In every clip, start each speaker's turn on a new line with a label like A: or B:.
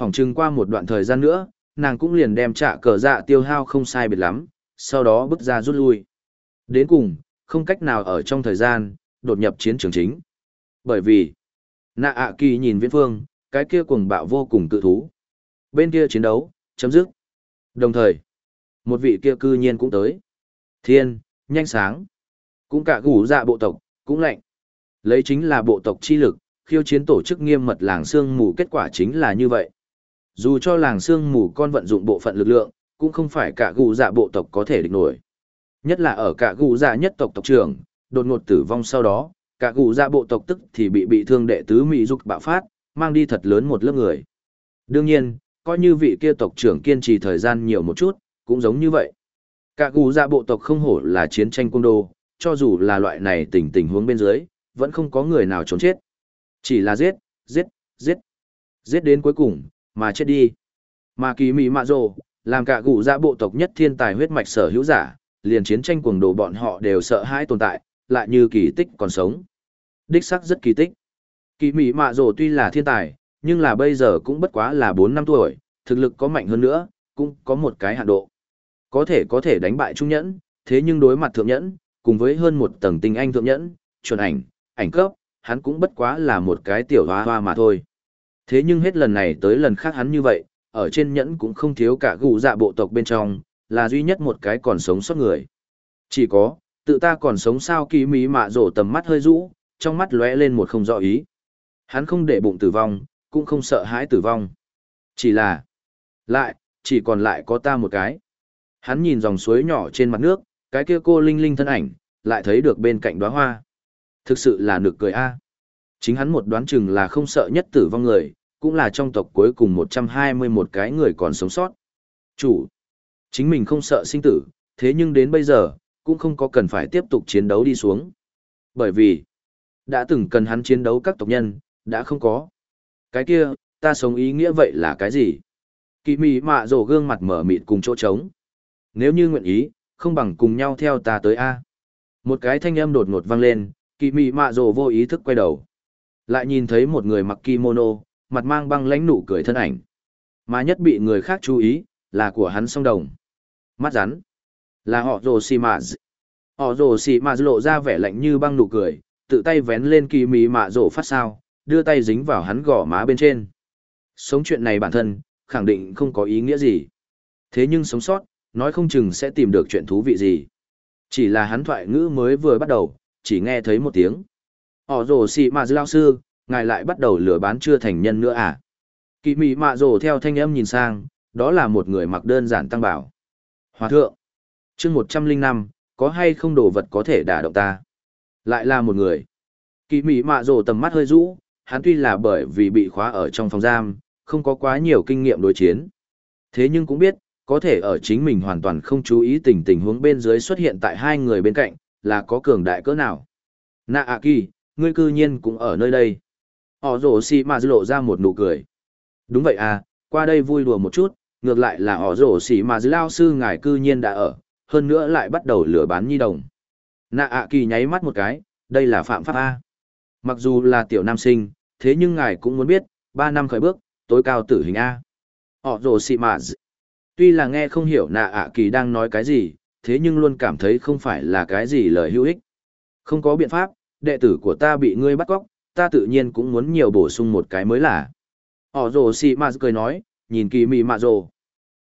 A: phỏng chừng qua một đoạn thời gian nữa, nàng cũng liền đem trả cờ dạ tiêu hao không sai biệt lắm, sau đó bước ra rút lui. Đến cùng, không cách nào ở trong thời gian, đột nhập chiến trường chính. Bởi vì, nạ ạ kỳ nhìn viễn phương, cái kia cuồng bạo vô cùng cự thú. Bên kia chiến đấu, chấm dứt. Đồng thời, một vị kia cư nhiên cũng tới. Thiên, nhanh sáng. Cũng cả gủ dạ bộ tộc, cũng lạnh. Lấy chính là bộ tộc chi lực, khiêu chiến tổ chức nghiêm mật làng xương mù kết quả chính là như vậy. Dù cho làng xương mù con vận dụng bộ phận lực lượng, cũng không phải cả gù dạ bộ tộc có thể địch nổi. Nhất là ở cả gù dạ nhất tộc tộc trưởng, đột ngột tử vong sau đó, cả gù dạ bộ tộc tức thì bị bị thương đệ tứ mỹ dục bạo phát, mang đi thật lớn một lớp người. Đương nhiên, coi như vị kia tộc trưởng kiên trì thời gian nhiều một chút, cũng giống như vậy. Cả gù dạ bộ tộc không hổ là chiến tranh cung đô, cho dù là loại này tình tình huống bên dưới, vẫn không có người nào trốn chết. Chỉ là giết, giết, giết, giết đến cuối cùng, mà chết đi. Mà kỳ mị mạ rồ, làm cả gù dạ bộ tộc nhất thiên tài huyết mạch sở hữu giả, liền chiến tranh cuồng đồ bọn họ đều sợ hãi tồn tại, lại như kỳ tích còn sống. Đích sắc rất kỳ tích. Kỳ mị mạ rồ tuy là thiên tài, nhưng là bây giờ cũng bất quá là bốn năm tuổi, thực lực có mạnh hơn nữa, cũng có một cái hạn độ. Có thể có thể đánh bại trung nhẫn, thế nhưng đối mặt thượng nhẫn, cùng với hơn một tầng tình anh thượng nhẫn, chuẩn ảnh, ảnh cấp, hắn cũng bất quá là một cái tiểu hoa hoa mà thôi. Thế nhưng hết lần này tới lần khác hắn như vậy, ở trên nhẫn cũng không thiếu cả gù dạ bộ tộc bên trong, là duy nhất một cái còn sống sót người. Chỉ có, tự ta còn sống sao kỳ mỹ mạ rổ tầm mắt hơi rũ, trong mắt lóe lên một không rõ ý. Hắn không để bụng tử vong, cũng không sợ hãi tử vong. Chỉ là, lại, chỉ còn lại có ta một cái. Hắn nhìn dòng suối nhỏ trên mặt nước, cái kia cô linh linh thân ảnh, lại thấy được bên cạnh đóa hoa. Thực sự là nực cười a. Chính hắn một đoán chừng là không sợ nhất tử vong người, cũng là trong tộc cuối cùng 121 cái người còn sống sót. Chủ, chính mình không sợ sinh tử, thế nhưng đến bây giờ, cũng không có cần phải tiếp tục chiến đấu đi xuống. Bởi vì, đã từng cần hắn chiến đấu các tộc nhân, đã không có. Cái kia, ta sống ý nghĩa vậy là cái gì? kỵ mị mạ rổ gương mặt mở mịt cùng chỗ trống. Nếu như nguyện ý, không bằng cùng nhau theo ta tới A. Một cái thanh âm đột ngột vang lên, kỵ mị mạ rổ vô ý thức quay đầu. Lại nhìn thấy một người mặc kimono, mặt mang băng lãnh nụ cười thân ảnh. Mà nhất bị người khác chú ý, là của hắn song đồng. Mắt rắn. Là họ rồ xì mạ Họ rồ xì mạ lộ ra vẻ lạnh như băng nụ cười, tự tay vén lên kỳ mì mạ rổ phát sao, đưa tay dính vào hắn gò má bên trên. Sống chuyện này bản thân, khẳng định không có ý nghĩa gì. Thế nhưng sống sót, nói không chừng sẽ tìm được chuyện thú vị gì. Chỉ là hắn thoại ngữ mới vừa bắt đầu, chỉ nghe thấy một tiếng. Họ rồ xì mà lao sư, ngài lại bắt đầu lừa bán chưa thành nhân nữa à? Kỳ mị mạ rồ theo thanh âm nhìn sang, đó là một người mặc đơn giản tăng bảo. Hòa thượng, chương một trăm linh năm có hay không đồ vật có thể đả động ta? Lại là một người. Kỳ mị mạ rồ tầm mắt hơi rũ, hắn tuy là bởi vì bị khóa ở trong phòng giam, không có quá nhiều kinh nghiệm đối chiến. Thế nhưng cũng biết, có thể ở chính mình hoàn toàn không chú ý tình tình huống bên dưới xuất hiện tại hai người bên cạnh, là có cường đại cỡ nào. Nạ ạ kỳ, ngươi cư nhiên cũng ở nơi đây. Họ rổ xì mà lộ ra một nụ cười. Đúng vậy à, qua đây vui đùa một chút, ngược lại là họ rổ xì mà lao sư ngài cư nhiên đã ở, hơn nữa lại bắt đầu lừa bán nhi đồng. Nạ ạ kỳ nháy mắt một cái, đây là phạm pháp A. Mặc dù là tiểu nam sinh, thế nhưng ngài cũng muốn biết, ba năm khởi bước, tối cao tử hình A. Họ rồ xị mạ Tuy là nghe không hiểu nạ ạ kỳ đang nói cái gì, thế nhưng luôn cảm thấy không phải là cái gì lời hữu ích. Không có biện pháp, đệ tử của ta bị ngươi bắt cóc, ta tự nhiên cũng muốn nhiều bổ sung một cái mới là. Họ rồ xì mà cười nói, nhìn kỳ mị mạ rồ.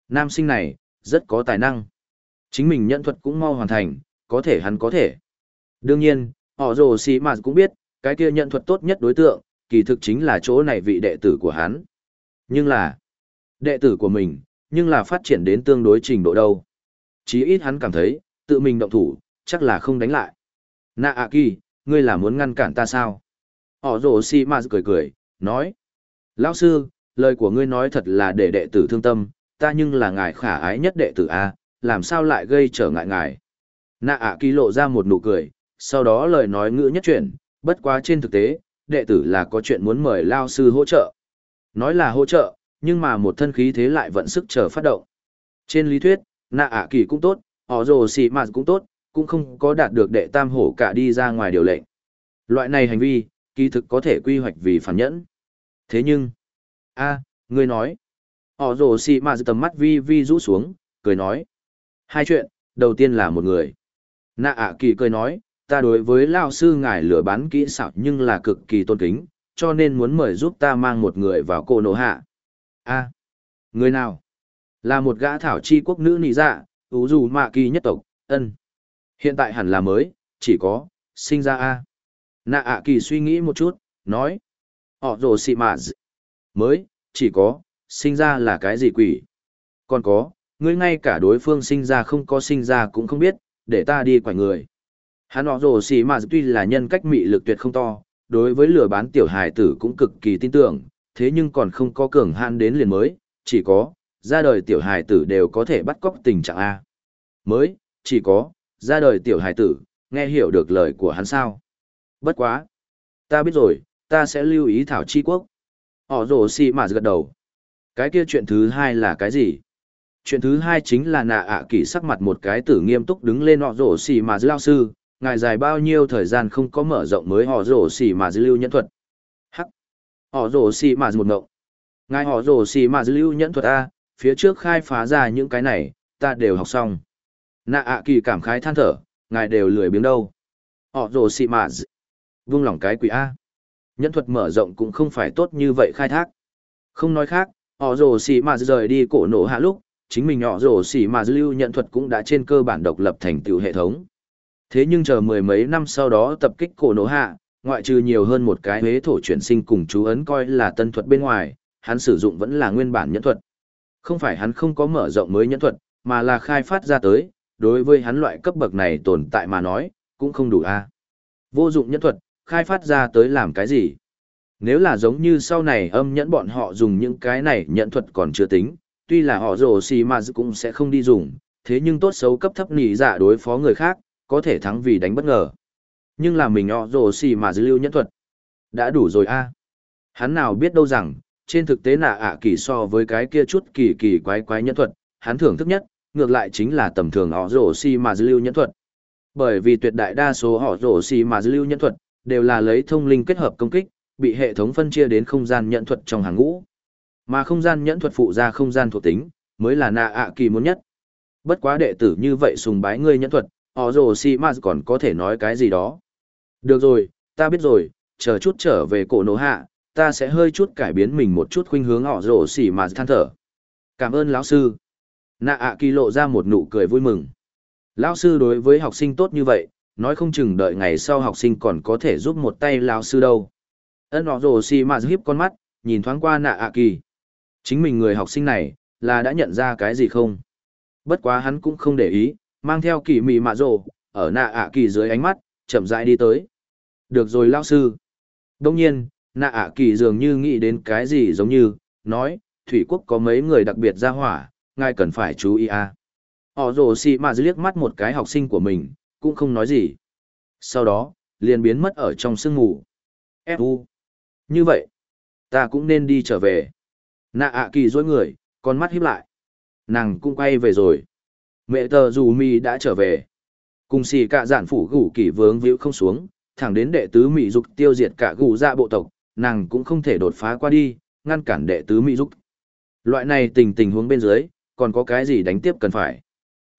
A: Nam sinh này, rất có tài năng. Chính mình nhận thuật cũng mau hoàn thành, có thể hắn có thể. Đương nhiên, họ rồ xì mà cũng biết, cái kia nhận thuật tốt nhất đối tượng, kỳ thực chính là chỗ này vị đệ tử của hắn. Nhưng là, đệ tử của mình, nhưng là phát triển đến tương đối trình độ đâu. Chí ít hắn cảm thấy, tự mình động thủ, chắc là không đánh lại. Nạ ạ kỳ, ngươi là muốn ngăn cản ta sao? Họ rồ si ma cười cười, nói. Lão sư, lời của ngươi nói thật là để đệ tử thương tâm, ta nhưng là ngài khả ái nhất đệ tử A, làm sao lại gây trở ngại ngài? Nạ ạ kỳ lộ ra một nụ cười, sau đó lời nói ngữ nhất chuyển, bất quá trên thực tế, đệ tử là có chuyện muốn mời lao sư hỗ trợ. Nói là hỗ trợ, nhưng mà một thân khí thế lại vận sức chờ phát động. Trên lý thuyết, nạ ạ kỳ cũng tốt, họ rồ xì mạt cũng tốt, cũng không có đạt được đệ tam hổ cả đi ra ngoài điều lệnh. Loại này hành vi, kỳ thực có thể quy hoạch vì phản nhẫn. Thế nhưng, a, ngươi nói, Họ rồ xì mà tầm mắt vi vi rũ xuống, cười nói. Hai chuyện, đầu tiên là một người. Nạ ạ kỳ cười nói, ta đối với lao sư ngài lửa bán kỹ xảo nhưng là cực kỳ tôn kính, cho nên muốn mời giúp ta mang một người vào cô nổ hạ. a người nào? Là một gã thảo chi quốc nữ nị dạ, ú dù mạ kỳ nhất tộc, ân. Hiện tại hẳn là mới, chỉ có, sinh ra a Nạ ạ kỳ suy nghĩ một chút, nói. Họ rồ xị mạ mới, chỉ có, sinh ra là cái gì quỷ. Còn có, ngươi ngay cả đối phương sinh ra không có sinh ra cũng không biết, để ta đi quải người. Hắn họ rồ xì mà tuy là nhân cách mị lực tuyệt không to, đối với lừa bán tiểu hài tử cũng cực kỳ tin tưởng, thế nhưng còn không có cường han đến liền mới, chỉ có, ra đời tiểu hài tử đều có thể bắt cóc tình trạng A. Mới, chỉ có, ra đời tiểu hài tử, nghe hiểu được lời của hắn sao. Bất quá. Ta biết rồi, ta sẽ lưu ý thảo chi quốc. Họ rồ xì mà gật đầu. Cái kia chuyện thứ hai là cái gì? Chuyện thứ hai chính là nạ ạ kỳ sắc mặt một cái tử nghiêm túc đứng lên họ rồ xì mà lao sư, ngài dài bao nhiêu thời gian không có mở rộng mới họ rồ xì mà dư lưu nhẫn thuật. Hắc. Họ rồ xì mà một ngộng. Ngài họ rồ xì mà dư lưu nhẫn thuật A, phía trước khai phá ra những cái này, ta đều học xong. Nạ ạ kỳ cảm khái than thở, ngài đều lười biếng đâu. Họ rồ xì mà vung lòng cái quỷ A. Nhẫn thuật mở rộng cũng không phải tốt như vậy khai thác. Không nói khác, họ rồ xì mà rời đi cổ nổ hạ lúc, chính mình họ rồ xì mà lưu nhận thuật cũng đã trên cơ bản độc lập thành tiểu hệ thống. Thế nhưng chờ mười mấy năm sau đó tập kích cổ nổ hạ, ngoại trừ nhiều hơn một cái huế thổ chuyển sinh cùng chú ấn coi là tân thuật bên ngoài, hắn sử dụng vẫn là nguyên bản nhẫn thuật. Không phải hắn không có mở rộng mới nhẫn thuật, mà là khai phát ra tới, đối với hắn loại cấp bậc này tồn tại mà nói, cũng không đủ a. Vô dụng nhẫn thuật, khai phát ra tới làm cái gì? Nếu là giống như sau này âm nhẫn bọn họ dùng những cái này nhẫn thuật còn chưa tính, tuy là họ rồ xì mà cũng sẽ không đi dùng, thế nhưng tốt xấu cấp thấp nỉ giả dạ đối phó người khác, có thể thắng vì đánh bất ngờ. Nhưng là mình họ rồ xì mà dư lưu nhẫn thuật. Đã đủ rồi a Hắn nào biết đâu rằng, trên thực tế là ạ kỳ so với cái kia chút kỳ kỳ quái quái nhẫn thuật, hắn thưởng thức nhất, ngược lại chính là tầm thường họ rồ xì mà dư lưu nhẫn thuật. Bởi vì tuyệt đại đa số họ rồ xì mà dư lưu nhẫn thuật, đều là lấy thông linh kết hợp công kích, bị hệ thống phân chia đến không gian nhẫn thuật trong hàng ngũ. Mà không gian nhẫn thuật phụ ra không gian thuộc tính, mới là nạ ạ kỳ muốn nhất. Bất quá đệ tử như vậy sùng bái ngươi nhẫn thuật, họ rồ si mà còn có thể nói cái gì đó. Được rồi, ta biết rồi, chờ chút trở về cổ nổ hạ, ta sẽ hơi chút cải biến mình một chút khuynh hướng họ rồ xỉ mà than thở. Cảm ơn lão sư. Nạ ạ kỳ lộ ra một nụ cười vui mừng. Lão sư đối với học sinh tốt như vậy, nói không chừng đợi ngày sau học sinh còn có thể giúp một tay lão sư đâu. Ấn họ rồ xì mà hiếp con mắt, nhìn thoáng qua nạ ạ kỳ. Chính mình người học sinh này, là đã nhận ra cái gì không? Bất quá hắn cũng không để ý, mang theo kỳ mị mạ rồ, ở nạ ạ kỳ dưới ánh mắt, chậm rãi đi tới. Được rồi lao sư. Đông nhiên, nạ ạ kỳ dường như nghĩ đến cái gì giống như, nói, thủy quốc có mấy người đặc biệt ra hỏa, ngài cần phải chú ý à. Họ rồ xì mà liếc mắt một cái học sinh của mình, cũng không nói gì. Sau đó, liền biến mất ở trong sương ngủ. Fu. Như vậy, ta cũng nên đi trở về. Nạ ạ kỳ dối người, con mắt híp lại. Nàng cũng quay về rồi. Mẹ tờ dù mi đã trở về. Cùng xì cả giản phủ gủ kỳ vướng víu không xuống, thẳng đến đệ tứ mỹ dục tiêu diệt cả gù ra bộ tộc, nàng cũng không thể đột phá qua đi, ngăn cản đệ tứ mỹ dục. Loại này tình tình huống bên dưới, còn có cái gì đánh tiếp cần phải.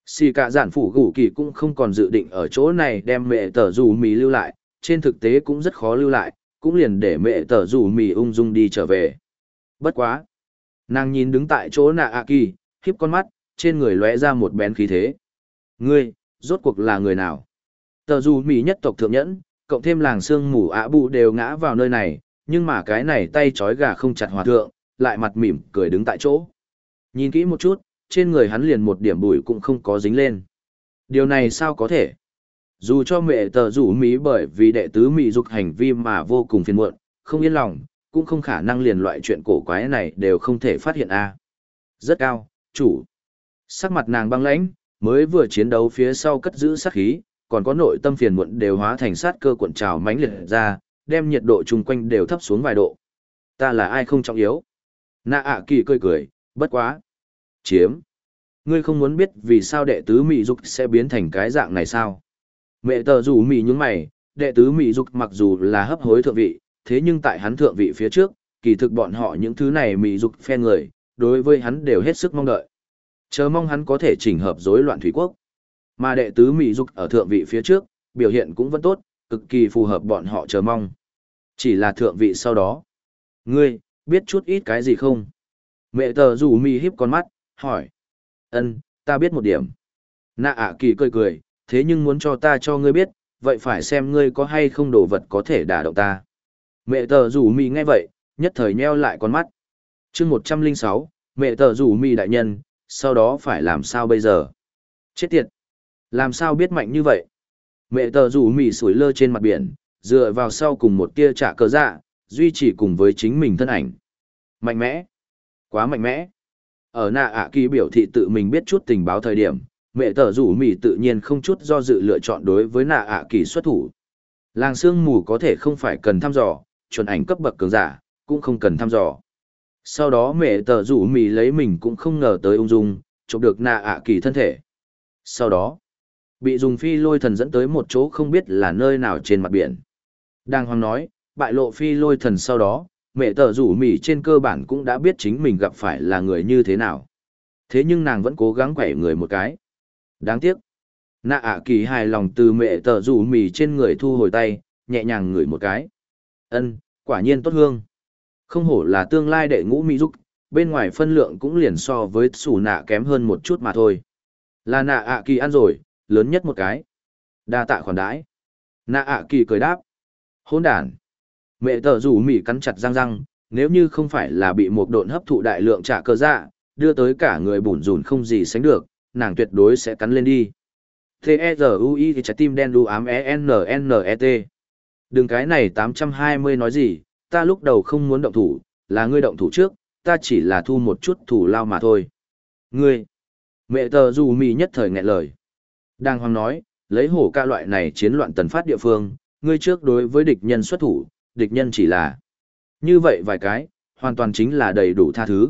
A: Xì cả giản phủ gủ kỳ cũng không còn dự định ở chỗ này đem mẹ tờ dù mì lưu lại, trên thực tế cũng rất khó lưu lại, cũng liền để mẹ tờ dù mì ung dung đi trở về. Bất quá. Nàng nhìn đứng tại chỗ nạ ạ kỳ, khiếp con mắt, trên người lóe ra một bén khí thế. Ngươi, rốt cuộc là người nào? Tờ dù mì nhất tộc thượng nhẫn, cộng thêm làng xương mù ạ bụ đều ngã vào nơi này, nhưng mà cái này tay trói gà không chặt hòa thượng, lại mặt mỉm cười đứng tại chỗ. Nhìn kỹ một chút, trên người hắn liền một điểm bụi cũng không có dính lên. Điều này sao có thể? Dù cho mẹ tờ rủ mỹ bởi vì đệ tứ mỹ dục hành vi mà vô cùng phiền muộn, không yên lòng, cũng không khả năng liền loại chuyện cổ quái này đều không thể phát hiện a. Rất cao, chủ. Sắc mặt nàng băng lãnh, mới vừa chiến đấu phía sau cất giữ sát khí, còn có nội tâm phiền muộn đều hóa thành sát cơ cuộn trào mãnh liệt ra, đem nhiệt độ chung quanh đều thấp xuống vài độ. Ta là ai không trọng yếu. Nạ ạ kỳ cười cười, bất quá. Chiếm. Ngươi không muốn biết vì sao đệ tứ Mỹ Dục sẽ biến thành cái dạng này sao? Mẹ tờ rủ Mỹ những mày, đệ tứ Mỹ Dục mặc dù là hấp hối thượng vị, thế nhưng tại hắn thượng vị phía trước, kỳ thực bọn họ những thứ này Mỹ Dục phe người, đối với hắn đều hết sức mong đợi. Chờ mong hắn có thể chỉnh hợp rối loạn thủy quốc. Mà đệ tứ Mỹ Dục ở thượng vị phía trước, biểu hiện cũng vẫn tốt, cực kỳ phù hợp bọn họ chờ mong. Chỉ là thượng vị sau đó. Ngươi, biết chút ít cái gì không? Mẹ tờ rủ mi híp con mắt, hỏi. Ân, ta biết một điểm. Nạ ạ kỳ cười cười, thế nhưng muốn cho ta cho ngươi biết, vậy phải xem ngươi có hay không đồ vật có thể đả động ta. Mẹ tờ rủ mì nghe vậy, nhất thời nheo lại con mắt. chương một trăm linh sáu, mẹ tờ rủ mì đại nhân, sau đó phải làm sao bây giờ? Chết tiệt! Làm sao biết mạnh như vậy? Mẹ tờ rủ mì sủi lơ trên mặt biển, dựa vào sau cùng một tia trả cờ dạ, duy trì cùng với chính mình thân ảnh. Mạnh mẽ! Quá mạnh mẽ! Ở nạ ạ kỳ biểu thị tự mình biết chút tình báo thời điểm, mẹ tờ rủ mì tự nhiên không chút do dự lựa chọn đối với nạ ạ kỳ xuất thủ. Làng sương mù có thể không phải cần thăm dò, chuẩn ảnh cấp bậc cường giả, cũng không cần thăm dò. Sau đó mẹ tờ rủ mì lấy mình cũng không ngờ tới ung dung, chụp được nạ ạ kỳ thân thể. Sau đó, bị dùng phi lôi thần dẫn tới một chỗ không biết là nơi nào trên mặt biển. Đang hoang nói, bại lộ phi lôi thần sau đó, mẹ tờ rủ mì trên cơ bản cũng đã biết chính mình gặp phải là người như thế nào. Thế nhưng nàng vẫn cố gắng quẩy người một cái. Đáng tiếc. Nạ ạ kỳ hài lòng từ mẹ tờ rủ mì trên người thu hồi tay, nhẹ nhàng ngửi một cái. ân quả nhiên tốt hương. Không hổ là tương lai đệ ngũ mỹ giúp, bên ngoài phân lượng cũng liền so với xù nạ kém hơn một chút mà thôi. Là nạ ạ kỳ ăn rồi, lớn nhất một cái. đa tạ khoản đãi. Nạ ạ kỳ cười đáp. Hôn đàn. Mẹ tờ rủ mỉ cắn chặt răng răng, nếu như không phải là bị một độn hấp thụ đại lượng trả cơ dạ, đưa tới cả người bùn rùn không gì sánh được, nàng tuyệt đối sẽ cắn lên đi. T-E-Z-U-I trái tim đen đu ám E-N-N-E-T. Đừng cái này 820 nói gì, ta lúc đầu không muốn động thủ, là ngươi động thủ trước, ta chỉ là thu một chút thủ lao mà thôi. Ngươi, mẹ tờ dù mì nhất thời nghẹn lời. Đang hoàng nói, lấy hổ ca loại này chiến loạn tần phát địa phương, ngươi trước đối với địch nhân xuất thủ, địch nhân chỉ là. Như vậy vài cái, hoàn toàn chính là đầy đủ tha thứ.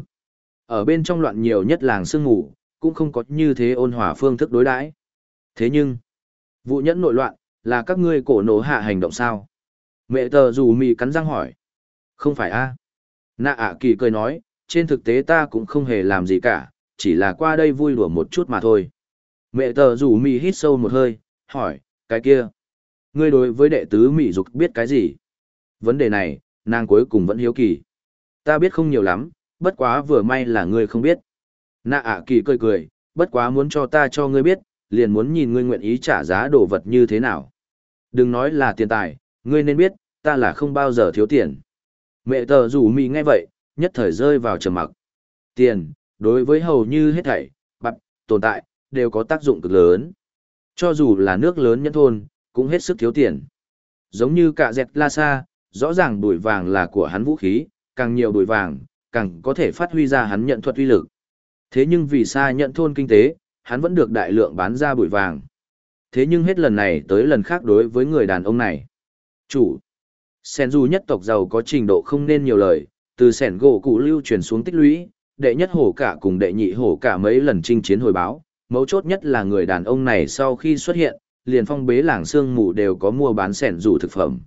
A: Ở bên trong loạn nhiều nhất làng sương ngủ, cũng không có như thế ôn hòa phương thức đối đãi. Thế nhưng, vụ nhẫn nội loạn, là các ngươi cổ nổ hạ hành động sao? Mẹ tờ dù mì cắn răng hỏi. Không phải a Nạ ạ kỳ cười nói, trên thực tế ta cũng không hề làm gì cả, chỉ là qua đây vui đùa một chút mà thôi. Mẹ tờ rủ mì hít sâu một hơi, hỏi, cái kia. Ngươi đối với đệ tứ mị dục biết cái gì? Vấn đề này, nàng cuối cùng vẫn hiếu kỳ. Ta biết không nhiều lắm, bất quá vừa may là ngươi không biết. Nạ ạ kỳ cười cười, bất quá muốn cho ta cho ngươi biết, liền muốn nhìn ngươi nguyện ý trả giá đồ vật như thế nào. Đừng nói là tiền tài, ngươi nên biết, ta là không bao giờ thiếu tiền. Mẹ tờ rủ mì nghe vậy, nhất thời rơi vào trầm mặc. Tiền, đối với hầu như hết thảy, bặt tồn tại, đều có tác dụng cực lớn. Cho dù là nước lớn nhân thôn, cũng hết sức thiếu tiền. Giống như cả dẹt la sa, rõ ràng đùi vàng là của hắn vũ khí, càng nhiều đùi vàng, càng có thể phát huy ra hắn nhận thuật uy lực. Thế nhưng vì xa nhận thôn kinh tế, hắn vẫn được đại lượng bán ra bụi vàng. Thế nhưng hết lần này tới lần khác đối với người đàn ông này. Chủ. Sen du nhất tộc giàu có trình độ không nên nhiều lời, từ sẻn gỗ cụ lưu truyền xuống tích lũy, đệ nhất hổ cả cùng đệ nhị hổ cả mấy lần chinh chiến hồi báo. Mấu chốt nhất là người đàn ông này sau khi xuất hiện, liền phong bế làng xương mù đều có mua bán sẻn dù thực phẩm.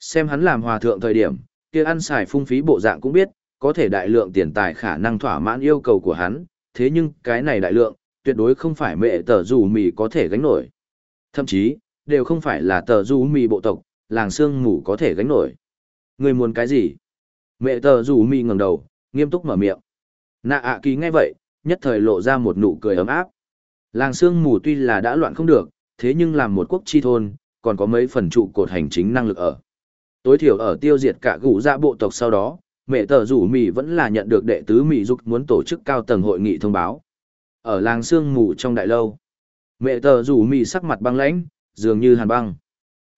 A: Xem hắn làm hòa thượng thời điểm, kia ăn xài phung phí bộ dạng cũng biết, có thể đại lượng tiền tài khả năng thỏa mãn yêu cầu của hắn, thế nhưng cái này đại lượng, tuyệt đối không phải mẹ tờ dù mì có thể gánh nổi. Thậm chí, đều không phải là tờ dù mì bộ tộc, làng xương mù có thể gánh nổi. Người muốn cái gì? Mẹ tờ dù mì ngẩng đầu, nghiêm túc mở miệng. Nạ ạ à kỳ ngay vậy, nhất thời lộ ra một nụ cười ấm áp. Làng xương mù tuy là đã loạn không được, thế nhưng làm một quốc chi thôn, còn có mấy phần trụ cột hành chính năng lực ở. Tối thiểu ở tiêu diệt cả gũ dạ bộ tộc sau đó, mẹ tờ rủ mì vẫn là nhận được đệ tứ mì dục muốn tổ chức cao tầng hội nghị thông báo. Ở làng sương mù trong đại lâu mẹ tờ rủ mì sắc mặt băng lãnh dường như hàn băng.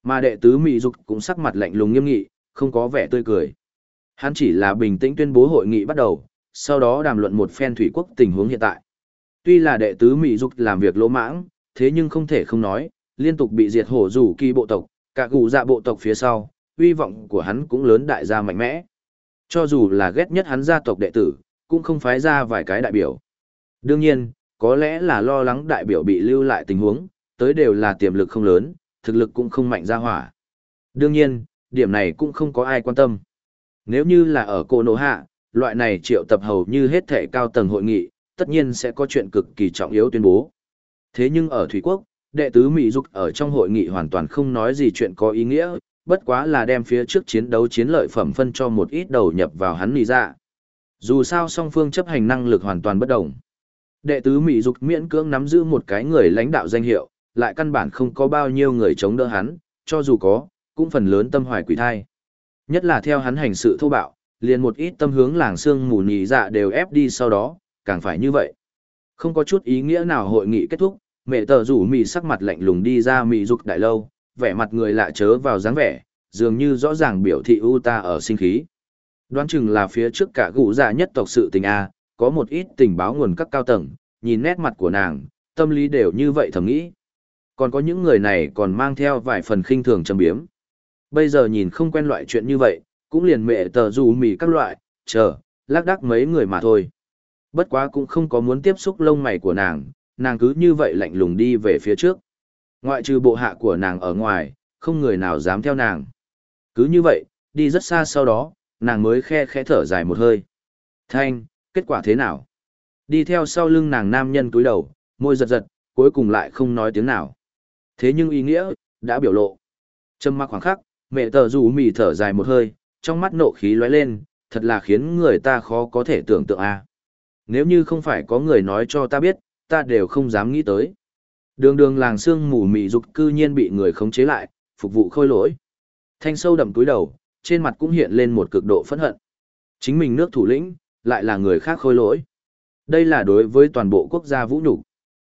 A: Mà đệ tứ mì dục cũng sắc mặt lạnh lùng nghiêm nghị không có vẻ tươi cười. Hắn chỉ là bình tĩnh tuyên bố hội nghị bắt đầu sau đó đàm luận một phen thủy quốc tình huống hiện tại. Tuy là đệ tứ mỹ dục làm việc lỗ mãng thế nhưng không thể không nói liên tục bị diệt hổ rủ kỳ bộ tộc cả gù dạ bộ tộc phía sau uy vọng của hắn cũng lớn đại gia mạnh mẽ cho dù là ghét nhất hắn gia tộc đệ tử, cũng không phái ra vài cái đại biểu. Đương nhiên, có lẽ là lo lắng đại biểu bị lưu lại tình huống, tới đều là tiềm lực không lớn, thực lực cũng không mạnh ra hỏa. Đương nhiên, điểm này cũng không có ai quan tâm. Nếu như là ở cô Nô hạ, loại này triệu tập hầu như hết thể cao tầng hội nghị, tất nhiên sẽ có chuyện cực kỳ trọng yếu tuyên bố. Thế nhưng ở Thủy Quốc, đệ tứ Mỹ Dục ở trong hội nghị hoàn toàn không nói gì chuyện có ý nghĩa, bất quá là đem phía trước chiến đấu chiến lợi phẩm phân cho một ít đầu nhập vào hắn nì ra. Dù sao song phương chấp hành năng lực hoàn toàn bất đồng. Đệ tứ Mỹ Dục miễn cưỡng nắm giữ một cái người lãnh đạo danh hiệu, lại căn bản không có bao nhiêu người chống đỡ hắn, cho dù có, cũng phần lớn tâm hoài quỷ thai. Nhất là theo hắn hành sự thô bạo, liền một ít tâm hướng làng xương mù nhì dạ đều ép đi sau đó, càng phải như vậy. Không có chút ý nghĩa nào hội nghị kết thúc, mẹ tờ rủ mì sắc mặt lạnh lùng đi ra mì dục đại lâu, vẻ mặt người lạ chớ vào dáng vẻ, dường như rõ ràng biểu thị u ta ở sinh khí. Đoán chừng là phía trước cả gũ dạ nhất tộc sự tình A, có một ít tình báo nguồn các cao tầng, nhìn nét mặt của nàng, tâm lý đều như vậy thầm nghĩ. Còn có những người này còn mang theo vài phần khinh thường châm biếm. Bây giờ nhìn không quen loại chuyện như vậy, cũng liền mẹ tờ dù mì các loại, chờ, lác đác mấy người mà thôi. Bất quá cũng không có muốn tiếp xúc lông mày của nàng, nàng cứ như vậy lạnh lùng đi về phía trước. Ngoại trừ bộ hạ của nàng ở ngoài, không người nào dám theo nàng. Cứ như vậy, đi rất xa sau đó, nàng mới khe khẽ thở dài một hơi. Thanh, kết quả thế nào? Đi theo sau lưng nàng nam nhân túi đầu, môi giật giật, cuối cùng lại không nói tiếng nào. Thế nhưng ý nghĩa, đã biểu lộ. Trâm mặc khoảng khắc, mẹ tờ rủ mì thở dài một hơi, trong mắt nộ khí lóe lên, thật là khiến người ta khó có thể tưởng tượng a. Nếu như không phải có người nói cho ta biết, ta đều không dám nghĩ tới. Đường đường làng xương mù mị dục cư nhiên bị người khống chế lại, phục vụ khôi lỗi. Thanh sâu đậm túi đầu, trên mặt cũng hiện lên một cực độ phẫn hận. Chính mình nước thủ lĩnh, lại là người khác khôi lỗi. Đây là đối với toàn bộ quốc gia vũ nhục.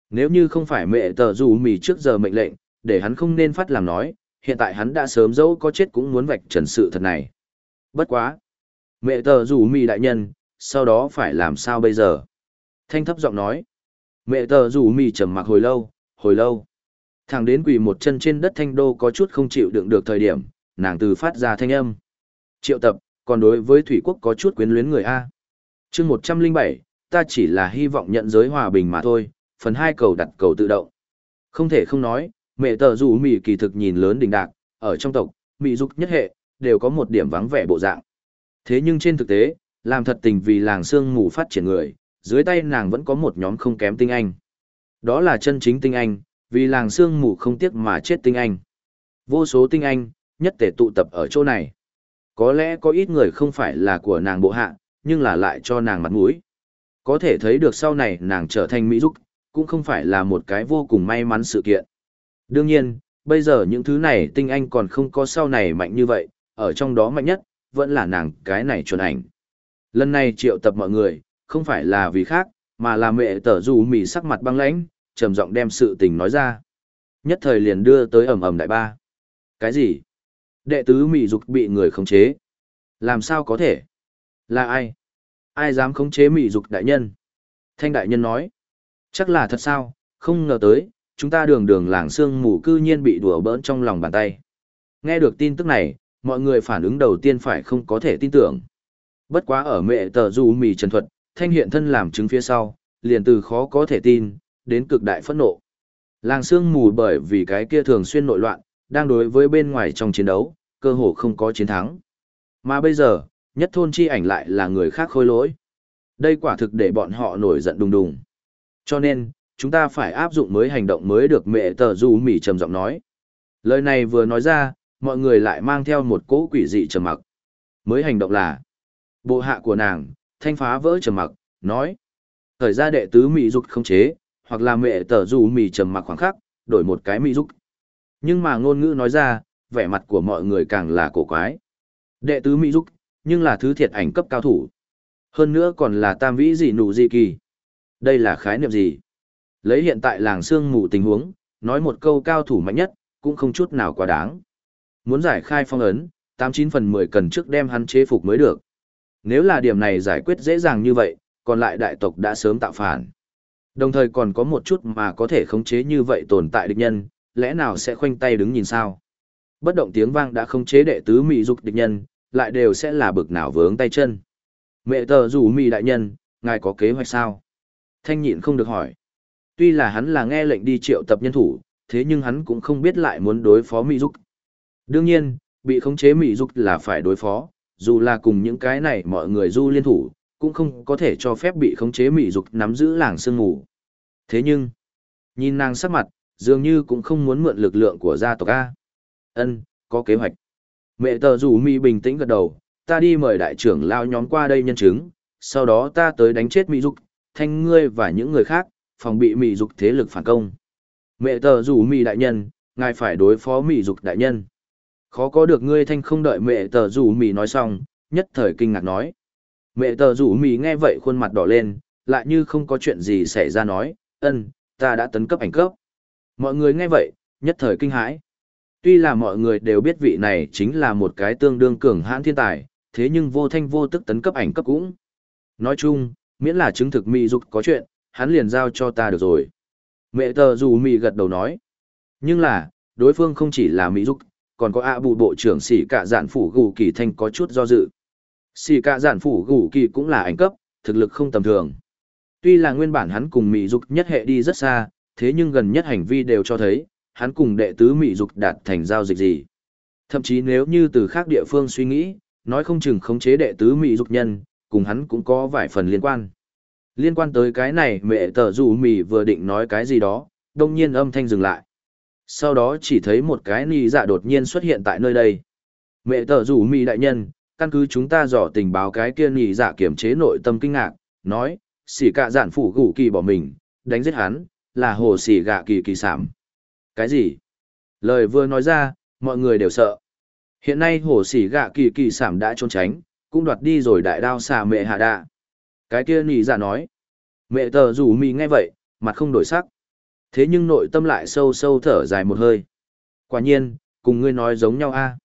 A: Nếu như không phải mẹ tờ dù mì trước giờ mệnh lệnh, để hắn không nên phát làm nói, hiện tại hắn đã sớm dẫu có chết cũng muốn vạch trần sự thật này. Bất quá. Mẹ tờ dù mì đại nhân, sau đó phải làm sao bây giờ? Thanh thấp giọng nói. Mẹ tờ dù mì trầm mặc hồi lâu, hồi lâu. thằng đến quỳ một chân trên đất thanh đô có chút không chịu đựng được thời điểm, nàng từ phát ra thanh âm. Triệu tập, còn đối với thủy quốc có chút quyến luyến người A. chương một trăm linh bảy, ta chỉ là hy vọng nhận giới hòa bình mà thôi, phần hai cầu đặt cầu tự động. Không thể không nói, mẹ tờ dù mỹ kỳ thực nhìn lớn đình đạc, ở trong tộc, mỹ dục nhất hệ, đều có một điểm vắng vẻ bộ dạng. Thế nhưng trên thực tế, làm thật tình vì làng sương mù phát triển người, dưới tay nàng vẫn có một nhóm không kém tinh anh. Đó là chân chính tinh anh, vì làng xương mù không tiếc mà chết tinh anh. Vô số tinh anh, nhất thể tụ tập ở chỗ này. Có lẽ có ít người không phải là của nàng bộ hạ, nhưng là lại cho nàng mặt mũi. Có thể thấy được sau này nàng trở thành Mỹ Dục, cũng không phải là một cái vô cùng may mắn sự kiện. Đương nhiên, bây giờ những thứ này tinh anh còn không có sau này mạnh như vậy, ở trong đó mạnh nhất, vẫn là nàng cái này chuẩn ảnh. Lần này triệu tập mọi người, không phải là vì khác, mà là mẹ tở dù mì sắc mặt băng lãnh, trầm giọng đem sự tình nói ra. Nhất thời liền đưa tới ầm ầm đại ba. Cái gì? Đệ tứ mị dục bị người khống chế. Làm sao có thể? Là ai? Ai dám khống chế mị dục đại nhân? Thanh đại nhân nói. Chắc là thật sao, không ngờ tới, chúng ta đường đường làng xương mù cư nhiên bị đùa bỡn trong lòng bàn tay. Nghe được tin tức này, mọi người phản ứng đầu tiên phải không có thể tin tưởng. Bất quá ở mẹ tờ dù mì trần thuật, thanh hiện thân làm chứng phía sau, liền từ khó có thể tin, đến cực đại phẫn nộ. Làng sương mù bởi vì cái kia thường xuyên nội loạn, đang đối với bên ngoài trong chiến đấu, cơ hồ không có chiến thắng. Mà bây giờ, nhất thôn chi ảnh lại là người khác khôi lỗi. Đây quả thực để bọn họ nổi giận đùng đùng. Cho nên, chúng ta phải áp dụng mới hành động mới được mẹ tờ du mỉ trầm giọng nói. Lời này vừa nói ra, mọi người lại mang theo một cỗ quỷ dị trầm mặc. Mới hành động là, bộ hạ của nàng, thanh phá vỡ trầm mặc, nói. Thời ra đệ tứ mỹ dục không chế, hoặc là mẹ tờ dù mì trầm mặc khoảng khắc, đổi một cái mỹ dục. Nhưng mà ngôn ngữ nói ra, vẻ mặt của mọi người càng là cổ quái. Đệ tứ mỹ dục, nhưng là thứ thiệt ảnh cấp cao thủ. Hơn nữa còn là tam vĩ gì nụ gì kỳ. Đây là khái niệm gì? Lấy hiện tại làng sương mù tình huống, nói một câu cao thủ mạnh nhất, cũng không chút nào quá đáng. Muốn giải khai phong ấn, 89 phần 10 cần trước đem hắn chế phục mới được. Nếu là điểm này giải quyết dễ dàng như vậy, còn lại đại tộc đã sớm tạo phản. Đồng thời còn có một chút mà có thể khống chế như vậy tồn tại địch nhân, lẽ nào sẽ khoanh tay đứng nhìn sao? Bất động tiếng vang đã khống chế đệ tứ mỹ dục địch nhân, lại đều sẽ là bực nào vướng tay chân. Mẹ tờ rủ mỹ đại nhân, ngài có kế hoạch sao? Thanh nhịn không được hỏi. Tuy là hắn là nghe lệnh đi triệu tập nhân thủ, thế nhưng hắn cũng không biết lại muốn đối phó mỹ dục. Đương nhiên, bị khống chế mỹ dục là phải đối phó, dù là cùng những cái này mọi người du liên thủ, cũng không có thể cho phép bị khống chế mỹ dục nắm giữ làng sương mù. Thế nhưng, nhìn nàng sắc mặt, dường như cũng không muốn mượn lực lượng của gia tộc A. Ân, có kế hoạch. Mẹ tờ rủ mỹ bình tĩnh gật đầu, ta đi mời đại trưởng lao nhóm qua đây nhân chứng, sau đó ta tới đánh chết mỹ dục, thanh ngươi và những người khác, phòng bị mỹ dục thế lực phản công. Mẹ tờ rủ mỹ đại nhân, ngài phải đối phó mỹ dục đại nhân. Khó có được ngươi thanh không đợi mẹ tờ rủ mỹ nói xong, nhất thời kinh ngạc nói. Mẹ tờ rủ mì nghe vậy khuôn mặt đỏ lên, lại như không có chuyện gì xảy ra nói, ân, ta đã tấn cấp ảnh cấp. Mọi người nghe vậy, nhất thời kinh hãi. Tuy là mọi người đều biết vị này chính là một cái tương đương cường hãn thiên tài, thế nhưng vô thanh vô tức tấn cấp ảnh cấp cũng. Nói chung, miễn là chứng thực mỹ dục có chuyện, hắn liền giao cho ta được rồi. Mẹ tờ dù mỹ gật đầu nói. Nhưng là, đối phương không chỉ là mỹ dục, còn có ạ bù bộ trưởng sĩ cả giản phủ gù kỳ thanh có chút do dự. Xì cả giản phủ gủ kỳ cũng là ảnh cấp, thực lực không tầm thường. Tuy là nguyên bản hắn cùng mỹ dục nhất hệ đi rất xa, thế nhưng gần nhất hành vi đều cho thấy, hắn cùng đệ tứ mỹ dục đạt thành giao dịch gì. Thậm chí nếu như từ khác địa phương suy nghĩ, nói không chừng khống chế đệ tứ mỹ dục nhân, cùng hắn cũng có vài phần liên quan. Liên quan tới cái này mẹ tờ dù Mỹ vừa định nói cái gì đó, đông nhiên âm thanh dừng lại. Sau đó chỉ thấy một cái nì dạ đột nhiên xuất hiện tại nơi đây. Mẹ tờ rủ mì đại nhân, căn cứ chúng ta dò tình báo cái kia nhị dạ kiểm chế nội tâm kinh ngạc, nói, xỉ cạ giản phủ gủ kỳ bỏ mình, đánh giết hắn, là hồ xỉ gạ kỳ kỳ sảm. Cái gì? Lời vừa nói ra, mọi người đều sợ. Hiện nay hồ xỉ gạ kỳ kỳ sảm đã trốn tránh, cũng đoạt đi rồi đại đao xà mẹ hạ đạ. Cái kia nhị dạ nói. Mẹ tờ rủ mì nghe vậy, mặt không đổi sắc. Thế nhưng nội tâm lại sâu sâu thở dài một hơi. Quả nhiên, cùng ngươi nói giống nhau a.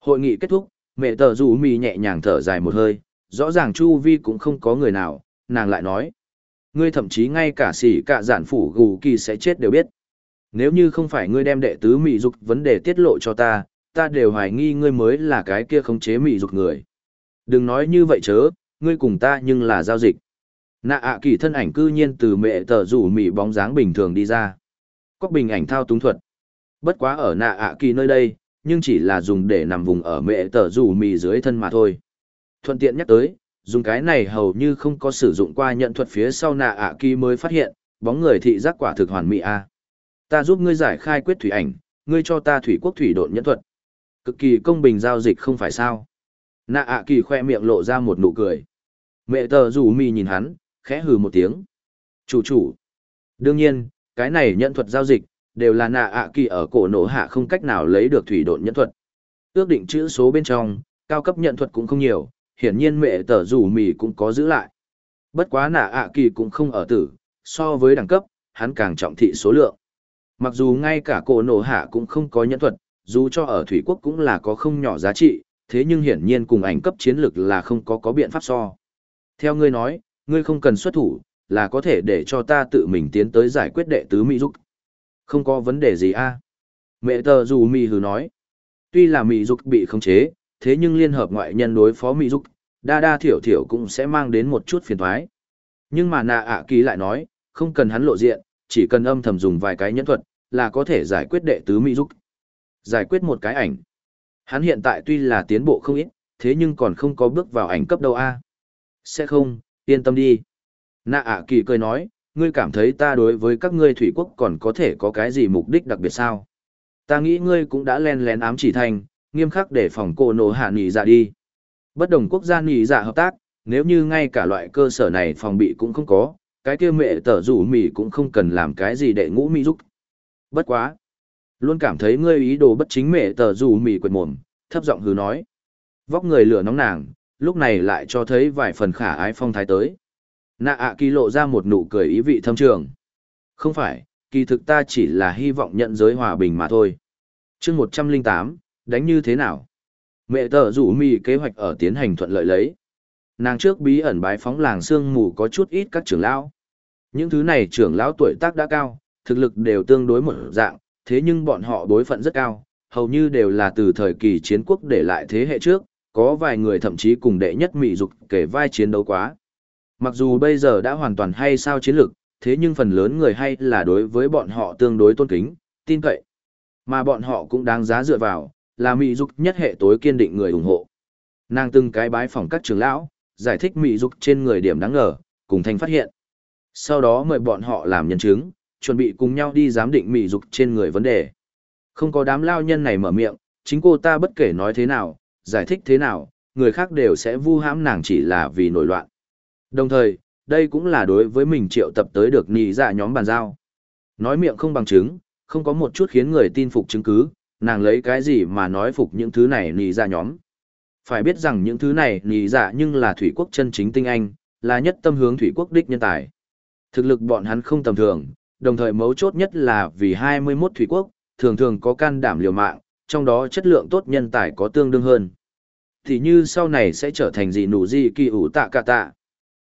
A: Hội nghị kết thúc, mẹ tờ rủ mì nhẹ nhàng thở dài một hơi, rõ ràng chu vi cũng không có người nào, nàng lại nói. Ngươi thậm chí ngay cả xỉ cả giản phủ gù kỳ sẽ chết đều biết. Nếu như không phải ngươi đem đệ tứ mị dục vấn đề tiết lộ cho ta, ta đều hoài nghi ngươi mới là cái kia khống chế mị dục người. Đừng nói như vậy chớ, ngươi cùng ta nhưng là giao dịch. Nạ ạ kỳ thân ảnh cư nhiên từ mẹ tờ rủ mị bóng dáng bình thường đi ra. Cóc bình ảnh thao túng thuật. Bất quá ở nạ ạ kỳ nơi đây, nhưng chỉ là dùng để nằm vùng ở mẹ tờ rủ mì dưới thân mà thôi. Thuận tiện nhắc tới, dùng cái này hầu như không có sử dụng qua nhận thuật phía sau nạ ạ kỳ mới phát hiện, bóng người thị giác quả thực hoàn mỹ a. Ta giúp ngươi giải khai quyết thủy ảnh, ngươi cho ta thủy quốc thủy độn nhẫn thuật. Cực kỳ công bình giao dịch không phải sao. Nạ ạ kỳ khoe miệng lộ ra một nụ cười. Mẹ tờ rủ mì nhìn hắn, khẽ hừ một tiếng. Chủ chủ. Đương nhiên, cái này nhận thuật giao dịch, đều là nạ ạ kỳ ở cổ nổ hạ không cách nào lấy được thủy độn nhận thuật. Ước định chữ số bên trong, cao cấp nhận thuật cũng không nhiều, hiển nhiên mẹ tờ rủ mì cũng có giữ lại. Bất quá nạ ạ kỳ cũng không ở tử, so với đẳng cấp, hắn càng trọng thị số lượng. Mặc dù ngay cả cổ nổ hạ cũng không có nhẫn thuật, dù cho ở thủy quốc cũng là có không nhỏ giá trị, thế nhưng hiển nhiên cùng ảnh cấp chiến lực là không có có biện pháp so. Theo ngươi nói, ngươi không cần xuất thủ, là có thể để cho ta tự mình tiến tới giải quyết đệ tứ Mỹ Dục. Không có vấn đề gì a Mẹ tờ dù mì hừ nói. Tuy là Mỹ Dục bị khống chế, thế nhưng liên hợp ngoại nhân đối phó Mỹ Dục, đa đa thiểu thiểu cũng sẽ mang đến một chút phiền thoái. Nhưng mà nạ ạ ký lại nói, không cần hắn lộ diện, chỉ cần âm thầm dùng vài cái nhẫn thuật, là có thể giải quyết đệ tứ Mỹ Dục. Giải quyết một cái ảnh. Hắn hiện tại tuy là tiến bộ không ít, thế nhưng còn không có bước vào ảnh cấp đâu a. Sẽ không, yên tâm đi. Nạ ạ kỳ cười nói, ngươi cảm thấy ta đối với các ngươi thủy quốc còn có thể có cái gì mục đích đặc biệt sao? Ta nghĩ ngươi cũng đã len lén ám chỉ thành, nghiêm khắc để phòng cô nổ hạ nghỉ dạ đi. Bất đồng quốc gia nghỉ dạ hợp tác, nếu như ngay cả loại cơ sở này phòng bị cũng không có, cái kia mẹ tở rủ mỉ cũng không cần làm cái gì để ngũ mỹ giúp. Bất quá. Luôn cảm thấy ngươi ý đồ bất chính mẹ tở rủ mỉ quệt mồm, thấp giọng hứ nói. Vóc người lửa nóng nàng, lúc này lại cho thấy vài phần khả ái phong thái tới. Nạ ạ kỳ lộ ra một nụ cười ý vị thâm trường. Không phải, kỳ thực ta chỉ là hy vọng nhận giới hòa bình mà thôi. chương 108, đánh như thế nào? Mẹ tờ rủ mì kế hoạch ở tiến hành thuận lợi lấy. Nàng trước bí ẩn bái phóng làng sương mù có chút ít các trưởng lão. Những thứ này trưởng lão tuổi tác đã cao, thực lực đều tương đối một dạng, thế nhưng bọn họ đối phận rất cao, hầu như đều là từ thời kỳ chiến quốc để lại thế hệ trước, có vài người thậm chí cùng đệ nhất mỹ dục kể vai chiến đấu quá. Mặc dù bây giờ đã hoàn toàn hay sao chiến lược, thế nhưng phần lớn người hay là đối với bọn họ tương đối tôn kính, tin cậy. Mà bọn họ cũng đáng giá dựa vào, là mỹ dục nhất hệ tối kiên định người ủng hộ. Nàng từng cái bái phòng các trưởng lão, giải thích mỹ dục trên người điểm đáng ngờ, cùng thành phát hiện. Sau đó mời bọn họ làm nhân chứng, chuẩn bị cùng nhau đi giám định mỹ dục trên người vấn đề. Không có đám lao nhân này mở miệng, chính cô ta bất kể nói thế nào, giải thích thế nào, người khác đều sẽ vu hãm nàng chỉ là vì nổi loạn. Đồng thời, đây cũng là đối với mình triệu tập tới được nì dạ nhóm bàn giao. Nói miệng không bằng chứng, không có một chút khiến người tin phục chứng cứ, nàng lấy cái gì mà nói phục những thứ này nì dạ nhóm. Phải biết rằng những thứ này nì dạ nhưng là thủy quốc chân chính tinh anh, là nhất tâm hướng thủy quốc đích nhân tài. Thực lực bọn hắn không tầm thường, đồng thời mấu chốt nhất là vì 21 thủy quốc, thường thường có can đảm liều mạng, trong đó chất lượng tốt nhân tài có tương đương hơn. Thì như sau này sẽ trở thành gì nụ gì kỳ ủ tạ cả tạ.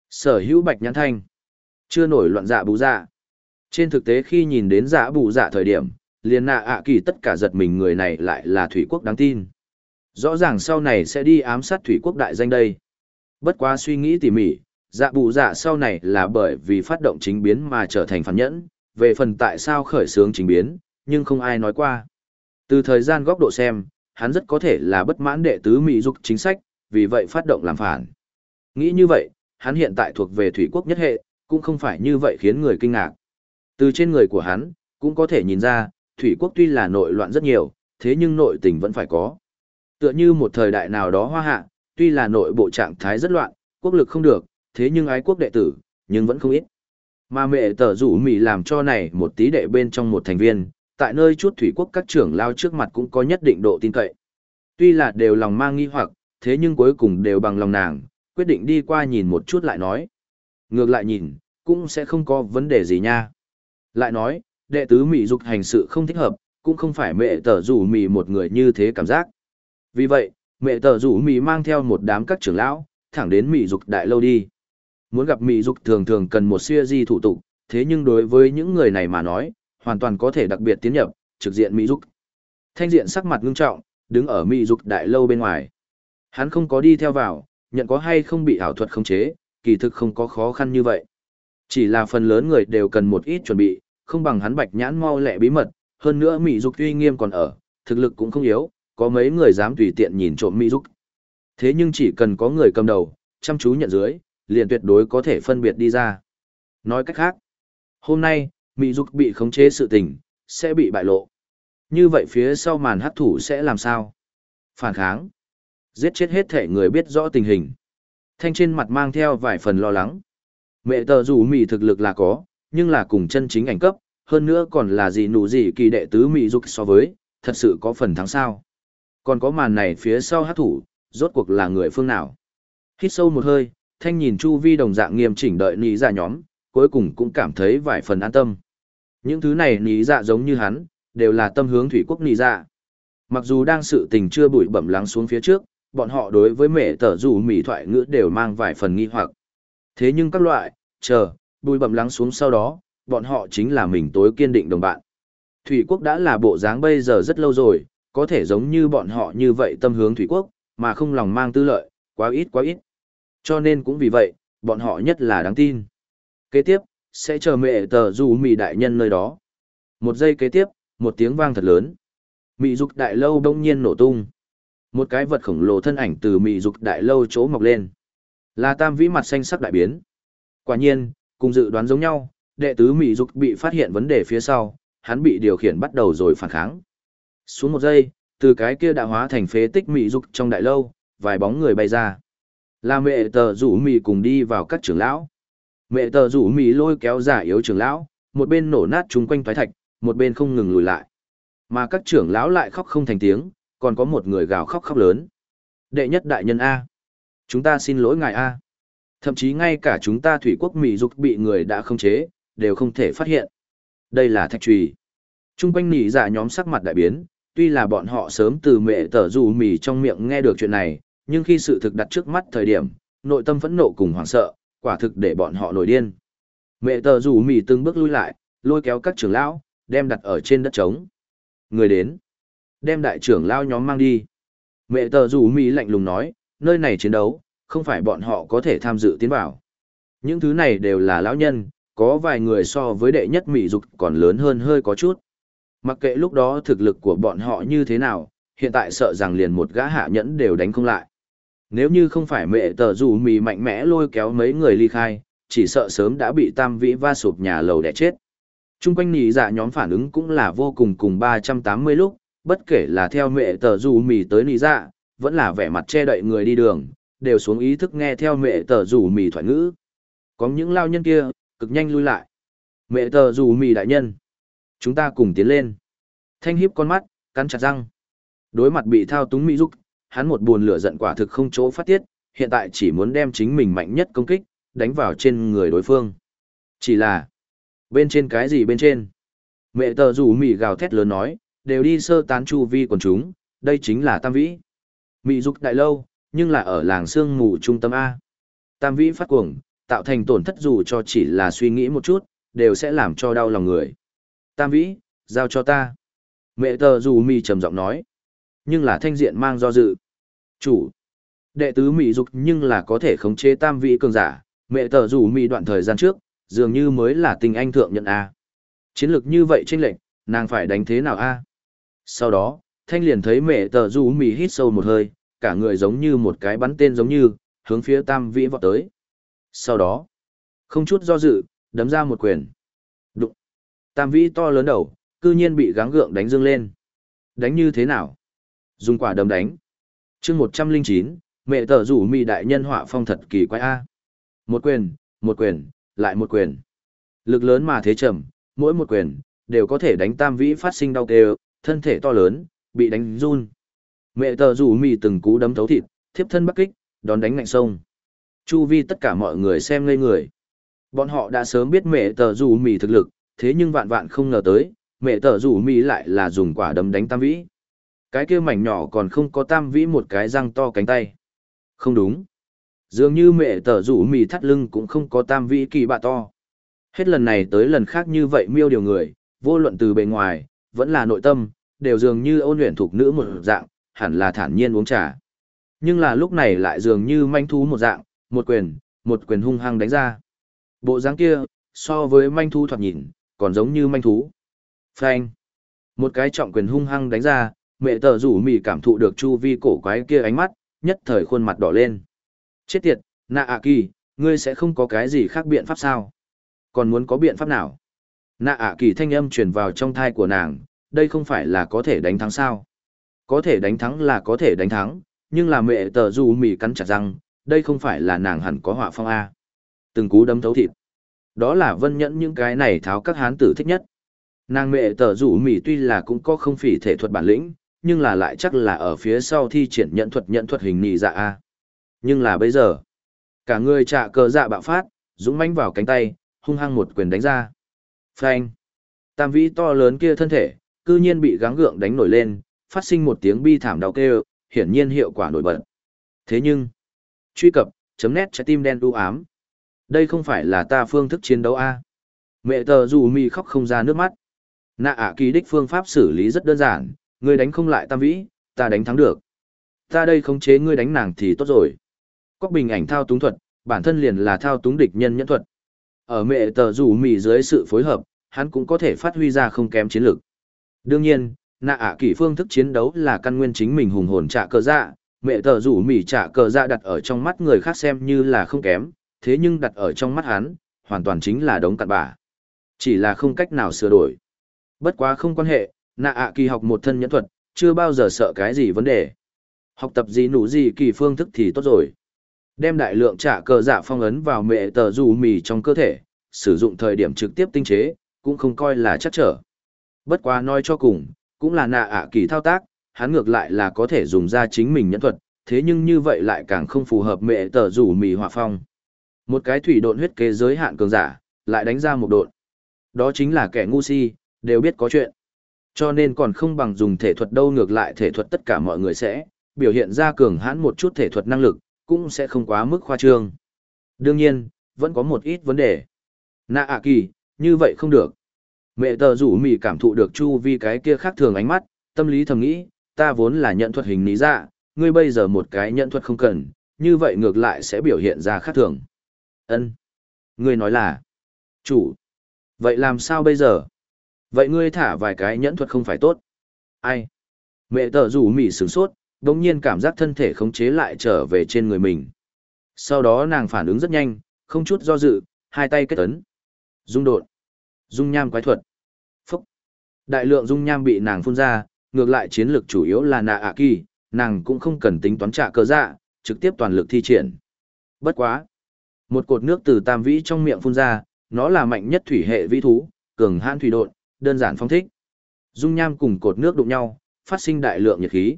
A: Sở hữu bạch nhãn thanh. Chưa nổi loạn dạ bù dạ. Trên thực tế khi nhìn đến dạ bù dạ thời điểm, liền nạ ạ kỳ tất cả giật mình người này lại là thủy quốc đáng tin. Rõ ràng sau này sẽ đi ám sát thủy quốc đại danh đây. Bất quá suy nghĩ tỉ mỉ, dạ bù dạ sau này là bởi vì phát động chính biến mà trở thành phản nhẫn, về phần tại sao khởi xướng chính biến, nhưng không ai nói qua. Từ thời gian góc độ xem, hắn rất có thể là bất mãn đệ tứ Mỹ dục chính sách, vì vậy phát động làm phản. Nghĩ như vậy, hắn hiện tại thuộc về thủy quốc nhất hệ, cũng không phải như vậy khiến người kinh ngạc. Từ trên người của hắn, cũng có thể nhìn ra, thủy quốc tuy là nội loạn rất nhiều, thế nhưng nội tình vẫn phải có. Tựa như một thời đại nào đó hoa hạ, tuy là nội bộ trạng thái rất loạn, quốc lực không được, thế nhưng ái quốc đệ tử, nhưng vẫn không ít. Mà mẹ tờ rủ mỉ làm cho này một tí đệ bên trong một thành viên, tại nơi chút thủy quốc các trưởng lao trước mặt cũng có nhất định độ tin cậy. Tuy là đều lòng mang nghi hoặc, thế nhưng cuối cùng đều bằng lòng nàng, quyết định đi qua nhìn một chút lại nói. Ngược lại nhìn, cũng sẽ không có vấn đề gì nha. Lại nói, đệ tứ Mỹ dục hành sự không thích hợp, cũng không phải mẹ tờ rủ mì một người như thế cảm giác. Vì vậy, mẹ tờ rủ mì mang theo một đám các trưởng lão, thẳng đến Mỹ dục đại lâu đi. Muốn gặp Mỹ dục thường thường cần một siêu di thủ tục, thế nhưng đối với những người này mà nói, hoàn toàn có thể đặc biệt tiến nhập, trực diện Mỹ dục. Thanh diện sắc mặt ngưng trọng, đứng ở Mỹ dục đại lâu bên ngoài. Hắn không có đi theo vào, nhận có hay không bị ảo thuật khống chế, kỳ thực không có khó khăn như vậy. Chỉ là phần lớn người đều cần một ít chuẩn bị, không bằng hắn bạch nhãn mau lẹ bí mật, hơn nữa Mỹ Dục tuy nghiêm còn ở, thực lực cũng không yếu, có mấy người dám tùy tiện nhìn trộm Mỹ Dục. Thế nhưng chỉ cần có người cầm đầu, chăm chú nhận dưới, liền tuyệt đối có thể phân biệt đi ra. Nói cách khác, hôm nay, Mỹ Dục bị khống chế sự tình, sẽ bị bại lộ. Như vậy phía sau màn hấp thủ sẽ làm sao? Phản kháng. Giết chết hết thể người biết rõ tình hình. Thanh trên mặt mang theo vài phần lo lắng. Mẹ tờ dù Mỹ thực lực là có, nhưng là cùng chân chính ảnh cấp, hơn nữa còn là gì nụ gì kỳ đệ tứ Mỹ dục so với, thật sự có phần thắng sao. Còn có màn này phía sau hát thủ, rốt cuộc là người phương nào. Hít sâu một hơi, thanh nhìn chu vi đồng dạng nghiêm chỉnh đợi ní dạ nhóm, cuối cùng cũng cảm thấy vài phần an tâm. Những thứ này ní dạ giống như hắn, đều là tâm hướng thủy quốc ní dạ. Mặc dù đang sự tình chưa bụi bẩm lắng xuống phía trước, bọn họ đối với mẹ tờ dù mỹ thoại ngữ đều mang vài phần nghi hoặc. Thế nhưng các loại, chờ, bùi bầm lắng xuống sau đó, bọn họ chính là mình tối kiên định đồng bạn. Thủy quốc đã là bộ dáng bây giờ rất lâu rồi, có thể giống như bọn họ như vậy tâm hướng thủy quốc, mà không lòng mang tư lợi, quá ít quá ít. Cho nên cũng vì vậy, bọn họ nhất là đáng tin. Kế tiếp, sẽ chờ mẹ tờ dù mì đại nhân nơi đó. Một giây kế tiếp, một tiếng vang thật lớn. Mị dục đại lâu đông nhiên nổ tung. Một cái vật khổng lồ thân ảnh từ mị dục đại lâu chỗ mọc lên. Là tam vĩ mặt xanh sắc đại biến. Quả nhiên, cùng dự đoán giống nhau, đệ tứ mị Dục bị phát hiện vấn đề phía sau, hắn bị điều khiển bắt đầu rồi phản kháng. Xuống một giây, từ cái kia đã hóa thành phế tích mị Dục trong đại lâu, vài bóng người bay ra. Là mẹ tờ rủ mị cùng đi vào các trưởng lão. Mẹ tờ rủ mị lôi kéo giả yếu trưởng lão, một bên nổ nát chung quanh thoái thạch, một bên không ngừng lùi lại. Mà các trưởng lão lại khóc không thành tiếng, còn có một người gào khóc khóc lớn. Đệ nhất đại nhân A. Chúng ta xin lỗi ngài A. Thậm chí ngay cả chúng ta thủy quốc Mỹ dục bị người đã không chế, đều không thể phát hiện. Đây là thạch trùy. Trung quanh nỉ giả nhóm sắc mặt đại biến, tuy là bọn họ sớm từ mẹ tở dù mì trong miệng nghe được chuyện này, nhưng khi sự thực đặt trước mắt thời điểm, nội tâm phẫn nộ cùng hoảng sợ, quả thực để bọn họ nổi điên. Mẹ tờ rủ mì từng bước lui lại, lôi kéo các trưởng lão, đem đặt ở trên đất trống. Người đến, đem đại trưởng lao nhóm mang đi. Mẹ tờ dù Mỹ lạnh lùng nói, nơi này chiến đấu, không phải bọn họ có thể tham dự tiến vào. Những thứ này đều là lão nhân, có vài người so với đệ nhất mỹ dục còn lớn hơn hơi có chút. Mặc kệ lúc đó thực lực của bọn họ như thế nào, hiện tại sợ rằng liền một gã hạ nhẫn đều đánh không lại. Nếu như không phải mẹ tờ rủ mì mạnh mẽ lôi kéo mấy người ly khai, chỉ sợ sớm đã bị tam vĩ va sụp nhà lầu đẻ chết. Trung quanh nhì dạ nhóm phản ứng cũng là vô cùng cùng 380 lúc, bất kể là theo mẹ tờ dù mì tới nị dạ, vẫn là vẻ mặt che đậy người đi đường, đều xuống ý thức nghe theo mẹ tờ dù mì thoại ngữ. Có những lao nhân kia, cực nhanh lui lại. Mẹ tờ dù mì đại nhân. Chúng ta cùng tiến lên. Thanh hiếp con mắt, cắn chặt răng. Đối mặt bị thao túng mỹ dục, hắn một buồn lửa giận quả thực không chỗ phát tiết, hiện tại chỉ muốn đem chính mình mạnh nhất công kích, đánh vào trên người đối phương. Chỉ là, bên trên cái gì bên trên? Mẹ tờ rủ mỉ gào thét lớn nói, đều đi sơ tán chu vi quần chúng, đây chính là tam vĩ. Mị dục đại lâu, nhưng là ở làng sương mù trung tâm A. Tam vĩ phát cuồng, tạo thành tổn thất dù cho chỉ là suy nghĩ một chút, đều sẽ làm cho đau lòng người. Tam vĩ, giao cho ta. Mẹ tờ dù mì trầm giọng nói. Nhưng là thanh diện mang do dự. Chủ. Đệ tứ mị dục nhưng là có thể khống chế tam vĩ cường giả. Mẹ tờ dù mì đoạn thời gian trước, dường như mới là tình anh thượng nhận A. Chiến lược như vậy trên lệnh, nàng phải đánh thế nào A? Sau đó, thanh liền thấy mẹ tờ rủ mì hít sâu một hơi, cả người giống như một cái bắn tên giống như, hướng phía tam vĩ vọt tới. Sau đó, không chút do dự, đấm ra một quyền. Đụng. Tam vĩ to lớn đầu, cư nhiên bị gắng gượng đánh dương lên. Đánh như thế nào? Dùng quả đấm đánh. chương 109, mẹ tờ rủ mì đại nhân họa phong thật kỳ quái A. Một quyền, một quyền, lại một quyền. Lực lớn mà thế trầm, mỗi một quyền, đều có thể đánh tam vĩ phát sinh đau kêu, thân thể to lớn, bị đánh run. Mẹ tờ rủ mì từng cú đấm thấu thịt, thiếp thân bắc kích, đón đánh ngạnh sông. Chu vi tất cả mọi người xem ngây người. Bọn họ đã sớm biết mẹ tờ rủ mì thực lực, thế nhưng vạn vạn không ngờ tới, mẹ tờ rủ mì lại là dùng quả đấm đánh tam vĩ. Cái kia mảnh nhỏ còn không có tam vĩ một cái răng to cánh tay. Không đúng. Dường như mẹ tờ rủ mì thắt lưng cũng không có tam vĩ kỳ bạ to. Hết lần này tới lần khác như vậy miêu điều người, vô luận từ bề ngoài, vẫn là nội tâm, đều dường như ôn luyện thuộc nữ một dạng, hẳn là thản nhiên uống trà. Nhưng là lúc này lại dường như manh thú một dạng, một quyền, một quyền hung hăng đánh ra. Bộ dáng kia, so với manh thú thoạt nhìn, còn giống như manh thú. Phanh. Một cái trọng quyền hung hăng đánh ra, mẹ tờ rủ mì cảm thụ được chu vi cổ quái kia ánh mắt, nhất thời khuôn mặt đỏ lên. Chết tiệt, nạ ạ kỳ, ngươi sẽ không có cái gì khác biện pháp sao? Còn muốn có biện pháp nào? Nạ ạ kỳ thanh âm truyền vào trong thai của nàng, đây không phải là có thể đánh thắng sao? Có thể đánh thắng là có thể đánh thắng, nhưng là mẹ tờ rủ mì cắn chặt răng, đây không phải là nàng hẳn có họa phong A. Từng cú đấm thấu thịt. Đó là vân nhẫn những cái này tháo các hán tử thích nhất. Nàng mẹ tờ rủ mì tuy là cũng có không phỉ thể thuật bản lĩnh, nhưng là lại chắc là ở phía sau thi triển nhận thuật nhận thuật hình nị dạ A. Nhưng là bây giờ, cả người trạ cờ dạ bạo phát, dũng mãnh vào cánh tay, hung hăng một quyền đánh ra. Phanh! Tam vĩ to lớn kia thân thể, cư nhiên bị gắng gượng đánh nổi lên, phát sinh một tiếng bi thảm đau kêu, hiển nhiên hiệu quả nổi bật. Thế nhưng, truy cập, chấm nét trái tim đen u ám. Đây không phải là ta phương thức chiến đấu A. Mẹ tờ dù mi khóc không ra nước mắt. Nạ ạ kỳ đích phương pháp xử lý rất đơn giản, ngươi đánh không lại tam vĩ, ta đánh thắng được. Ta đây khống chế ngươi đánh nàng thì tốt rồi. Cóc bình ảnh thao túng thuật, bản thân liền là thao túng địch nhân nhẫn thuật. Ở mẹ tờ rủ mì dưới sự phối hợp, hắn cũng có thể phát huy ra không kém chiến lược. Đương nhiên, nạ ạ kỳ phương thức chiến đấu là căn nguyên chính mình hùng hồn trả cờ dạ, mẹ tờ rủ mỉ trả cờ dạ đặt ở trong mắt người khác xem như là không kém, thế nhưng đặt ở trong mắt hắn, hoàn toàn chính là đống cặn bã. Chỉ là không cách nào sửa đổi. Bất quá không quan hệ, nạ ạ kỳ học một thân nhẫn thuật, chưa bao giờ sợ cái gì vấn đề. Học tập gì nụ gì kỳ phương thức thì tốt rồi. Đem đại lượng trả cờ dạ phong ấn vào mẹ tờ rủ mì trong cơ thể, sử dụng thời điểm trực tiếp tinh chế, cũng không coi là chắc trở. Bất quá nói cho cùng, cũng là nạ ạ kỳ thao tác, hắn ngược lại là có thể dùng ra chính mình nhẫn thuật, thế nhưng như vậy lại càng không phù hợp mẹ tờ rủ mì hỏa phong. Một cái thủy độn huyết kế giới hạn cường giả, lại đánh ra một độn. Đó chính là kẻ ngu si, đều biết có chuyện. Cho nên còn không bằng dùng thể thuật đâu ngược lại thể thuật tất cả mọi người sẽ, biểu hiện ra cường hãn một chút thể thuật năng lực, cũng sẽ không quá mức khoa trương. Đương nhiên, vẫn có một ít vấn đề. Nạ ạ kỳ, như vậy không được. Mẹ tờ rủ mì cảm thụ được chu vi cái kia khác thường ánh mắt, tâm lý thầm nghĩ, ta vốn là nhận thuật hình lý dạ, ngươi bây giờ một cái nhận thuật không cần, như vậy ngược lại sẽ biểu hiện ra khác thường. Ân, Ngươi nói là, chủ, vậy làm sao bây giờ? Vậy ngươi thả vài cái nhẫn thuật không phải tốt. Ai? Mẹ tờ rủ mỉ sửng sốt, đồng nhiên cảm giác thân thể khống chế lại trở về trên người mình. Sau đó nàng phản ứng rất nhanh, không chút do dự, hai tay kết ấn. Dung đột. Dung nham quái thuật. Phúc. Đại lượng dung nham bị nàng phun ra, ngược lại chiến lược chủ yếu là nạ ạ kỳ, nàng cũng không cần tính toán trả cơ dạ, trực tiếp toàn lực thi triển. Bất quá. Một cột nước từ tam vĩ trong miệng phun ra, nó là mạnh nhất thủy hệ vĩ thú, cường hãn thủy độn, đơn giản phong thích. Dung nham cùng cột nước đụng nhau, phát sinh đại lượng nhiệt khí.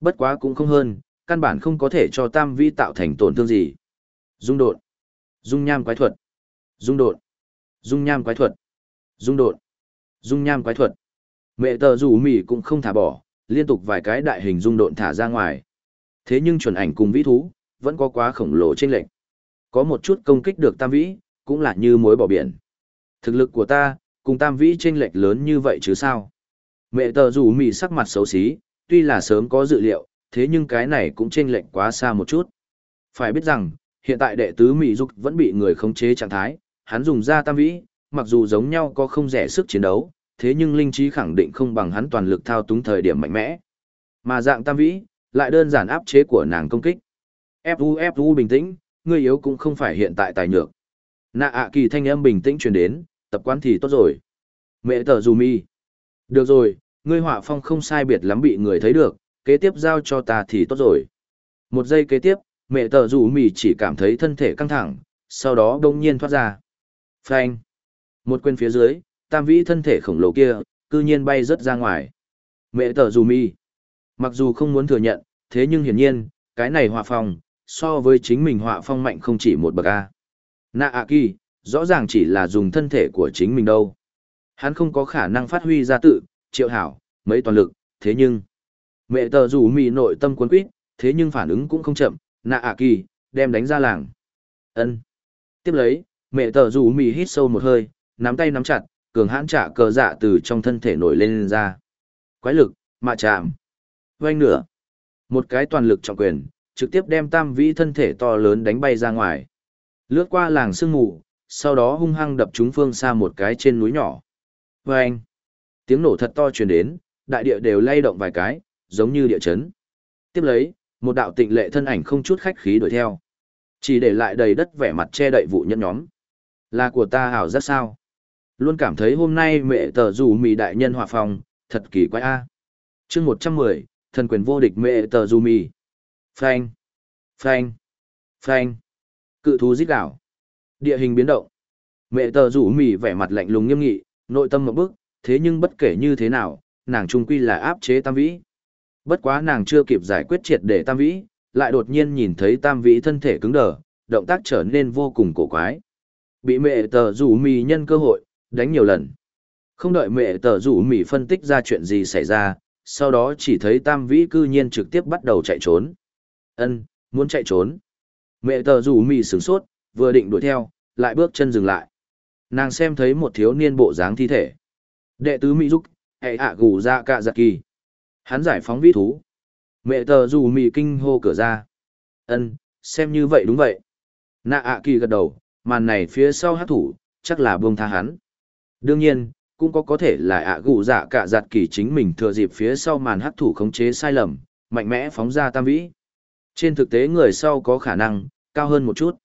A: Bất quá cũng không hơn, căn bản không có thể cho tam vi tạo thành tổn thương gì. Dung đột, Dung nham quái thuật. Dung đột. Dung nham quái thuật. Dung đột, Dung nham quái thuật. Mẹ tờ rủ mỉ cũng không thả bỏ, liên tục vài cái đại hình dung độn thả ra ngoài. Thế nhưng chuẩn ảnh cùng vĩ thú, vẫn có quá khổng lồ trên lệch, Có một chút công kích được tam vĩ, cũng là như mối bỏ biển. Thực lực của ta, cùng tam vĩ chênh lệch lớn như vậy chứ sao? Mẹ tờ rủ mỉ sắc mặt xấu xí, tuy là sớm có dự liệu, thế nhưng cái này cũng chênh lệch quá xa một chút. Phải biết rằng, hiện tại đệ tứ Mỹ Dục vẫn bị người khống chế trạng thái, hắn dùng ra tam vĩ, mặc dù giống nhau có không rẻ sức chiến đấu, thế nhưng linh trí khẳng định không bằng hắn toàn lực thao túng thời điểm mạnh mẽ. Mà dạng tam vĩ, lại đơn giản áp chế của nàng công kích. Fu Fu bình tĩnh, ngươi yếu cũng không phải hiện tại tài nhược. Nạ ạ kỳ thanh âm bình tĩnh truyền đến, tập quán thì tốt rồi. Mẹ tờ dù mi. Được rồi, ngươi họa phong không sai biệt lắm bị người thấy được, kế tiếp giao cho ta thì tốt rồi. Một giây kế tiếp, mẹ tờ dù mì chỉ cảm thấy thân thể căng thẳng, sau đó đông nhiên thoát ra. Phanh. Một quyền phía dưới, tam vĩ thân thể khổng lồ kia, cư nhiên bay rớt ra ngoài. Mẹ tờ dù mi. Mặc dù không muốn thừa nhận, thế nhưng hiển nhiên, cái này họa phong, so với chính mình họa phong mạnh không chỉ một bậc A. Nạ ạ kỳ, rõ ràng chỉ là dùng thân thể của chính mình đâu. Hắn không có khả năng phát huy ra tự, triệu hảo, mấy toàn lực, thế nhưng... Mẹ tờ dù mì nội tâm cuốn quýt, thế nhưng phản ứng cũng không chậm, nạ ạ kỳ, đem đánh ra làng. ân Tiếp lấy, mẹ tờ rủ mì hít sâu một hơi, nắm tay nắm chặt, cường hãn trả cờ dạ từ trong thân thể nổi lên, lên ra. Quái lực, mạ chạm. Vanh nửa. Một cái toàn lực trọng quyền, trực tiếp đem tam vĩ thân thể to lớn đánh bay ra ngoài. Lướt qua làng sương mù, sau đó hung hăng đập chúng phương xa một cái trên núi nhỏ. Vâng! Tiếng nổ thật to truyền đến, đại địa đều lay động vài cái, giống như địa chấn. Tiếp lấy, một đạo tịnh lệ thân ảnh không chút khách khí đuổi theo. Chỉ để lại đầy đất vẻ mặt che đậy vụ nhẫn nhóm. Là của ta hảo rất sao? Luôn cảm thấy hôm nay mẹ tờ dù mì đại nhân hòa phòng, thật kỳ quái a. À. chương 110, thần quyền vô địch mẹ tờ dù mì. Phanh! Phanh! Phanh! Cự thú giết đảo. Địa hình biến động. Mẹ tờ rủ mì vẻ mặt lạnh lùng nghiêm nghị, nội tâm một bức, thế nhưng bất kể như thế nào, nàng trung quy là áp chế tam vĩ. Bất quá nàng chưa kịp giải quyết triệt để tam vĩ, lại đột nhiên nhìn thấy tam vĩ thân thể cứng đờ, động tác trở nên vô cùng cổ quái. Bị mẹ tờ rủ mì nhân cơ hội, đánh nhiều lần. Không đợi mẹ tờ rủ mì phân tích ra chuyện gì xảy ra, sau đó chỉ thấy tam vĩ cư nhiên trực tiếp bắt đầu chạy trốn. Ân, muốn chạy trốn. Mẹ tờ rủ mì sửng sốt, vừa định đuổi theo, lại bước chân dừng lại. Nàng xem thấy một thiếu niên bộ dáng thi thể. Đệ tứ Mỹ Dục, hệ ạ gù ra cạ giặc kỳ. Hắn giải phóng vĩ thú. Mẹ tờ rủ mì kinh hô cửa ra. Ân, xem như vậy đúng vậy. Nạ ạ kỳ gật đầu, màn này phía sau hát thủ, chắc là buông tha hắn. Đương nhiên, cũng có có thể là ạ gù dạ cả giặt kỳ chính mình thừa dịp phía sau màn hát thủ khống chế sai lầm, mạnh mẽ phóng ra tam vĩ. Trên thực tế người sau có khả năng, cao hơn một chút.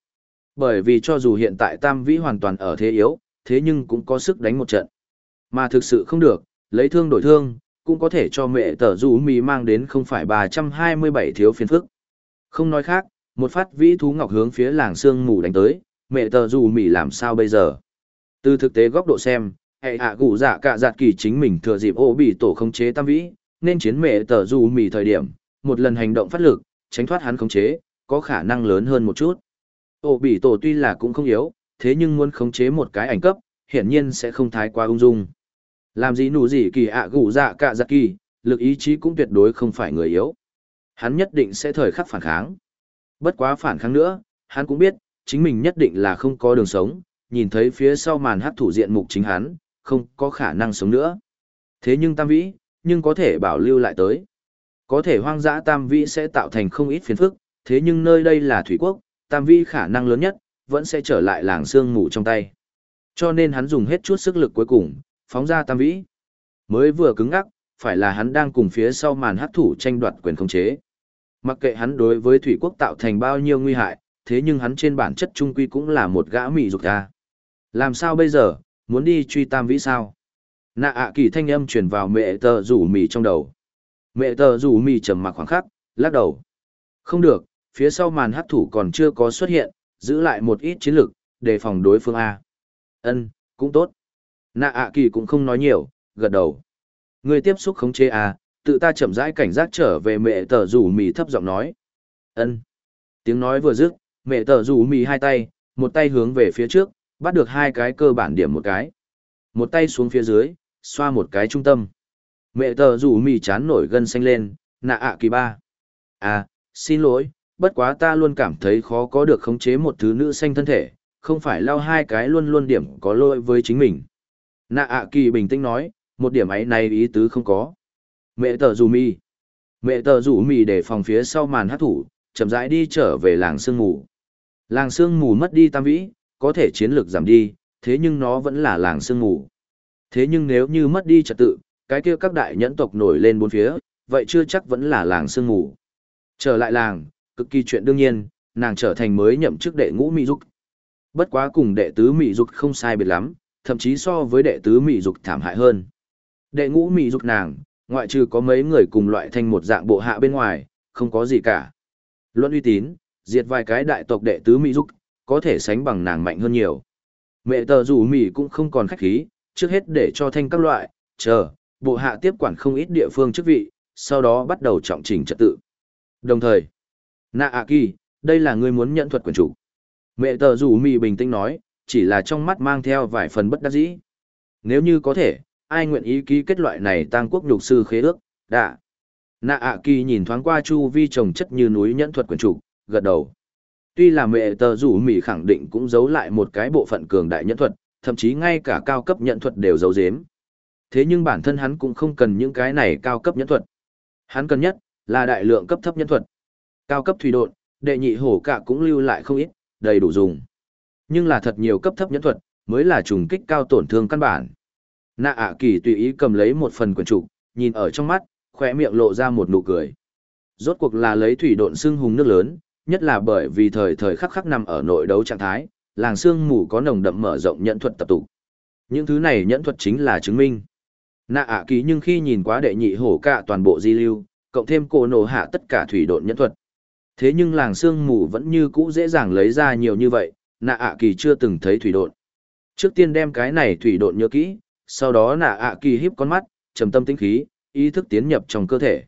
A: Bởi vì cho dù hiện tại Tam Vĩ hoàn toàn ở thế yếu, thế nhưng cũng có sức đánh một trận. Mà thực sự không được, lấy thương đổi thương, cũng có thể cho mẹ tờ rủ mì mang đến không phải 327 thiếu phiền phức. Không nói khác, một phát vĩ thú ngọc hướng phía làng sương mù đánh tới, mẹ tờ dù mỉ làm sao bây giờ? Từ thực tế góc độ xem, hệ hạ gù dạ cả giạt kỳ chính mình thừa dịp ô bị tổ khống chế tam vĩ, nên chiến mẹ tờ dù mỉ thời điểm, một lần hành động phát lực, tránh thoát hắn khống chế, có khả năng lớn hơn một chút. Ô bị tổ tuy là cũng không yếu, thế nhưng muốn khống chế một cái ảnh cấp, hiển nhiên sẽ không thái quá ung dung. Làm gì nụ gì kỳ ạ gù dạ cả dạt kỳ, lực ý chí cũng tuyệt đối không phải người yếu. Hắn nhất định sẽ thời khắc phản kháng. Bất quá phản kháng nữa, hắn cũng biết, chính mình nhất định là không có đường sống, nhìn thấy phía sau màn hát thủ diện mục chính hắn, không có khả năng sống nữa. Thế nhưng tam vĩ, nhưng có thể bảo lưu lại tới. Có thể hoang dã tam vĩ sẽ tạo thành không ít phiền phức, thế nhưng nơi đây là thủy quốc, tam vĩ khả năng lớn nhất, vẫn sẽ trở lại làng sương mù trong tay. Cho nên hắn dùng hết chút sức lực cuối cùng, phóng ra tam vĩ. Mới vừa cứng ngắc, phải là hắn đang cùng phía sau màn hắc thủ tranh đoạt quyền khống chế. Mặc kệ hắn đối với thủy quốc tạo thành bao nhiêu nguy hại, thế nhưng hắn trên bản chất trung quy cũng là một gã mị dục ta. Làm sao bây giờ, muốn đi truy tam vĩ sao? Nạ ạ kỳ thanh âm truyền vào mẹ tờ rủ mì trong đầu. Mẹ tờ rủ mì trầm mặc khoảng khắc, lắc đầu. Không được, phía sau màn hấp thủ còn chưa có xuất hiện, giữ lại một ít chiến lược, đề phòng đối phương A. Ân, cũng tốt. Nạ ạ kỳ cũng không nói nhiều, gật đầu. Người tiếp xúc khống chế A, tự ta chậm rãi cảnh giác trở về mẹ tờ rủ mì thấp giọng nói. Ân. Tiếng nói vừa dứt, mẹ tờ rủ mì hai tay, một tay hướng về phía trước, bắt được hai cái cơ bản điểm một cái. Một tay xuống phía dưới, xoa một cái trung tâm. Mẹ tờ rủ mì chán nổi gân xanh lên, nạ ạ kỳ ba. À, xin lỗi, bất quá ta luôn cảm thấy khó có được khống chế một thứ nữ xanh thân thể, không phải lao hai cái luôn luôn điểm có lỗi với chính mình. Nạ ạ kỳ bình tĩnh nói, một điểm ấy này ý tứ không có. Mẹ tờ rủ mì. Mẹ tờ rủ mì để phòng phía sau màn hát thủ, chậm rãi đi trở về làng sương ngủ. Làng sương mù mất đi tam vĩ, có thể chiến lược giảm đi, thế nhưng nó vẫn là làng sương mù. Thế nhưng nếu như mất đi trật tự, cái kia các đại nhẫn tộc nổi lên bốn phía, vậy chưa chắc vẫn là làng sương mù. Trở lại làng, cực kỳ chuyện đương nhiên, nàng trở thành mới nhậm chức đệ ngũ mỹ dục. Bất quá cùng đệ tứ mỹ dục không sai biệt lắm, thậm chí so với đệ tứ mỹ dục thảm hại hơn. Đệ ngũ mỹ dục nàng, ngoại trừ có mấy người cùng loại thành một dạng bộ hạ bên ngoài, không có gì cả. Luận uy tín, diệt vài cái đại tộc đệ tứ mỹ dục, có thể sánh bằng nàng mạnh hơn nhiều. Mẹ tờ rủ mỹ cũng không còn khách khí, trước hết để cho thanh các loại, chờ, bộ hạ tiếp quản không ít địa phương chức vị, sau đó bắt đầu trọng trình trật tự. Đồng thời, Nạ ạ kỳ, đây là người muốn nhận thuật quyền chủ. Mẹ tờ rủ mỹ bình tĩnh nói, chỉ là trong mắt mang theo vài phần bất đắc dĩ. Nếu như có thể, ai nguyện ý ký kết loại này tăng quốc nhục sư khế ước, đã. Nạ ạ kỳ nhìn thoáng qua chu vi trồng chất như núi nhẫn thuật quyền chủ, gật đầu. Tuy là mẹ tờ rủ mỉ khẳng định cũng giấu lại một cái bộ phận cường đại nhẫn thuật, thậm chí ngay cả cao cấp nhẫn thuật đều giấu giếm. Thế nhưng bản thân hắn cũng không cần những cái này cao cấp nhẫn thuật. Hắn cần nhất là đại lượng cấp thấp nhẫn thuật. Cao cấp thủy độn, đệ nhị hổ cả cũng lưu lại không ít, đầy đủ dùng. Nhưng là thật nhiều cấp thấp nhẫn thuật, mới là trùng kích cao tổn thương căn bản. Nạ ạ kỳ tùy ý cầm lấy một phần quyển trục, nhìn ở trong mắt, khỏe miệng lộ ra một nụ cười. Rốt cuộc là lấy thủy độn xương hùng nước lớn, nhất là bởi vì thời thời khắc khắc nằm ở nội đấu trạng thái, làng xương mù có nồng đậm mở rộng nhẫn thuật tập tụ. Những thứ này nhẫn thuật chính là chứng minh. Nạ ạ kỳ nhưng khi nhìn quá đệ nhị hổ cả toàn bộ di lưu, cộng thêm cổ nổ hạ tất cả thủy độn nhẫn thuật, Thế nhưng làng xương mù vẫn như cũ dễ dàng lấy ra nhiều như vậy, nạ ạ kỳ chưa từng thấy thủy độn. Trước tiên đem cái này thủy độn nhớ kỹ, sau đó nạ ạ kỳ híp con mắt, trầm tâm tinh khí, ý thức tiến nhập trong cơ thể.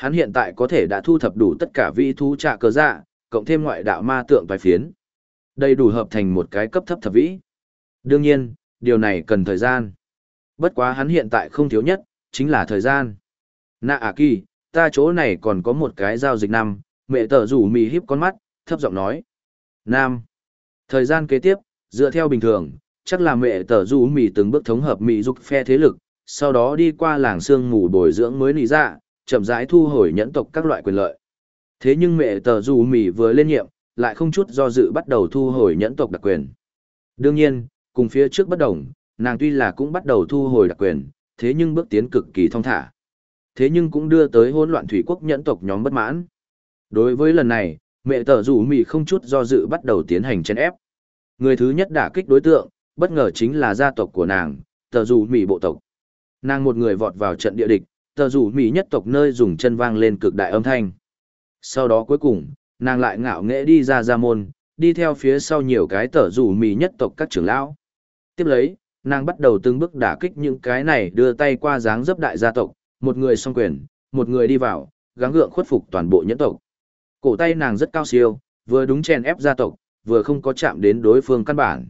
A: Hắn hiện tại có thể đã thu thập đủ tất cả vị thú trạ cơ dạ, cộng thêm ngoại đạo ma tượng vài phiến. Đầy đủ hợp thành một cái cấp thấp thập vĩ. Đương nhiên, điều này cần thời gian. Bất quá hắn hiện tại không thiếu nhất, chính là thời gian. Nạ à kỳ, ta chỗ này còn có một cái giao dịch năm, mẹ tờ rủ mì híp con mắt, thấp giọng nói. Nam. Thời gian kế tiếp, dựa theo bình thường, chắc là mẹ tờ rủ mì từng bước thống hợp mì dục phe thế lực, sau đó đi qua làng xương ngủ bồi dưỡng mới nỉ ra, dạ, chậm rãi thu hồi nhẫn tộc các loại quyền lợi. Thế nhưng mẹ tờ dù mỉ vừa lên nhiệm, lại không chút do dự bắt đầu thu hồi nhẫn tộc đặc quyền. Đương nhiên, cùng phía trước bất đồng, nàng tuy là cũng bắt đầu thu hồi đặc quyền, thế nhưng bước tiến cực kỳ thông thả. Thế nhưng cũng đưa tới hỗn loạn thủy quốc nhẫn tộc nhóm bất mãn. Đối với lần này, mẹ tờ rủ mì không chút do dự bắt đầu tiến hành chèn ép. Người thứ nhất đả kích đối tượng, bất ngờ chính là gia tộc của nàng, tờ rủ mì bộ tộc. Nàng một người vọt vào trận địa địch, tờ rủ mỹ nhất tộc nơi dùng chân vang lên cực đại âm thanh. Sau đó cuối cùng, nàng lại ngạo nghễ đi ra ra môn, đi theo phía sau nhiều cái tờ rủ mỹ nhất tộc các trưởng lão. Tiếp lấy, nàng bắt đầu từng bước đả kích những cái này đưa tay qua dáng dấp đại gia tộc, một người song quyền, một người đi vào, gắng gượng khuất phục toàn bộ nhẫn tộc. Cổ tay nàng rất cao siêu, vừa đúng chèn ép gia tộc, vừa không có chạm đến đối phương căn bản.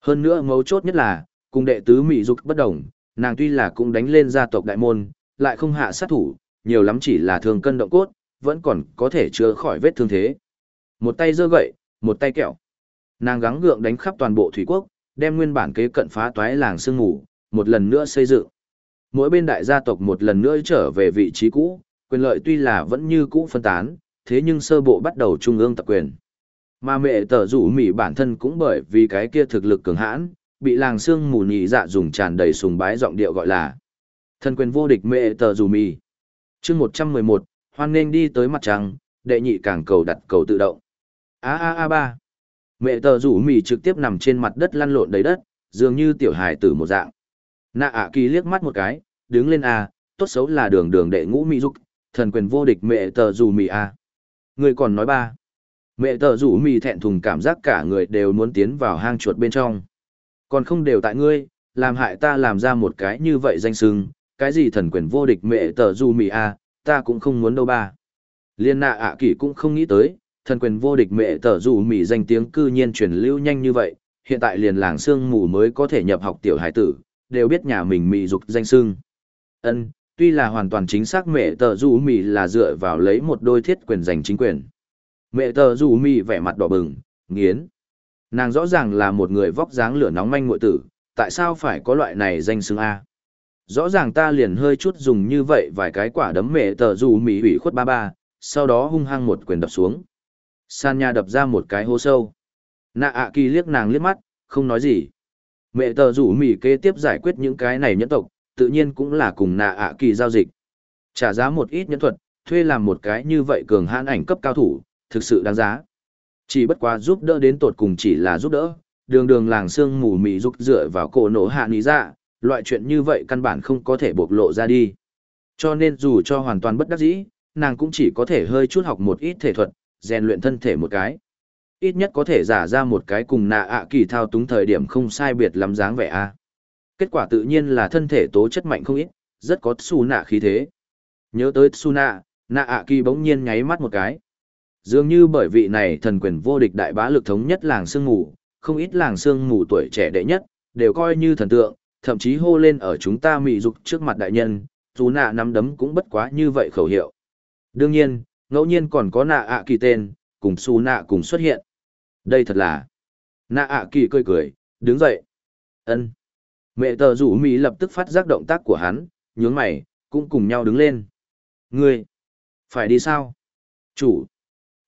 A: Hơn nữa mấu chốt nhất là, cùng đệ tứ mỹ dục bất đồng, nàng tuy là cũng đánh lên gia tộc đại môn, lại không hạ sát thủ, nhiều lắm chỉ là thương cân động cốt, vẫn còn có thể chữa khỏi vết thương thế. Một tay giơ gậy, một tay kẹo. Nàng gắng gượng đánh khắp toàn bộ thủy quốc, đem nguyên bản kế cận phá toái làng sương ngủ, một lần nữa xây dựng. Mỗi bên đại gia tộc một lần nữa trở về vị trí cũ, quyền lợi tuy là vẫn như cũ phân tán, thế nhưng sơ bộ bắt đầu trung ương tập quyền. Mà mẹ tờ rủ mỉ bản thân cũng bởi vì cái kia thực lực cường hãn, bị làng xương mù nhị dạ dùng tràn đầy sùng bái giọng điệu gọi là thân quyền vô địch mẹ tờ rủ mì chương 111, hoan nghênh đi tới mặt trăng, đệ nhị càng cầu đặt cầu tự động. A a a ba. Mẹ tờ rủ mì trực tiếp nằm trên mặt đất lăn lộn đầy đất, dường như tiểu hài tử một dạng. Nạ ạ kỳ liếc mắt một cái, đứng lên a, tốt xấu là đường đường đệ ngũ mì dục, thần quyền vô địch mẹ tờ rủ mì a. Người còn nói ba. Mẹ tờ rủ mì thẹn thùng cảm giác cả người đều muốn tiến vào hang chuột bên trong. Còn không đều tại ngươi, làm hại ta làm ra một cái như vậy danh sưng, cái gì thần quyền vô địch mẹ tờ du mì a, ta cũng không muốn đâu ba. Liên nạ ạ kỳ cũng không nghĩ tới, thần quyền vô địch mẹ tờ du mì danh tiếng cư nhiên truyền lưu nhanh như vậy, hiện tại liền làng sương mù mới có thể nhập học tiểu hải tử, đều biết nhà mình mì dục danh sưng. Ân, tuy là hoàn toàn chính xác mẹ tờ du mì là dựa vào lấy một đôi thiết quyền giành chính quyền. Mẹ tờ du mì vẻ mặt đỏ bừng, nghiến. Nàng rõ ràng là một người vóc dáng lửa nóng manh ngụy tử, tại sao phải có loại này danh xưng A? Rõ ràng ta liền hơi chút dùng như vậy vài cái quả đấm mẹ tờ rủ mỹ hủy khuất ba ba, sau đó hung hăng một quyền đập xuống. San nha đập ra một cái hố sâu. Nạ ạ kỳ liếc nàng liếc mắt, không nói gì. Mẹ tờ rủ mỉ kế tiếp giải quyết những cái này nhẫn tộc, tự nhiên cũng là cùng nạ ạ kỳ giao dịch. Trả giá một ít nhẫn thuật, thuê làm một cái như vậy cường hãn ảnh cấp cao thủ, thực sự đáng giá. Chỉ bất quá giúp đỡ đến tột cùng chỉ là giúp đỡ, đường đường làng xương mù mị giúp dựa vào cổ nổ hạ ní ra, dạ, loại chuyện như vậy căn bản không có thể bộc lộ ra đi. Cho nên dù cho hoàn toàn bất đắc dĩ, nàng cũng chỉ có thể hơi chút học một ít thể thuật, rèn luyện thân thể một cái. Ít nhất có thể giả ra một cái cùng nạ ạ kỳ thao túng thời điểm không sai biệt lắm dáng vẻ a. Kết quả tự nhiên là thân thể tố chất mạnh không ít, rất có su nạ khí thế. Nhớ tới su nạ, nạ ạ kỳ bỗng nhiên nháy mắt một cái. Dường như bởi vị này thần quyền vô địch đại bá lực thống nhất làng sương mù, không ít làng sương mù tuổi trẻ đệ nhất, đều coi như thần tượng, thậm chí hô lên ở chúng ta mị dục trước mặt đại nhân, dù nạ nắm đấm cũng bất quá như vậy khẩu hiệu. Đương nhiên, ngẫu nhiên còn có nạ ạ kỳ tên, cùng su nạ cùng xuất hiện. Đây thật là... Nạ ạ kỳ cười cười, đứng dậy. ân Mẹ tờ rủ Mỹ lập tức phát giác động tác của hắn, nhướng mày, cũng cùng nhau đứng lên. Ngươi! Phải đi sao? Chủ!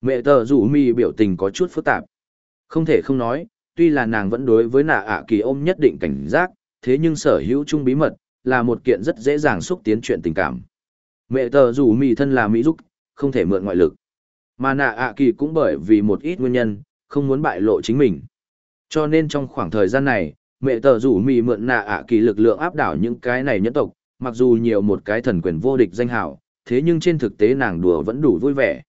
A: Mẹ tờ rủ Mỹ biểu tình có chút phức tạp. Không thể không nói, tuy là nàng vẫn đối với nạ ạ kỳ ôm nhất định cảnh giác, thế nhưng sở hữu chung bí mật, là một kiện rất dễ dàng xúc tiến chuyện tình cảm. Mẹ tờ rủ Mỹ thân là Mỹ giúp, không thể mượn ngoại lực. Mà nạ ạ kỳ cũng bởi vì một ít nguyên nhân, không muốn bại lộ chính mình. Cho nên trong khoảng thời gian này, mẹ tờ rủ mì mượn nạ ạ kỳ lực lượng áp đảo những cái này nhân tộc, mặc dù nhiều một cái thần quyền vô địch danh hảo, thế nhưng trên thực tế nàng đùa vẫn đủ vui vẻ.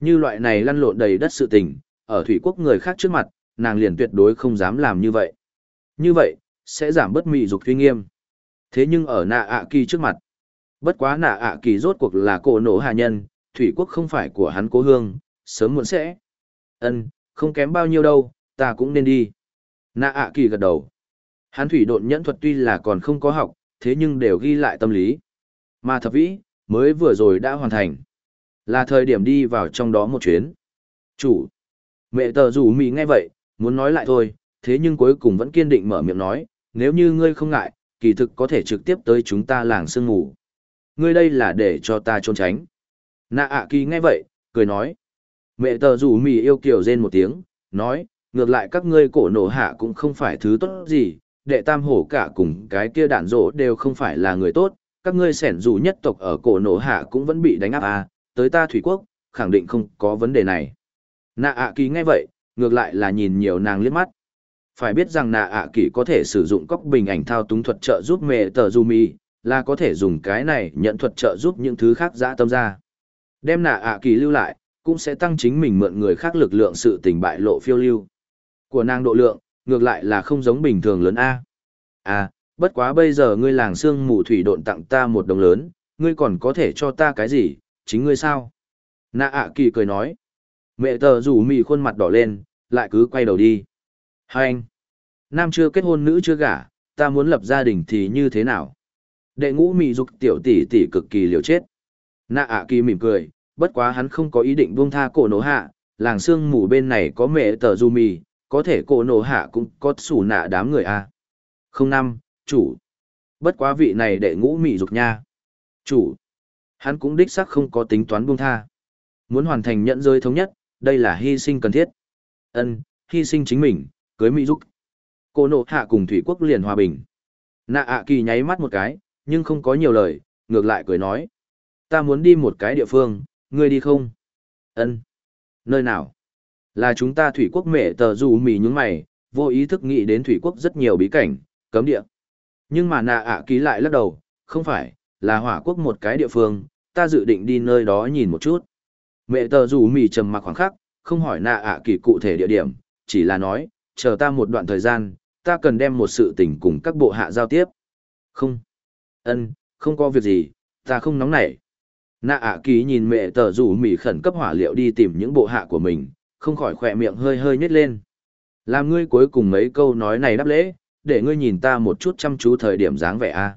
A: Như loại này lăn lộn đầy đất sự tình, ở thủy quốc người khác trước mặt, nàng liền tuyệt đối không dám làm như vậy. Như vậy, sẽ giảm bớt mị dục uy nghiêm. Thế nhưng ở nạ ạ kỳ trước mặt, bất quá nạ ạ kỳ rốt cuộc là cổ nổ hạ nhân, thủy quốc không phải của hắn cố hương, sớm muộn sẽ. Ân, không kém bao nhiêu đâu, ta cũng nên đi. Nạ ạ kỳ gật đầu. Hắn thủy độn nhẫn thuật tuy là còn không có học, thế nhưng đều ghi lại tâm lý. Mà thập vĩ, mới vừa rồi đã hoàn thành. Là thời điểm đi vào trong đó một chuyến. Chủ. Mẹ tờ rủ mì nghe vậy, muốn nói lại thôi, thế nhưng cuối cùng vẫn kiên định mở miệng nói, nếu như ngươi không ngại, kỳ thực có thể trực tiếp tới chúng ta làng sương ngủ. Ngươi đây là để cho ta trốn tránh. Nạ ạ kỳ nghe vậy, cười nói. Mẹ tờ rủ mì yêu kiểu rên một tiếng, nói, ngược lại các ngươi cổ nổ hạ cũng không phải thứ tốt gì, đệ tam hổ cả cùng cái kia đạn rỗ đều không phải là người tốt, các ngươi sẻn dù nhất tộc ở cổ nổ hạ cũng vẫn bị đánh áp à, tới ta thủy quốc, khẳng định không có vấn đề này. Nạ ạ kỳ nghe vậy, ngược lại là nhìn nhiều nàng liếc mắt. Phải biết rằng nạ ạ kỳ có thể sử dụng cóc bình ảnh thao túng thuật trợ giúp mẹ tờ dù mì, là có thể dùng cái này nhận thuật trợ giúp những thứ khác dã tâm ra. Đem nạ ạ kỳ lưu lại, cũng sẽ tăng chính mình mượn người khác lực lượng sự tình bại lộ phiêu lưu. Của nàng độ lượng, ngược lại là không giống bình thường lớn A. À, bất quá bây giờ ngươi làng xương mù thủy độn tặng ta một đồng lớn, ngươi còn có thể cho ta cái gì, chính ngươi sao? Nạ ạ kỳ cười nói. Mẹ tờ rủ mì khuôn mặt đỏ lên, lại cứ quay đầu đi. Hai anh. Nam chưa kết hôn nữ chưa gả, ta muốn lập gia đình thì như thế nào? Đệ ngũ mị dục tiểu tỷ tỷ cực kỳ liều chết. Nạ ạ kỳ mỉm cười, bất quá hắn không có ý định buông tha cổ nổ hạ, làng xương mù bên này có mẹ tờ du mì, có thể cổ nổ hạ cũng có sủ nạ đám người a. À. Không năm, chủ. Bất quá vị này đệ ngũ mị dục nha. Chủ. Hắn cũng đích xác không có tính toán buông tha. Muốn hoàn thành nhận rơi thống nhất, đây là hy sinh cần thiết. Ân, hy sinh chính mình, cưới mỹ dục. Cô nộ hạ cùng thủy quốc liền hòa bình. Nạ ạ kỳ nháy mắt một cái, nhưng không có nhiều lời, ngược lại cười nói. Ta muốn đi một cái địa phương, ngươi đi không? ân Nơi nào? Là chúng ta thủy quốc mẹ tờ dù mì những mày, vô ý thức nghĩ đến thủy quốc rất nhiều bí cảnh, cấm địa. Nhưng mà nạ ạ ký lại lắc đầu, không phải, là hỏa quốc một cái địa phương, ta dự định đi nơi đó nhìn một chút. Mẹ tờ dù mì trầm mặc khoảng khắc, không hỏi nạ ạ kỳ cụ thể địa điểm, chỉ là nói, chờ ta một đoạn thời gian, ta cần đem một sự tình cùng các bộ hạ giao tiếp. Không. ân không có việc gì, ta không nóng nảy. Nạ ạ kỳ nhìn mẹ tờ rủ mỉ khẩn cấp hỏa liệu đi tìm những bộ hạ của mình, không khỏi khỏe miệng hơi hơi nhếch lên. Làm ngươi cuối cùng mấy câu nói này đáp lễ, để ngươi nhìn ta một chút chăm chú thời điểm dáng vẻ a.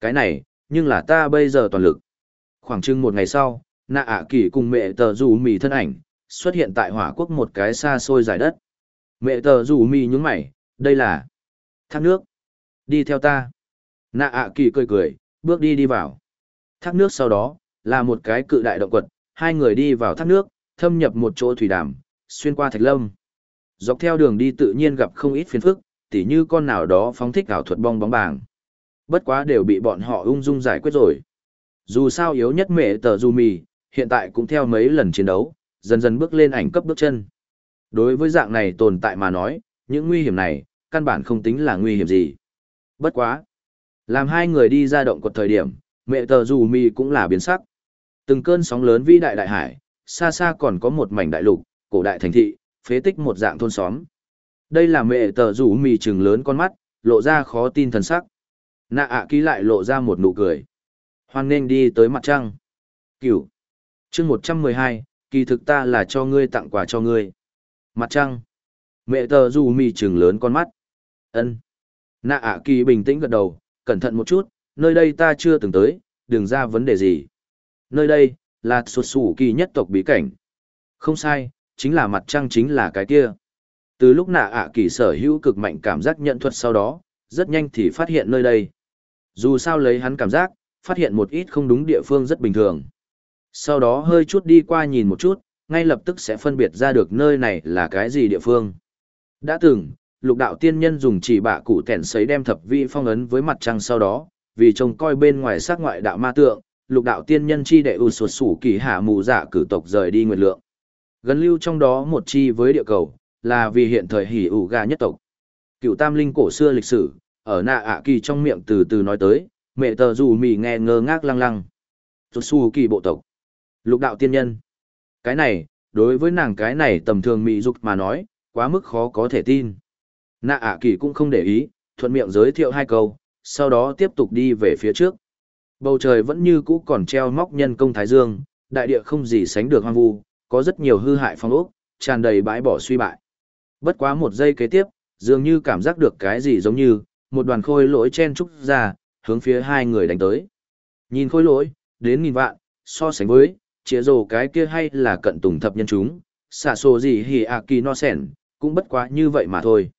A: Cái này, nhưng là ta bây giờ toàn lực. Khoảng chừng một ngày sau, nạ ạ kỳ cùng mẹ tờ rủ mỉ thân ảnh, xuất hiện tại hỏa quốc một cái xa xôi dài đất. Mẹ tờ rủ mỉ nhúng mày, đây là thác nước. Đi theo ta. Nạ ạ kỳ cười cười, bước đi đi vào. Thác nước sau đó, là một cái cự đại động quật, hai người đi vào thác nước, thâm nhập một chỗ thủy đàm, xuyên qua thạch lâm. Dọc theo đường đi tự nhiên gặp không ít phiền phức, tỉ như con nào đó phóng thích ảo thuật bong bóng bàng. Bất quá đều bị bọn họ ung dung giải quyết rồi. Dù sao yếu nhất mẹ tờ dù mì, hiện tại cũng theo mấy lần chiến đấu, dần dần bước lên ảnh cấp bước chân. Đối với dạng này tồn tại mà nói, những nguy hiểm này, căn bản không tính là nguy hiểm gì. Bất quá. Làm hai người đi ra động quật thời điểm, mẹ tờ dù mi cũng là biến sắc. Từng cơn sóng lớn vĩ đại đại hải, xa xa còn có một mảnh đại lục, cổ đại thành thị, phế tích một dạng thôn xóm. Đây là mẹ tờ rủ mì trừng lớn con mắt, lộ ra khó tin thần sắc. Nạ ạ ký lại lộ ra một nụ cười. Hoan nên đi tới mặt trăng. Cửu. chương một trăm mười hai, kỳ thực ta là cho ngươi tặng quà cho ngươi. Mặt trăng. Mẹ tờ dù mì trừng lớn con mắt. ân. Nạ ạ kỳ bình tĩnh gật đầu, cẩn thận một chút, nơi đây ta chưa từng tới, đừng ra vấn đề gì. Nơi đây là sụt sủ kỳ nhất tộc bí cảnh. Không sai chính là mặt trăng chính là cái kia. Từ lúc nạ ạ kỳ sở hữu cực mạnh cảm giác nhận thuật sau đó rất nhanh thì phát hiện nơi đây. Dù sao lấy hắn cảm giác phát hiện một ít không đúng địa phương rất bình thường. Sau đó hơi chút đi qua nhìn một chút ngay lập tức sẽ phân biệt ra được nơi này là cái gì địa phương đã từng lục đạo tiên nhân dùng chỉ bạ cụ tẻn sấy đem thập vi phong ấn với mặt trăng sau đó vì trông coi bên ngoài sát ngoại đạo ma tượng lục đạo tiên nhân chi đệ ụt sụt sủ kỳ hạ mù giả dạ cử tộc rời đi nguyệt lượng. Gần lưu trong đó một chi với địa cầu, là vì hiện thời hỉ ủ gà nhất tộc. Cựu tam linh cổ xưa lịch sử, ở nạ ạ kỳ trong miệng từ từ nói tới, mẹ tờ dù mì nghe ngơ ngác lăng lăng. Sụt sủ kỳ bộ tộc. Lục đạo tiên nhân. Cái này, đối với nàng cái này tầm thường mỹ dục mà nói, quá mức khó có thể tin. Nạ ạ kỳ cũng không để ý, thuận miệng giới thiệu hai câu, sau đó tiếp tục đi về phía trước. Bầu trời vẫn như cũ còn treo móc nhân công thái dương, đại địa không gì sánh được hoang vu, có rất nhiều hư hại phong ốc, tràn đầy bãi bỏ suy bại. Bất quá một giây kế tiếp, dường như cảm giác được cái gì giống như, một đoàn khôi lỗi chen trúc ra, hướng phía hai người đánh tới. Nhìn khôi lỗi, đến nghìn vạn, so sánh với, chĩa rồ cái kia hay là cận tùng thập nhân chúng, xả sổ gì hì à kỳ no sẻn, cũng bất quá như vậy mà thôi.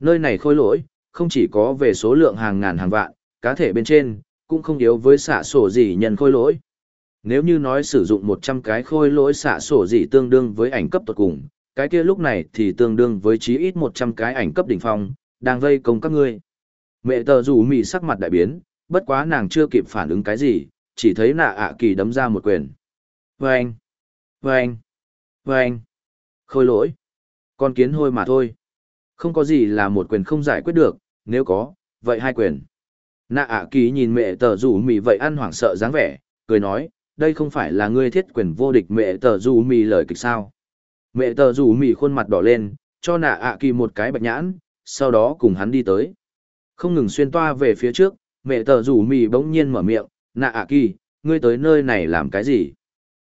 A: Nơi này khôi lỗi, không chỉ có về số lượng hàng ngàn hàng vạn, cá thể bên trên, cũng không yếu với xạ sổ gì nhân khôi lỗi. Nếu như nói sử dụng 100 cái khôi lỗi xạ sổ gì tương đương với ảnh cấp tuột cùng, cái kia lúc này thì tương đương với chí ít 100 cái ảnh cấp đỉnh phong, đang vây công các ngươi. Mẹ tờ rủ mị sắc mặt đại biến, bất quá nàng chưa kịp phản ứng cái gì, chỉ thấy nạ ạ kỳ đấm ra một quyền. Vâng! Vâng! Vâng! Khôi lỗi! Con kiến hôi mà thôi. Không có gì là một quyền không giải quyết được, nếu có, vậy hai quyền. Nạ ạ kỳ nhìn mẹ tờ rủ mì vậy ăn hoảng sợ dáng vẻ, cười nói, đây không phải là ngươi thiết quyền vô địch mẹ tờ rủ mì lời kịch sao. Mẹ tờ rủ mì khuôn mặt đỏ lên, cho nạ ạ kỳ một cái bạch nhãn, sau đó cùng hắn đi tới. Không ngừng xuyên toa về phía trước, mẹ tờ rủ mì bỗng nhiên mở miệng, nạ ạ kỳ, ngươi tới nơi này làm cái gì?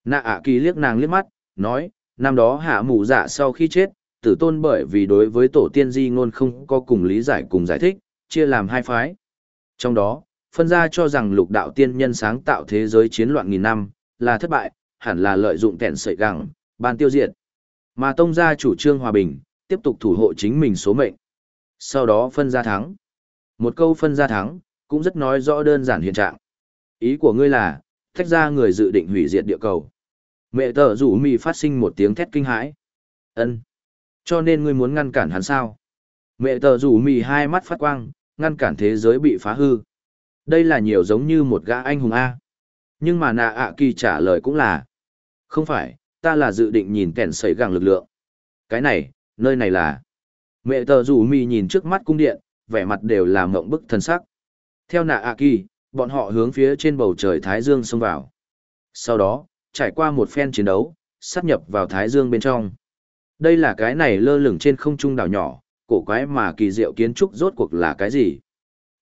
A: Nạ ạ kỳ liếc nàng liếc mắt, nói, năm đó hạ mù dạ sau khi chết, tử tôn bởi vì đối với tổ tiên di ngôn không có cùng lý giải cùng giải thích, chia làm hai phái. Trong đó, phân ra cho rằng lục đạo tiên nhân sáng tạo thế giới chiến loạn nghìn năm, là thất bại, hẳn là lợi dụng kẹn sợi gẳng, ban tiêu diệt. Mà tông gia chủ trương hòa bình, tiếp tục thủ hộ chính mình số mệnh. Sau đó phân ra thắng. Một câu phân ra thắng, cũng rất nói rõ đơn giản hiện trạng. Ý của ngươi là, thách ra người dự định hủy diệt địa cầu. Mẹ tờ rủ mì phát sinh một tiếng thét kinh hãi. ân Cho nên ngươi muốn ngăn cản hắn sao? Mẹ tờ rủ mì hai mắt phát quang, ngăn cản thế giới bị phá hư. Đây là nhiều giống như một gã anh hùng A. Nhưng mà nạ ạ kỳ trả lời cũng là. Không phải, ta là dự định nhìn kẻn sấy gẳng lực lượng. Cái này, nơi này là... Mẹ tờ rủ mì nhìn trước mắt cung điện, vẻ mặt đều là mộng bức thân sắc. Theo nạ ạ kỳ, bọn họ hướng phía trên bầu trời Thái Dương xông vào. Sau đó, trải qua một phen chiến đấu, sát nhập vào Thái Dương bên trong. Đây là cái này lơ lửng trên không trung đảo nhỏ, cổ quái mà kỳ diệu kiến trúc rốt cuộc là cái gì?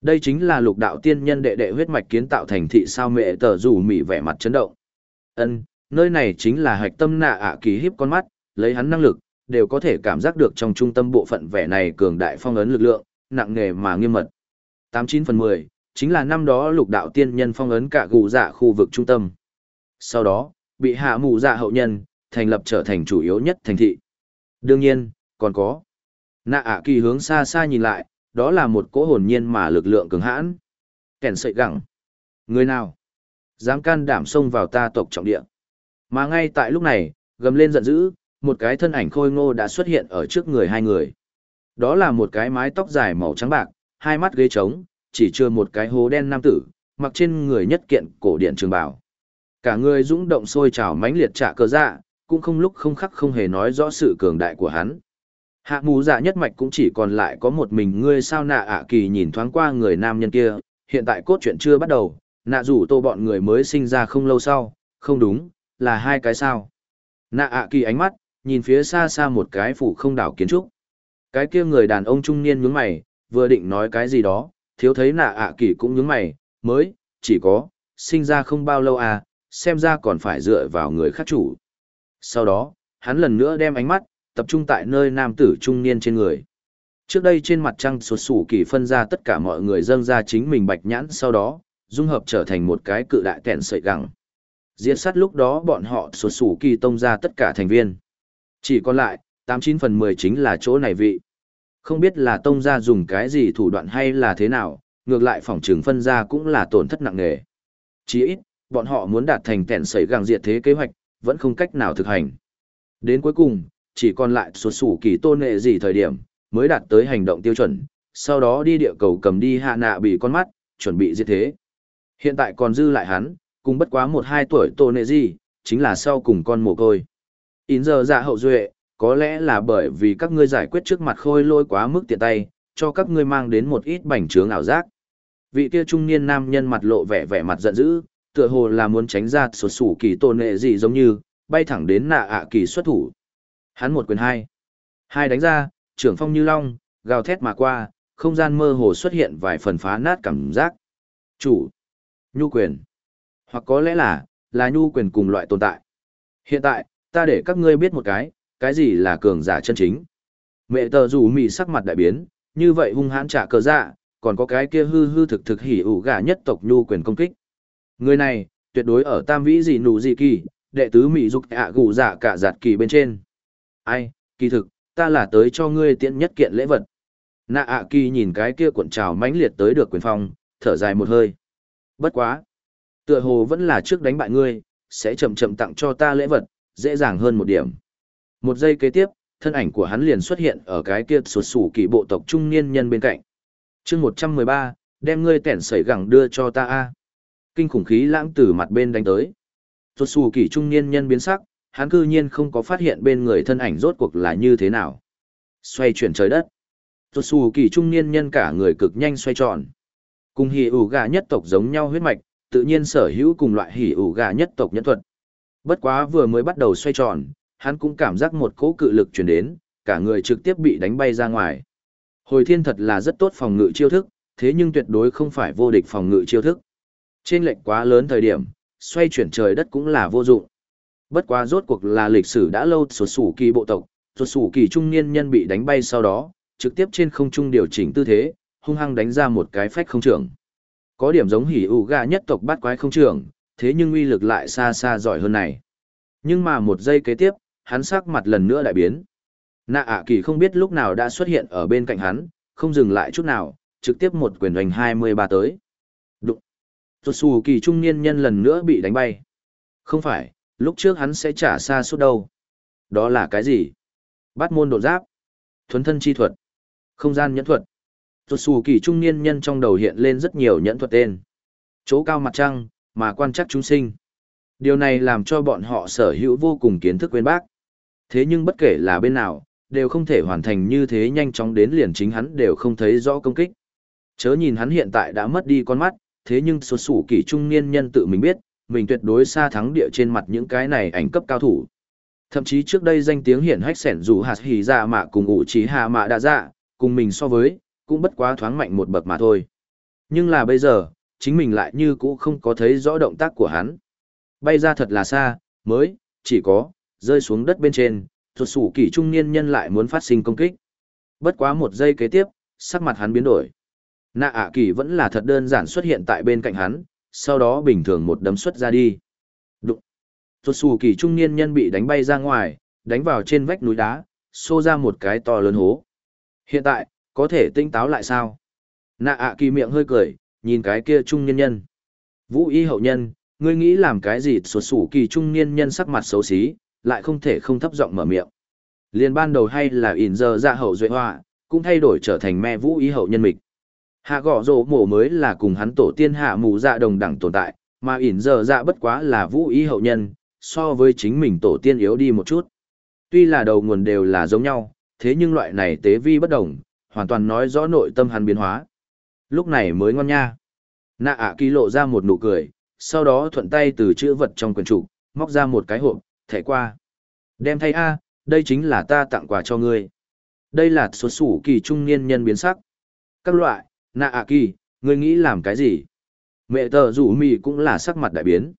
A: Đây chính là lục đạo tiên nhân đệ đệ huyết mạch kiến tạo thành thị sao mẹ tờ rủ mỉ vẻ mặt chấn động. Ân, nơi này chính là hạch tâm nạ ạ kỳ hiếp con mắt, lấy hắn năng lực, đều có thể cảm giác được trong trung tâm bộ phận vẻ này cường đại phong ấn lực lượng, nặng nề mà nghiêm mật. 89 phần 10, chính là năm đó lục đạo tiên nhân phong ấn cả gù dạ khu vực trung tâm. Sau đó, bị hạ mù dạ hậu nhân, thành lập trở thành chủ yếu nhất thành thị. Đương nhiên, còn có. Nạ ạ kỳ hướng xa xa nhìn lại, đó là một cỗ hồn nhiên mà lực lượng cường hãn. Kèn sợi gẳng. Người nào? Dám can đảm xông vào ta tộc trọng địa. Mà ngay tại lúc này, gầm lên giận dữ, một cái thân ảnh khôi ngô đã xuất hiện ở trước người hai người. Đó là một cái mái tóc dài màu trắng bạc, hai mắt ghế trống, chỉ chưa một cái hố đen nam tử, mặc trên người nhất kiện cổ điện trường bào. Cả người dũng động sôi trào mãnh liệt trả cơ dạ, cũng không lúc không khắc không hề nói rõ sự cường đại của hắn. Hạ mù dạ nhất mạch cũng chỉ còn lại có một mình ngươi sao nạ ạ kỳ nhìn thoáng qua người nam nhân kia, hiện tại cốt truyện chưa bắt đầu, nạ rủ tô bọn người mới sinh ra không lâu sau, không đúng, là hai cái sao. Nạ ạ kỳ ánh mắt, nhìn phía xa xa một cái phủ không đảo kiến trúc. Cái kia người đàn ông trung niên nhướng mày, vừa định nói cái gì đó, thiếu thấy nạ ạ kỳ cũng nhướng mày, mới, chỉ có, sinh ra không bao lâu à, xem ra còn phải dựa vào người khác chủ. Sau đó, hắn lần nữa đem ánh mắt, tập trung tại nơi nam tử trung niên trên người. Trước đây trên mặt trăng sột sủ kỳ phân ra tất cả mọi người dâng ra chính mình bạch nhãn sau đó, dung hợp trở thành một cái cự đại kẹn sợi gẳng. diệt sát lúc đó bọn họ sột sủ kỳ tông ra tất cả thành viên. Chỉ còn lại, 89 phần 10 chính là chỗ này vị. Không biết là tông ra dùng cái gì thủ đoạn hay là thế nào, ngược lại phòng trường phân ra cũng là tổn thất nặng nề. Chỉ ít, bọn họ muốn đạt thành tẹn sẩy gàng diệt thế kế hoạch, vẫn không cách nào thực hành. Đến cuối cùng, chỉ còn lại số sủ kỳ tôn nệ gì thời điểm, mới đạt tới hành động tiêu chuẩn, sau đó đi địa cầu cầm đi hạ nạ bị con mắt, chuẩn bị diệt thế. Hiện tại còn dư lại hắn, cùng bất quá một hai tuổi tôn nệ gì, chính là sau cùng con mồ côi. Ín giờ dạ hậu duệ, có lẽ là bởi vì các ngươi giải quyết trước mặt khôi lôi quá mức tiện tay, cho các ngươi mang đến một ít bảnh trướng ảo giác. Vị kia trung niên nam nhân mặt lộ vẻ vẻ mặt giận dữ, tựa hồ là muốn tránh ra sột sủ kỳ tôn nệ gì giống như, bay thẳng đến nạ ạ kỳ xuất thủ. Hắn một quyền hai. Hai đánh ra, trưởng phong như long, gào thét mà qua, không gian mơ hồ xuất hiện vài phần phá nát cảm giác. Chủ. Nhu quyền. Hoặc có lẽ là, là nhu quyền cùng loại tồn tại. Hiện tại, ta để các ngươi biết một cái, cái gì là cường giả chân chính. Mẹ tờ rủ mì sắc mặt đại biến, như vậy hung hãn trả cờ dạ, còn có cái kia hư hư thực thực hỉ ủ gà nhất tộc nhu quyền công kích. Người này, tuyệt đối ở tam vĩ gì nụ gì kỳ, đệ tứ mỹ dục ạ gù dạ cả giạt kỳ bên trên. Ai, kỳ thực, ta là tới cho ngươi tiện nhất kiện lễ vật. Nạ ạ kỳ nhìn cái kia cuộn trào mãnh liệt tới được quyền phong, thở dài một hơi. Bất quá. Tựa hồ vẫn là trước đánh bại ngươi, sẽ chậm chậm tặng cho ta lễ vật, dễ dàng hơn một điểm. Một giây kế tiếp, thân ảnh của hắn liền xuất hiện ở cái kia sụt sủ kỳ bộ tộc trung niên nhân bên cạnh. chương một trăm mười ba, đem ngươi tẻn sẩy gẳng đưa cho ta a Kinh khủng khí lãng từ mặt bên đánh tới. Rốt xù kỳ trung niên nhân biến sắc, hắn cư nhiên không có phát hiện bên người thân ảnh rốt cuộc là như thế nào. Xoay chuyển trời đất. Rốt xù kỳ trung niên nhân cả người cực nhanh xoay tròn. Cùng hỉ ủ gà nhất tộc giống nhau huyết mạch, tự nhiên sở hữu cùng loại hỉ ủ gà nhất tộc nhân thuật. Bất quá vừa mới bắt đầu xoay tròn, hắn cũng cảm giác một cỗ cự lực truyền đến, cả người trực tiếp bị đánh bay ra ngoài. Hồi thiên thật là rất tốt phòng ngự chiêu thức, thế nhưng tuyệt đối không phải vô địch phòng ngự chiêu thức. Trên lệnh quá lớn thời điểm, xoay chuyển trời đất cũng là vô dụng. Bất quá rốt cuộc là lịch sử đã lâu sổ sủ kỳ bộ tộc, sổ sủ kỳ trung niên nhân bị đánh bay sau đó, trực tiếp trên không trung điều chỉnh tư thế, hung hăng đánh ra một cái phách không trưởng. Có điểm giống hỉ ủ gà nhất tộc bắt quái không trưởng, thế nhưng uy lực lại xa xa giỏi hơn này. Nhưng mà một giây kế tiếp, hắn sắc mặt lần nữa đại biến. Nạ ạ kỳ không biết lúc nào đã xuất hiện ở bên cạnh hắn, không dừng lại chút nào, trực tiếp một quyền hoành 23 tới. Đụng. Xù kỳ trung niên nhân lần nữa bị đánh bay. Không phải, lúc trước hắn sẽ trả xa suốt đâu. Đó là cái gì? Bắt môn độ giáp, thuấn thân chi thuật, không gian nhẫn thuật. Tuột xù kỳ trung niên nhân trong đầu hiện lên rất nhiều nhẫn thuật tên. Chỗ cao mặt trăng, mà quan chắc chúng sinh. Điều này làm cho bọn họ sở hữu vô cùng kiến thức quên bác. Thế nhưng bất kể là bên nào, đều không thể hoàn thành như thế nhanh chóng đến liền chính hắn đều không thấy rõ công kích. Chớ nhìn hắn hiện tại đã mất đi con mắt, thế nhưng xuất sủ kỳ trung niên nhân tự mình biết, mình tuyệt đối xa thắng địa trên mặt những cái này ảnh cấp cao thủ. Thậm chí trước đây danh tiếng hiển hách sẻn dù hạt hỉ dạ mạ cùng ủ trí hạ mạ đã dạ, cùng mình so với, cũng bất quá thoáng mạnh một bậc mà thôi. Nhưng là bây giờ, chính mình lại như cũ không có thấy rõ động tác của hắn. Bay ra thật là xa, mới, chỉ có, rơi xuống đất bên trên, thuật sủ kỳ trung niên nhân lại muốn phát sinh công kích. Bất quá một giây kế tiếp, sắc mặt hắn biến đổi. Nạ ạ kỳ vẫn là thật đơn giản xuất hiện tại bên cạnh hắn, sau đó bình thường một đấm xuất ra đi. Đụng. tuột xù kỳ trung niên nhân bị đánh bay ra ngoài, đánh vào trên vách núi đá, xô ra một cái to lớn hố. Hiện tại, có thể tinh táo lại sao? Nạ ạ kỳ miệng hơi cười, nhìn cái kia trung niên nhân. Vũ y hậu nhân, ngươi nghĩ làm cái gì sụt sủ kỳ trung niên nhân sắc mặt xấu xí, lại không thể không thấp giọng mở miệng. Liên ban đầu hay là ỉn giờ ra hậu duệ hoa, cũng thay đổi trở thành mẹ vũ y hậu nhân mịch. Hạ gõ rổ mổ mới là cùng hắn tổ tiên hạ mù dạ đồng đẳng tồn tại, mà ỉn giờ dạ bất quá là vũ ý hậu nhân, so với chính mình tổ tiên yếu đi một chút. Tuy là đầu nguồn đều là giống nhau, thế nhưng loại này tế vi bất đồng, hoàn toàn nói rõ nội tâm hắn biến hóa. Lúc này mới ngon nha. Nạ ạ kỳ lộ ra một nụ cười, sau đó thuận tay từ chữ vật trong quần trục móc ra một cái hộp, thẻ qua. Đem thay A, đây chính là ta tặng quà cho ngươi. Đây là số sủ kỳ trung niên nhân biến sắc. Các loại, nạ ạ kỳ, ngươi nghĩ làm cái gì? Mẹ tờ rủ mì cũng là sắc mặt đại biến.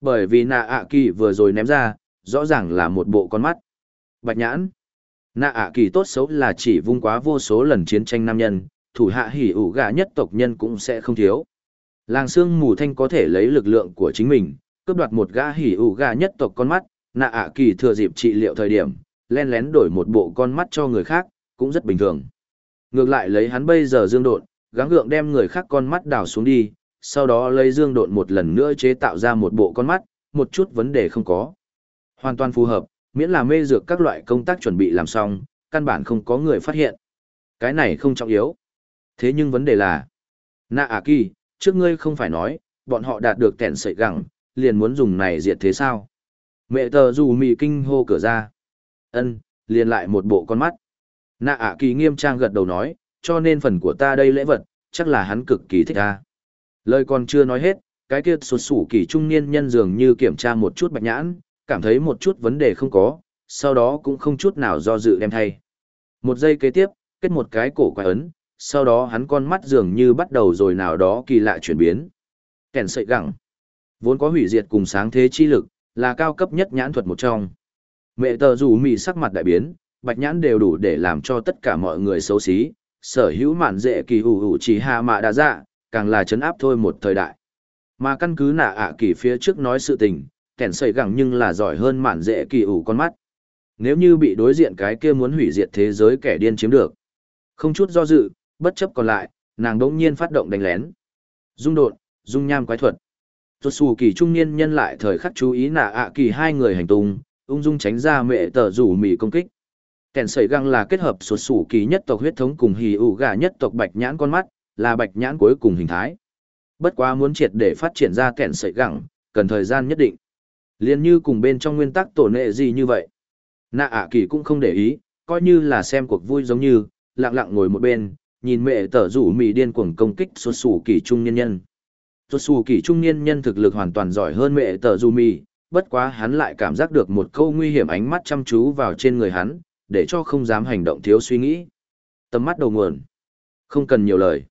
A: Bởi vì nạ ạ kỳ vừa rồi ném ra, rõ ràng là một bộ con mắt. Bạch nhãn. Nạ ạ kỳ tốt xấu là chỉ vung quá vô số lần chiến tranh nam nhân, thủ hạ hỉ ủ gà nhất tộc nhân cũng sẽ không thiếu. Làng xương mù thanh có thể lấy lực lượng của chính mình, cướp đoạt một gã hỉ ủ gà nhất tộc con mắt, nạ ạ kỳ thừa dịp trị liệu thời điểm, len lén đổi một bộ con mắt cho người khác, cũng rất bình thường. Ngược lại lấy hắn bây giờ dương độn, gắng gượng đem người khác con mắt đào xuống đi, sau đó lấy dương độn một lần nữa chế tạo ra một bộ con mắt, một chút vấn đề không có. Hoàn toàn phù hợp, miễn là mê dược các loại công tác chuẩn bị làm xong, căn bản không có người phát hiện. Cái này không trọng yếu. Thế nhưng vấn đề là, nạ à kỳ, trước ngươi không phải nói, bọn họ đạt được tẹn sợi gẳng, liền muốn dùng này diệt thế sao? Mẹ tờ dù mì kinh hô cửa ra. ân liền lại một bộ con mắt. Nạ ạ kỳ nghiêm trang gật đầu nói, cho nên phần của ta đây lễ vật, chắc là hắn cực kỳ thích ta. Lời còn chưa nói hết, cái kia sụt sủ kỳ trung niên nhân dường như kiểm tra một chút bạch nhãn, cảm thấy một chút vấn đề không có, sau đó cũng không chút nào do dự đem thay. Một giây kế tiếp, kết một cái cổ quái ấn, sau đó hắn con mắt dường như bắt đầu rồi nào đó kỳ lạ chuyển biến. Kèn sợi gẳng. Vốn có hủy diệt cùng sáng thế chi lực, là cao cấp nhất nhãn thuật một trong. Mẹ tờ dù mì sắc mặt đại biến, bạch nhãn đều đủ để làm cho tất cả mọi người xấu xí, sở hữu mạn dễ kỳ ủ ủ chỉ hạ mạ đã dạ, càng là chấn áp thôi một thời đại. Mà căn cứ nạ ạ kỳ phía trước nói sự tình, kẻn sợi gẳng nhưng là giỏi hơn mạn dễ kỳ ủ con mắt. Nếu như bị đối diện cái kia muốn hủy diệt thế giới kẻ điên chiếm được. Không chút do dự, bất chấp còn lại, nàng đỗng nhiên phát động đánh lén. Dung đột, dung nham quái thuật. Tuột xù kỳ trung niên nhân lại thời khắc chú ý nạ ạ kỳ hai người hành tung, ung dung tránh ra mẹ tờ rủ mì công kích. Kèn sợi găng là kết hợp sụt sủ kỳ nhất tộc huyết thống cùng hì ủ gà nhất tộc bạch nhãn con mắt, là bạch nhãn cuối cùng hình thái. Bất quá muốn triệt để phát triển ra kèn sợi găng, cần thời gian nhất định. liền như cùng bên trong nguyên tắc tổ nệ gì như vậy. Nạ ả kỳ cũng không để ý, coi như là xem cuộc vui giống như, lặng lặng ngồi một bên, nhìn mẹ tở rủ mì điên cuồng công kích sụt sủ kỳ trung nhân nhân. sụt sủ kỳ trung niên nhân thực lực hoàn toàn giỏi hơn mẹ tở rủ mì, bất quá hắn lại cảm giác được một câu nguy hiểm ánh mắt chăm chú vào trên người hắn, để cho không dám hành động thiếu suy nghĩ. Tầm mắt đầu nguồn. Không cần nhiều lời.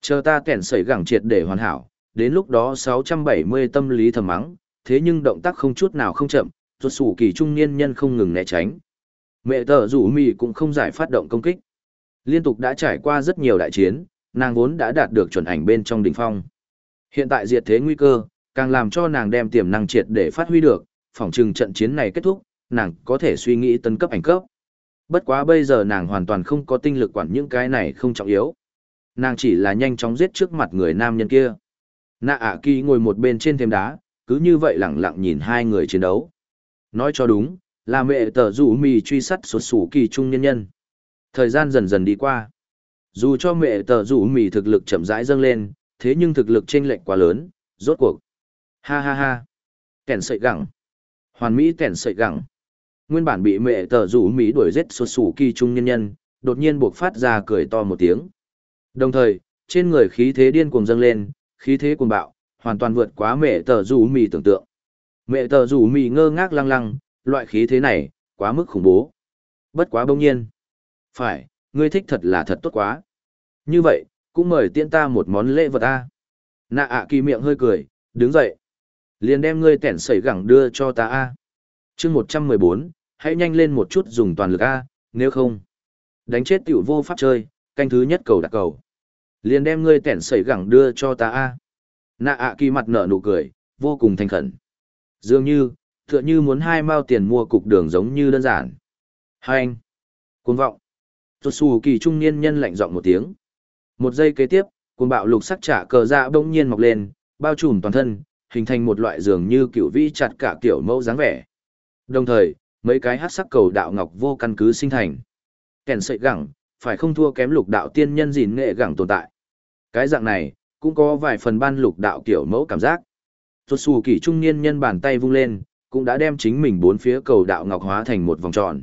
A: Chờ ta kẻn sẩy gẳng triệt để hoàn hảo, đến lúc đó 670 tâm lý thầm mắng, thế nhưng động tác không chút nào không chậm, ruột sủ kỳ trung niên nhân không ngừng né tránh. Mẹ tờ rủ mì cũng không giải phát động công kích. Liên tục đã trải qua rất nhiều đại chiến, nàng vốn đã đạt được chuẩn ảnh bên trong đỉnh phong. Hiện tại diệt thế nguy cơ, càng làm cho nàng đem tiềm năng triệt để phát huy được, phỏng chừng trận chiến này kết thúc, nàng có thể suy nghĩ tấn cấp ảnh cấp. Bất quá bây giờ nàng hoàn toàn không có tinh lực quản những cái này không trọng yếu. Nàng chỉ là nhanh chóng giết trước mặt người nam nhân kia. Nạ ạ kỳ ngồi một bên trên thềm đá, cứ như vậy lặng lặng nhìn hai người chiến đấu. Nói cho đúng, là mẹ tờ rủ mì truy sát sụt sủ kỳ trung nhân nhân. Thời gian dần dần đi qua. Dù cho mẹ tờ rủ mì thực lực chậm rãi dâng lên, thế nhưng thực lực chênh lệch quá lớn, rốt cuộc. Ha ha ha. Kèn sợi gẳng. Hoàn Mỹ kèn sợi gẳng. Nguyên bản bị mẹ tờ rủ Mỹ đuổi giết xuất sủ kỳ trung nhân nhân, đột nhiên buộc phát ra cười to một tiếng. Đồng thời, trên người khí thế điên cuồng dâng lên, khí thế cuồng bạo, hoàn toàn vượt quá mẹ tờ rủ Mỹ tưởng tượng. Mẹ tờ rủ Mỹ ngơ ngác lăng lăng, loại khí thế này, quá mức khủng bố. Bất quá bỗng nhiên. Phải, ngươi thích thật là thật tốt quá. Như vậy, cũng mời tiễn ta một món lễ vật a. Nạ ạ kỳ miệng hơi cười, đứng dậy. Liền đem ngươi tẻn sẩy gẳng đưa cho ta a. chương một trăm mười bốn, hãy nhanh lên một chút dùng toàn lực a, nếu không. Đánh chết tiểu vô pháp chơi, canh thứ nhất cầu đặt cầu. Liền đem ngươi tẻn sẩy gẳng đưa cho ta a. Nạ ạ kỳ mặt nở nụ cười, vô cùng thành khẩn. Dường như, tựa như muốn hai mao tiền mua cục đường giống như đơn giản. Hai anh. Cuồng vọng. Tuột xù kỳ trung niên nhân lạnh giọng một tiếng. Một giây kế tiếp, cuồng bạo lục sắc trả cờ dạ bỗng nhiên mọc lên, bao trùm toàn thân, hình thành một loại dường như kiểu vi chặt cả kiểu mẫu dáng vẻ. Đồng thời, mấy cái hát sắc cầu đạo ngọc vô căn cứ sinh thành. Kèn sợi gẳng, phải không thua kém lục đạo tiên nhân gìn nghệ gẳng tồn tại. Cái dạng này, cũng có vài phần ban lục đạo kiểu mẫu cảm giác. Tuột xù kỳ trung niên nhân bàn tay vung lên, cũng đã đem chính mình bốn phía cầu đạo ngọc hóa thành một vòng tròn.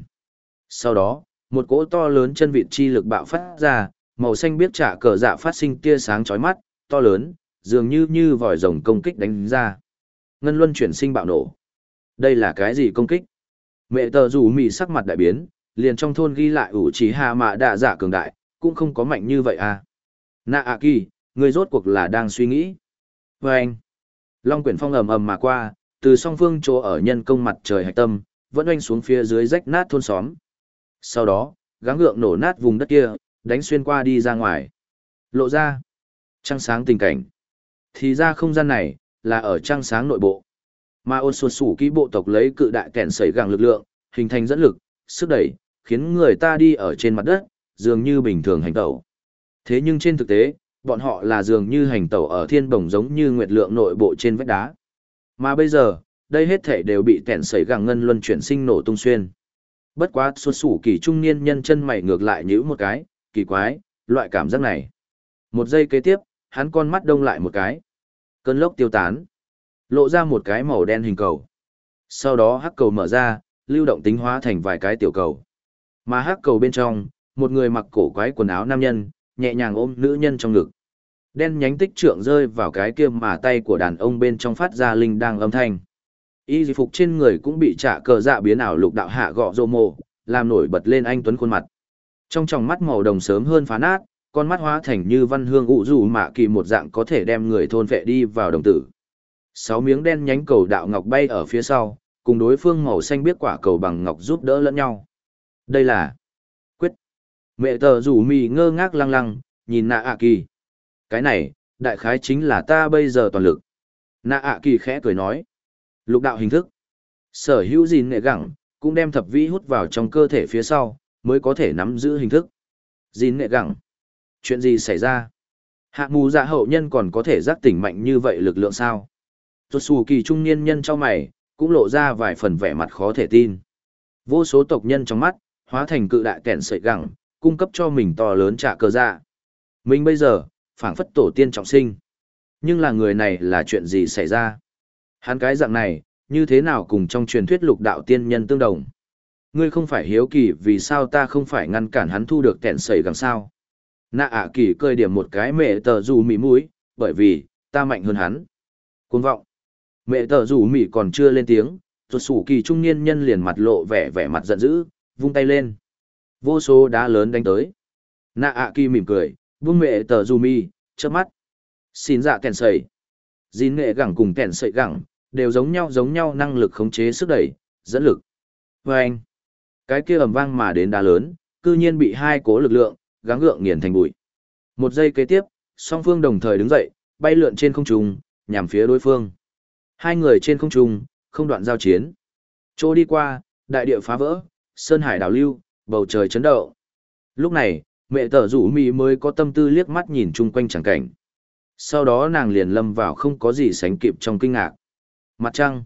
A: Sau đó, một cỗ to lớn chân vịt chi lực bạo phát ra, màu xanh biết trả cờ dạ phát sinh tia sáng chói mắt, to lớn, dường như như vòi rồng công kích đánh ra. Ngân luân chuyển sinh bạo nổ. Đây là cái gì công kích? Mẹ tờ rủ mì sắc mặt đại biến, liền trong thôn ghi lại ủ trí hạ mạ đạ giả cường đại, cũng không có mạnh như vậy à. Nạ ạ kỳ, người rốt cuộc là đang suy nghĩ. Và anh, Long quyển phong ầm ầm mà qua, từ song phương chỗ ở nhân công mặt trời hạch tâm, vẫn oanh xuống phía dưới rách nát thôn xóm. Sau đó, gắng gượng nổ nát vùng đất kia, đánh xuyên qua đi ra ngoài. Lộ ra, trăng sáng tình cảnh. Thì ra không gian này, là ở trăng sáng nội bộ. Mà ôn sụt sủ kỹ bộ tộc lấy cự đại kẻn sẩy gàng lực lượng, hình thành dẫn lực, sức đẩy, khiến người ta đi ở trên mặt đất, dường như bình thường hành tẩu. Thế nhưng trên thực tế, bọn họ là dường như hành tẩu ở thiên bồng giống như nguyệt lượng nội bộ trên vách đá. Mà bây giờ, đây hết thể đều bị kẻn sẩy gàng ngân luân chuyển sinh nổ tung xuyên. Bất quá xuất sủ kỳ trung niên nhân chân mày ngược lại nhữ một cái, kỳ quái, loại cảm giác này. Một giây kế tiếp, hắn con mắt đông lại một cái. Cơn lốc tiêu tán. Lộ ra một cái màu đen hình cầu. Sau đó hắc cầu mở ra, lưu động tính hóa thành vài cái tiểu cầu. Mà hắc cầu bên trong, một người mặc cổ quái quần áo nam nhân, nhẹ nhàng ôm nữ nhân trong ngực. Đen nhánh tích trượng rơi vào cái kia mà tay của đàn ông bên trong phát ra linh đang âm thanh. Y phục trên người cũng bị trả cờ dạ biến ảo lục đạo hạ gọ rô mồ, làm nổi bật lên anh Tuấn khuôn mặt. Trong tròng mắt màu đồng sớm hơn phá nát, con mắt hóa thành như văn hương ụ rủ mạ kỳ một dạng có thể đem người thôn vệ đi vào đồng tử. Sáu miếng đen nhánh cầu đạo ngọc bay ở phía sau, cùng đối phương màu xanh biết quả cầu bằng ngọc giúp đỡ lẫn nhau. Đây là quyết. Mẹ tờ rủ mì ngơ ngác lăng lăng, nhìn nạ ạ kỳ. Cái này, đại khái chính là ta bây giờ toàn lực. Nạ ạ kỳ khẽ cười nói. Lục đạo hình thức. Sở hữu gìn nghệ gẳng, cũng đem thập vĩ hút vào trong cơ thể phía sau, mới có thể nắm giữ hình thức. Gìn nghệ gẳng. Chuyện gì xảy ra? Hạ mù dạ hậu nhân còn có thể giác tỉnh mạnh như vậy lực lượng sao? Tuột xù kỳ trung niên nhân cho mày, cũng lộ ra vài phần vẻ mặt khó thể tin. Vô số tộc nhân trong mắt, hóa thành cự đại kẻn sợi gẳng, cung cấp cho mình to lớn trả cơ dạ. Mình bây giờ, phảng phất tổ tiên trọng sinh. Nhưng là người này là chuyện gì xảy ra? Hắn cái dạng này, như thế nào cùng trong truyền thuyết lục đạo tiên nhân tương đồng? Ngươi không phải hiếu kỳ vì sao ta không phải ngăn cản hắn thu được kẻn sợi gẳng sao? Nạ ạ kỳ cơi điểm một cái mẹ tờ dù mỉ mũi, bởi vì, ta mạnh hơn hắn. Cuồng vọng. Mẹ tờ rủ mỉ còn chưa lên tiếng, ruột sủ kỳ trung niên nhân liền mặt lộ vẻ vẻ mặt giận dữ, vung tay lên. Vô số đá lớn đánh tới. Nạ ạ kỳ mỉm cười, vung mẹ tờ rủ mỉ, chớp mắt. Xin dạ kèn sẩy. Dín nghệ gẳng cùng kèn sẩy gẳng, đều giống nhau giống nhau năng lực khống chế sức đẩy, dẫn lực. Và anh, cái kia ầm vang mà đến đá lớn, cư nhiên bị hai cố lực lượng, gắng gượng nghiền thành bụi. Một giây kế tiếp, song phương đồng thời đứng dậy, bay lượn trên không trung, nhằm phía đối phương. Hai người trên không trung, không đoạn giao chiến. Chỗ đi qua, đại địa phá vỡ, sơn hải đảo lưu, bầu trời chấn động. Lúc này, mẹ tờ rủ mì mới có tâm tư liếc mắt nhìn chung quanh chẳng cảnh. Sau đó nàng liền lâm vào không có gì sánh kịp trong kinh ngạc. Mặt trăng,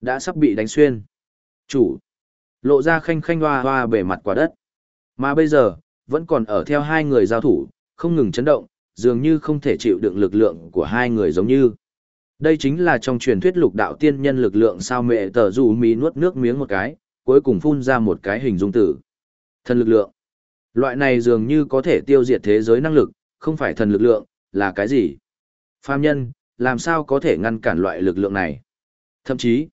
A: đã sắp bị đánh xuyên. Chủ, lộ ra khanh khanh hoa hoa bề mặt quả đất. Mà bây giờ, vẫn còn ở theo hai người giao thủ, không ngừng chấn động, dường như không thể chịu đựng lực lượng của hai người giống như. Đây chính là trong truyền thuyết lục đạo tiên nhân lực lượng sao mẹ tờ dù mì nuốt nước miếng một cái, cuối cùng phun ra một cái hình dung tử. Thần lực lượng. Loại này dường như có thể tiêu diệt thế giới năng lực, không phải thần lực lượng, là cái gì? Phàm nhân, làm sao có thể ngăn cản loại lực lượng này? Thậm chí,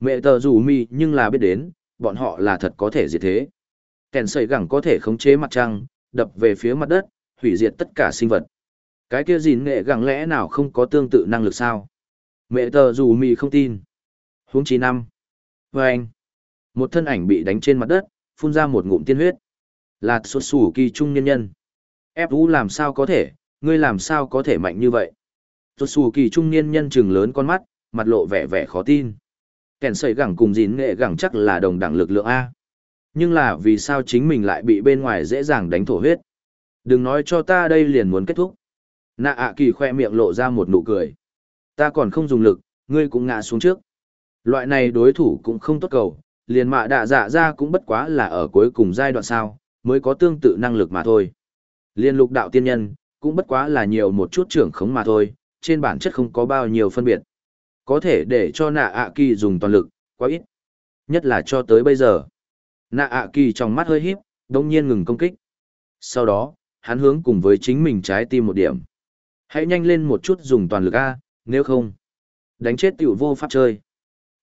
A: mẹ tờ dù mi nhưng là biết đến, bọn họ là thật có thể diệt thế. Kèn sợi gẳng có thể khống chế mặt trăng, đập về phía mặt đất, hủy diệt tất cả sinh vật. Cái kia gìn nghệ gẳng lẽ nào không có tương tự năng lực sao? Mẹ tờ dù mì không tin. Huống chi năm. Và anh. Một thân ảnh bị đánh trên mặt đất, phun ra một ngụm tiên huyết. Là xuất sủ kỳ trung nhân nhân. Ép vũ làm sao có thể, ngươi làm sao có thể mạnh như vậy? Xuất sủ kỳ trung niên nhân trừng lớn con mắt, mặt lộ vẻ vẻ khó tin. Kèn sợi gẳng cùng dín nghệ gẳng chắc là đồng đẳng lực lượng A. Nhưng là vì sao chính mình lại bị bên ngoài dễ dàng đánh thổ huyết? Đừng nói cho ta đây liền muốn kết thúc. Nạ ạ kỳ khoe miệng lộ ra một nụ cười. Ta còn không dùng lực, ngươi cũng ngã xuống trước. Loại này đối thủ cũng không tốt cầu, liền mạ đạ dạ ra cũng bất quá là ở cuối cùng giai đoạn sao, mới có tương tự năng lực mà thôi. Liên lục đạo tiên nhân, cũng bất quá là nhiều một chút trưởng khống mà thôi, trên bản chất không có bao nhiêu phân biệt. Có thể để cho nạ ạ kỳ dùng toàn lực, quá ít. Nhất là cho tới bây giờ. Nạ ạ kỳ trong mắt hơi híp, đông nhiên ngừng công kích. Sau đó, hắn hướng cùng với chính mình trái tim một điểm. Hãy nhanh lên một chút dùng toàn lực A, nếu không. Đánh chết tiểu vô pháp chơi.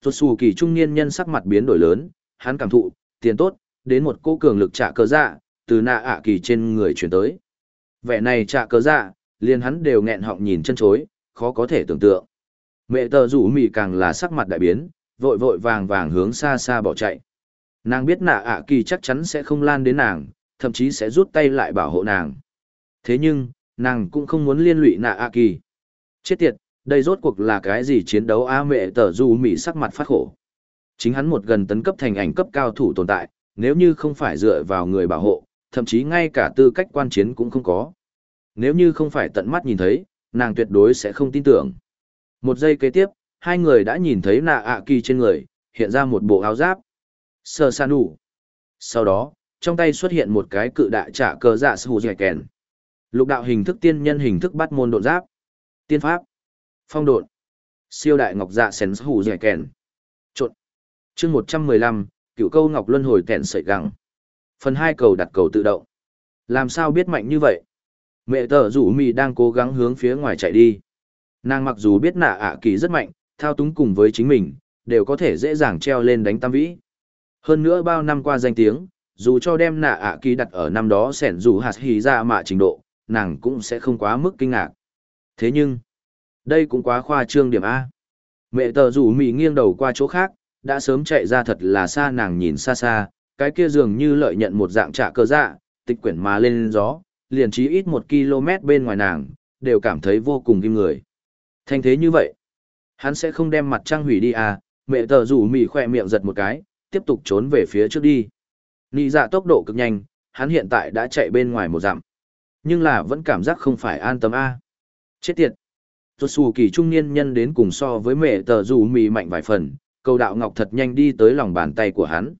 A: Tuột xù kỳ trung niên nhân sắc mặt biến đổi lớn, hắn cảm thụ, tiền tốt, đến một cô cường lực trả cờ dạ, từ nạ ạ kỳ trên người chuyển tới. Vẻ này trả cờ dạ, liền hắn đều nghẹn họng nhìn chân chối, khó có thể tưởng tượng. Mẹ tờ rủ mì càng là sắc mặt đại biến, vội vội vàng vàng hướng xa xa bỏ chạy. Nàng biết nạ ạ kỳ chắc chắn sẽ không lan đến nàng, thậm chí sẽ rút tay lại bảo hộ nàng. Thế nhưng, nàng cũng không muốn liên lụy nạ ạ kỳ. Chết tiệt, đây rốt cuộc là cái gì chiến đấu a mẹ tờ du mỹ sắc mặt phát khổ. Chính hắn một gần tấn cấp thành ảnh cấp cao thủ tồn tại, nếu như không phải dựa vào người bảo hộ, thậm chí ngay cả tư cách quan chiến cũng không có. Nếu như không phải tận mắt nhìn thấy, nàng tuyệt đối sẽ không tin tưởng. Một giây kế tiếp, hai người đã nhìn thấy nạ ạ kỳ trên người, hiện ra một bộ áo giáp. Sơ san đủ. Sau đó, trong tay xuất hiện một cái cự đại trả cờ dạ sư dẻ kèn. Lục đạo hình thức tiên nhân hình thức bắt môn đột giáp. Tiên pháp. Phong độn. Siêu đại ngọc dạ sén hủ dẻ kèn. Trộn. chương một trăm mười lăm cựu câu ngọc luân hồi kèn sợi găng. Phần hai cầu đặt cầu tự động. Làm sao biết mạnh như vậy? Mẹ tờ rủ mì đang cố gắng hướng phía ngoài chạy đi. Nàng mặc dù biết nạ ạ kỳ rất mạnh, thao túng cùng với chính mình, đều có thể dễ dàng treo lên đánh tam vĩ. Hơn nữa bao năm qua danh tiếng, dù cho đem nạ ạ kỳ đặt ở năm đó sẻn dù hạt hì ra mạ trình độ, nàng cũng sẽ không quá mức kinh ngạc. Thế nhưng, đây cũng quá khoa trương điểm A. Mẹ tờ rủ mì nghiêng đầu qua chỗ khác, đã sớm chạy ra thật là xa nàng nhìn xa xa, cái kia dường như lợi nhận một dạng trả cơ dạ, tịch quyển mà lên gió, liền chí ít một km bên ngoài nàng, đều cảm thấy vô cùng kim người. Thanh thế như vậy, hắn sẽ không đem mặt trăng hủy đi à, mẹ tờ rủ mì khỏe miệng giật một cái, tiếp tục trốn về phía trước đi. Nị dạ tốc độ cực nhanh, hắn hiện tại đã chạy bên ngoài một dặm. Nhưng là vẫn cảm giác không phải an tâm a. À. Chết tiệt. Tuột xù kỳ trung niên nhân đến cùng so với mẹ tờ rủ mì mạnh vài phần, cầu đạo ngọc thật nhanh đi tới lòng bàn tay của hắn.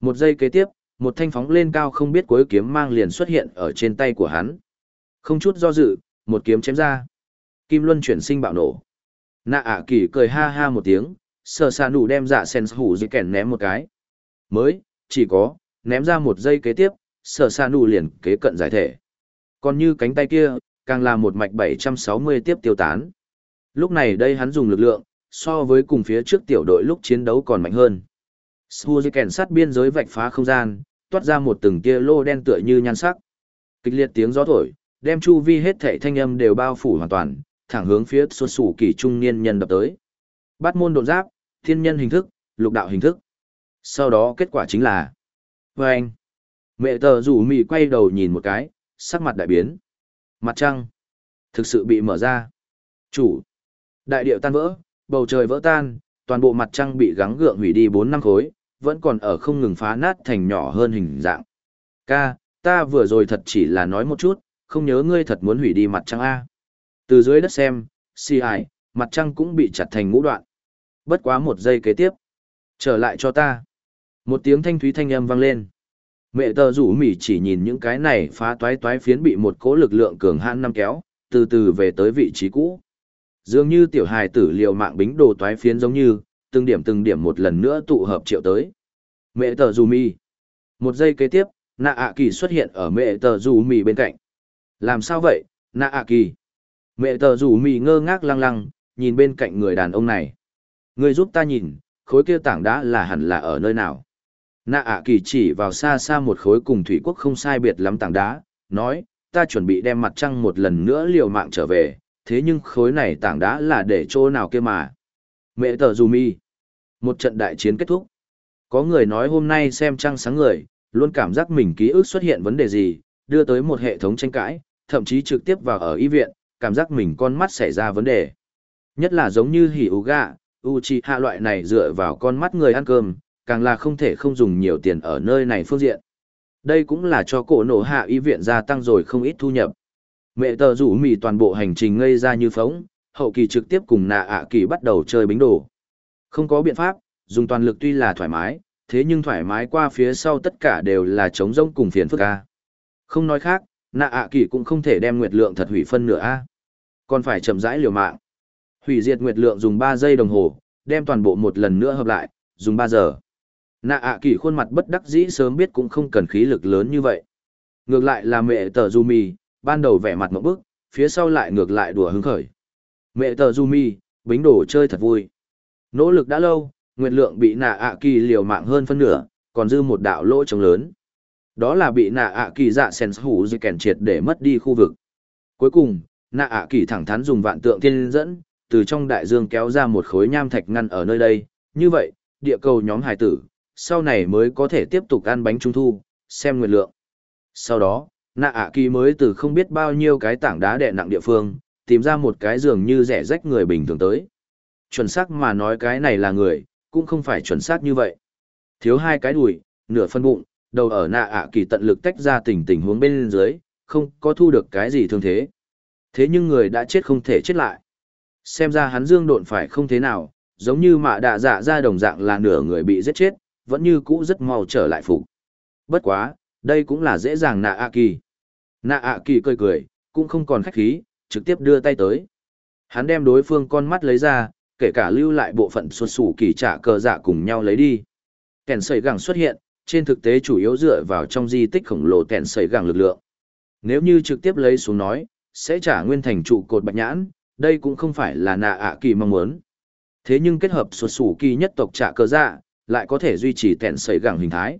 A: Một giây kế tiếp, một thanh phóng lên cao không biết cuối kiếm mang liền xuất hiện ở trên tay của hắn. Không chút do dự, một kiếm chém ra kim luân chuyển sinh bạo nổ nạ ạ kỳ cười ha ha một tiếng sờ xa nụ đem dạ sen hủ dưới kèn ném một cái mới chỉ có ném ra một giây kế tiếp sờ xa nụ liền kế cận giải thể còn như cánh tay kia càng là một mạch 760 tiếp tiêu tán lúc này đây hắn dùng lực lượng so với cùng phía trước tiểu đội lúc chiến đấu còn mạnh hơn Shu kèn sát biên giới vạch phá không gian, toát ra một từng kia lô đen tựa như nhan sắc. Kịch liệt tiếng gió thổi, đem chu vi hết thảy thanh âm đều bao phủ hoàn toàn, thẳng hướng phía xuất sủ kỳ trung niên nhân đập tới. Bát môn độn giáp, thiên nhân hình thức, lục đạo hình thức. Sau đó kết quả chính là Vâng! anh, mẹ tờ rủ mì quay đầu nhìn một cái, sắc mặt đại biến. Mặt trăng, thực sự bị mở ra. Chủ, đại điệu tan vỡ, bầu trời vỡ tan, toàn bộ mặt trăng bị gắng gượng hủy đi bốn năm khối, vẫn còn ở không ngừng phá nát thành nhỏ hơn hình dạng. Ca, ta vừa rồi thật chỉ là nói một chút, không nhớ ngươi thật muốn hủy đi mặt trăng A. Từ dưới đất xem, si ai, mặt trăng cũng bị chặt thành ngũ đoạn. Bất quá một giây kế tiếp. Trở lại cho ta. Một tiếng thanh thúy thanh âm vang lên. Mẹ tờ rủ mỉ chỉ nhìn những cái này phá toái toái phiến bị một cỗ lực lượng cường hãn năm kéo, từ từ về tới vị trí cũ. Dường như tiểu hài tử liều mạng bính đồ toái phiến giống như, từng điểm từng điểm một lần nữa tụ hợp triệu tới. Mẹ tờ rủ mỉ. Một giây kế tiếp, nạ ạ kỳ xuất hiện ở mẹ tờ rủ mỉ bên cạnh. Làm sao vậy, nạ ạ kỳ? Mẹ tờ rủ mỉ ngơ ngác lăng lăng, nhìn bên cạnh người đàn ông này. Người giúp ta nhìn, khối kia tảng đá là hẳn là ở nơi nào? Nạ ạ kỳ chỉ vào xa xa một khối cùng thủy quốc không sai biệt lắm tảng đá, nói, ta chuẩn bị đem mặt trăng một lần nữa liều mạng trở về, thế nhưng khối này tảng đá là để chỗ nào kia mà. Mẹ tờ dù mi. Một trận đại chiến kết thúc. Có người nói hôm nay xem trăng sáng người, luôn cảm giác mình ký ức xuất hiện vấn đề gì, đưa tới một hệ thống tranh cãi, thậm chí trực tiếp vào ở y viện, cảm giác mình con mắt xảy ra vấn đề. Nhất là giống như hỉ ú gà, hạ loại này dựa vào con mắt người ăn cơm, càng là không thể không dùng nhiều tiền ở nơi này phương diện. Đây cũng là cho cổ nổ hạ y viện gia tăng rồi không ít thu nhập. Mẹ tờ rủ mì toàn bộ hành trình ngây ra như phóng, hậu kỳ trực tiếp cùng nạ ạ kỳ bắt đầu chơi bính đồ. Không có biện pháp, dùng toàn lực tuy là thoải mái, thế nhưng thoải mái qua phía sau tất cả đều là trống rông cùng phiền phức a. Không nói khác, nạ ạ kỳ cũng không thể đem nguyệt lượng thật hủy phân nửa a. Còn phải chậm rãi liều mạng. Hủy diệt nguyệt lượng dùng 3 giây đồng hồ, đem toàn bộ một lần nữa hợp lại, dùng 3 giờ. Nạ ạ kỳ khuôn mặt bất đắc dĩ sớm biết cũng không cần khí lực lớn như vậy. Ngược lại là mẹ tờ du mi ban đầu vẻ mặt mẫu bức, phía sau lại ngược lại đùa hứng khởi. Mẹ tờ du mi bính đổ chơi thật vui. Nỗ lực đã lâu, nguyện lượng bị nạ ạ kỳ liều mạng hơn phân nửa, còn dư một đạo lỗ trống lớn. Đó là bị nạ ạ kỳ dạ sen hủ dư kèn triệt để mất đi khu vực. Cuối cùng, nạ ạ kỳ thẳng thắn dùng vạn tượng tiên dẫn, từ trong đại dương kéo ra một khối nham thạch ngăn ở nơi đây. Như vậy, địa cầu nhóm hải tử, sau này mới có thể tiếp tục ăn bánh trung thu, xem nguyện lượng. Sau đó, nạ ạ kỳ mới từ không biết bao nhiêu cái tảng đá đè nặng địa phương, tìm ra một cái giường như rẻ rách người bình thường tới. Chuẩn xác mà nói cái này là người, cũng không phải chuẩn xác như vậy. Thiếu hai cái đùi, nửa phân bụng, đầu ở nạ ạ kỳ tận lực tách ra tình tình huống bên dưới, không có thu được cái gì thương thế. Thế nhưng người đã chết không thể chết lại. Xem ra hắn dương độn phải không thế nào, giống như mạ đạ dạ ra đồng dạng là nửa người bị giết chết, vẫn như cũ rất mau trở lại phục. Bất quá, đây cũng là dễ dàng nạ ạ kỳ. Nạ ạ kỳ cười cười, cũng không còn khách khí, trực tiếp đưa tay tới. Hắn đem đối phương con mắt lấy ra, kể cả lưu lại bộ phận xuất xù kỳ trả cờ dạ cùng nhau lấy đi. Kèn sầy gẳng xuất hiện, trên thực tế chủ yếu dựa vào trong di tích khổng lồ kèn sầy gẳng lực lượng. Nếu như trực tiếp lấy xuống nói, sẽ trả nguyên thành trụ cột bạch nhãn, đây cũng không phải là nạ ạ kỳ mong muốn. Thế nhưng kết hợp xuất xù kỳ nhất tộc trả cờ dạ, lại có thể duy trì tẹn sầy gẳng hình thái.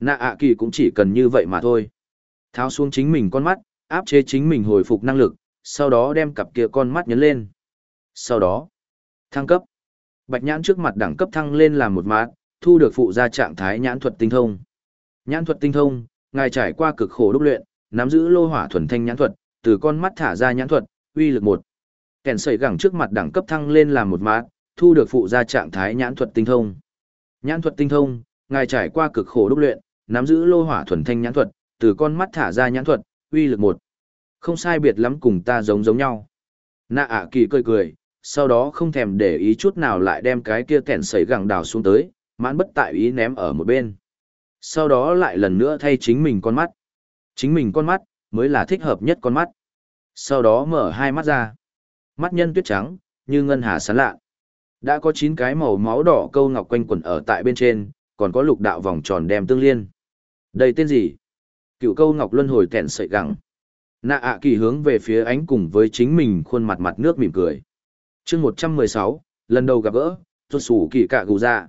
A: Nạ ạ kỳ cũng chỉ cần như vậy mà thôi. Tháo xuống chính mình con mắt, áp chế chính mình hồi phục năng lực, sau đó đem cặp kia con mắt nhấn lên. Sau đó, thăng cấp. Bạch nhãn trước mặt đẳng cấp thăng lên làm một mát, thu được phụ ra trạng thái nhãn thuật tinh thông. Nhãn thuật tinh thông, ngài trải qua cực khổ đúc luyện, nắm giữ lô hỏa thuần thanh nhãn thuật, từ con mắt thả ra nhãn thuật, uy lực một. Kèn sẩy gẳng trước mặt đẳng cấp thăng lên làm một mát, thu được phụ ra trạng thái nhãn thuật tinh thông. Nhãn thuật tinh thông, ngài trải qua cực khổ đúc luyện, nắm giữ lô hỏa thuần thanh nhãn thuật, từ con mắt thả ra nhãn thuật, uy lực một. Không sai biệt lắm cùng ta giống giống nhau. Nạ ạ kỳ cười cười, sau đó không thèm để ý chút nào lại đem cái kia kẻn sấy gẳng đào xuống tới, mãn bất tại ý ném ở một bên. Sau đó lại lần nữa thay chính mình con mắt. Chính mình con mắt, mới là thích hợp nhất con mắt. Sau đó mở hai mắt ra. Mắt nhân tuyết trắng, như ngân hà sán lạ. Đã có 9 cái màu máu đỏ câu ngọc quanh quẩn ở tại bên trên, còn có lục đạo vòng tròn đem tương liên. Đây tên gì? Cựu câu ngọc luân hồi kẹn sợi gẳng. Nạ ạ kỳ hướng về phía ánh cùng với chính mình khuôn mặt mặt nước mỉm cười. chương 116, lần đầu gặp gỡ, tuột sủ kỳ cạ gù ra.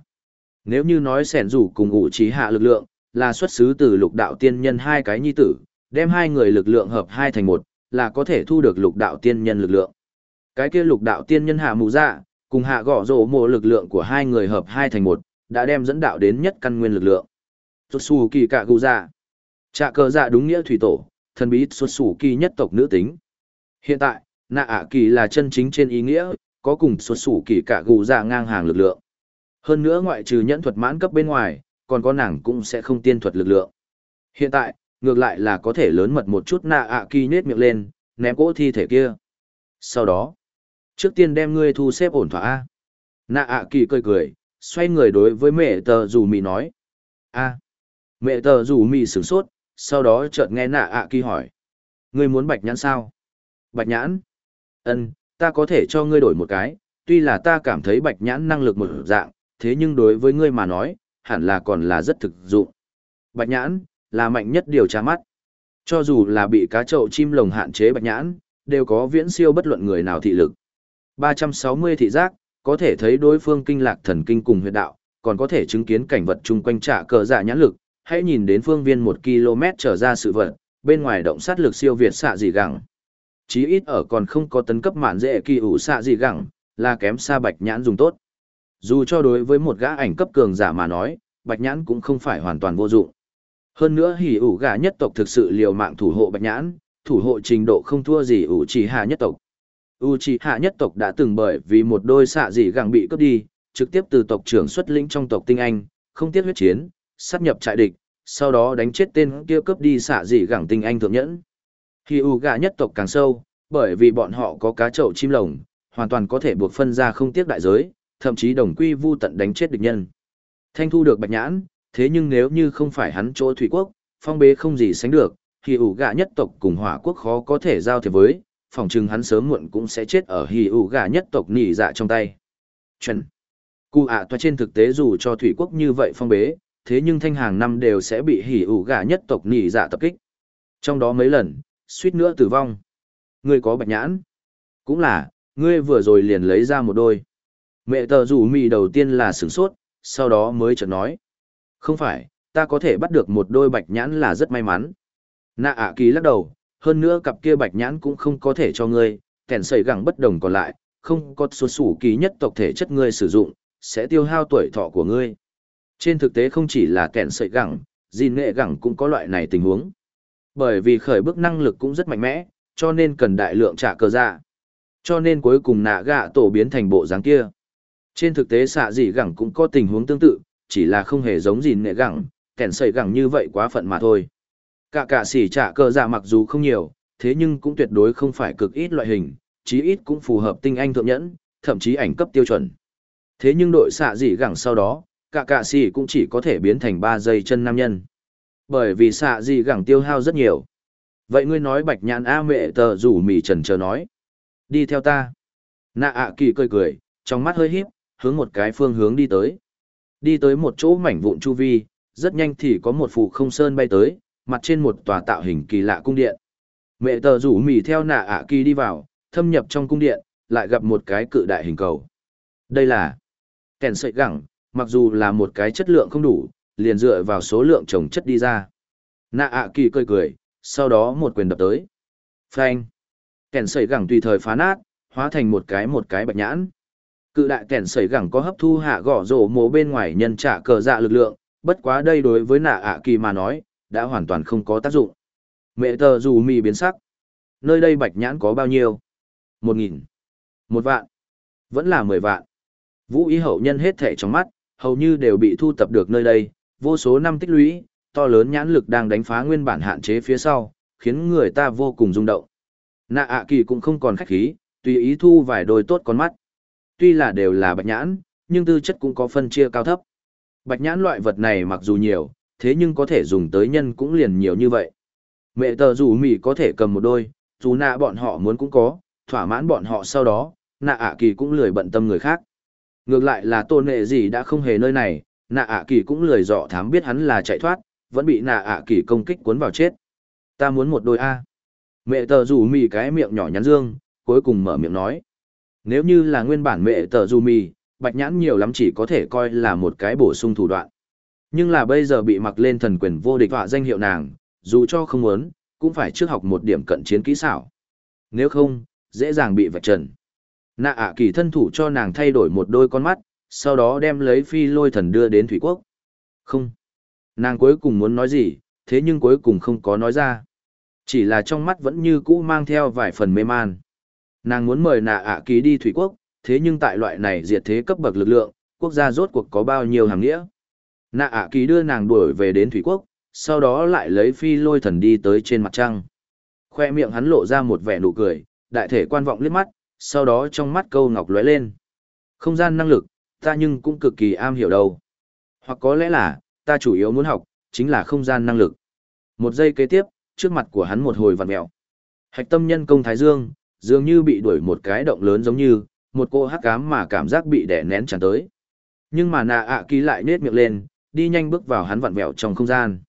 A: Nếu như nói sẻn rủ cùng ủ trí hạ lực lượng, là xuất xứ từ lục đạo tiên nhân hai cái nhi tử, đem hai người lực lượng hợp hai thành một, là có thể thu được lục đạo tiên nhân lực lượng. Cái kia lục đạo tiên nhân hạ mù dạ, cùng hạ gõ rổ mộ lực lượng của hai người hợp hai thành một, đã đem dẫn đạo đến nhất căn nguyên lực lượng. Xuất xù kỳ cạ gù dạ. Trạ cờ dạ đúng nghĩa thủy tổ, thần bí xuất xù kỳ nhất tộc nữ tính. Hiện tại, nạ ạ kỳ là chân chính trên ý nghĩa, có cùng xuất xù kỳ cạ gù dạ ngang hàng lực lượng. Hơn nữa ngoại trừ nhẫn thuật mãn cấp bên ngoài, còn có nàng cũng sẽ không tiên thuật lực lượng. Hiện tại, ngược lại là có thể lớn mật một chút nạ ạ kỳ nết miệng lên, ném cỗ thi thể kia. Sau đó, trước tiên đem ngươi thu xếp ổn thỏa. a Nạ ạ kỳ cười cười, xoay người đối với mẹ tờ dù mì nói. a mẹ tờ dù mì sửng sốt, sau đó chợt nghe nạ ạ kỳ hỏi. Ngươi muốn bạch nhãn sao? Bạch nhãn? ân ta có thể cho ngươi đổi một cái, tuy là ta cảm thấy bạch nhãn năng lực một dạng, thế nhưng đối với ngươi mà nói, hẳn là còn là rất thực dụng. Bạch nhãn, là mạnh nhất điều tra mắt. Cho dù là bị cá trậu chim lồng hạn chế bạch nhãn, đều có viễn siêu bất luận người nào thị lực. 360 thị giác, có thể thấy đối phương kinh lạc thần kinh cùng huyệt đạo, còn có thể chứng kiến cảnh vật chung quanh trả cờ dạ nhãn lực, hãy nhìn đến phương viên 1 km trở ra sự vật, bên ngoài động sát lực siêu việt xạ gì gẳng. Chí ít ở còn không có tấn cấp mạn dễ kỳ ủ xạ gì gẳng, là kém xa bạch nhãn dùng tốt. Dù cho đối với một gã ảnh cấp cường giả mà nói, bạch nhãn cũng không phải hoàn toàn vô dụng. Hơn nữa hỉ ủ gà nhất tộc thực sự liều mạng thủ hộ bạch nhãn, thủ hộ trình độ không thua gì ủ chỉ hạ nhất tộc. U chỉ hạ nhất tộc đã từng bởi vì một đôi xạ dị gẳng bị cướp đi, trực tiếp từ tộc trưởng xuất lĩnh trong tộc tinh anh, không tiếc huyết chiến, sát nhập trại địch, sau đó đánh chết tên kia cướp đi xạ dị gẳng tinh anh thượng nhẫn. Khi u gà nhất tộc càng sâu, bởi vì bọn họ có cá chậu chim lồng, hoàn toàn có thể buộc phân ra không tiếc đại giới, thậm chí đồng quy vu tận đánh chết địch nhân. Thanh thu được bạch nhãn, thế nhưng nếu như không phải hắn chỗ thủy quốc, phong bế không gì sánh được, thì ủ gạ nhất tộc cùng hỏa quốc khó có thể giao thiệp với, phòng chừng hắn sớm muộn cũng sẽ chết ở hì ủ gà nhất tộc nỉ dạ trong tay. Chuẩn. Cụ ạ toa trên thực tế dù cho thủy quốc như vậy phong bế, thế nhưng thanh hàng năm đều sẽ bị hỉ ủ gà nhất tộc nỉ dạ tập kích. Trong đó mấy lần, suýt nữa tử vong. Ngươi có bạch nhãn. Cũng là, ngươi vừa rồi liền lấy ra một đôi. Mẹ tờ rủ mì đầu tiên là sửng sốt, sau đó mới chợt nói. Không phải, ta có thể bắt được một đôi bạch nhãn là rất may mắn. Nạ ạ kỳ lắc đầu, hơn nữa cặp kia bạch nhãn cũng không có thể cho ngươi, kèn sầy gẳng bất đồng còn lại, không có số sủ ký nhất tộc thể chất ngươi sử dụng, sẽ tiêu hao tuổi thọ của ngươi. Trên thực tế không chỉ là kèn sợi gẳng, gìn nghệ gẳng cũng có loại này tình huống. Bởi vì khởi bước năng lực cũng rất mạnh mẽ, cho nên cần đại lượng trả cơ dạ. Cho nên cuối cùng nạ gạ tổ biến thành bộ dáng kia. Trên thực tế xạ dị gẳng cũng có tình huống tương tự, chỉ là không hề giống gìn nghệ gẳng, kèn sợi gẳng như vậy quá phận mà thôi. Cả cả xỉ trả cờ dạ mặc dù không nhiều, thế nhưng cũng tuyệt đối không phải cực ít loại hình, chí ít cũng phù hợp tinh anh thượng nhẫn, thậm chí ảnh cấp tiêu chuẩn. Thế nhưng đội xạ dị gẳng sau đó, cả cả xỉ cũng chỉ có thể biến thành ba giây chân nam nhân. Bởi vì xạ dị gẳng tiêu hao rất nhiều. Vậy ngươi nói bạch nhãn A mẹ tờ rủ mì trần chờ nói. Đi theo ta. Nạ ạ kỳ cười cười, trong mắt hơi híp, hướng một cái phương hướng đi tới. Đi tới một chỗ mảnh vụn chu vi, rất nhanh thì có một phù không sơn bay tới, mặt trên một tòa tạo hình kỳ lạ cung điện. Mẹ tờ rủ mì theo nạ ạ kỳ đi vào, thâm nhập trong cung điện, lại gặp một cái cự đại hình cầu. Đây là kèn sợi gẳng, mặc dù là một cái chất lượng không đủ, liền dựa vào số lượng trồng chất đi ra. Nạ ạ kỳ cười cười, sau đó một quyền đập tới. Phanh. Kèn sợi gẳng tùy thời phá nát, hóa thành một cái một cái bạch nhãn. Cự đại kèn sợi gẳng có hấp thu hạ gõ rổ mố bên ngoài nhân trả cờ dạ lực lượng, bất quá đây đối với nạ ạ kỳ mà nói, đã hoàn toàn không có tác dụng. Mẹ tờ dù mì biến sắc. Nơi đây bạch nhãn có bao nhiêu? Một nghìn. Một vạn. Vẫn là mười vạn. Vũ ý hậu nhân hết thể trong mắt, hầu như đều bị thu tập được nơi đây, vô số năm tích lũy, to lớn nhãn lực đang đánh phá nguyên bản hạn chế phía sau, khiến người ta vô cùng rung động. Nạ ạ kỳ cũng không còn khách khí, tùy ý thu vài đôi tốt con mắt. Tuy là đều là bạch nhãn, nhưng tư chất cũng có phân chia cao thấp. Bạch nhãn loại vật này mặc dù nhiều, thế nhưng có thể dùng tới nhân cũng liền nhiều như vậy. Mẹ tờ rủ mì có thể cầm một đôi, dù nạ bọn họ muốn cũng có, thỏa mãn bọn họ sau đó, nạ ạ kỳ cũng lười bận tâm người khác. Ngược lại là tôn nệ gì đã không hề nơi này, nạ ạ kỳ cũng lười dọ thám biết hắn là chạy thoát, vẫn bị nạ ạ kỳ công kích cuốn vào chết. Ta muốn một đôi A. Mẹ tờ rủ mì cái miệng nhỏ nhắn dương, cuối cùng mở miệng nói. Nếu như là nguyên bản mẹ tờ rủ mì, bạch nhãn nhiều lắm chỉ có thể coi là một cái bổ sung thủ đoạn. Nhưng là bây giờ bị mặc lên thần quyền vô địch họa danh hiệu nàng, dù cho không muốn, cũng phải trước học một điểm cận chiến kỹ xảo. Nếu không, dễ dàng bị vạch trần. Nạ ạ kỳ thân thủ cho nàng thay đổi một đôi con mắt, sau đó đem lấy phi lôi thần đưa đến thủy quốc. Không. Nàng cuối cùng muốn nói gì, thế nhưng cuối cùng không có nói ra. Chỉ là trong mắt vẫn như cũ mang theo vài phần mê man. Nàng muốn mời nạ ạ kỳ đi thủy quốc, thế nhưng tại loại này diệt thế cấp bậc lực lượng, quốc gia rốt cuộc có bao nhiêu hàng nghĩa. Nạ ạ kỳ đưa nàng đuổi về đến thủy quốc, sau đó lại lấy phi lôi thần đi tới trên mặt trăng. Khoe miệng hắn lộ ra một vẻ nụ cười, đại thể quan vọng liếc mắt, sau đó trong mắt câu ngọc lóe lên. Không gian năng lực, ta nhưng cũng cực kỳ am hiểu đâu. Hoặc có lẽ là, ta chủ yếu muốn học, chính là không gian năng lực. Một giây kế tiếp, trước mặt của hắn một hồi vặn mẹo. Hạch tâm nhân công Thái Dương, dường như bị đuổi một cái động lớn giống như, một cô hắc cám mà cảm giác bị đè nén tràn tới. Nhưng mà nạ ạ kỳ lại nết miệng lên, đi nhanh bước vào hắn vặn vẹo trong không gian.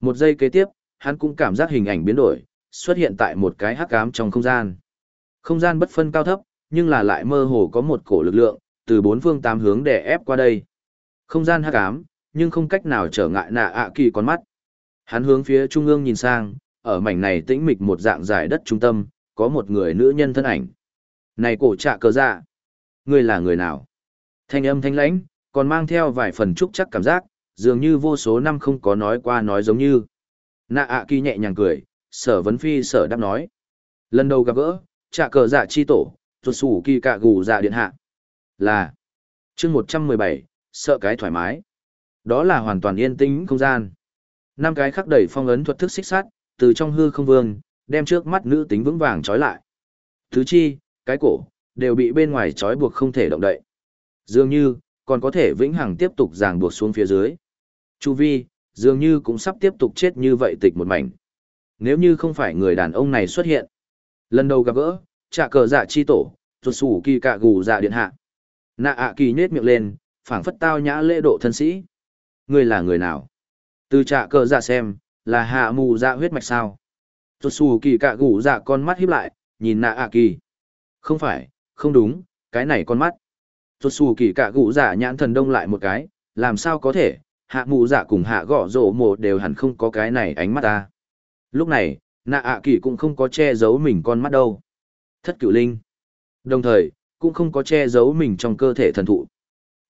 A: Một giây kế tiếp, hắn cũng cảm giác hình ảnh biến đổi, xuất hiện tại một cái hắc ám trong không gian. Không gian bất phân cao thấp, nhưng là lại mơ hồ có một cổ lực lượng, từ bốn phương tám hướng để ép qua đây. Không gian hắc ám, nhưng không cách nào trở ngại nạ ạ kỳ con mắt. Hắn hướng phía trung ương nhìn sang, ở mảnh này tĩnh mịch một dạng dài đất trung tâm, có một người nữ nhân thân ảnh. Này cổ trạ cờ dạ, ngươi là người nào? Thanh âm thanh lãnh, còn mang theo vài phần trúc chắc cảm giác, dường như vô số năm không có nói qua nói giống như. Nạ ạ kỳ nhẹ nhàng cười, sở vấn phi sở đáp nói. Lần đầu gặp gỡ, trả cờ dạ chi tổ, tuột sủ kỳ cạ gù dạ điện hạ. Là, chương một trăm mười bảy sợ cái thoải mái. Đó là hoàn toàn yên tĩnh không gian. Năm cái khắc đẩy phong ấn thuật thức xích sát, từ trong hư không vương, đem trước mắt nữ tính vững vàng trói lại. Thứ chi, cái cổ, đều bị bên ngoài trói buộc không thể động đậy. Dường như, còn có thể vĩnh hằng tiếp tục ràng buộc xuống phía dưới. Chu vi, dường như cũng sắp tiếp tục chết như vậy tịch một mảnh. Nếu như không phải người đàn ông này xuất hiện. Lần đầu gặp gỡ, trả cờ dạ chi tổ, ruột sủ kỳ cạ gù dạ điện hạ. Nạ ạ kỳ nết miệng lên, phảng phất tao nhã lễ độ thân sĩ. Người là người nào? Từ trả cờ dạ xem, là hạ mù dạ huyết mạch sao? Ruột sủ kỳ cạ gù dạ con mắt híp lại, nhìn nạ ạ kỳ. Không phải, không đúng, cái này con mắt. Ruột sủ kỳ cạ gù dạ nhãn thần đông lại một cái, làm sao có thể, hạ mụ dạ cùng hạ gõ rổ mồ đều hẳn không có cái này ánh mắt ta. Lúc này, nạ ạ kỳ cũng không có che giấu mình con mắt đâu. Thất cửu linh. Đồng thời, cũng không có che giấu mình trong cơ thể thần thụ.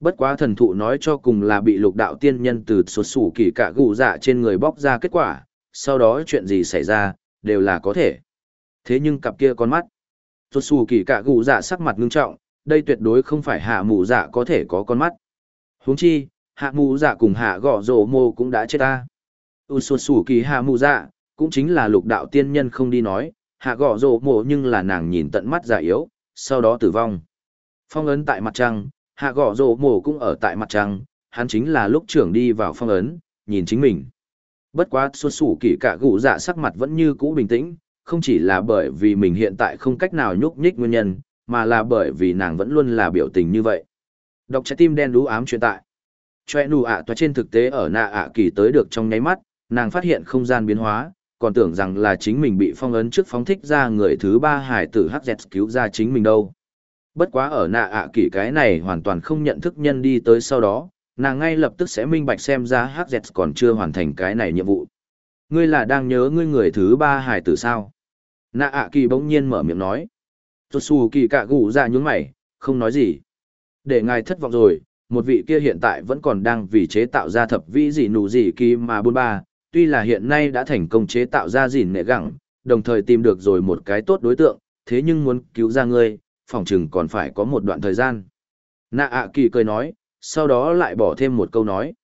A: Bất quá thần thụ nói cho cùng là bị lục đạo tiên nhân từ sột sủ kỳ cả gù dạ trên người bóc ra kết quả, sau đó chuyện gì xảy ra, đều là có thể. Thế nhưng cặp kia con mắt, sột sủ kỳ cả gù dạ sắc mặt ngưng trọng, đây tuyệt đối không phải hạ mù dạ có thể có con mắt. huống chi, hạ mù dạ cùng hạ gõ rổ mô cũng đã chết ta. U Xuất sủ kỳ hạ mù dạ, cũng chính là lục đạo tiên nhân không đi nói, hạ gõ rổ mô nhưng là nàng nhìn tận mắt giả yếu, sau đó tử vong. Phong ấn tại mặt trăng, hạ gõ rổ Mô cũng ở tại mặt trăng, hắn chính là lúc trưởng đi vào phong ấn, nhìn chính mình. Bất quá xuất sủ kỳ cả gụ dạ sắc mặt vẫn như cũ bình tĩnh, không chỉ là bởi vì mình hiện tại không cách nào nhúc nhích nguyên nhân, mà là bởi vì nàng vẫn luôn là biểu tình như vậy. Đọc trái tim đen đú ám truyền tại. Choe nụ ạ toa trên thực tế ở nạ ạ kỳ tới được trong nháy mắt, nàng phát hiện không gian biến hóa, còn tưởng rằng là chính mình bị phong ấn trước phóng thích ra người thứ ba hải tử hz cứu ra chính mình đâu. Bất quá ở nạ ạ Kỳ cái này hoàn toàn không nhận thức nhân đi tới sau đó nàng ngay lập tức sẽ minh bạch xem ra hz còn chưa hoàn thành cái này nhiệm vụ. Ngươi là đang nhớ ngươi người thứ ba hải tử sao? Nạ ạ kỳ bỗng nhiên mở miệng nói. Tuột xù kỳ cạ gù ra nhún mày không nói gì. Để ngài thất vọng rồi một vị kia hiện tại vẫn còn đang vì chế tạo ra thập vĩ gì nụ gì kỳ mà bôn ba tuy là hiện nay đã thành công chế tạo ra gìn nệ gẳng, đồng thời tìm được rồi một cái tốt đối tượng, thế nhưng muốn cứu ra ngươi, phòng chừng còn phải có một đoạn thời gian. Nạ ạ kỳ cười nói, sau đó lại bỏ thêm một câu nói.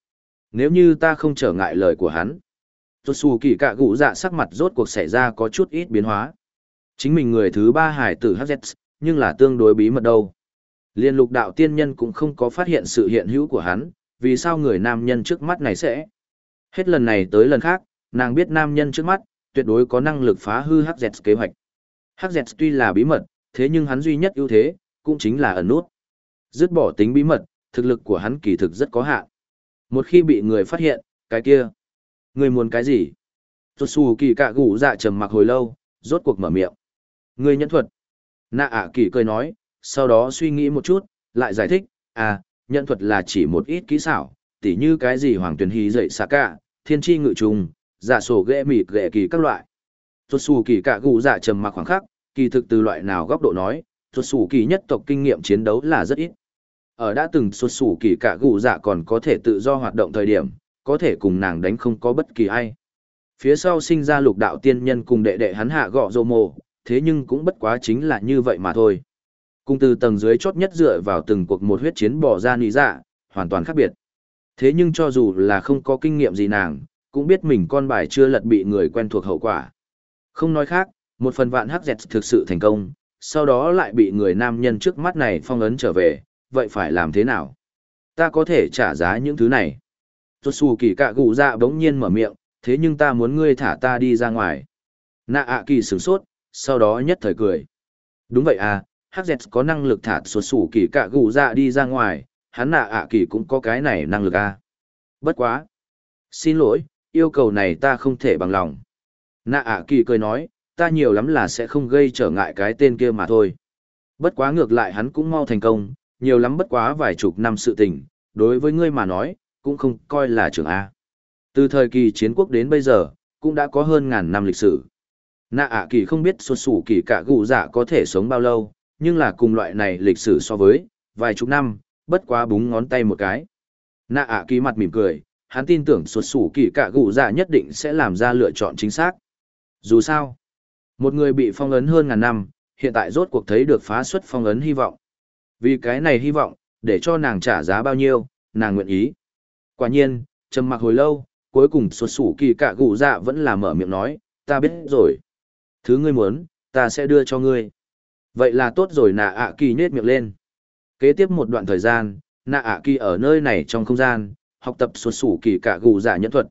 A: Nếu như ta không trở ngại lời của hắn, Tốt xù kỳ cạ gụ dạ sắc mặt rốt cuộc xảy ra có chút ít biến hóa. Chính mình người thứ ba hải tử HZ, nhưng là tương đối bí mật đâu. Liên lục đạo tiên nhân cũng không có phát hiện sự hiện hữu của hắn, vì sao người nam nhân trước mắt này sẽ Hết lần này tới lần khác, nàng biết nam nhân trước mắt, tuyệt đối có năng lực phá hư HZ kế hoạch. HZ tuy là bí mật, thế nhưng hắn duy nhất ưu thế, cũng chính là ẩn nút. Dứt bỏ tính bí mật, thực lực của hắn kỳ thực rất có hạn. Một khi bị người phát hiện, cái kia. Người muốn cái gì? Rốt xù kỳ cạ gủ dạ trầm mặc hồi lâu, rốt cuộc mở miệng. Người nhẫn thuật. Nạ ạ kỳ cười nói, sau đó suy nghĩ một chút, lại giải thích, à, nhận thuật là chỉ một ít kỹ xảo, tỉ như cái gì hoàng tuyển hí dậy xạ cả, thiên tri ngự trùng, giả sổ ghệ mịt ghệ kỳ các loại. Thuật xù kỳ cả gù dạ trầm mặc khoảng khắc, kỳ thực từ loại nào góc độ nói, thuật xù kỳ nhất tộc kinh nghiệm chiến đấu là rất ít. Ở đã từng thuật xù kỳ cả gù dạ còn có thể tự do hoạt động thời điểm, có thể cùng nàng đánh không có bất kỳ ai. Phía sau sinh ra lục đạo tiên nhân cùng đệ đệ hắn hạ gọ rô mồ, thế nhưng cũng bất quá chính là như vậy mà thôi. Cùng từ tầng dưới chót nhất dựa vào từng cuộc một huyết chiến bỏ ra nị dạ, hoàn toàn khác biệt. Thế nhưng cho dù là không có kinh nghiệm gì nàng, cũng biết mình con bài chưa lật bị người quen thuộc hậu quả. Không nói khác, một phần vạn hắc dẹt thực sự thành công, sau đó lại bị người nam nhân trước mắt này phong ấn trở về, vậy phải làm thế nào? Ta có thể trả giá những thứ này. Tốt xù kỳ cạ gù dạ bỗng nhiên mở miệng, thế nhưng ta muốn ngươi thả ta đi ra ngoài. Nạ ạ kỳ sửng sốt, sau đó nhất thời cười. Đúng vậy à, HZ có năng lực thả xuất sủ kỳ cạ gù dạ đi ra ngoài, hắn nạ ạ kỳ cũng có cái này năng lực à. Bất quá. Xin lỗi, yêu cầu này ta không thể bằng lòng. Nạ ạ kỳ cười nói, ta nhiều lắm là sẽ không gây trở ngại cái tên kia mà thôi. Bất quá ngược lại hắn cũng mau thành công, nhiều lắm bất quá vài chục năm sự tình, đối với ngươi mà nói, cũng không coi là trường A. Từ thời kỳ chiến quốc đến bây giờ, cũng đã có hơn ngàn năm lịch sử. Nạ ạ kỳ không biết xuất sủ kỳ cả gù dạ có thể sống bao lâu, nhưng là cùng loại này lịch sử so với, vài chục năm, bất quá búng ngón tay một cái. Nạ ạ kỳ mặt mỉm cười, hắn tin tưởng xuất sủ kỳ cạ gụ dạ nhất định sẽ làm ra lựa chọn chính xác. Dù sao, một người bị phong ấn hơn ngàn năm, hiện tại rốt cuộc thấy được phá xuất phong ấn hy vọng. Vì cái này hy vọng, để cho nàng trả giá bao nhiêu, nàng nguyện ý. Quả nhiên, trầm mặc hồi lâu, cuối cùng xuất sủ kỳ cạ gụ dạ vẫn là mở miệng nói, ta biết rồi. Thứ ngươi muốn, ta sẽ đưa cho ngươi. Vậy là tốt rồi nạ ạ kỳ nết miệng lên. Kế tiếp một đoạn thời gian, nạ ạ kỳ ở nơi này trong không gian, học tập xuất xù kỳ cả gù giả nhẫn thuật.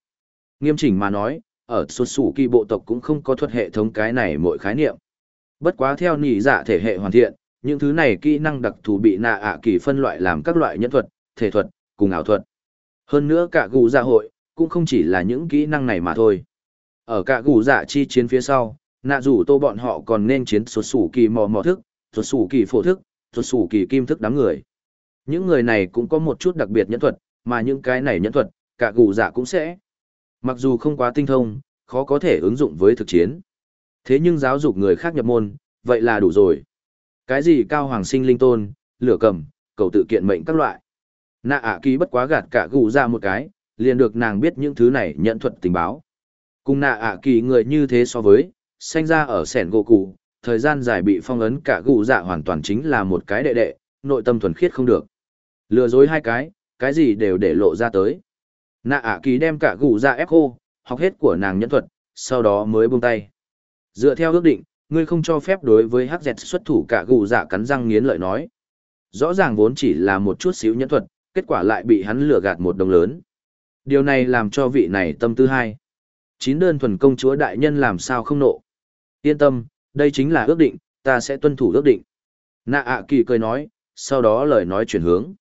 A: Nghiêm chỉnh mà nói, ở xuất xù kỳ bộ tộc cũng không có thuật hệ thống cái này mỗi khái niệm. Bất quá theo nhị giả thể hệ hoàn thiện, những thứ này kỹ năng đặc thù bị nạ ạ kỳ phân loại làm các loại nhẫn thuật, thể thuật, cùng ảo thuật. Hơn nữa cả gù giả hội, cũng không chỉ là những kỹ năng này mà thôi. Ở cả gù giả chi chiến phía sau, nạ rủ tô bọn họ còn nên chiến xuất xù kỳ mò mò thức, xuất xù kỳ phổ thức, xuất xù kỳ kim thức đám người. Những người này cũng có một chút đặc biệt nhẫn thuật, mà những cái này nhẫn thuật, cả gù giả cũng sẽ. Mặc dù không quá tinh thông, khó có thể ứng dụng với thực chiến. Thế nhưng giáo dục người khác nhập môn, vậy là đủ rồi. Cái gì cao hoàng sinh linh tôn, lửa cầm, cầu tự kiện mệnh các loại. Nạ ạ ký bất quá gạt cả gù ra một cái, liền được nàng biết những thứ này nhận thuật tình báo. Cùng nạ ạ kỳ người như thế so với, sanh ra ở sẻn gỗ cụ, thời gian dài bị phong ấn cả gù dạ hoàn toàn chính là một cái đệ đệ, nội tâm thuần khiết không được. Lừa dối hai cái, cái gì đều để lộ ra tới. Nạ ạ kỳ đem cả gù dạ ép khô, học hết của nàng nhân thuật, sau đó mới buông tay. Dựa theo ước định, ngươi không cho phép đối với hắc dẹt xuất thủ cả gù dạ cắn răng nghiến lợi nói. Rõ ràng vốn chỉ là một chút xíu nhân thuật, kết quả lại bị hắn lừa gạt một đồng lớn. Điều này làm cho vị này tâm tư hai. Chín đơn thuần công chúa đại nhân làm sao không nộ. Yên tâm, đây chính là ước định, ta sẽ tuân thủ ước định. Nạ ạ kỳ cười nói, sau đó lời nói chuyển hướng.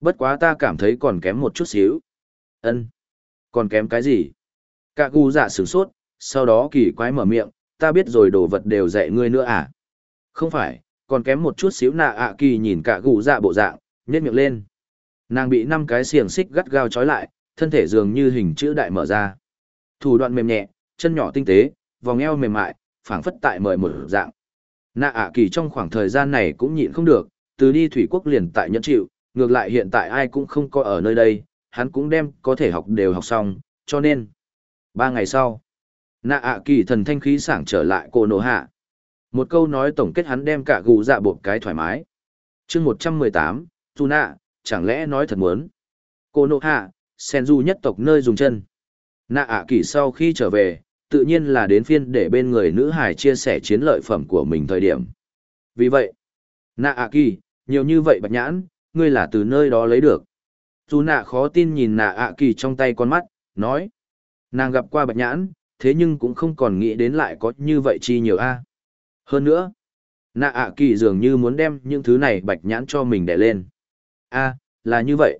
A: Bất quá ta cảm thấy còn kém một chút xíu. ân Còn kém cái gì? Cả gu dạ sửng sốt, sau đó kỳ quái mở miệng, ta biết rồi đồ vật đều dạy ngươi nữa à? Không phải, còn kém một chút xíu nạ ạ kỳ nhìn cả gu dạ bộ dạng, nhét miệng lên. Nàng bị năm cái xiềng xích gắt gao trói lại, thân thể dường như hình chữ đại mở ra. Thủ đoạn mềm nhẹ, chân nhỏ tinh tế, vòng eo mềm mại, phảng phất tại mời một dạng. Nạ ạ kỳ trong khoảng thời gian này cũng nhịn không được, từ đi thủy quốc liền tại nhẫn chịu, ngược lại hiện tại ai cũng không có ở nơi đây, hắn cũng đem có thể học đều học xong, cho nên. Ba ngày sau, nạ ạ kỳ thần thanh khí sảng trở lại cô nổ hạ. Một câu nói tổng kết hắn đem cả gù dạ bột cái thoải mái. chương 118, dù nạ, chẳng lẽ nói thật muốn. Cô nổ hạ, sen du nhất tộc nơi dùng chân. Nạ ạ kỳ sau khi trở về, tự nhiên là đến phiên để bên người nữ hải chia sẻ chiến lợi phẩm của mình thời điểm. Vì vậy, nạ ạ kỳ, nhiều như vậy bạch nhãn, ngươi là từ nơi đó lấy được. Dù nạ khó tin nhìn nạ ạ kỳ trong tay con mắt, nói. Nàng gặp qua bạch nhãn, thế nhưng cũng không còn nghĩ đến lại có như vậy chi nhiều a. Hơn nữa, nạ ạ kỳ dường như muốn đem những thứ này bạch nhãn cho mình để lên. a là như vậy.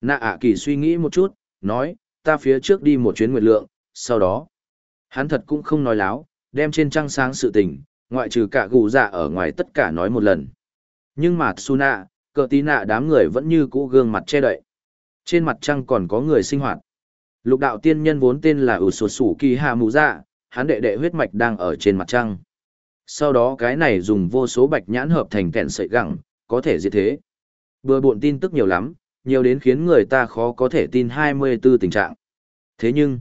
A: Nạ ạ kỳ suy nghĩ một chút, nói, ta phía trước đi một chuyến nguyệt lượng, sau đó, Hắn thật cũng không nói láo, đem trên trăng sáng sự tình, ngoại trừ cả gù dạ ở ngoài tất cả nói một lần. Nhưng mà Tsuna, cờ tí nạ đám người vẫn như cũ gương mặt che đậy. Trên mặt trăng còn có người sinh hoạt. Lục đạo tiên nhân vốn tên là Usosu Kỳ Hà Mù Dạ, hắn đệ đệ huyết mạch đang ở trên mặt trăng. Sau đó cái này dùng vô số bạch nhãn hợp thành kẹn sợi gẳng, có thể diệt thế. Bừa bộn tin tức nhiều lắm, nhiều đến khiến người ta khó có thể tin 24 tình trạng. Thế nhưng,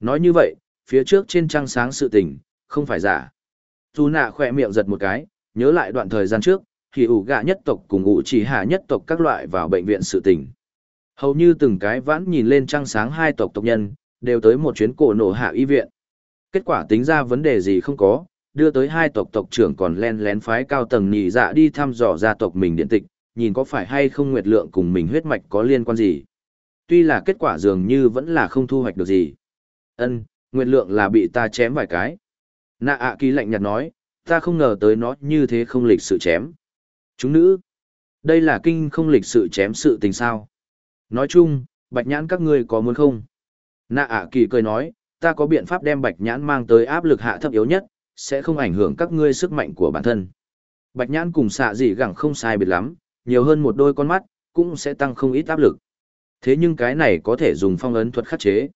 A: nói như vậy, phía trước trên trăng sáng sự tình, không phải giả. Dù nạ khỏe miệng giật một cái, nhớ lại đoạn thời gian trước, thì ủ gạ nhất tộc cùng ủ chỉ hạ nhất tộc các loại vào bệnh viện sự tình. Hầu như từng cái vãn nhìn lên trăng sáng hai tộc tộc nhân, đều tới một chuyến cổ nổ hạ y viện. Kết quả tính ra vấn đề gì không có, đưa tới hai tộc tộc trưởng còn len lén phái cao tầng nhị dạ đi thăm dò gia tộc mình điện tịch, nhìn có phải hay không nguyệt lượng cùng mình huyết mạch có liên quan gì. Tuy là kết quả dường như vẫn là không thu hoạch được gì. Ân, nguyệt lượng là bị ta chém vài cái. Nạ ạ à kỳ lạnh nhạt nói, Ta không ngờ tới nó như thế không lịch sự chém. Chúng nữ, đây là kinh không lịch sự chém sự tình sao. Nói chung, bạch nhãn các ngươi có muốn không? Nạ ạ kỳ cười nói, ta có biện pháp đem bạch nhãn mang tới áp lực hạ thấp yếu nhất, sẽ không ảnh hưởng các ngươi sức mạnh của bản thân. Bạch nhãn cùng xạ dị gẳng không sai biệt lắm, nhiều hơn một đôi con mắt, cũng sẽ tăng không ít áp lực. Thế nhưng cái này có thể dùng phong ấn thuật khắc chế.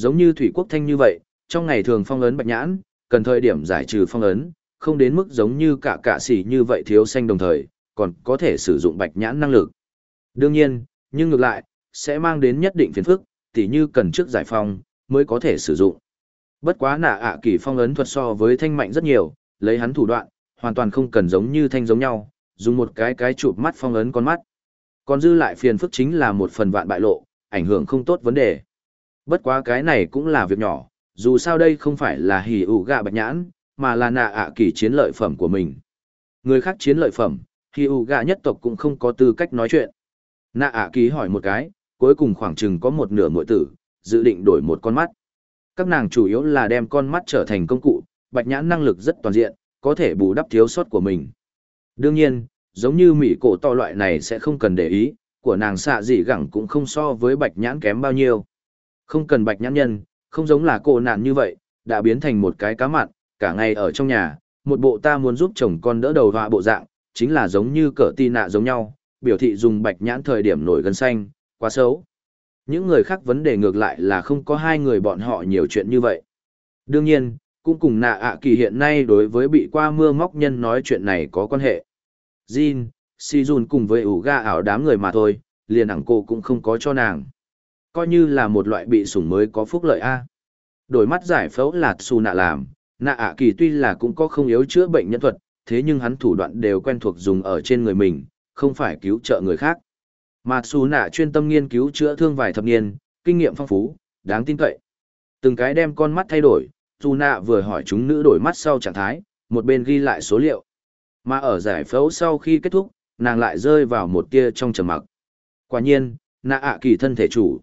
A: Giống như thủy quốc thanh như vậy, trong ngày thường phong ấn bạch nhãn, cần thời điểm giải trừ phong ấn, không đến mức giống như cả cả xỉ như vậy thiếu xanh đồng thời, còn có thể sử dụng bạch nhãn năng lực. Đương nhiên, nhưng ngược lại, sẽ mang đến nhất định phiền phức, tỉ như cần trước giải phong, mới có thể sử dụng. Bất quá nạ ạ kỳ phong ấn thuật so với thanh mạnh rất nhiều, lấy hắn thủ đoạn, hoàn toàn không cần giống như thanh giống nhau, dùng một cái cái chụp mắt phong ấn con mắt. Còn dư lại phiền phức chính là một phần vạn bại lộ, ảnh hưởng không tốt vấn đề. Bất quá cái này cũng là việc nhỏ, dù sao đây không phải là hỉ ủ gạ bạch nhãn, mà là nạ ạ kỳ chiến lợi phẩm của mình. Người khác chiến lợi phẩm, hỉ ủ gạ nhất tộc cũng không có tư cách nói chuyện. Nạ ạ kỳ hỏi một cái, cuối cùng khoảng chừng có một nửa muội tử, dự định đổi một con mắt. Các nàng chủ yếu là đem con mắt trở thành công cụ, bạch nhãn năng lực rất toàn diện, có thể bù đắp thiếu sót của mình. Đương nhiên, giống như mỹ cổ to loại này sẽ không cần để ý, của nàng xạ dị gẳng cũng không so với bạch nhãn kém bao nhiêu. Không cần bạch nhãn nhân, không giống là cô nạn như vậy, đã biến thành một cái cá mặn, cả ngày ở trong nhà, một bộ ta muốn giúp chồng con đỡ đầu họa bộ dạng, chính là giống như cỡ ti nạ giống nhau, biểu thị dùng bạch nhãn thời điểm nổi gân xanh, quá xấu. Những người khác vấn đề ngược lại là không có hai người bọn họ nhiều chuyện như vậy. Đương nhiên, cũng cùng nạ ạ kỳ hiện nay đối với bị qua mưa móc nhân nói chuyện này có quan hệ. Jin, si Jun cùng với ủ ga ảo đám người mà thôi, liền ẳng cô cũng không có cho nàng. Coi như là một loại bị sủng mới có phúc lợi A. Đổi mắt giải phẫu là su nạ làm, nạ ạ kỳ tuy là cũng có không yếu chữa bệnh nhân thuật, thế nhưng hắn thủ đoạn đều quen thuộc dùng ở trên người mình, không phải cứu trợ người khác. Mà su nạ chuyên tâm nghiên cứu chữa thương vài thập niên, kinh nghiệm phong phú, đáng tin cậy. Từng cái đem con mắt thay đổi, su nạ vừa hỏi chúng nữ đổi mắt sau trạng thái, một bên ghi lại số liệu. Mà ở giải phẫu sau khi kết thúc, nàng lại rơi vào một tia trong trầm mặc. Quả nhiên, nạ ạ kỳ thân thể chủ.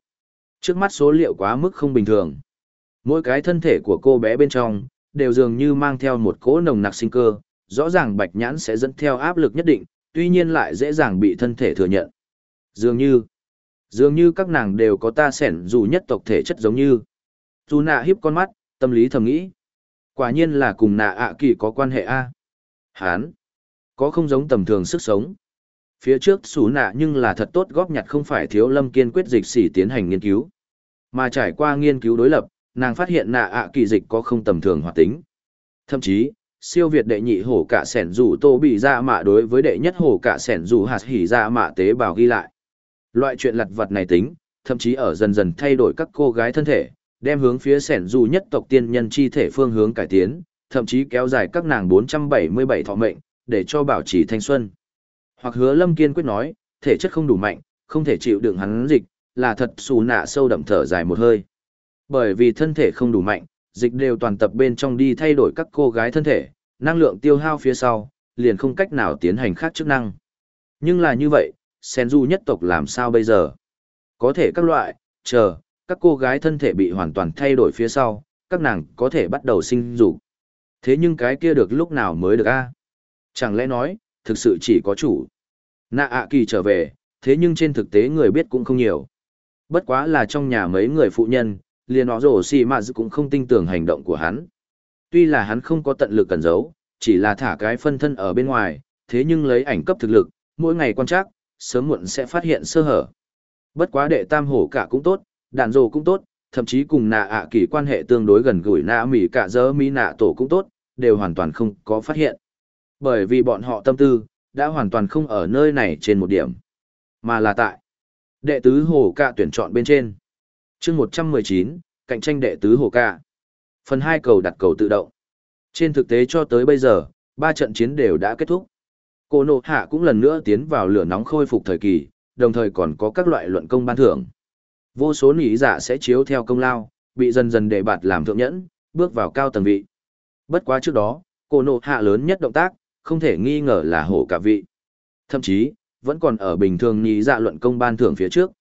A: Trước mắt số liệu quá mức không bình thường. Mỗi cái thân thể của cô bé bên trong, đều dường như mang theo một cỗ nồng nặc sinh cơ, rõ ràng bạch nhãn sẽ dẫn theo áp lực nhất định, tuy nhiên lại dễ dàng bị thân thể thừa nhận. Dường như, dường như các nàng đều có ta sẻn dù nhất tộc thể chất giống như. Dù nạ hiếp con mắt, tâm lý thầm nghĩ. Quả nhiên là cùng nạ ạ kỳ có quan hệ a Hán, có không giống tầm thường sức sống. Phía trước xú nạ nhưng là thật tốt góp nhặt không phải thiếu lâm kiên quyết dịch xỉ tiến hành nghiên cứu. Mà trải qua nghiên cứu đối lập, nàng phát hiện nạ ạ kỳ dịch có không tầm thường hoạt tính. Thậm chí, siêu việt đệ nhị hổ cả sẻn rủ tô bị ra mạ đối với đệ nhất hổ cả sẻn rủ hạt hỉ ra mạ tế bào ghi lại. Loại chuyện lặt vặt này tính, thậm chí ở dần dần thay đổi các cô gái thân thể, đem hướng phía sẻn rủ nhất tộc tiên nhân chi thể phương hướng cải tiến, thậm chí kéo dài các nàng 477 thọ mệnh, để cho bảo trì thanh xuân. Hoặc hứa lâm kiên quyết nói, thể chất không đủ mạnh, không thể chịu đựng hắn dịch, là thật xù nạ sâu đậm thở dài một hơi. Bởi vì thân thể không đủ mạnh, dịch đều toàn tập bên trong đi thay đổi các cô gái thân thể, năng lượng tiêu hao phía sau, liền không cách nào tiến hành khác chức năng. Nhưng là như vậy, sen du nhất tộc làm sao bây giờ? Có thể các loại, chờ, các cô gái thân thể bị hoàn toàn thay đổi phía sau, các nàng có thể bắt đầu sinh dục. Thế nhưng cái kia được lúc nào mới được a? Chẳng lẽ nói, thực sự chỉ có chủ. Nạ ạ kỳ trở về, thế nhưng trên thực tế người biết cũng không nhiều. Bất quá là trong nhà mấy người phụ nhân, liền họ rổ xì mà cũng không tin tưởng hành động của hắn. Tuy là hắn không có tận lực cẩn giấu, chỉ là thả cái phân thân ở bên ngoài, thế nhưng lấy ảnh cấp thực lực, mỗi ngày quan trắc, sớm muộn sẽ phát hiện sơ hở. Bất quá đệ tam hổ cả cũng tốt, đạn rồ cũng tốt, thậm chí cùng nạ ạ kỳ quan hệ tương đối gần gũi nạ mỹ cả dơ mỹ nạ tổ cũng tốt, đều hoàn toàn không có phát hiện. Bởi vì bọn họ tâm tư, đã hoàn toàn không ở nơi này trên một điểm, mà là tại đệ tứ hồ ca tuyển chọn bên trên. chương 119, cạnh tranh đệ tứ hồ ca. Phần 2 cầu đặt cầu tự động. Trên thực tế cho tới bây giờ, ba trận chiến đều đã kết thúc. Cô nộ hạ cũng lần nữa tiến vào lửa nóng khôi phục thời kỳ, đồng thời còn có các loại luận công ban thưởng. Vô số nỉ giả sẽ chiếu theo công lao, bị dần dần đề bạt làm thượng nhẫn, bước vào cao tầng vị. Bất quá trước đó, cô nộ hạ lớn nhất động tác, không thể nghi ngờ là hổ cả vị. Thậm chí, vẫn còn ở bình thường nhí dạ luận công ban thưởng phía trước.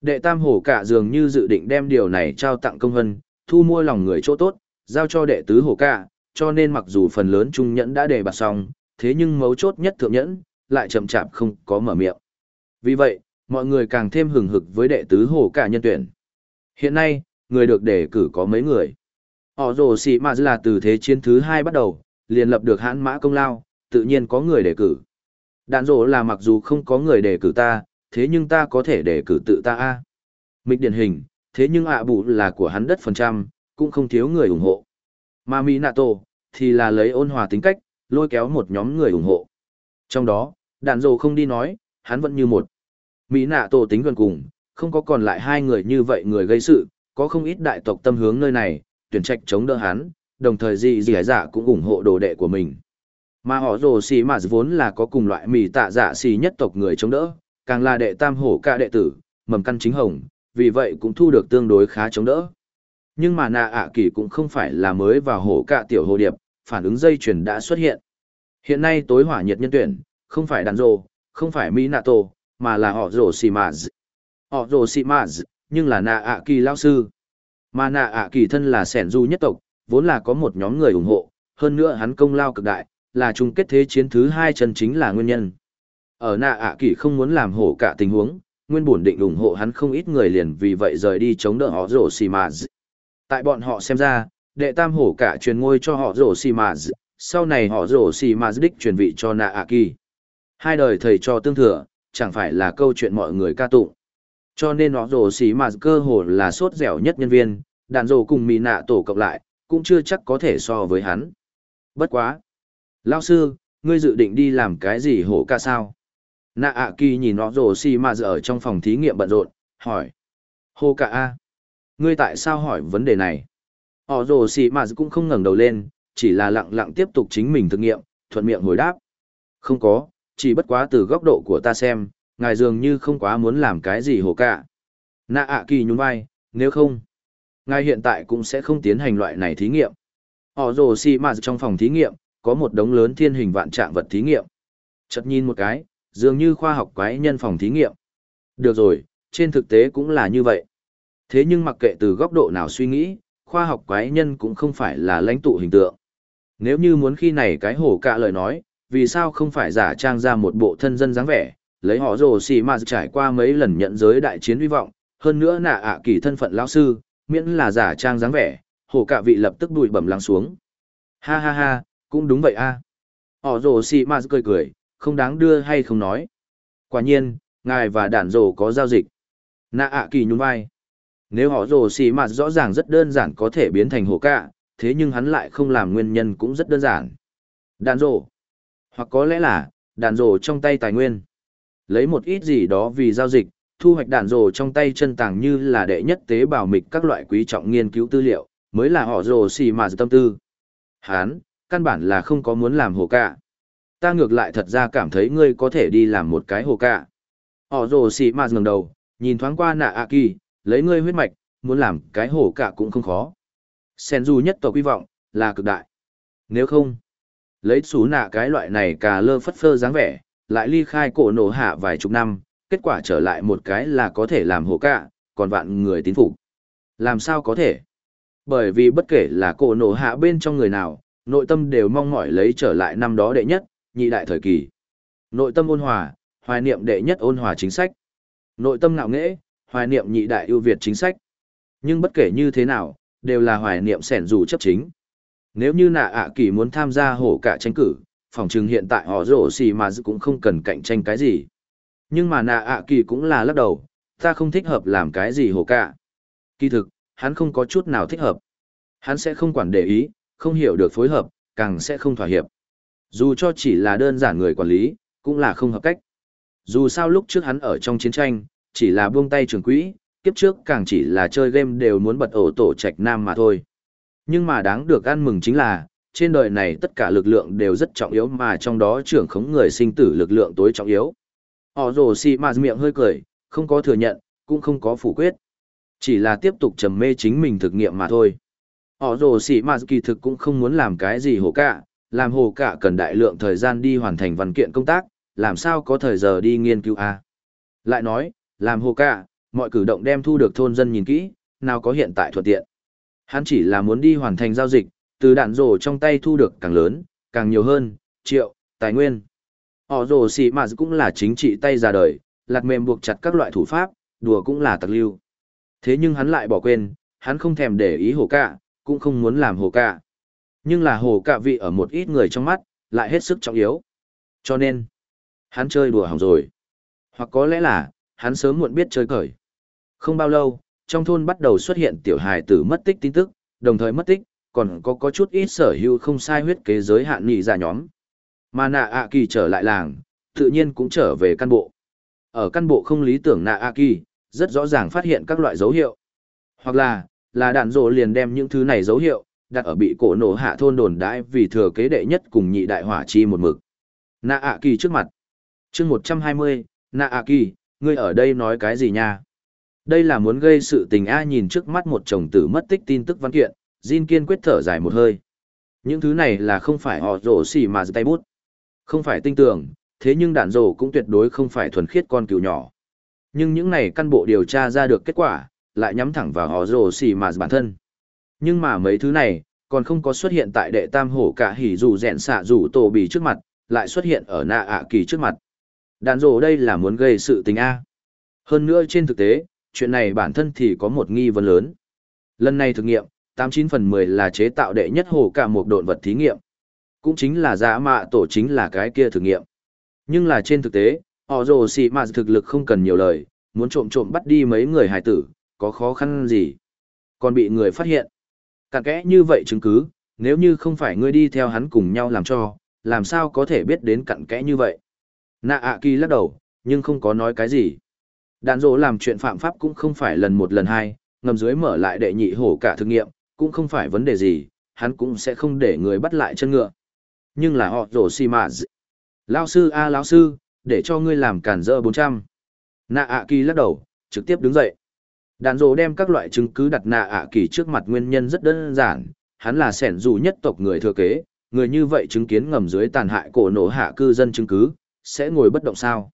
A: Đệ tam hổ cả dường như dự định đem điều này trao tặng công hân, thu mua lòng người chỗ tốt, giao cho đệ tứ hổ cả, cho nên mặc dù phần lớn trung nhẫn đã đề bạt xong, thế nhưng mấu chốt nhất thượng nhẫn, lại chậm chạp không có mở miệng. Vì vậy, mọi người càng thêm hừng hực với đệ tứ hồ cả nhân tuyển. Hiện nay, người được đề cử có mấy người. Họ rồ xì mà là từ thế chiến thứ hai bắt đầu, liền lập được hãn mã công lao, tự nhiên có người đề cử. Đạn rổ là mặc dù không có người đề cử ta, thế nhưng ta có thể đề cử tự ta a. Mịch điển hình, thế nhưng ạ à bụ là của hắn đất phần trăm, cũng không thiếu người ủng hộ. Mà Mỹ Nạ Tổ, thì là lấy ôn hòa tính cách, lôi kéo một nhóm người ủng hộ. Trong đó, đạn rổ không đi nói, hắn vẫn như một. Mỹ Nạ Tổ tính gần cùng, không có còn lại hai người như vậy người gây sự, có không ít đại tộc tâm hướng nơi này, tuyển trạch chống đỡ hắn, đồng thời gì gì giả cũng ủng hộ đồ đệ của mình. Mà họ rồ xì mà vốn là có cùng loại mì tạ dạ xì nhất tộc người chống đỡ, càng là đệ tam hổ ca đệ tử, mầm căn chính hồng, vì vậy cũng thu được tương đối khá chống đỡ. Nhưng mà nạ ạ kỳ cũng không phải là mới vào hổ ca tiểu hồ điệp, phản ứng dây chuyển đã xuất hiện. Hiện nay tối hỏa nhiệt nhân tuyển, không phải đàn rồ, không phải mỹ nạ tổ, mà là họ rồ xì mà Họ rồ xì mà nhưng là nạ ạ kỳ lao sư. Mà nạ ạ kỳ thân là sẻn du nhất tộc, vốn là có một nhóm người ủng hộ, hơn nữa hắn công lao cực đại, là chung kết thế chiến thứ hai chân chính là nguyên nhân. Ở nạ ạ kỳ không muốn làm hổ cả tình huống, nguyên bổn định ủng hộ hắn không ít người liền vì vậy rời đi chống đỡ họ rổ xì mà Tại bọn họ xem ra, đệ tam hổ cả truyền ngôi cho họ rổ xì mà sau này họ rổ xì mà đích truyền vị cho nạ ạ kỳ. Hai đời thầy cho tương thừa, chẳng phải là câu chuyện mọi người ca tụng. Cho nên họ rổ xì mà cơ hồ là sốt dẻo nhất nhân viên, đàn rổ cùng mì nạ tổ cộng lại, cũng chưa chắc có thể so với hắn. Bất quá. Lao sư, ngươi dự định đi làm cái gì hổ ca sao? Nạ ạ kỳ nhìn nó rồ xì mà ở trong phòng thí nghiệm bận rộn, hỏi. Hô ca a Ngươi tại sao hỏi vấn đề này? Họ rồ xì mà cũng không ngẩng đầu lên, chỉ là lặng lặng tiếp tục chính mình thực nghiệm, thuận miệng hồi đáp. Không có, chỉ bất quá từ góc độ của ta xem, ngài dường như không quá muốn làm cái gì hổ ca. Nạ ạ kỳ nhún vai, nếu không, ngài hiện tại cũng sẽ không tiến hành loại này thí nghiệm. Họ rồ xì mà trong phòng thí nghiệm, có một đống lớn thiên hình vạn trạng vật thí nghiệm. Chợt nhìn một cái, dường như khoa học quái nhân phòng thí nghiệm. Được rồi, trên thực tế cũng là như vậy. Thế nhưng mặc kệ từ góc độ nào suy nghĩ, khoa học quái nhân cũng không phải là lãnh tụ hình tượng. Nếu như muốn khi này cái hổ cạ lời nói, vì sao không phải giả trang ra một bộ thân dân dáng vẻ, lấy họ rồ xì mà trải qua mấy lần nhận giới đại chiến vi vọng, hơn nữa nạ ạ kỳ thân phận lão sư, miễn là giả trang dáng vẻ, hổ cạ vị lập tức đùi bẩm lắng xuống. Ha ha ha, cũng đúng vậy a. Họ rồ xì mà cười cười, không đáng đưa hay không nói. Quả nhiên, ngài và đản rồ có giao dịch. Nạ ạ kỳ nhún vai. Nếu họ rồ xì mà rõ ràng rất đơn giản có thể biến thành hồ cạ, thế nhưng hắn lại không làm nguyên nhân cũng rất đơn giản. Đàn rồ. Hoặc có lẽ là, đàn rồ trong tay tài nguyên. Lấy một ít gì đó vì giao dịch, thu hoạch đàn rồ trong tay chân tàng như là đệ nhất tế bào mịch các loại quý trọng nghiên cứu tư liệu, mới là họ rồ xì mà tâm tư. Hán, căn bản là không có muốn làm hồ cạ. Ta ngược lại thật ra cảm thấy ngươi có thể đi làm một cái hồ cạ. Họ rồ xì mà ngẩng đầu, nhìn thoáng qua nạ a kỳ, lấy ngươi huyết mạch, muốn làm cái hồ cạ cũng không khó. Sen du nhất tộc hy vọng, là cực đại. Nếu không, lấy xú nạ cái loại này cà lơ phất phơ dáng vẻ, lại ly khai cổ nổ hạ vài chục năm, kết quả trở lại một cái là có thể làm hồ cạ, còn vạn người tín phục. Làm sao có thể? Bởi vì bất kể là cổ nổ hạ bên trong người nào, nội tâm đều mong mỏi lấy trở lại năm đó đệ nhất, nhị đại thời kỳ. Nội tâm ôn hòa, hoài niệm đệ nhất ôn hòa chính sách. Nội tâm ngạo nghễ, hoài niệm nhị đại ưu việt chính sách. Nhưng bất kể như thế nào, đều là hoài niệm sẻn dù chấp chính. Nếu như nạ ạ kỳ muốn tham gia hổ cả tranh cử, phòng trừng hiện tại họ rổ xì mà cũng không cần cạnh tranh cái gì. Nhưng mà nạ ạ kỳ cũng là lắc đầu, ta không thích hợp làm cái gì hổ cả. Kỳ thực, hắn không có chút nào thích hợp. Hắn sẽ không quản để ý, không hiểu được phối hợp, càng sẽ không thỏa hiệp. Dù cho chỉ là đơn giản người quản lý, cũng là không hợp cách. Dù sao lúc trước hắn ở trong chiến tranh, chỉ là buông tay trường quỹ, kiếp trước càng chỉ là chơi game đều muốn bật ổ tổ trạch nam mà thôi. Nhưng mà đáng được ăn mừng chính là, trên đời này tất cả lực lượng đều rất trọng yếu mà trong đó trưởng khống người sinh tử lực lượng tối trọng yếu. Họ rồ si mà miệng hơi cười, không có thừa nhận, cũng không có phủ quyết. Chỉ là tiếp tục trầm mê chính mình thực nghiệm mà thôi. Họ rồ xì mà kỳ thực cũng không muốn làm cái gì hồ cả, làm hồ cả cần đại lượng thời gian đi hoàn thành văn kiện công tác, làm sao có thời giờ đi nghiên cứu a Lại nói, làm hồ cả, mọi cử động đem thu được thôn dân nhìn kỹ, nào có hiện tại thuận tiện. Hắn chỉ là muốn đi hoàn thành giao dịch, từ đạn rổ trong tay thu được càng lớn, càng nhiều hơn, triệu, tài nguyên. Họ rồ xì mà cũng là chính trị tay ra đời, lạc mềm buộc chặt các loại thủ pháp, đùa cũng là tặc lưu. Thế nhưng hắn lại bỏ quên, hắn không thèm để ý hồ cả cũng không muốn làm hồ cạ. Nhưng là hồ cạ vị ở một ít người trong mắt, lại hết sức trọng yếu. Cho nên, hắn chơi đùa hỏng rồi. Hoặc có lẽ là, hắn sớm muộn biết chơi cởi. Không bao lâu, trong thôn bắt đầu xuất hiện tiểu hài tử mất tích tin tức, đồng thời mất tích, còn có có chút ít sở hữu không sai huyết kế giới hạn nghị giả nhóm. Mà nạ ạ kỳ trở lại làng, tự nhiên cũng trở về căn bộ. Ở căn bộ không lý tưởng nạ ạ kỳ, rất rõ ràng phát hiện các loại dấu hiệu. Hoặc là, là đạn rộ liền đem những thứ này dấu hiệu, đặt ở bị cổ nổ hạ thôn đồn đãi vì thừa kế đệ nhất cùng nhị đại hỏa chi một mực. Nạ ạ kỳ trước mặt. chương một trăm hai mươi nạ ạ kỳ, ngươi ở đây nói cái gì nha? Đây là muốn gây sự tình A nhìn trước mắt một chồng tử mất tích tin tức văn kiện, Jin kiên quyết thở dài một hơi. Những thứ này là không phải họ rổ xỉ mà tay bút. Không phải tinh tưởng, thế nhưng đạn rổ cũng tuyệt đối không phải thuần khiết con cừu nhỏ. Nhưng những này căn bộ điều tra ra được kết quả, lại nhắm thẳng vào họ rồ xì mà bản thân. Nhưng mà mấy thứ này, còn không có xuất hiện tại đệ tam hổ cả hỉ dù rèn xạ dù tổ bì trước mặt, lại xuất hiện ở nạ ạ kỳ trước mặt. Đạn rồ đây là muốn gây sự tình A. Hơn nữa trên thực tế, chuyện này bản thân thì có một nghi vấn lớn. Lần này thực nghiệm, 89 phần 10 là chế tạo đệ nhất hồ cả một độn vật thí nghiệm. Cũng chính là giả mạ tổ chính là cái kia thử nghiệm. Nhưng là trên thực tế, họ rồ xì mà thực lực không cần nhiều lời, muốn trộm trộm bắt đi mấy người hài tử, có khó khăn gì. Còn bị người phát hiện. Cạn kẽ như vậy chứng cứ, nếu như không phải ngươi đi theo hắn cùng nhau làm cho, làm sao có thể biết đến cặn kẽ như vậy. Nạ ạ kỳ lắc đầu, nhưng không có nói cái gì. Đạn dỗ làm chuyện phạm pháp cũng không phải lần một lần hai, ngầm dưới mở lại đệ nhị hổ cả thực nghiệm, cũng không phải vấn đề gì, hắn cũng sẽ không để người bắt lại chân ngựa. Nhưng là họ rổ xì mà Lao sư a à, lão sư, để cho ngươi làm cản dỡ 400. Nạ ạ kỳ lắc đầu, trực tiếp đứng dậy. Đạn dồ đem các loại chứng cứ đặt nạ ạ kỳ trước mặt nguyên nhân rất đơn giản, hắn là sẻn dù nhất tộc người thừa kế, người như vậy chứng kiến ngầm dưới tàn hại cổ nổ hạ cư dân chứng cứ, sẽ ngồi bất động sao.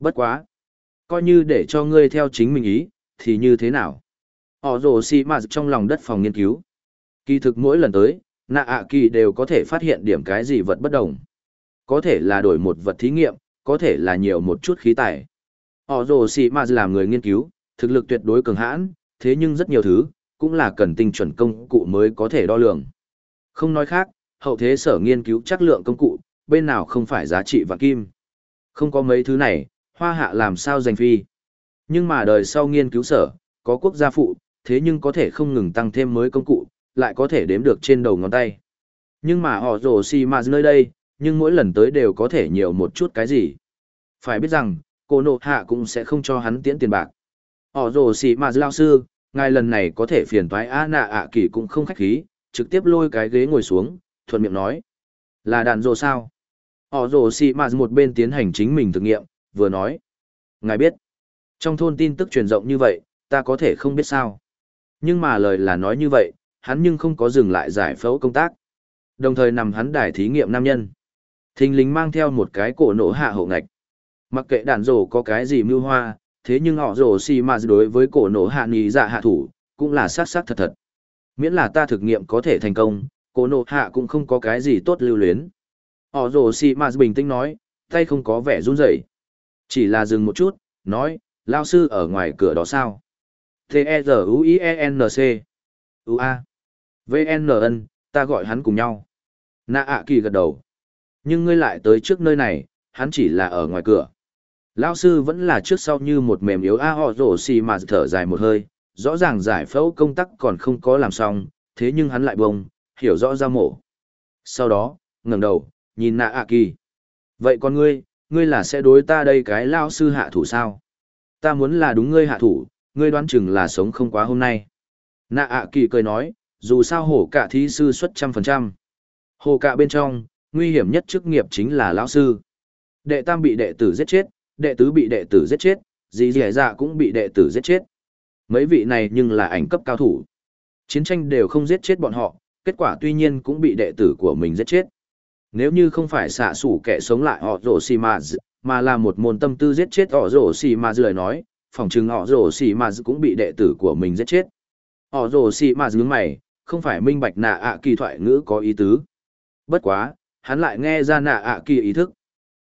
A: Bất quá. Coi như để cho ngươi theo chính mình ý, thì như thế nào? Họ rồ xì mà trong lòng đất phòng nghiên cứu. Kỳ thực mỗi lần tới, nạ ạ kỳ đều có thể phát hiện điểm cái gì vật bất đồng. Có thể là đổi một vật thí nghiệm, có thể là nhiều một chút khí tài. Họ rồ xì mà làm người nghiên cứu, thực lực tuyệt đối cường hãn, thế nhưng rất nhiều thứ, cũng là cần tinh chuẩn công cụ mới có thể đo lường. Không nói khác, hậu thế sở nghiên cứu chắc lượng công cụ, bên nào không phải giá trị vạn kim. Không có mấy thứ này, hoa hạ làm sao giành phi. Nhưng mà đời sau nghiên cứu sở, có quốc gia phụ, thế nhưng có thể không ngừng tăng thêm mới công cụ, lại có thể đếm được trên đầu ngón tay. Nhưng mà họ rồ si mà nơi đây, nhưng mỗi lần tới đều có thể nhiều một chút cái gì. Phải biết rằng, cô nộ hạ cũng sẽ không cho hắn tiễn tiền bạc. Họ rồ xì mà lao sư, ngài lần này có thể phiền toái a nạ ạ kỳ cũng không khách khí, trực tiếp lôi cái ghế ngồi xuống, thuận miệng nói. Là đàn rồ sao? Họ rồ xì mà một bên tiến hành chính mình thực nghiệm, vừa nói. Ngài biết, trong thôn tin tức truyền rộng như vậy, ta có thể không biết sao. Nhưng mà lời là nói như vậy, hắn nhưng không có dừng lại giải phẫu công tác. Đồng thời nằm hắn đài thí nghiệm nam nhân. Thình lính mang theo một cái cổ nổ hạ hậu ngạch. Mặc kệ đàn rổ có cái gì mưu hoa, thế nhưng họ rồ xì mà đối với cổ nổ hạ nghỉ dạ hạ thủ, cũng là sát sát thật thật. Miễn là ta thực nghiệm có thể thành công, cổ nổ hạ cũng không có cái gì tốt lưu luyến. Họ rồ xì mà bình tĩnh nói, tay không có vẻ run rẩy Chỉ là dừng một chút, nói, lao sư ở ngoài cửa đó sao? T-E-Z-U-I-E-N-C U-A V-N-N, ta gọi hắn cùng nhau. Nạ ạ kỳ gật đầu. Nhưng ngươi lại tới trước nơi này, hắn chỉ là ở ngoài cửa. Lão sư vẫn là trước sau như một mềm yếu a họ rổ xì mà thở dài một hơi, rõ ràng giải phẫu công tác còn không có làm xong, thế nhưng hắn lại bông, hiểu rõ ra mổ. Sau đó, ngẩng đầu, nhìn nạ ạ kỳ. Vậy con ngươi, ngươi là sẽ đối ta đây cái lao sư hạ thủ sao? Ta muốn là đúng ngươi hạ thủ, ngươi đoán chừng là sống không quá hôm nay. Nạ ạ kỳ cười nói, dù sao hổ cả thí sư xuất trăm phần trăm. Hồ cả bên trong, nguy hiểm nhất chức nghiệp chính là lão sư. Đệ tam bị đệ tử giết chết, đệ tứ bị đệ tử giết chết, dì dì dạ cũng bị đệ tử giết chết. Mấy vị này nhưng là ảnh cấp cao thủ. Chiến tranh đều không giết chết bọn họ, kết quả tuy nhiên cũng bị đệ tử của mình giết chết. Nếu như không phải xạ sủ kẻ sống lại họ rổ xì mà mà là một môn tâm tư giết chết họ rổ xì mà lời nói, phỏng chừng họ rổ xì mà cũng bị đệ tử của mình giết chết. Họ rổ xì mà dưới mày, không phải minh bạch nạ ạ kỳ thoại ngữ có ý tứ. Bất quá, hắn lại nghe ra nạ ạ kỳ ý thức.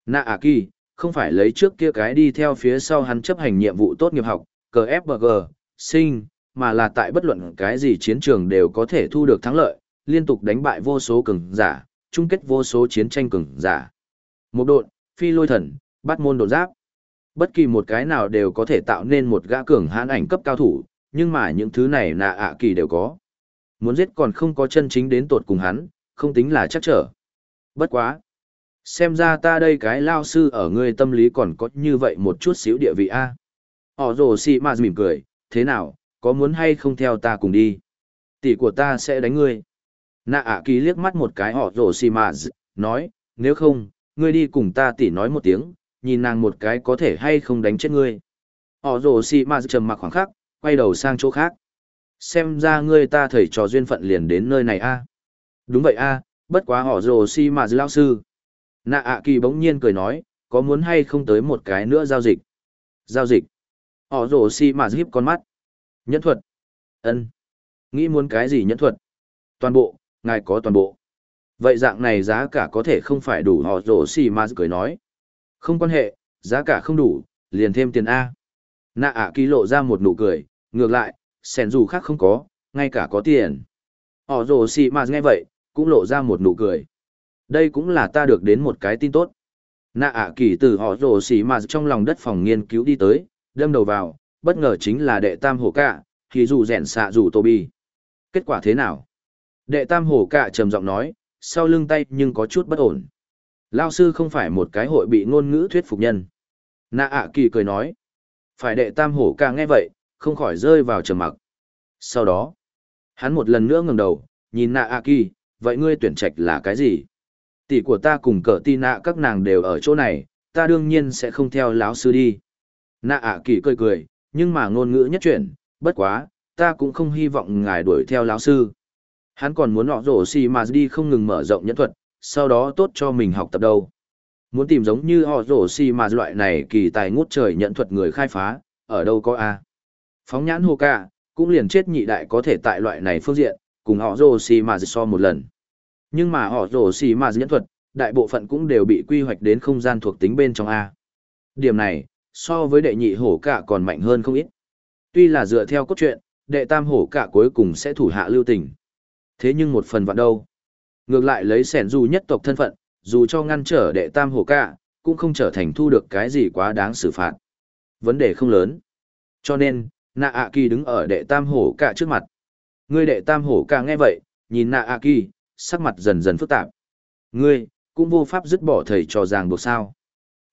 A: Nạ ạ kỳ, không phải lấy trước kia cái đi theo phía sau hắn chấp hành nhiệm vụ tốt nghiệp học, cờ FBG, sinh, mà là tại bất luận cái gì chiến trường đều có thể thu được thắng lợi, liên tục đánh bại vô số cường giả, chung kết vô số chiến tranh cường giả. Một độn, phi lôi thần, bắt môn đột giáp. Bất kỳ một cái nào đều có thể tạo nên một gã cường hãn ảnh cấp cao thủ, nhưng mà những thứ này nạ ạ kỳ đều có. Muốn giết còn không có chân chính đến tột cùng hắn, không tính là chắc trở. Bất quá. Xem ra ta đây cái lao sư ở ngươi tâm lý còn có như vậy một chút xíu địa vị A. ỏ rồ xì mà mỉm cười, thế nào, có muốn hay không theo ta cùng đi? Tỷ của ta sẽ đánh ngươi. Nạ ạ kỳ liếc mắt một cái ỏ rồ xì mà nói, nếu không, ngươi đi cùng ta tỷ nói một tiếng, nhìn nàng một cái có thể hay không đánh chết ngươi. ỏ rồ xì mà trầm mặc khoảng khắc, quay đầu sang chỗ khác. Xem ra ngươi ta thầy trò duyên phận liền đến nơi này a. Đúng vậy a, bất quá ỏ rồ xì mà lao sư. Nạ ạ kỳ bỗng nhiên cười nói, có muốn hay không tới một cái nữa giao dịch? Giao dịch. Họ rổ xì mà hiếp con mắt. Nhẫn thuật. ân Nghĩ muốn cái gì nhẫn thuật? Toàn bộ, ngài có toàn bộ. Vậy dạng này giá cả có thể không phải đủ họ rổ xì mà cười nói. Không quan hệ, giá cả không đủ, liền thêm tiền A. Nạ ạ kỳ lộ ra một nụ cười, ngược lại, sẻn dù khác không có, ngay cả có tiền. Họ rổ xì mà nghe vậy, cũng lộ ra một nụ cười. Đây cũng là ta được đến một cái tin tốt. Nạ ạ kỳ từ họ rồ xì mà trong lòng đất phòng nghiên cứu đi tới, đâm đầu vào, bất ngờ chính là đệ tam hổ cạ, thì dù rèn xạ dù tô bi. Kết quả thế nào? Đệ tam hổ cạ trầm giọng nói, sau lưng tay nhưng có chút bất ổn. Lao sư không phải một cái hội bị ngôn ngữ thuyết phục nhân. Nạ ạ kỳ cười nói. Phải đệ tam hổ cạ nghe vậy, không khỏi rơi vào trầm mặc. Sau đó, hắn một lần nữa ngẩng đầu, nhìn nạ ạ kỳ, vậy ngươi tuyển trạch là cái gì? Tỷ của ta cùng cỡ ti nạ các nàng đều ở chỗ này, ta đương nhiên sẽ không theo lão sư đi. Nạ ạ kỳ cười cười, nhưng mà ngôn ngữ nhất chuyển, bất quá, ta cũng không hy vọng ngài đuổi theo lão sư. Hắn còn muốn họ rổ xì mà đi không ngừng mở rộng nhẫn thuật, sau đó tốt cho mình học tập đâu. Muốn tìm giống như họ rổ xì mà loại này kỳ tài ngút trời nhận thuật người khai phá, ở đâu có a Phóng nhãn hồ ca, cũng liền chết nhị đại có thể tại loại này phương diện, cùng họ rổ xì mà so một lần. Nhưng mà họ rổ xì mà nhẫn thuật, đại bộ phận cũng đều bị quy hoạch đến không gian thuộc tính bên trong A. Điểm này, so với đệ nhị hổ cả còn mạnh hơn không ít. Tuy là dựa theo cốt truyện, đệ tam hổ cả cuối cùng sẽ thủ hạ lưu tình. Thế nhưng một phần vạn đâu. Ngược lại lấy sẻn dù nhất tộc thân phận, dù cho ngăn trở đệ tam hổ cả, cũng không trở thành thu được cái gì quá đáng xử phạt. Vấn đề không lớn. Cho nên, nạ ạ kỳ đứng ở đệ tam hổ cả trước mặt. Ngươi đệ tam hổ cả nghe vậy, nhìn nạ ạ kỳ, sắc mặt dần dần phức tạp. Ngươi, cũng vô pháp dứt bỏ thầy trò ràng buộc sao.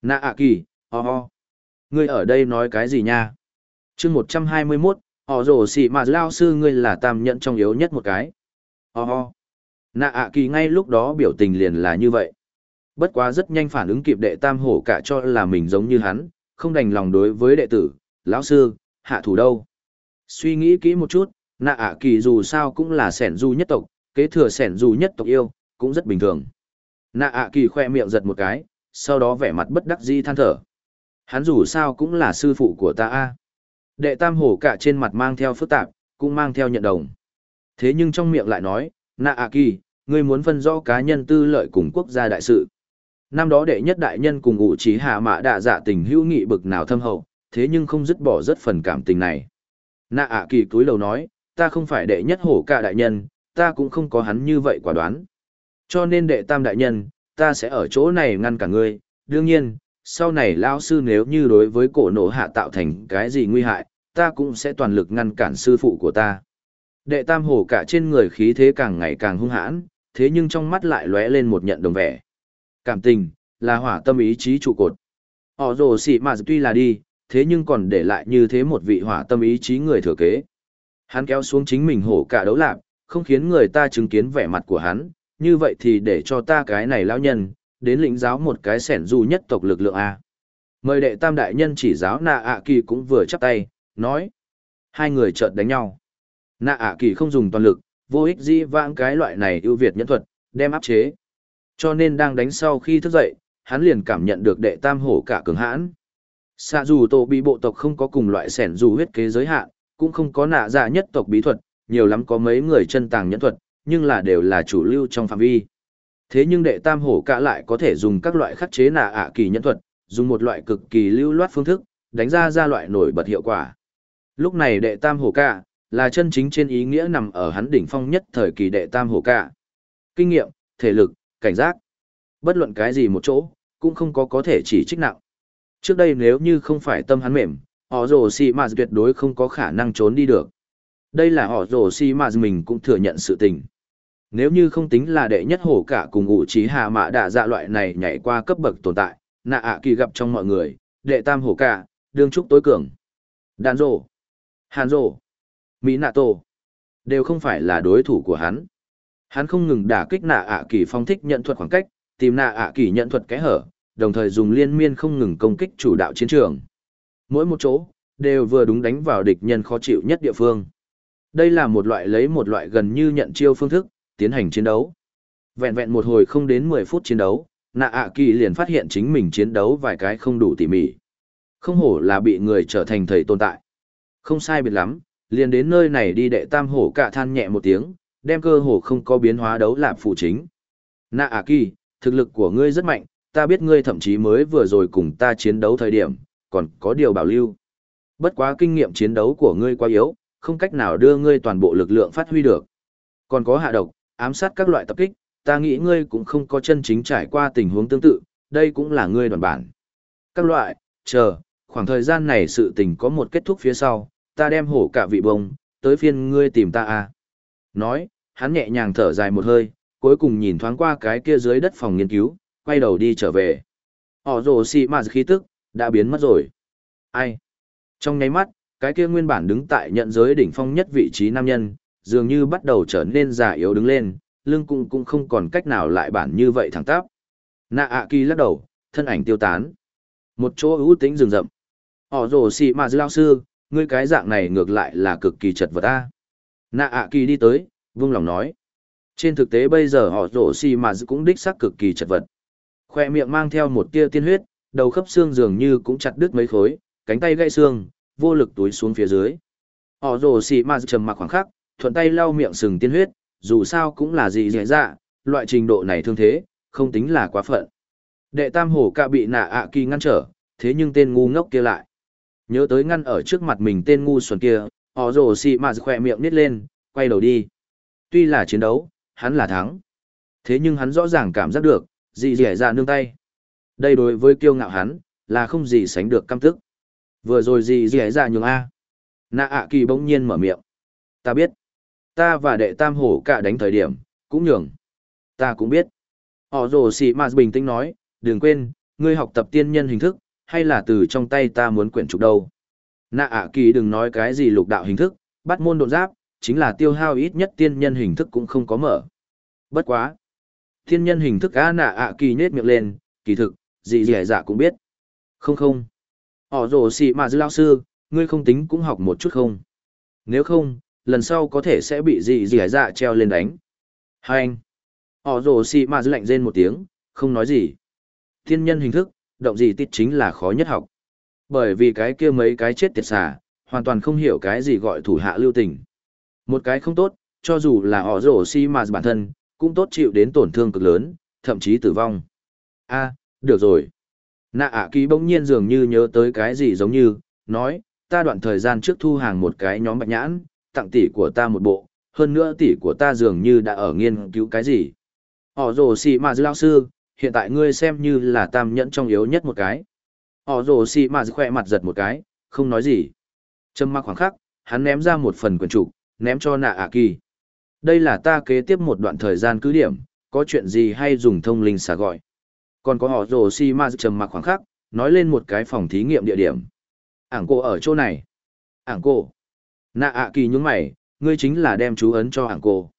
A: Nạ ạ kỳ, ho ho. Ngươi ở đây nói cái gì nha? chương 121, họ rổ xị mà lao sư ngươi là tam nhận trong yếu nhất một cái. Ho ho. Nạ ạ kỳ ngay lúc đó biểu tình liền là như vậy. Bất quá rất nhanh phản ứng kịp đệ tam hổ cả cho là mình giống như hắn, không đành lòng đối với đệ tử, lão sư, hạ thủ đâu. Suy nghĩ kỹ một chút, nạ ạ kỳ dù sao cũng là sẻn du nhất tộc, kế thừa sẻn dù nhất tộc yêu, cũng rất bình thường. Nạ ạ kỳ khoe miệng giật một cái, sau đó vẻ mặt bất đắc dĩ than thở. Hắn dù sao cũng là sư phụ của ta a. Đệ tam hổ cả trên mặt mang theo phức tạp, cũng mang theo nhận đồng. Thế nhưng trong miệng lại nói, nạ ạ kỳ, ngươi muốn phân rõ cá nhân tư lợi cùng quốc gia đại sự. Năm đó đệ nhất đại nhân cùng ngụ trí hạ mã đạ dạ tình hữu nghị bực nào thâm hậu, thế nhưng không dứt bỏ rất phần cảm tình này. Nạ ạ kỳ cúi đầu nói, ta không phải đệ nhất hổ cả đại nhân, ta cũng không có hắn như vậy quả đoán. Cho nên đệ tam đại nhân, ta sẽ ở chỗ này ngăn cả ngươi, đương nhiên, sau này lão sư nếu như đối với cổ nổ hạ tạo thành cái gì nguy hại, ta cũng sẽ toàn lực ngăn cản sư phụ của ta. Đệ tam hổ cả trên người khí thế càng ngày càng hung hãn, thế nhưng trong mắt lại lóe lên một nhận đồng vẻ. Cảm tình, là hỏa tâm ý chí trụ cột. Họ rồ xỉ mà tuy là đi, thế nhưng còn để lại như thế một vị hỏa tâm ý chí người thừa kế. Hắn kéo xuống chính mình hổ cả đấu lạc, không khiến người ta chứng kiến vẻ mặt của hắn, như vậy thì để cho ta cái này lão nhân, đến lĩnh giáo một cái sẻn du nhất tộc lực lượng A. Mời đệ tam đại nhân chỉ giáo nạ ạ kỳ cũng vừa chắp tay, nói. Hai người chợt đánh nhau. Nạ ạ kỳ không dùng toàn lực, vô ích di vãng cái loại này ưu việt nhân thuật, đem áp chế. Cho nên đang đánh sau khi thức dậy, hắn liền cảm nhận được đệ tam hổ cả cường hãn. Xa dù tổ bị bộ tộc không có cùng loại sẻn dù huyết kế giới hạn, cũng không có nạ dạ nhất tộc bí thuật, nhiều lắm có mấy người chân tàng nhẫn thuật, nhưng là đều là chủ lưu trong phạm vi. Thế nhưng đệ tam hổ cả lại có thể dùng các loại khắc chế nà ạ kỳ nhẫn thuật, dùng một loại cực kỳ lưu loát phương thức, đánh ra ra loại nổi bật hiệu quả. Lúc này đệ tam hổ cả, là chân chính trên ý nghĩa nằm ở hắn đỉnh phong nhất thời kỳ đệ tam hổ cả. Kinh nghiệm, thể lực, cảnh giác. Bất luận cái gì một chỗ, cũng không có có thể chỉ trích nặng. Trước đây nếu như không phải tâm hắn mềm, họ rồ xì mà tuyệt đối không có khả năng trốn đi được. Đây là họ rồ si mà mình cũng thừa nhận sự tình. Nếu như không tính là đệ nhất hổ cả cùng ngụ trí hạ mã đạ dạ loại này nhảy qua cấp bậc tồn tại, nạ ạ kỳ gặp trong mọi người, đệ tam hổ cả, đương trúc tối cường. Đàn rồ, hàn rồ, mỹ nạ tổ, đều không phải là đối thủ của hắn. Hắn không ngừng đả kích nạ ạ kỳ phong thích nhận thuật khoảng cách, tìm nạ ạ kỳ nhận thuật kẽ hở, đồng thời dùng liên miên không ngừng công kích chủ đạo chiến trường. Mỗi một chỗ, đều vừa đúng đánh vào địch nhân khó chịu nhất địa phương. Đây là một loại lấy một loại gần như nhận chiêu phương thức, tiến hành chiến đấu. Vẹn vẹn một hồi không đến 10 phút chiến đấu, nạ ạ kỳ liền phát hiện chính mình chiến đấu vài cái không đủ tỉ mỉ. Không hổ là bị người trở thành thầy tồn tại. Không sai biệt lắm, liền đến nơi này đi đệ tam hổ cả than nhẹ một tiếng, đem cơ hồ không có biến hóa đấu lạp phụ chính. Nạ ạ kỳ, thực lực của ngươi rất mạnh, ta biết ngươi thậm chí mới vừa rồi cùng ta chiến đấu thời điểm, còn có điều bảo lưu. Bất quá kinh nghiệm chiến đấu của ngươi quá yếu, không cách nào đưa ngươi toàn bộ lực lượng phát huy được. Còn có hạ độc, ám sát các loại tập kích, ta nghĩ ngươi cũng không có chân chính trải qua tình huống tương tự, đây cũng là ngươi đoàn bản. Các loại, chờ, khoảng thời gian này sự tình có một kết thúc phía sau, ta đem hổ cả vị bông, tới phiên ngươi tìm ta à. Nói, hắn nhẹ nhàng thở dài một hơi, cuối cùng nhìn thoáng qua cái kia dưới đất phòng nghiên cứu, quay đầu đi trở về. Họ rồ xì mà khí tức, đã biến mất rồi. Ai? Trong nháy mắt, cái kia nguyên bản đứng tại nhận giới đỉnh phong nhất vị trí nam nhân, dường như bắt đầu trở nên già yếu đứng lên, lưng cũng cũng không còn cách nào lại bản như vậy thẳng tắp. Nạ ạ kỳ lắc đầu, thân ảnh tiêu tán. Một chỗ ưu tĩnh rừng rậm. Họ rồ xì mà lao sư, ngươi cái dạng này ngược lại là cực kỳ chật vật ta. Nạ ạ kỳ đi tới, vung lòng nói. Trên thực tế bây giờ họ rồ xì mà cũng đích xác cực kỳ chật vật. Khoe miệng mang theo một tia tiên huyết, đầu khớp xương dường như cũng chặt đứt mấy khối, cánh tay gãy xương, vô lực túi xuống phía dưới. Họ rồ xì mà trầm mặc khoảng khắc, thuận tay lau miệng sừng tiên huyết, dù sao cũng là gì dễ dạ, loại trình độ này thương thế, không tính là quá phận. Đệ tam hổ cả bị nạ ạ kỳ ngăn trở, thế nhưng tên ngu ngốc kia lại. Nhớ tới ngăn ở trước mặt mình tên ngu xuẩn kia, họ rồ xì mà khỏe miệng nít lên, quay đầu đi. Tuy là chiến đấu, hắn là thắng. Thế nhưng hắn rõ ràng cảm giác được, gì dẻ ra dạ nương tay. Đây đối với kiêu ngạo hắn, là không gì sánh được căm tức. Vừa rồi gì dẻ ra nhường A. Nạ ạ kỳ bỗng nhiên mở miệng. Ta biết. Ta và đệ tam hổ cả đánh thời điểm, cũng nhường. Ta cũng biết. Họ rồ xì mà bình tĩnh nói, đừng quên, ngươi học tập tiên nhân hình thức, hay là từ trong tay ta muốn quyển trục đâu. Nạ ạ kỳ đừng nói cái gì lục đạo hình thức, bắt môn độ giáp, chính là tiêu hao ít nhất tiên nhân hình thức cũng không có mở. Bất quá. Tiên nhân hình thức á nạ ạ kỳ nhết miệng lên, kỳ thực, gì dẻ dạ cũng biết. Không không. Họ rồ xì mà dư lao sư, ngươi không tính cũng học một chút không. Nếu không, lần sau có thể sẽ bị gì gì dạ treo lên đánh. Hai anh. Họ rồ xì mà dư lạnh rên một tiếng, không nói gì. Thiên nhân hình thức, động gì tít chính là khó nhất học. Bởi vì cái kia mấy cái chết tiệt xà, hoàn toàn không hiểu cái gì gọi thủ hạ lưu tình. Một cái không tốt, cho dù là họ rồ xì mà bản thân, cũng tốt chịu đến tổn thương cực lớn, thậm chí tử vong. a được rồi. Nạ ạ à bỗng nhiên dường như nhớ tới cái gì giống như, nói, ta đoạn thời gian trước thu hàng một cái nhóm bạch nhãn, tặng tỷ của ta một bộ, hơn nữa tỷ của ta dường như đã ở nghiên cứu cái gì. Họ rồ xì mà lao sư, hiện tại ngươi xem như là tam nhẫn trong yếu nhất một cái. Họ rồ xì mà khỏe mặt giật một cái, không nói gì. Trâm mặc khoảng khắc, hắn ném ra một phần quyển trục, ném cho nạ ạ kỳ. Đây là ta kế tiếp một đoạn thời gian cứ điểm, có chuyện gì hay dùng thông linh xả gọi. Còn có họ rồ si ma trầm mặc khoảng khắc, nói lên một cái phòng thí nghiệm địa điểm. Ảng cô ở chỗ này. Ảng cô. Nạ ạ kỳ nhúng mày, ngươi chính là đem chú ấn cho ảng cô.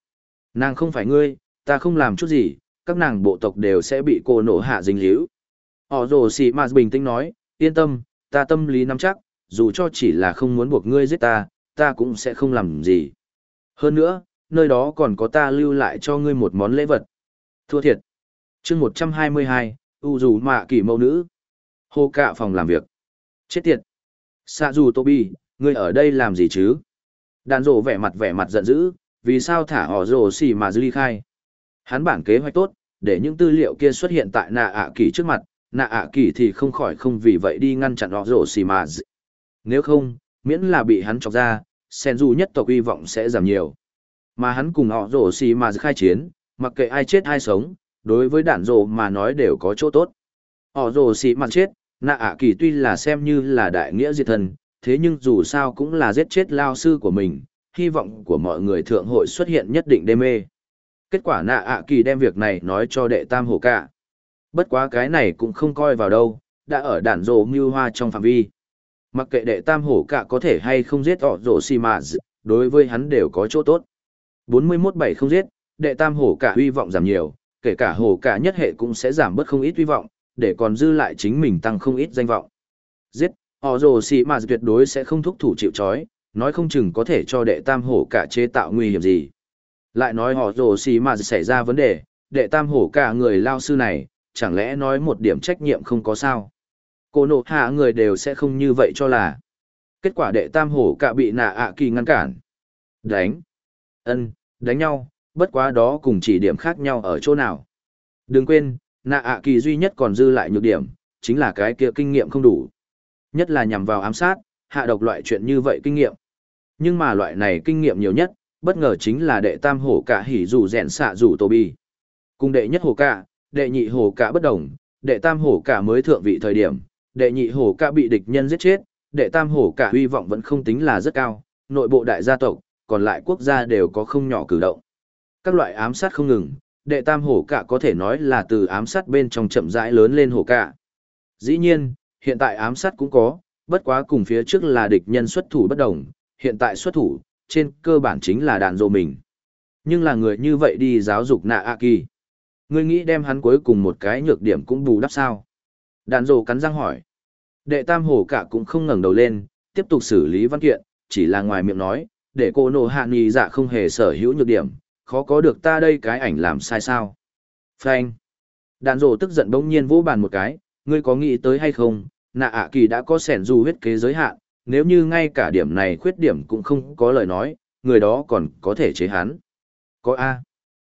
A: Nàng không phải ngươi, ta không làm chút gì, các nàng bộ tộc đều sẽ bị cô nổ hạ dính hữu Họ rồ si ma bình tĩnh nói, yên tâm, ta tâm lý nắm chắc, dù cho chỉ là không muốn buộc ngươi giết ta, ta cũng sẽ không làm gì. Hơn nữa, nơi đó còn có ta lưu lại cho ngươi một món lễ vật. Thua thiệt chương 122, u dù mạ kỳ mẫu nữ. Hô cạ phòng làm việc. Chết tiệt. xạ dù Tô Bi, ngươi ở đây làm gì chứ? Đàn rộ vẻ mặt vẻ mặt giận dữ, vì sao thả họ rồ xì mà dư ly khai. Hắn bản kế hoạch tốt, để những tư liệu kia xuất hiện tại nạ ạ kỳ trước mặt, nạ ạ kỳ thì không khỏi không vì vậy đi ngăn chặn họ rồ xì mà Nếu không, miễn là bị hắn chọc ra, sen du nhất tộc hy vọng sẽ giảm nhiều. Mà hắn cùng họ rồ xì mà khai chiến, mặc kệ ai chết ai sống, đối với đạn rồ mà nói đều có chỗ tốt. Họ rồ xì mặt chết, nạ ạ kỳ tuy là xem như là đại nghĩa diệt thần, thế nhưng dù sao cũng là giết chết lao sư của mình, hy vọng của mọi người thượng hội xuất hiện nhất định đê mê. Kết quả nạ ạ kỳ đem việc này nói cho đệ tam hổ cả. Bất quá cái này cũng không coi vào đâu, đã ở đạn rồ mưu hoa trong phạm vi. Mặc kệ đệ tam hổ cả có thể hay không giết họ rổ xì mà đối với hắn đều có chỗ tốt. 41 bảy không giết, đệ tam hổ cả hy vọng giảm nhiều, kể cả hổ cả nhất hệ cũng sẽ giảm bớt không ít hy vọng, để còn dư lại chính mình tăng không ít danh vọng. Giết, họ rồ xì mà tuyệt đối sẽ không thúc thủ chịu chói, nói không chừng có thể cho đệ tam hổ cả chế tạo nguy hiểm gì. Lại nói họ rồ xì mà xảy ra vấn đề, đệ tam hổ cả người lao sư này, chẳng lẽ nói một điểm trách nhiệm không có sao. Cô nộ hạ người đều sẽ không như vậy cho là. Kết quả đệ tam hổ cả bị nạ ạ kỳ ngăn cản. Đánh. ân đánh nhau, bất quá đó cùng chỉ điểm khác nhau ở chỗ nào. Đừng quên, nạ ạ kỳ duy nhất còn dư lại nhược điểm, chính là cái kia kinh nghiệm không đủ. Nhất là nhằm vào ám sát, hạ độc loại chuyện như vậy kinh nghiệm. Nhưng mà loại này kinh nghiệm nhiều nhất, bất ngờ chính là đệ tam hổ cả hỉ rủ rèn xạ rủ tô bi. Cùng đệ nhất hổ cả, đệ nhị hổ cả bất đồng, đệ tam hổ cả mới thượng vị thời điểm, đệ nhị hổ cả bị địch nhân giết chết, đệ tam hổ cả hy vọng vẫn không tính là rất cao, nội bộ đại gia tộc, còn lại quốc gia đều có không nhỏ cử động. Các loại ám sát không ngừng, đệ tam hổ cả có thể nói là từ ám sát bên trong chậm rãi lớn lên hổ cả. Dĩ nhiên, hiện tại ám sát cũng có, bất quá cùng phía trước là địch nhân xuất thủ bất đồng, hiện tại xuất thủ, trên cơ bản chính là đàn dô mình. Nhưng là người như vậy đi giáo dục nạ A Kỳ. Ngươi nghĩ đem hắn cuối cùng một cái nhược điểm cũng bù đắp sao? Đàn dô cắn răng hỏi. Đệ tam hổ cả cũng không ngẩng đầu lên, tiếp tục xử lý văn kiện, chỉ là ngoài miệng nói, để cô nổ hạ nghi dạ không hề sở hữu nhược điểm, khó có được ta đây cái ảnh làm sai sao. Frank. Đàn rổ tức giận bỗng nhiên vỗ bàn một cái, ngươi có nghĩ tới hay không, nạ ạ kỳ đã có sẻn dù huyết kế giới hạn, nếu như ngay cả điểm này khuyết điểm cũng không có lời nói, người đó còn có thể chế hắn. Có A.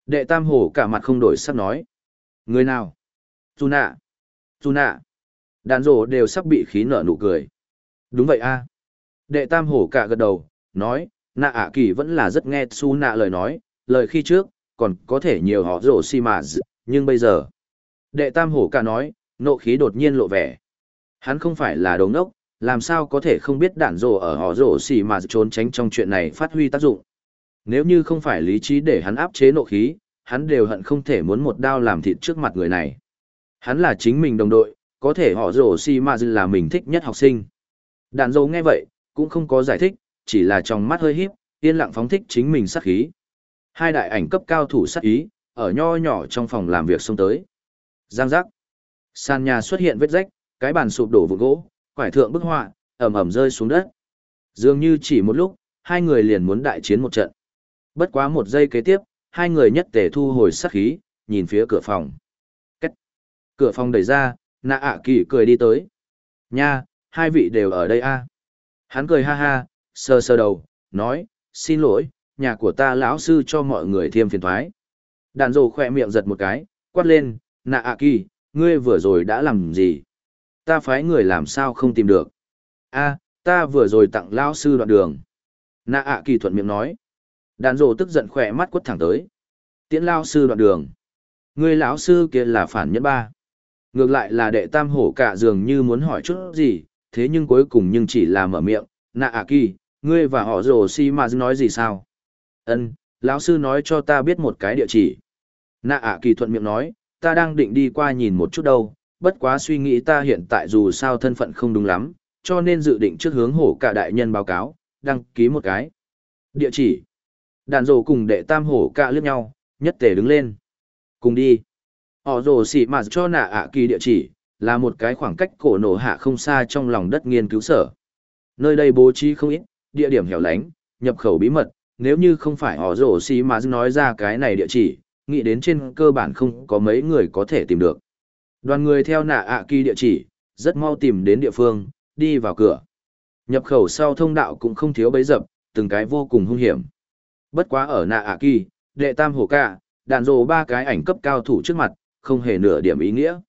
A: Đệ tam hổ cả mặt không đổi sắc nói. Người nào? Dù nạ. Dù nạ. Đàn rổ đều sắp bị khí nở nụ cười. Đúng vậy A. Đệ tam hổ cả gật đầu, nói, nạ ạ kỳ vẫn là rất nghe su nạ lời nói, lời khi trước, còn có thể nhiều họ rổ xi mà nhưng bây giờ. Đệ tam hổ cả nói, nộ khí đột nhiên lộ vẻ. Hắn không phải là đồ ngốc, làm sao có thể không biết đạn rổ ở họ rổ xì mà trốn tránh trong chuyện này phát huy tác dụng. Nếu như không phải lý trí để hắn áp chế nộ khí, hắn đều hận không thể muốn một đao làm thịt trước mặt người này. Hắn là chính mình đồng đội, có thể họ rổ xì mà là mình thích nhất học sinh. Đạn rổ nghe vậy, cũng không có giải thích, chỉ là trong mắt hơi híp, yên lặng phóng thích chính mình sát khí. Hai đại ảnh cấp cao thủ sát ý, ở nho nhỏ trong phòng làm việc xông tới. Giang giác. Sàn nhà xuất hiện vết rách, cái bàn sụp đổ vụn gỗ, quải thượng bức họa, ẩm ẩm rơi xuống đất. Dường như chỉ một lúc, hai người liền muốn đại chiến một trận. Bất quá một giây kế tiếp, hai người nhất tề thu hồi sát khí, nhìn phía cửa phòng. Cách. Cửa phòng đẩy ra, nạ ạ kỳ cười đi tới. Nha, hai vị đều ở đây a. Hắn cười ha ha, sờ sờ đầu, nói, xin lỗi, nhà của ta lão sư cho mọi người thêm phiền thoái. Đàn rồ khỏe miệng giật một cái, quát lên, nạ ạ kỳ, ngươi vừa rồi đã làm gì? Ta phái người làm sao không tìm được? a ta vừa rồi tặng lão sư đoạn đường. Nạ ạ kỳ thuận miệng nói. Đàn rồ tức giận khỏe mắt quất thẳng tới. Tiễn lão sư đoạn đường. Ngươi lão sư kia là phản nhân ba. Ngược lại là đệ tam hổ cả dường như muốn hỏi chút gì, thế nhưng cuối cùng nhưng chỉ là mở miệng, nạ ạ kỳ, ngươi và họ rồ si mà nói gì sao? Ân, lão sư nói cho ta biết một cái địa chỉ. Nạ ạ kỳ thuận miệng nói, ta đang định đi qua nhìn một chút đâu, bất quá suy nghĩ ta hiện tại dù sao thân phận không đúng lắm, cho nên dự định trước hướng hổ cả đại nhân báo cáo, đăng ký một cái. Địa chỉ. Đàn rổ cùng đệ tam hổ cả liếc nhau, nhất tề đứng lên. Cùng đi. Họ rổ xỉ mà cho nạ ạ kỳ địa chỉ, là một cái khoảng cách cổ nổ hạ không xa trong lòng đất nghiên cứu sở. Nơi đây bố trí không ít, địa điểm hẻo lánh, nhập khẩu bí mật nếu như không phải họ rổ xì mà nói ra cái này địa chỉ, nghĩ đến trên cơ bản không có mấy người có thể tìm được. Đoàn người theo nạ ạ kỳ địa chỉ, rất mau tìm đến địa phương, đi vào cửa. Nhập khẩu sau thông đạo cũng không thiếu bấy dập, từng cái vô cùng hung hiểm. Bất quá ở nạ ạ kỳ, đệ tam hổ ca đạn rồ ba cái ảnh cấp cao thủ trước mặt, không hề nửa điểm ý nghĩa.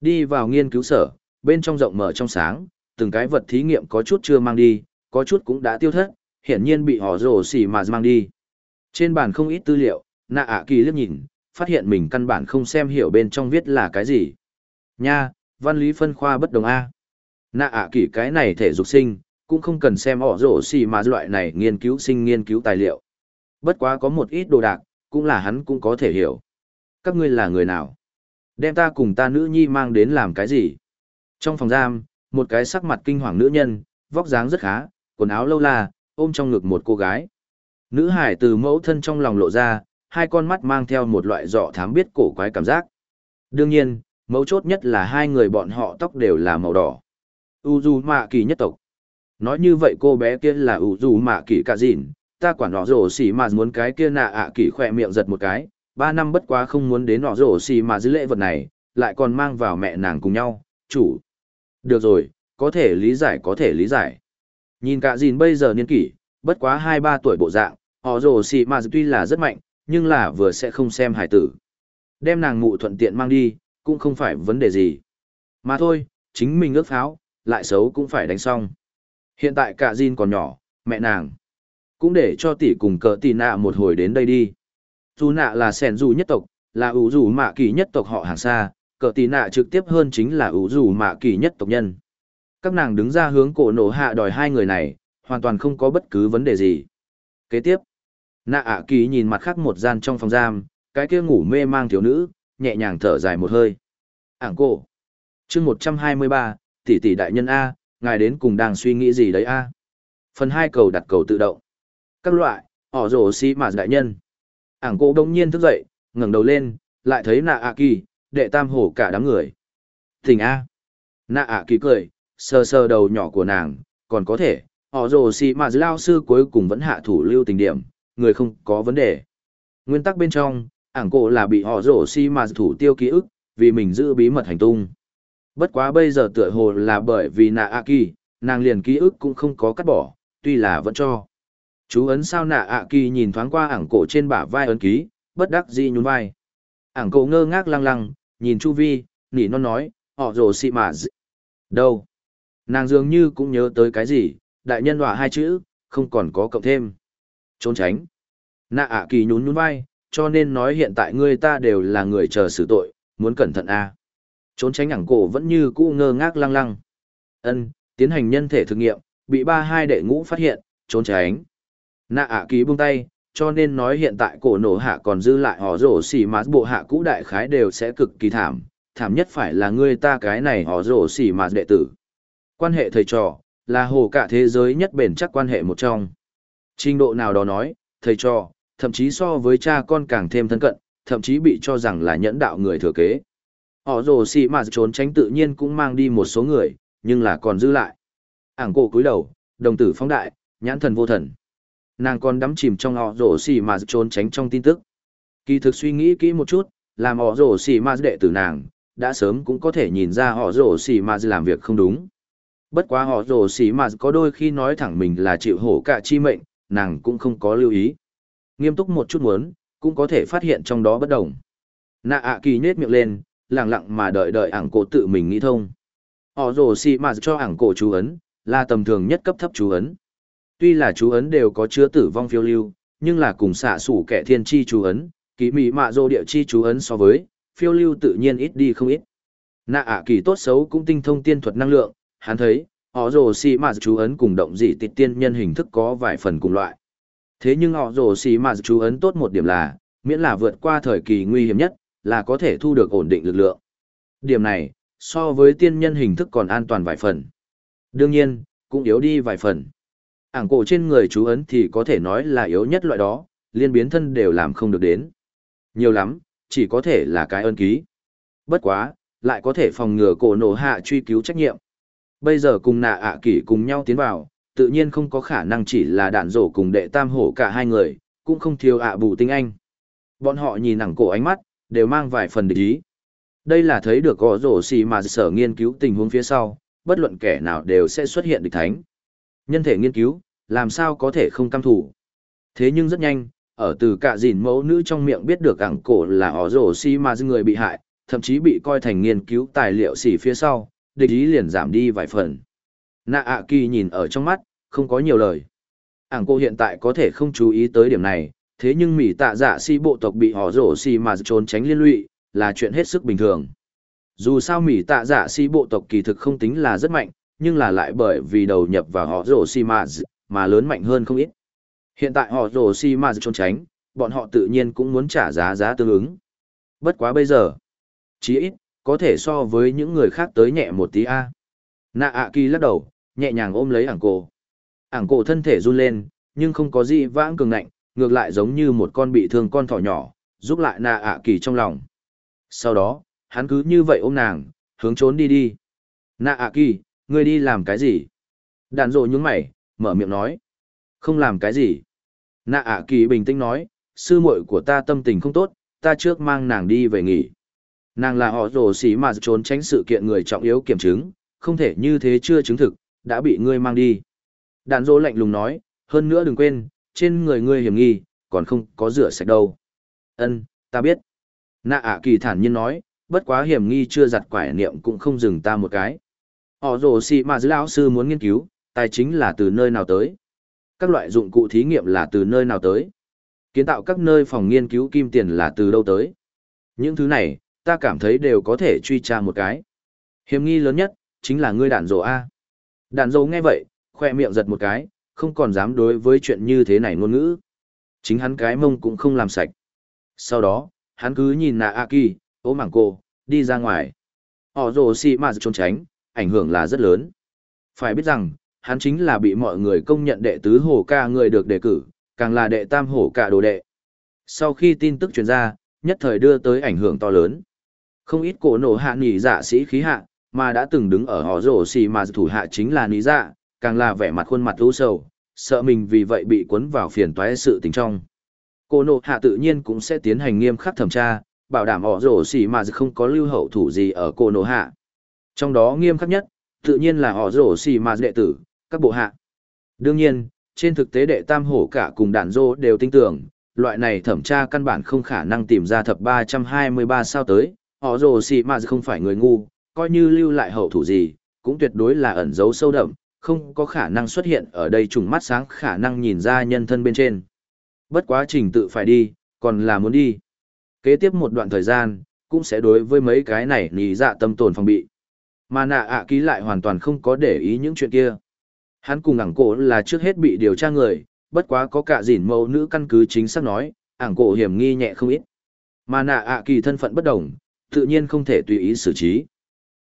A: Đi vào nghiên cứu sở, bên trong rộng mở trong sáng, từng cái vật thí nghiệm có chút chưa mang đi, có chút cũng đã tiêu thất, hiển nhiên bị họ rồ xỉ mà mang đi. Trên bàn không ít tư liệu, nạ ạ kỳ liếc nhìn, phát hiện mình căn bản không xem hiểu bên trong viết là cái gì. Nha, văn lý phân khoa bất đồng A. Nạ ạ kỳ cái này thể dục sinh, cũng không cần xem họ rồ xỉ mà loại này nghiên cứu sinh nghiên cứu tài liệu. Bất quá có một ít đồ đạc, cũng là hắn cũng có thể hiểu. Các ngươi là người nào? Đem ta cùng ta nữ nhi mang đến làm cái gì? Trong phòng giam, một cái sắc mặt kinh hoàng nữ nhân, vóc dáng rất khá, quần áo lâu la, ôm trong ngực một cô gái. Nữ hải từ mẫu thân trong lòng lộ ra, hai con mắt mang theo một loại dọ thám biết cổ quái cảm giác. Đương nhiên, mấu chốt nhất là hai người bọn họ tóc đều là màu đỏ. U mạ kỳ nhất tộc. Nói như vậy cô bé kia là U mạ kỳ cả dịn, ta quản nọ rổ xỉ mà muốn cái kia nạ ạ kỳ khỏe miệng giật một cái, ba năm bất quá không muốn đến nọ rổ xỉ mà dưới lễ vật này, lại còn mang vào mẹ nàng cùng nhau, chủ. Được rồi, có thể lý giải có thể lý giải. Nhìn cả dìn bây giờ niên kỷ, bất quá hai ba tuổi bộ dạng, họ rồ xì mà tuy là rất mạnh, nhưng là vừa sẽ không xem hải tử. Đem nàng mụ thuận tiện mang đi, cũng không phải vấn đề gì. Mà thôi, chính mình ước pháo, lại xấu cũng phải đánh xong. Hiện tại cả dìn còn nhỏ, mẹ nàng. Cũng để cho tỷ cùng cờ tỷ nạ một hồi đến đây đi. Dù nạ là sẻn dù nhất tộc, là ủ dù mạ kỳ nhất tộc họ hàng xa, cờ tỷ nạ trực tiếp hơn chính là ủ dù mạ kỳ nhất tộc nhân. Các nàng đứng ra hướng cổ nổ hạ đòi hai người này, hoàn toàn không có bất cứ vấn đề gì. Kế tiếp, nạ ạ kỳ nhìn mặt khác một gian trong phòng giam, cái kia ngủ mê mang thiếu nữ, nhẹ nhàng thở dài một hơi. Ảng cổ. chương một trăm hai mươi ba tỷ tỷ đại nhân A, ngài đến cùng đang suy nghĩ gì đấy A. Phần hai cầu đặt cầu tự động. Các loại, ỏ rổ xi mà đại nhân. Ảng cổ đông nhiên thức dậy, ngẩng đầu lên, lại thấy nạ ạ kỳ, đệ tam hổ cả đám người. Thỉnh A. Nạ ạ kỳ cười, sờ sờ đầu nhỏ của nàng, còn có thể, họ rồ xì mà lao sư cuối cùng vẫn hạ thủ lưu tình điểm, người không có vấn đề. Nguyên tắc bên trong, ảng cổ là bị họ rồ xì mà thủ tiêu ký ức, vì mình giữ bí mật hành tung. Bất quá bây giờ tựa hồ là bởi vì nạ ạ kỳ, nàng liền ký ức cũng không có cắt bỏ, tuy là vẫn cho. Chú ấn sao nạ ạ kỳ nhìn thoáng qua ảng cổ trên bả vai ấn ký, bất đắc dĩ nhún vai. Ảng cổ ngơ ngác lăng lăng, nhìn chu vi, nỉ non nói, họ rồ xì mà Đâu? Nàng dường như cũng nhớ tới cái gì, đại nhân họa hai chữ, không còn có cộng thêm. Trốn tránh. Nạ ạ kỳ nhún nhún vai, cho nên nói hiện tại ngươi ta đều là người chờ xử tội, muốn cẩn thận a. À. Trốn tránh ẳng cổ vẫn như cũ ngơ ngác lăng lăng. Ân, tiến hành nhân thể thực nghiệm, bị ba hai đệ ngũ phát hiện, trốn tránh. Nạ ạ kỳ buông tay, cho nên nói hiện tại cổ nổ hạ còn dư lại họ rổ xỉ mát bộ hạ cũ đại khái đều sẽ cực kỳ thảm, thảm nhất phải là ngươi ta cái này họ rổ xỉ mát đệ tử. Quan hệ thầy trò, là hồ cả thế giới nhất bền chắc quan hệ một trong. Trình độ nào đó nói, thầy trò, thậm chí so với cha con càng thêm thân cận, thậm chí bị cho rằng là nhẫn đạo người thừa kế. Họ rồ xì mà trốn tránh tự nhiên cũng mang đi một số người, nhưng là còn giữ lại. Ảng cổ cúi đầu, đồng tử phóng đại, nhãn thần vô thần. Nàng còn đắm chìm trong họ rồ xì mà trốn tránh trong tin tức. Kỳ thực suy nghĩ kỹ một chút, làm họ rồ xì mà đệ tử nàng, đã sớm cũng có thể nhìn ra họ rồ xì mà làm việc không đúng. Bất quá họ rồ xỉ mà có đôi khi nói thẳng mình là chịu hổ cả chi mệnh, nàng cũng không có lưu ý. Nghiêm túc một chút muốn, cũng có thể phát hiện trong đó bất đồng. Nạ ạ kỳ nhết miệng lên, lặng lặng mà đợi đợi ảng cổ tự mình nghĩ thông. Họ rồ xỉ mà cho ảng cổ chú ấn, là tầm thường nhất cấp thấp chú ấn. Tuy là chú ấn đều có chứa tử vong phiêu lưu, nhưng là cùng xạ sủ kẻ thiên chi chú ấn, ký mỹ mạ dô địa chi chú ấn so với, phiêu lưu tự nhiên ít đi không ít. Nạ ạ kỳ tốt xấu cũng tinh thông tiên thuật năng lượng, hắn thấy, họ rồ xì mà chú ấn cùng động dị tịch tiên nhân hình thức có vài phần cùng loại. Thế nhưng họ rồ xì mà chú ấn tốt một điểm là, miễn là vượt qua thời kỳ nguy hiểm nhất, là có thể thu được ổn định lực lượng. Điểm này, so với tiên nhân hình thức còn an toàn vài phần. Đương nhiên, cũng yếu đi vài phần. Ảng cổ trên người chú ấn thì có thể nói là yếu nhất loại đó, liên biến thân đều làm không được đến. Nhiều lắm, chỉ có thể là cái ơn ký. Bất quá, lại có thể phòng ngừa cổ nổ hạ truy cứu trách nhiệm. Bây giờ cùng nạ ạ kỷ cùng nhau tiến vào, tự nhiên không có khả năng chỉ là đạn rổ cùng đệ tam hổ cả hai người, cũng không thiếu ạ bù tinh anh. Bọn họ nhìn nẳng cổ ánh mắt, đều mang vài phần địch ý. Đây là thấy được gõ rổ xì mà sở nghiên cứu tình huống phía sau, bất luận kẻ nào đều sẽ xuất hiện địch thánh. Nhân thể nghiên cứu, làm sao có thể không căm thủ. Thế nhưng rất nhanh, ở từ cả dìn mẫu nữ trong miệng biết được ảng cổ là ỏ rổ xì mà người bị hại, thậm chí bị coi thành nghiên cứu tài liệu xỉ phía sau, địch ý liền giảm đi vài phần. Nạ ạ kỳ nhìn ở trong mắt, không có nhiều lời. Ảng cô hiện tại có thể không chú ý tới điểm này, thế nhưng mỹ tạ dạ si bộ tộc bị họ rổ si mà trốn tránh liên lụy, là chuyện hết sức bình thường. Dù sao mỹ tạ dạ si bộ tộc kỳ thực không tính là rất mạnh, nhưng là lại bởi vì đầu nhập vào họ rổ si mà, mà lớn mạnh hơn không ít. Hiện tại họ rổ si mà trốn tránh, bọn họ tự nhiên cũng muốn trả giá giá tương ứng. Bất quá bây giờ, chí ít, có thể so với những người khác tới nhẹ một tí a. Nạ ạ kỳ lắc đầu, nhẹ nhàng ôm lấy ảng cổ. Ảng cổ thân thể run lên, nhưng không có gì vãng cường ngạnh, ngược lại giống như một con bị thương con thỏ nhỏ, giúp lại nạ ạ kỳ trong lòng. Sau đó, hắn cứ như vậy ôm nàng, hướng trốn đi đi. Nạ ạ kỳ, ngươi đi làm cái gì? Đàn rộ nhúng mày, mở miệng nói. Không làm cái gì. Nạ ạ kỳ bình tĩnh nói, sư muội của ta tâm tình không tốt, ta trước mang nàng đi về nghỉ. Nàng là họ rồ xỉ mà trốn tránh sự kiện người trọng yếu kiểm chứng, không thể như thế chưa chứng thực, đã bị ngươi mang đi. Đàn dỗ lạnh lùng nói, hơn nữa đừng quên, trên người ngươi hiểm nghi, còn không có rửa sạch đâu. Ân, ta biết. Nạ ạ kỳ thản nhiên nói, bất quá hiểm nghi chưa giặt quải niệm cũng không dừng ta một cái. Họ rồ xì mà lão sư muốn nghiên cứu, tài chính là từ nơi nào tới. Các loại dụng cụ thí nghiệm là từ nơi nào tới. Kiến tạo các nơi phòng nghiên cứu kim tiền là từ đâu tới. Những thứ này, ta cảm thấy đều có thể truy tra một cái. Hiểm nghi lớn nhất, chính là ngươi đạn dồ A. Đạn dồ nghe vậy, khoe miệng giật một cái, không còn dám đối với chuyện như thế này ngôn ngữ. Chính hắn cái mông cũng không làm sạch. Sau đó, hắn cứ nhìn nạ A Kỳ, ố mảng cô, đi ra ngoài. Họ rồ xì mà trốn tránh, ảnh hưởng là rất lớn. Phải biết rằng, hắn chính là bị mọi người công nhận đệ tứ hổ ca người được đề cử, càng là đệ tam hổ ca đồ đệ. Sau khi tin tức truyền ra, nhất thời đưa tới ảnh hưởng to lớn. Không ít cổ nổ hạ nỉ dạ sĩ khí hạ, mà đã từng đứng ở họ rổ xì mà thủ hạ chính là nỉ dạ, càng là vẻ mặt khuôn mặt u sầu, sợ mình vì vậy bị cuốn vào phiền toái sự tình trong. Cổ nổ hạ tự nhiên cũng sẽ tiến hành nghiêm khắc thẩm tra, bảo đảm họ rổ xì mà không có lưu hậu thủ gì ở cổ nổ hạ. Trong đó nghiêm khắc nhất, tự nhiên là họ rổ xì mà đệ tử, các bộ hạ. Đương nhiên, trên thực tế đệ tam hổ cả cùng đàn dô đều tin tưởng, loại này thẩm tra căn bản không khả năng tìm ra thập 323 sao tới, họ rồ xì mà không phải người ngu, coi như lưu lại hậu thủ gì, cũng tuyệt đối là ẩn giấu sâu đậm, không có khả năng xuất hiện ở đây trùng mắt sáng khả năng nhìn ra nhân thân bên trên. Bất quá trình tự phải đi, còn là muốn đi. Kế tiếp một đoạn thời gian, cũng sẽ đối với mấy cái này nì dạ tâm tồn phòng bị. Mà nạ ạ ký lại hoàn toàn không có để ý những chuyện kia. Hắn cùng ảng cổ là trước hết bị điều tra người, bất quá có cả dỉn mẫu nữ căn cứ chính xác nói, ảng cổ hiểm nghi nhẹ không ít. Mà nạ ạ kỳ thân phận bất đồng, tự nhiên không thể tùy ý xử trí.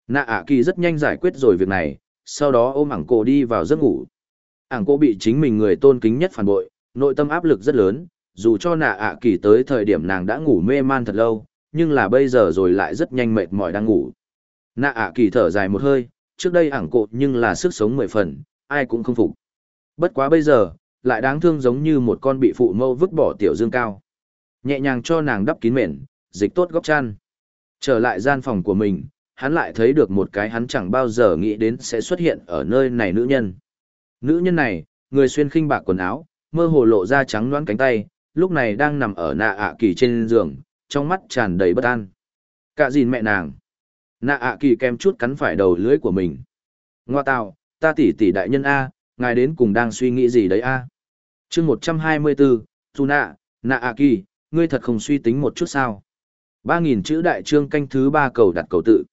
A: Nạ ạ kỳ rất nhanh giải quyết rồi việc này, sau đó ôm ảng cổ đi vào giấc ngủ. Ảng cổ bị chính mình người tôn kính nhất phản bội, nội tâm áp lực rất lớn, dù cho nạ ạ kỳ tới thời điểm nàng đã ngủ mê man thật lâu, nhưng là bây giờ rồi lại rất nhanh mệt mỏi đang ngủ. Nạ ạ kỳ thở dài một hơi, trước đây ảng cổ nhưng là sức sống mười phần, ai cũng không phục. Bất quá bây giờ, lại đáng thương giống như một con bị phụ mâu vứt bỏ tiểu dương cao. Nhẹ nhàng cho nàng đắp kín mền, dịch tốt góc chăn. Trở lại gian phòng của mình, hắn lại thấy được một cái hắn chẳng bao giờ nghĩ đến sẽ xuất hiện ở nơi này nữ nhân. Nữ nhân này, người xuyên khinh bạc quần áo, mơ hồ lộ ra trắng loãng cánh tay, lúc này đang nằm ở nạ ạ kỳ trên giường, trong mắt tràn đầy bất an. Cả gìn mẹ nàng. Nạ ạ kỳ kem chút cắn phải đầu lưới của mình. Ngoa tạo, ta tỷ tỷ đại nhân A, ngài đến cùng đang suy nghĩ gì đấy A. chương 124, Tuna, nạ, nạ ạ kỳ, ngươi thật không suy tính một chút sao. Ba nghìn chữ đại trương canh thứ ba cầu đặt cầu tự.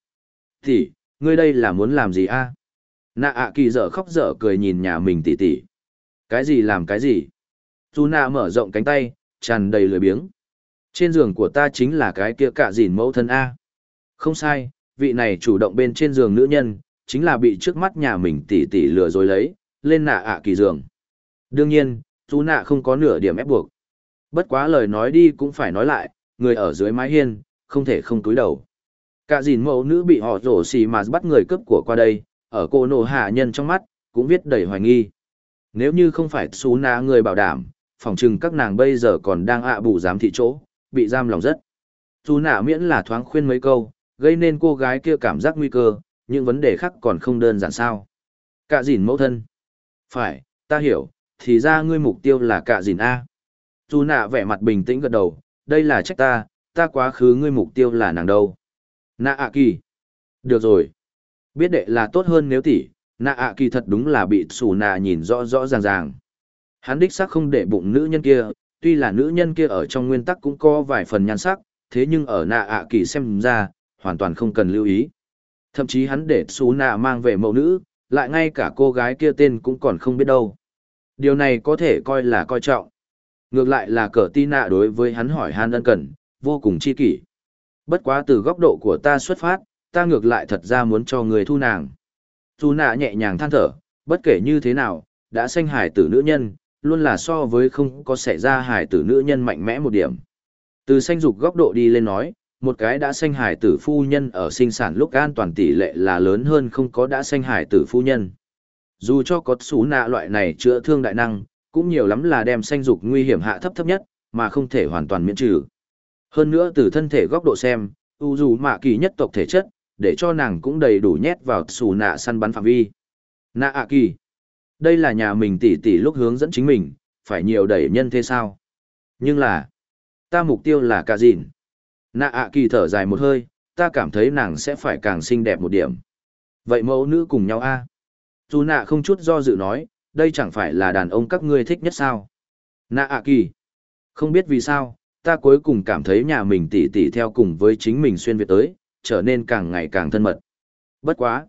A: Tỷ, ngươi đây là muốn làm gì a? Nạ ạ kỳ dở khóc dở cười nhìn nhà mình tỷ tỷ. Cái gì làm cái gì? Tu nạ mở rộng cánh tay, tràn đầy lười biếng. Trên giường của ta chính là cái kia cạ dìn mẫu thân A. Không sai, vị này chủ động bên trên giường nữ nhân, chính là bị trước mắt nhà mình tỷ tỷ lừa dối lấy, lên nạ ạ kỳ giường. Đương nhiên, Tu nạ không có nửa điểm ép buộc. Bất quá lời nói đi cũng phải nói lại, người ở dưới mái hiên, không thể không túi đầu. Cả dìn mẫu nữ bị họ rổ xì mà bắt người cướp của qua đây, ở cô nổ hạ nhân trong mắt, cũng viết đầy hoài nghi. Nếu như không phải xú ná người bảo đảm, phòng chừng các nàng bây giờ còn đang ạ bù giám thị chỗ, bị giam lòng rất. Dù nạ miễn là thoáng khuyên mấy câu, gây nên cô gái kia cảm giác nguy cơ, những vấn đề khác còn không đơn giản sao. Cả dìn mẫu thân. Phải, ta hiểu, thì ra ngươi mục tiêu là cả dìn A. Dù nạ vẻ mặt bình tĩnh gật đầu, đây là trách ta, ta quá khứ ngươi mục tiêu là nàng đâu. Nạ ạ kỳ. Được rồi. Biết đệ là tốt hơn nếu tỷ, nạ ạ kỳ thật đúng là bị xù nạ nhìn rõ rõ ràng ràng. Hắn đích xác không để bụng nữ nhân kia, tuy là nữ nhân kia ở trong nguyên tắc cũng có vài phần nhan sắc, thế nhưng ở nạ ạ kỳ xem ra, hoàn toàn không cần lưu ý. Thậm chí hắn để xù nạ mang về mẫu nữ, lại ngay cả cô gái kia tên cũng còn không biết đâu. Điều này có thể coi là coi trọng. Ngược lại là cờ ti nạ đối với hắn hỏi han ân cần, vô cùng chi kỷ. Bất quá từ góc độ của ta xuất phát, ta ngược lại thật ra muốn cho người thu nàng. Dù nạ nhẹ nhàng than thở, bất kể như thế nào, đã sanh hải tử nữ nhân, luôn là so với không có xảy ra hải tử nữ nhân mạnh mẽ một điểm. Từ sanh dục góc độ đi lên nói, một cái đã sanh hải tử phu nhân ở sinh sản lúc an toàn tỷ lệ là lớn hơn không có đã sanh hải tử phu nhân. Dù cho có xú nạ loại này chữa thương đại năng, cũng nhiều lắm là đem sanh dục nguy hiểm hạ thấp thấp nhất, mà không thể hoàn toàn miễn trừ. Hơn nữa từ thân thể góc độ xem, u dù mạ kỳ nhất tộc thể chất, để cho nàng cũng đầy đủ nhét vào xù nạ săn bắn phạm vi. Nạ ạ kỳ. Đây là nhà mình tỷ tỷ lúc hướng dẫn chính mình, phải nhiều đẩy nhân thế sao. Nhưng là, ta mục tiêu là cả dìn. Nạ ạ kỳ thở dài một hơi, ta cảm thấy nàng sẽ phải càng xinh đẹp một điểm. Vậy mẫu nữ cùng nhau a Dù nạ không chút do dự nói, đây chẳng phải là đàn ông các ngươi thích nhất sao. Nạ ạ kỳ. Không biết vì sao, ta cuối cùng cảm thấy nhà mình tỉ tỉ theo cùng với chính mình xuyên việt tới, trở nên càng ngày càng thân mật. Bất quá.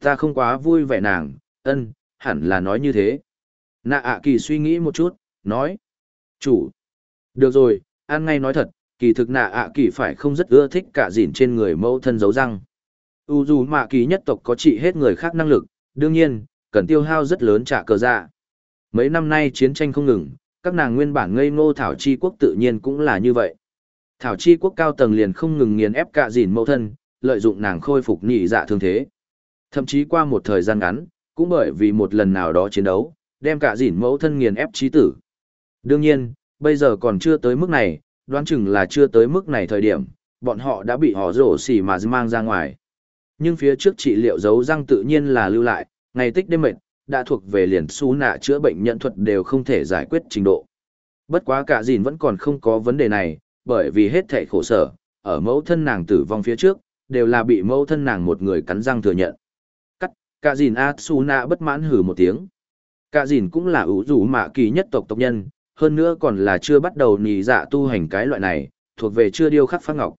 A: Ta không quá vui vẻ nàng, ân, hẳn là nói như thế. Nạ ạ kỳ suy nghĩ một chút, nói. Chủ. Được rồi, ăn ngay nói thật, kỳ thực nạ ạ kỳ phải không rất ưa thích cả dỉn trên người mẫu thân giấu răng. U dù mạ kỳ nhất tộc có trị hết người khác năng lực, đương nhiên, cần tiêu hao rất lớn trả cờ dạ. Mấy năm nay chiến tranh không ngừng, các nàng nguyên bản ngây ngô thảo chi quốc tự nhiên cũng là như vậy. Thảo chi quốc cao tầng liền không ngừng nghiền ép cả dìn mẫu thân, lợi dụng nàng khôi phục nhị dạ thương thế. Thậm chí qua một thời gian ngắn, cũng bởi vì một lần nào đó chiến đấu, đem cả dìn mẫu thân nghiền ép trí tử. Đương nhiên, bây giờ còn chưa tới mức này, đoán chừng là chưa tới mức này thời điểm, bọn họ đã bị họ rổ xỉ mà mang ra ngoài. Nhưng phía trước trị liệu giấu răng tự nhiên là lưu lại, ngày tích đêm mệt, đã thuộc về liền xú nạ chữa bệnh nhận thuật đều không thể giải quyết trình độ. Bất quá cả dìn vẫn còn không có vấn đề này, bởi vì hết thảy khổ sở, ở mẫu thân nàng tử vong phía trước, đều là bị mẫu thân nàng một người cắn răng thừa nhận. Cắt, cả dìn A Su Nạ bất mãn hử một tiếng. Cả dìn cũng là ủ rủ mạ kỳ nhất tộc tộc nhân, hơn nữa còn là chưa bắt đầu nì dạ tu hành cái loại này, thuộc về chưa điêu khắc phát ngọc.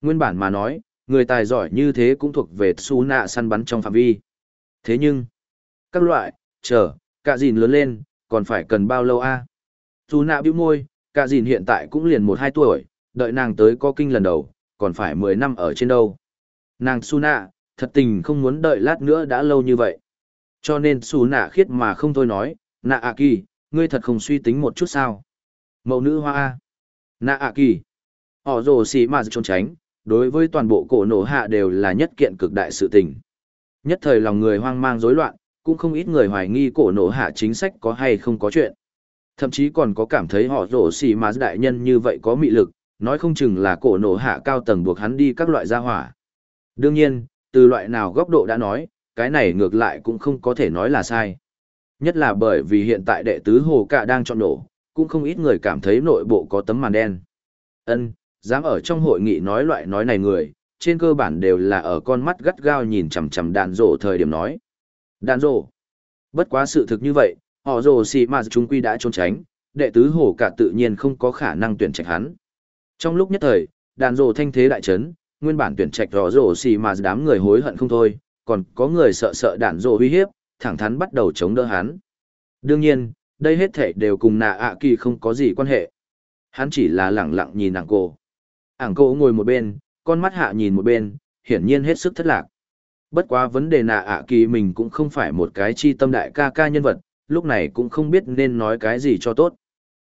A: Nguyên bản mà nói, người tài giỏi như thế cũng thuộc về Su Nạ săn bắn trong phạm vi. Thế nhưng, các loại, chờ, cả dìn lớn lên, còn phải cần bao lâu a? dù Nạ bĩu môi, cả dìn hiện tại cũng liền một hai tuổi, đợi nàng tới có kinh lần đầu, còn phải mười năm ở trên đâu. Nàng su nạ, thật tình không muốn đợi lát nữa đã lâu như vậy. Cho nên su nạ khiết mà không thôi nói, nạ ạ kỳ, ngươi thật không suy tính một chút sao. Mẫu nữ hoa A. Nạ ạ kỳ. Họ rồ xì mà trốn tránh, đối với toàn bộ cổ nổ hạ đều là nhất kiện cực đại sự tình. Nhất thời lòng người hoang mang rối loạn, cũng không ít người hoài nghi cổ nổ hạ chính sách có hay không có chuyện. Thậm chí còn có cảm thấy họ rổ xì mà đại nhân như vậy có mị lực, nói không chừng là cổ nổ hạ cao tầng buộc hắn đi các loại gia hỏa. Đương nhiên, từ loại nào góc độ đã nói, cái này ngược lại cũng không có thể nói là sai. Nhất là bởi vì hiện tại đệ tứ hồ cả đang chọn nổ, cũng không ít người cảm thấy nội bộ có tấm màn đen. Ân, dám ở trong hội nghị nói loại nói này người, trên cơ bản đều là ở con mắt gắt gao nhìn chằm chằm đạn rổ thời điểm nói. Đạn rổ. Bất quá sự thực như vậy, họ rồ xì mà chúng quy đã trốn tránh, đệ tứ hồ cả tự nhiên không có khả năng tuyển trạch hắn. Trong lúc nhất thời, đàn rổ thanh thế đại chấn, nguyên bản tuyển trạch rõ rổ xì mà đám người hối hận không thôi, còn có người sợ sợ đàn rổ uy hiếp, thẳng thắn bắt đầu chống đỡ hắn. Đương nhiên, đây hết thể đều cùng nạ ạ kỳ không có gì quan hệ. Hắn chỉ là lẳng lặng nhìn nàng cô. Ảng cô ngồi một bên, con mắt hạ nhìn một bên, hiển nhiên hết sức thất lạc. Bất quá vấn đề nạ ạ kỳ mình cũng không phải một cái chi tâm đại ca ca nhân vật, lúc này cũng không biết nên nói cái gì cho tốt.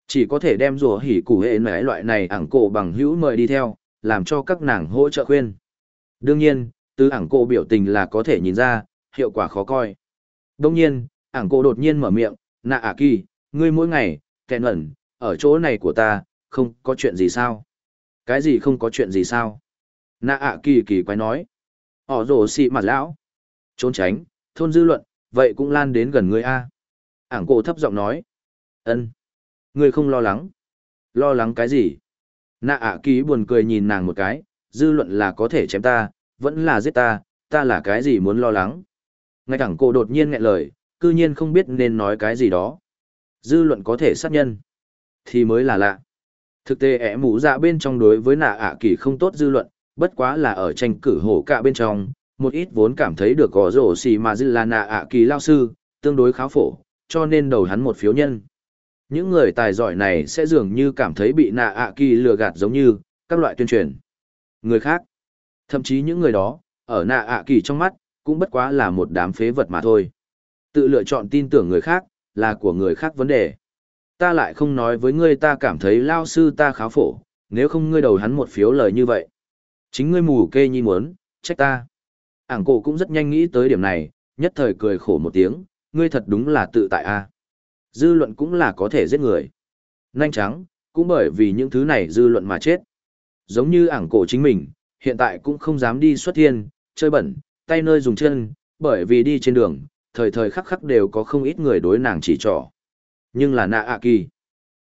A: Chỉ có thể đem rùa hỉ củ hệ mấy loại này ảng cổ bằng hữu mời đi theo, làm cho các nàng hỗ trợ khuyên. Đương nhiên, từ ảng cổ biểu tình là có thể nhìn ra, hiệu quả khó coi. Đông nhiên, ảng cổ đột nhiên mở miệng, nạ ả kỳ, ngươi mỗi ngày, kẹn ẩn, ở chỗ này của ta, không có chuyện gì sao? Cái gì không có chuyện gì sao? Nạ ả kỳ kỳ quái nói. Họ rổ xị mặt lão. Trốn tránh, thôn dư luận, vậy cũng lan đến gần ngươi a. Ảng cổ thấp giọng nói. ân Ngươi không lo lắng. Lo lắng cái gì? Nạ ạ kỳ buồn cười nhìn nàng một cái, dư luận là có thể chém ta, vẫn là giết ta, ta là cái gì muốn lo lắng. Ngay cả cổ đột nhiên nghẹn lời, cư nhiên không biết nên nói cái gì đó. Dư luận có thể sát nhân. Thì mới là lạ. Thực tế ẻ mũ dạ bên trong đối với nạ ạ kỳ không tốt dư luận, bất quá là ở tranh cử hổ cả bên trong, một ít vốn cảm thấy được gõ rổ xì mà dư là nạ ạ kỳ lao sư, tương đối khá phổ, cho nên đầu hắn một phiếu nhân. Những người tài giỏi này sẽ dường như cảm thấy bị nạ ạ kỳ lừa gạt giống như các loại tuyên truyền. Người khác, thậm chí những người đó, ở nạ ạ kỳ trong mắt, cũng bất quá là một đám phế vật mà thôi. Tự lựa chọn tin tưởng người khác, là của người khác vấn đề. Ta lại không nói với ngươi ta cảm thấy lao sư ta khá phổ, nếu không ngươi đầu hắn một phiếu lời như vậy. Chính ngươi mù kê nhi muốn, trách ta. Ảng cổ cũng rất nhanh nghĩ tới điểm này, nhất thời cười khổ một tiếng, ngươi thật đúng là tự tại a. Dư luận cũng là có thể giết người. Nhanh trắng, cũng bởi vì những thứ này dư luận mà chết. Giống như ảng cổ chính mình, hiện tại cũng không dám đi xuất thiên, chơi bẩn, tay nơi dùng chân, bởi vì đi trên đường, thời thời khắc khắc đều có không ít người đối nàng chỉ trỏ. Nhưng là nạ ạ kỳ.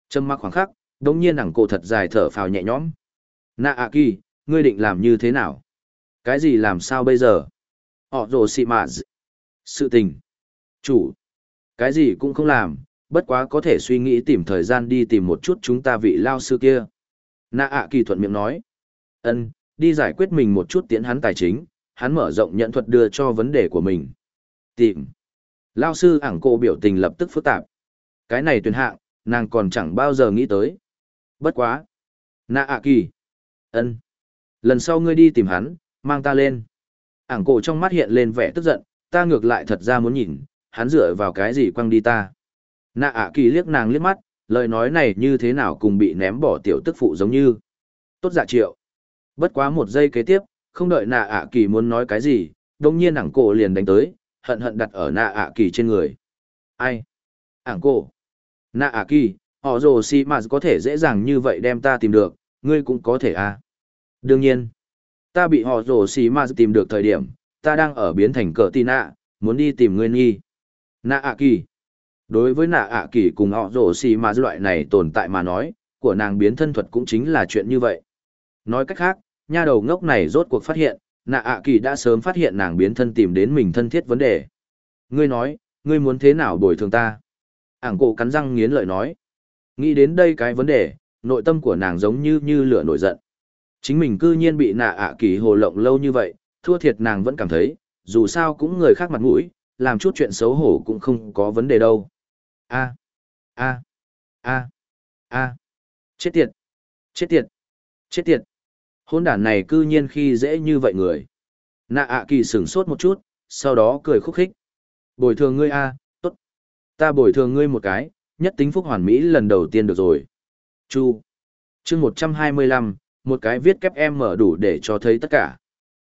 A: Trâm mắc khoảng khắc, đống nhiên ảng cổ thật dài thở phào nhẹ nhõm. Nạ ạ kỳ, ngươi định làm như thế nào? Cái gì làm sao bây giờ? Họ rồ xị mạ Sự tình. Chủ. Cái gì cũng không làm, bất quá có thể suy nghĩ tìm thời gian đi tìm một chút chúng ta vị lao sư kia. Nạ ạ kỳ thuận miệng nói. ân đi giải quyết mình một chút tiến hắn tài chính, hắn mở rộng nhận thuật đưa cho vấn đề của mình. Tìm. Lao sư ảng cô biểu tình lập tức phức tạp. Cái này tuyển hạng, nàng còn chẳng bao giờ nghĩ tới. Bất quá. Nạ ạ kỳ. ân Lần sau ngươi đi tìm hắn, mang ta lên. Ảng cổ trong mắt hiện lên vẻ tức giận, ta ngược lại thật ra muốn nhìn, hắn dựa vào cái gì quăng đi ta. Nạ ạ kỳ liếc nàng liếc mắt, lời nói này như thế nào cùng bị ném bỏ tiểu tức phụ giống như. Tốt dạ triệu. Bất quá một giây kế tiếp, không đợi nạ ạ kỳ muốn nói cái gì, đông nhiên ảng cổ liền đánh tới, hận hận đặt ở nạ ạ kỳ trên người. Ai? Ảng cổ. Nạ ạ kỳ, họ rồ si mà có thể dễ dàng như vậy đem ta tìm được, ngươi cũng có thể à. Đương nhiên, ta bị họ rổ xì ma tìm được thời điểm, ta đang ở biến thành cờ tì nạ, muốn đi tìm nguyên nghi. Nạ ạ kỳ. Đối với nạ ạ kỳ cùng họ rổ xì ma loại này tồn tại mà nói, của nàng biến thân thuật cũng chính là chuyện như vậy. Nói cách khác, nha đầu ngốc này rốt cuộc phát hiện, nạ ạ kỳ đã sớm phát hiện nàng biến thân tìm đến mình thân thiết vấn đề. Ngươi nói, ngươi muốn thế nào bồi thường ta? Ảng cổ cắn răng nghiến lợi nói. Nghĩ đến đây cái vấn đề, nội tâm của nàng giống như như lửa nổi giận. Chính mình cư nhiên bị nạ ạ kỳ hồ lộng lâu như vậy, thua thiệt nàng vẫn cảm thấy, dù sao cũng người khác mặt mũi, làm chút chuyện xấu hổ cũng không có vấn đề đâu. A, a, a, a, chết tiệt, chết tiệt, chết tiệt. Hôn đản này cư nhiên khi dễ như vậy người. Nạ ạ kỳ sửng sốt một chút, sau đó cười khúc khích. Bồi thường ngươi a, à, tốt. Ta bồi thường ngươi một cái, nhất tính phúc hoàn mỹ lần đầu tiên được rồi. Chu. Chương 125, một cái viết kép em mở đủ để cho thấy tất cả.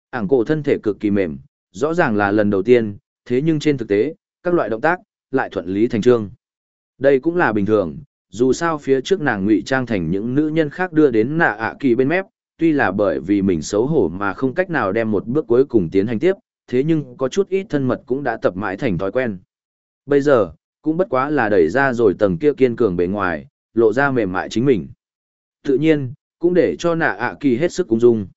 A: Ảng cổ thân thể cực kỳ mềm, rõ ràng là lần đầu tiên, thế nhưng trên thực tế, các loại động tác, lại thuận lý thành trương. Đây cũng là bình thường, dù sao phía trước nàng ngụy trang thành những nữ nhân khác đưa đến nạ ạ kỳ bên mép, tuy là bởi vì mình xấu hổ mà không cách nào đem một bước cuối cùng tiến hành tiếp, thế nhưng có chút ít thân mật cũng đã tập mãi thành thói quen. Bây giờ, cũng bất quá là đẩy ra rồi tầng kia kiên cường bề ngoài, lộ ra mềm mại chính mình. Tự nhiên, cũng để cho nạ ạ kỳ hết sức cung dung.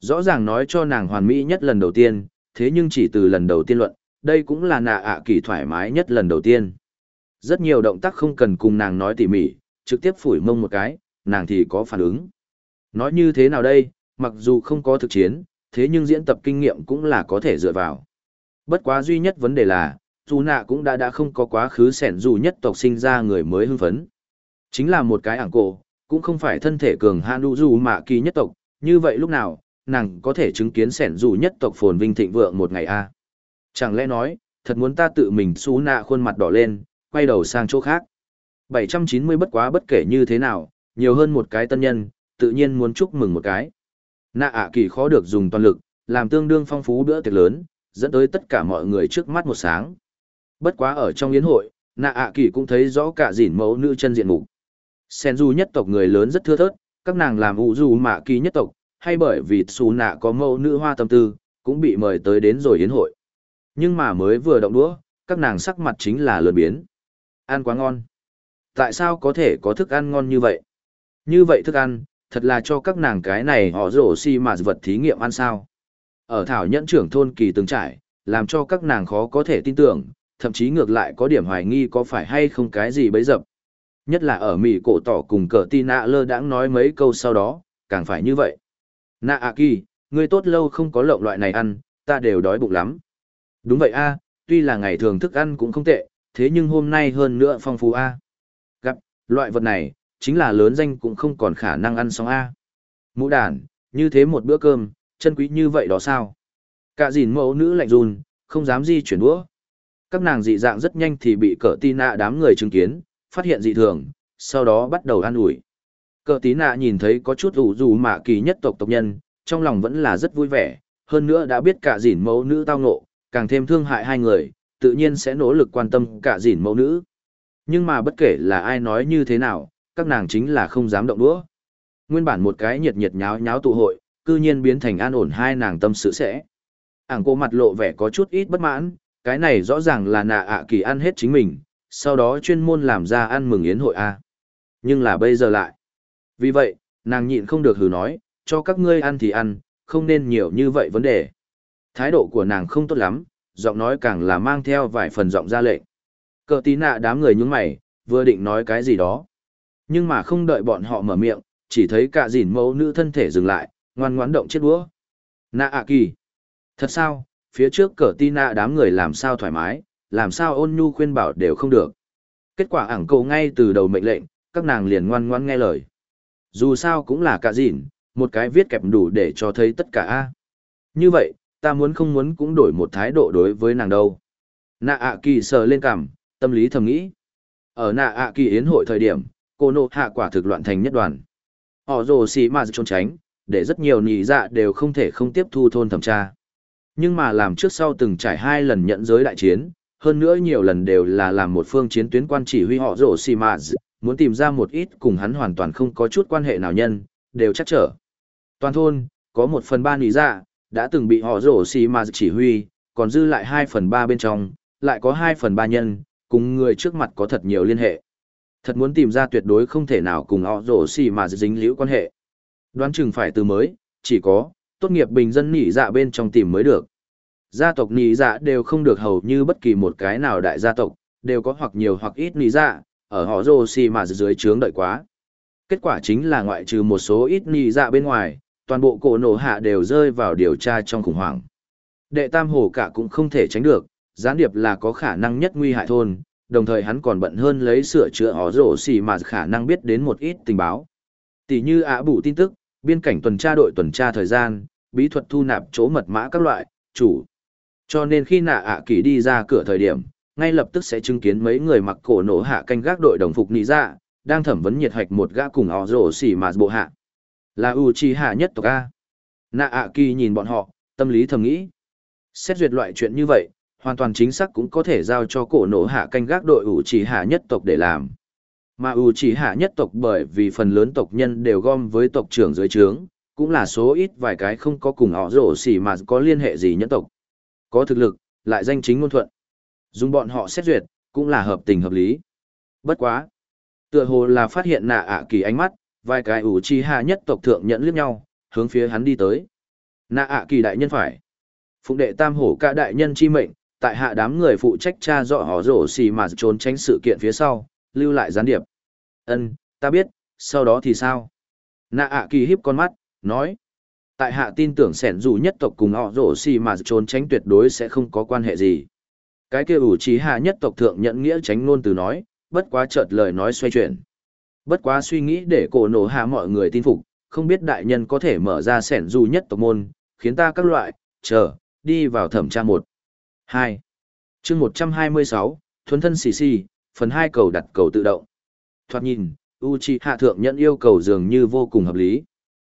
A: Rõ ràng nói cho nàng hoàn mỹ nhất lần đầu tiên, thế nhưng chỉ từ lần đầu tiên luận, đây cũng là nạ ạ kỳ thoải mái nhất lần đầu tiên. Rất nhiều động tác không cần cùng nàng nói tỉ mỉ, trực tiếp phủi mông một cái, nàng thì có phản ứng. Nói như thế nào đây, mặc dù không có thực chiến, thế nhưng diễn tập kinh nghiệm cũng là có thể dựa vào. Bất quá duy nhất vấn đề là, dù nạ cũng đã đã không có quá khứ sẻn dù nhất tộc sinh ra người mới hưng phấn. Chính là một cái ảng cổ, cũng không phải thân thể cường hãn đủ dù mạ kỳ nhất tộc, như vậy lúc nào, nàng có thể chứng kiến sẻn dù nhất tộc phồn vinh thịnh vượng một ngày a Chẳng lẽ nói, thật muốn ta tự mình xú nạ khuôn mặt đỏ lên, quay đầu sang chỗ khác. 790 bất quá bất kể như thế nào, nhiều hơn một cái tân nhân, tự nhiên muốn chúc mừng một cái. Nạ ạ kỳ khó được dùng toàn lực, làm tương đương phong phú bữa tiệc lớn, dẫn tới tất cả mọi người trước mắt một sáng. Bất quá ở trong yến hội, nạ ạ kỳ cũng thấy rõ cả dỉn mẫu nữ chân diện mục sen du nhất tộc người lớn rất thưa thớt các nàng làm ủ du mạ kỳ nhất tộc hay bởi vì xù nạ có mẫu nữ hoa tâm tư cũng bị mời tới đến rồi yến hội nhưng mà mới vừa động đũa các nàng sắc mặt chính là lượn biến Ăn quá ngon. Tại sao có thể có thức ăn ngon như vậy? Như vậy thức ăn, thật là cho các nàng cái này họ rổ xi si mà vật thí nghiệm ăn sao. Ở thảo nhẫn trưởng thôn kỳ từng trải, làm cho các nàng khó có thể tin tưởng, thậm chí ngược lại có điểm hoài nghi có phải hay không cái gì bấy dập. Nhất là ở Mỹ cổ tỏ cùng cờ ti nạ lơ đãng nói mấy câu sau đó, càng phải như vậy. Nạ ạ kỳ, ngươi tốt lâu không có lộng loại này ăn, ta đều đói bụng lắm. Đúng vậy a, tuy là ngày thường thức ăn cũng không tệ, thế nhưng hôm nay hơn nữa phong phú a. Gặp, loại vật này, chính là lớn danh cũng không còn khả năng ăn xong a. Mũ đàn, như thế một bữa cơm, chân quý như vậy đó sao? Cả dìn mẫu nữ lạnh run, không dám di chuyển đũa. Các nàng dị dạng rất nhanh thì bị cỡ tí nạ đám người chứng kiến, phát hiện dị thường, sau đó bắt đầu an ủi. Cờ tí nạ nhìn thấy có chút ủ dù mạ kỳ nhất tộc tộc nhân, trong lòng vẫn là rất vui vẻ, hơn nữa đã biết cả dỉn mẫu nữ tao ngộ, càng thêm thương hại hai người, tự nhiên sẽ nỗ lực quan tâm cả dỉn mẫu nữ. Nhưng mà bất kể là ai nói như thế nào, các nàng chính là không dám động đũa. Nguyên bản một cái nhiệt nhiệt nháo nháo tụ hội, cư nhiên biến thành an ổn hai nàng tâm sự sẽ. Ảng cô mặt lộ vẻ có chút ít bất mãn, cái này rõ ràng là nạ ạ kỳ ăn hết chính mình, sau đó chuyên môn làm ra ăn mừng yến hội A. Nhưng là bây giờ lại. Vì vậy, nàng nhịn không được hừ nói, cho các ngươi ăn thì ăn, không nên nhiều như vậy vấn đề. Thái độ của nàng không tốt lắm, giọng nói càng là mang theo vài phần giọng ra lệnh. Cờ tí nạ đám người nhúng mày, vừa định nói cái gì đó. Nhưng mà không đợi bọn họ mở miệng, chỉ thấy cả dìn mẫu nữ thân thể dừng lại, ngoan ngoãn động chết đũa. Nạ ạ kỳ. Thật sao, phía trước cờ tí nạ đám người làm sao thoải mái, làm sao ôn nhu khuyên bảo đều không được. Kết quả ảng cầu ngay từ đầu mệnh lệnh, các nàng liền ngoan ngoan nghe lời. Dù sao cũng là cả dịn, một cái viết kẹp đủ để cho thấy tất cả a. Như vậy ta muốn không muốn cũng đổi một thái độ đối với nàng đâu. Nạ ạ kỳ sờ lên cảm tâm lý thầm nghĩ. Ở nạ ạ kỳ yến hội thời điểm cô nộ hạ quả thực loạn thành nhất đoàn. Họ rồ xì mà trốn tránh để rất nhiều nhị dạ đều không thể không tiếp thu thôn thẩm tra. Nhưng mà làm trước sau từng trải hai lần nhận giới đại chiến hơn nữa nhiều lần đều là làm một phương chiến tuyến quan chỉ huy họ rổ xì mạ muốn tìm ra một ít cùng hắn hoàn toàn không có chút quan hệ nào nhân đều chắc trở Toàn thôn, có một phần ba nỉ dạ, đã từng bị họ rổ xì mạ chỉ huy, còn dư lại hai phần ba bên trong, lại có hai phần ba nhân, cùng người trước mặt có thật nhiều liên hệ. Thật muốn tìm ra tuyệt đối không thể nào cùng họ rổ xì mạ dính liễu quan hệ. Đoán chừng phải từ mới, chỉ có, tốt nghiệp bình dân nỉ dạ bên trong tìm mới được. Gia tộc nì dạ đều không được hầu như bất kỳ một cái nào đại gia tộc, đều có hoặc nhiều hoặc ít nì dạ, ở họ rổ xì mà dưới trướng đợi quá. Kết quả chính là ngoại trừ một số ít nì dạ bên ngoài, toàn bộ cổ nổ hạ đều rơi vào điều tra trong khủng hoảng. Đệ tam hồ cả cũng không thể tránh được, gián điệp là có khả năng nhất nguy hại thôn, đồng thời hắn còn bận hơn lấy sửa chữa họ rổ xì mà khả năng biết đến một ít tình báo. Tỷ như ạ bù tin tức, biên cảnh tuần tra đội tuần tra thời gian, bí thuật thu nạp chỗ mật mã các loại, chủ. Cho nên khi nạ ạ kỳ đi ra cửa thời điểm, ngay lập tức sẽ chứng kiến mấy người mặc cổ nổ hạ canh gác đội đồng phục nị dạ, đang thẩm vấn nhiệt hoạch một gã cùng họ rổ xỉ mà bộ hạ. Là u chi hạ nhất tộc A. Nạ ạ kỳ nhìn bọn họ, tâm lý thầm nghĩ. Xét duyệt loại chuyện như vậy, hoàn toàn chính xác cũng có thể giao cho cổ nổ hạ canh gác đội u chỉ hạ nhất tộc để làm. Mà u chỉ hạ nhất tộc bởi vì phần lớn tộc nhân đều gom với tộc trưởng dưới trướng, cũng là số ít vài cái không có cùng họ rổ xỉ mà có liên hệ gì nhất tộc. Có thực lực, lại danh chính ngôn thuận. Dùng bọn họ xét duyệt, cũng là hợp tình hợp lý. Bất quá. Tựa hồ là phát hiện nạ ạ kỳ ánh mắt, vài cái ủ chi hạ nhất tộc thượng nhận liếc nhau, hướng phía hắn đi tới. Nạ ạ kỳ đại nhân phải. Phụng đệ tam hổ cả đại nhân chi mệnh, tại hạ đám người phụ trách tra dọ họ rổ xì mà trốn tránh sự kiện phía sau, lưu lại gián điệp. Ân, ta biết, sau đó thì sao? Nạ ạ kỳ híp con mắt, nói. Tại hạ tin tưởng sẻn dù nhất tộc cùng họ rổ xì mà trốn tránh tuyệt đối sẽ không có quan hệ gì. Cái kia ủ trí hạ nhất tộc thượng nhận nghĩa tránh luôn từ nói, bất quá chợt lời nói xoay chuyển. Bất quá suy nghĩ để cổ nổ hạ mọi người tin phục, không biết đại nhân có thể mở ra sẻn dù nhất tộc môn, khiến ta các loại, chờ, đi vào thẩm tra một. hai chương một trăm hai mươi sáu thuấn thân xì xì, phần hai cầu đặt cầu tự động. Thoạt nhìn, Uchiha thượng nhận yêu cầu dường như vô cùng hợp lý.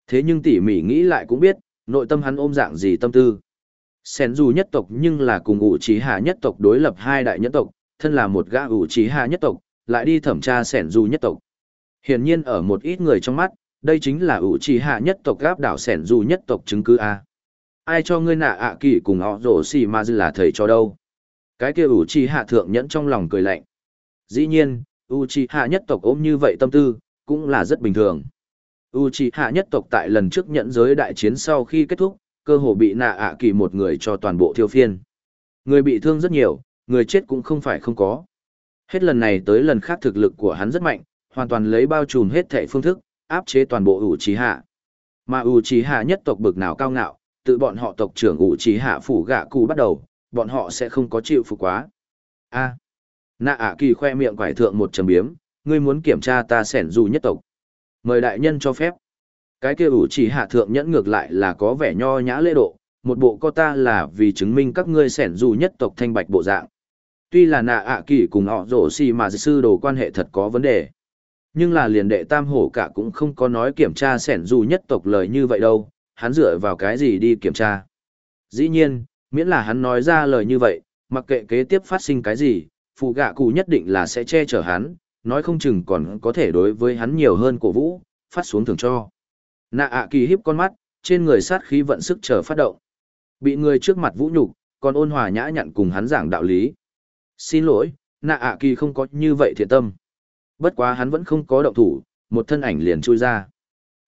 A: Thế nhưng tỉ mỉ nghĩ lại cũng biết, nội tâm hắn ôm dạng gì tâm tư. Sẻn dù nhất tộc nhưng là cùng ủ trì hạ nhất tộc đối lập hai đại nhất tộc, thân là một gã ủ trì hạ nhất tộc, lại đi thẩm tra sẻn dù nhất tộc. Hiển nhiên ở một ít người trong mắt, đây chính là ủ trì hạ nhất tộc gáp đảo sẻn dù nhất tộc chứng cứ A. Ai cho ngươi nạ ạ kỳ cùng họ rổ xì ma dư là thầy cho đâu. Cái kia ủ trì hạ thượng nhẫn trong lòng cười lạnh. Dĩ nhiên, ủ trì hạ nhất tộc ôm như vậy tâm tư, cũng là rất bình thường. Uchiha nhất tộc tại lần trước nhận giới đại chiến sau khi kết thúc, cơ hồ bị nạ ạ kỳ một người cho toàn bộ thiêu phiên. Người bị thương rất nhiều, người chết cũng không phải không có. Hết lần này tới lần khác thực lực của hắn rất mạnh, hoàn toàn lấy bao trùm hết thảy phương thức, áp chế toàn bộ Uchiha. Mà Uchiha nhất tộc bực nào cao ngạo, tự bọn họ tộc trưởng Uchiha phủ gạ cụ bắt đầu, bọn họ sẽ không có chịu phục quá. A. Nạ ạ kỳ khoe miệng quải thượng một trầm biếm, ngươi muốn kiểm tra ta sẻn dù nhất tộc. Mời đại nhân cho phép. Cái kia ủ chỉ hạ thượng nhẫn ngược lại là có vẻ nho nhã lễ độ, một bộ co ta là vì chứng minh các ngươi sẻn dù nhất tộc thanh bạch bộ dạng. Tuy là nạ ạ kỳ cùng họ rổ xì mà sư đồ quan hệ thật có vấn đề. Nhưng là liền đệ tam hổ cả cũng không có nói kiểm tra sẻn dù nhất tộc lời như vậy đâu, hắn dựa vào cái gì đi kiểm tra. Dĩ nhiên, miễn là hắn nói ra lời như vậy, mặc kệ kế tiếp phát sinh cái gì, phụ gạ cụ nhất định là sẽ che chở hắn, nói không chừng còn có thể đối với hắn nhiều hơn cổ vũ, phát xuống thường cho. Nạ ạ kỳ hiếp con mắt, trên người sát khí vận sức chờ phát động. Bị người trước mặt vũ nhục, còn ôn hòa nhã nhặn cùng hắn giảng đạo lý. Xin lỗi, nạ ạ kỳ không có như vậy thiện tâm. Bất quá hắn vẫn không có động thủ, một thân ảnh liền chui ra.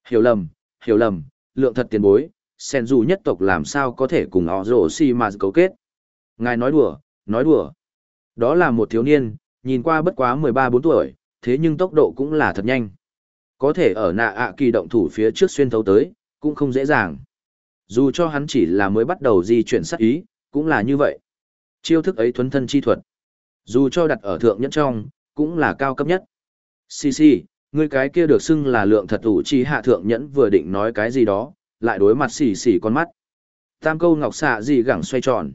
A: Hiểu lầm, hiểu lầm, lượng thật tiền bối, sen dù nhất tộc làm sao có thể cùng họ rổ xì mà cấu kết. Ngài nói đùa, nói đùa. Đó là một thiếu niên, nhìn qua bất quá 13-4 tuổi, thế nhưng tốc độ cũng là thật nhanh. Có thể ở nạ ạ kỳ động thủ phía trước xuyên thấu tới, cũng không dễ dàng. Dù cho hắn chỉ là mới bắt đầu di chuyển sát ý, cũng là như vậy. Chiêu thức ấy thuấn thân chi thuật. Dù cho đặt ở thượng nhất trong, cũng là cao cấp nhất. Xì xì, người cái kia được xưng là lượng thật ủ chi hạ thượng nhẫn vừa định nói cái gì đó, lại đối mặt xì xì con mắt. Tam câu ngọc xạ gì gẳng xoay tròn.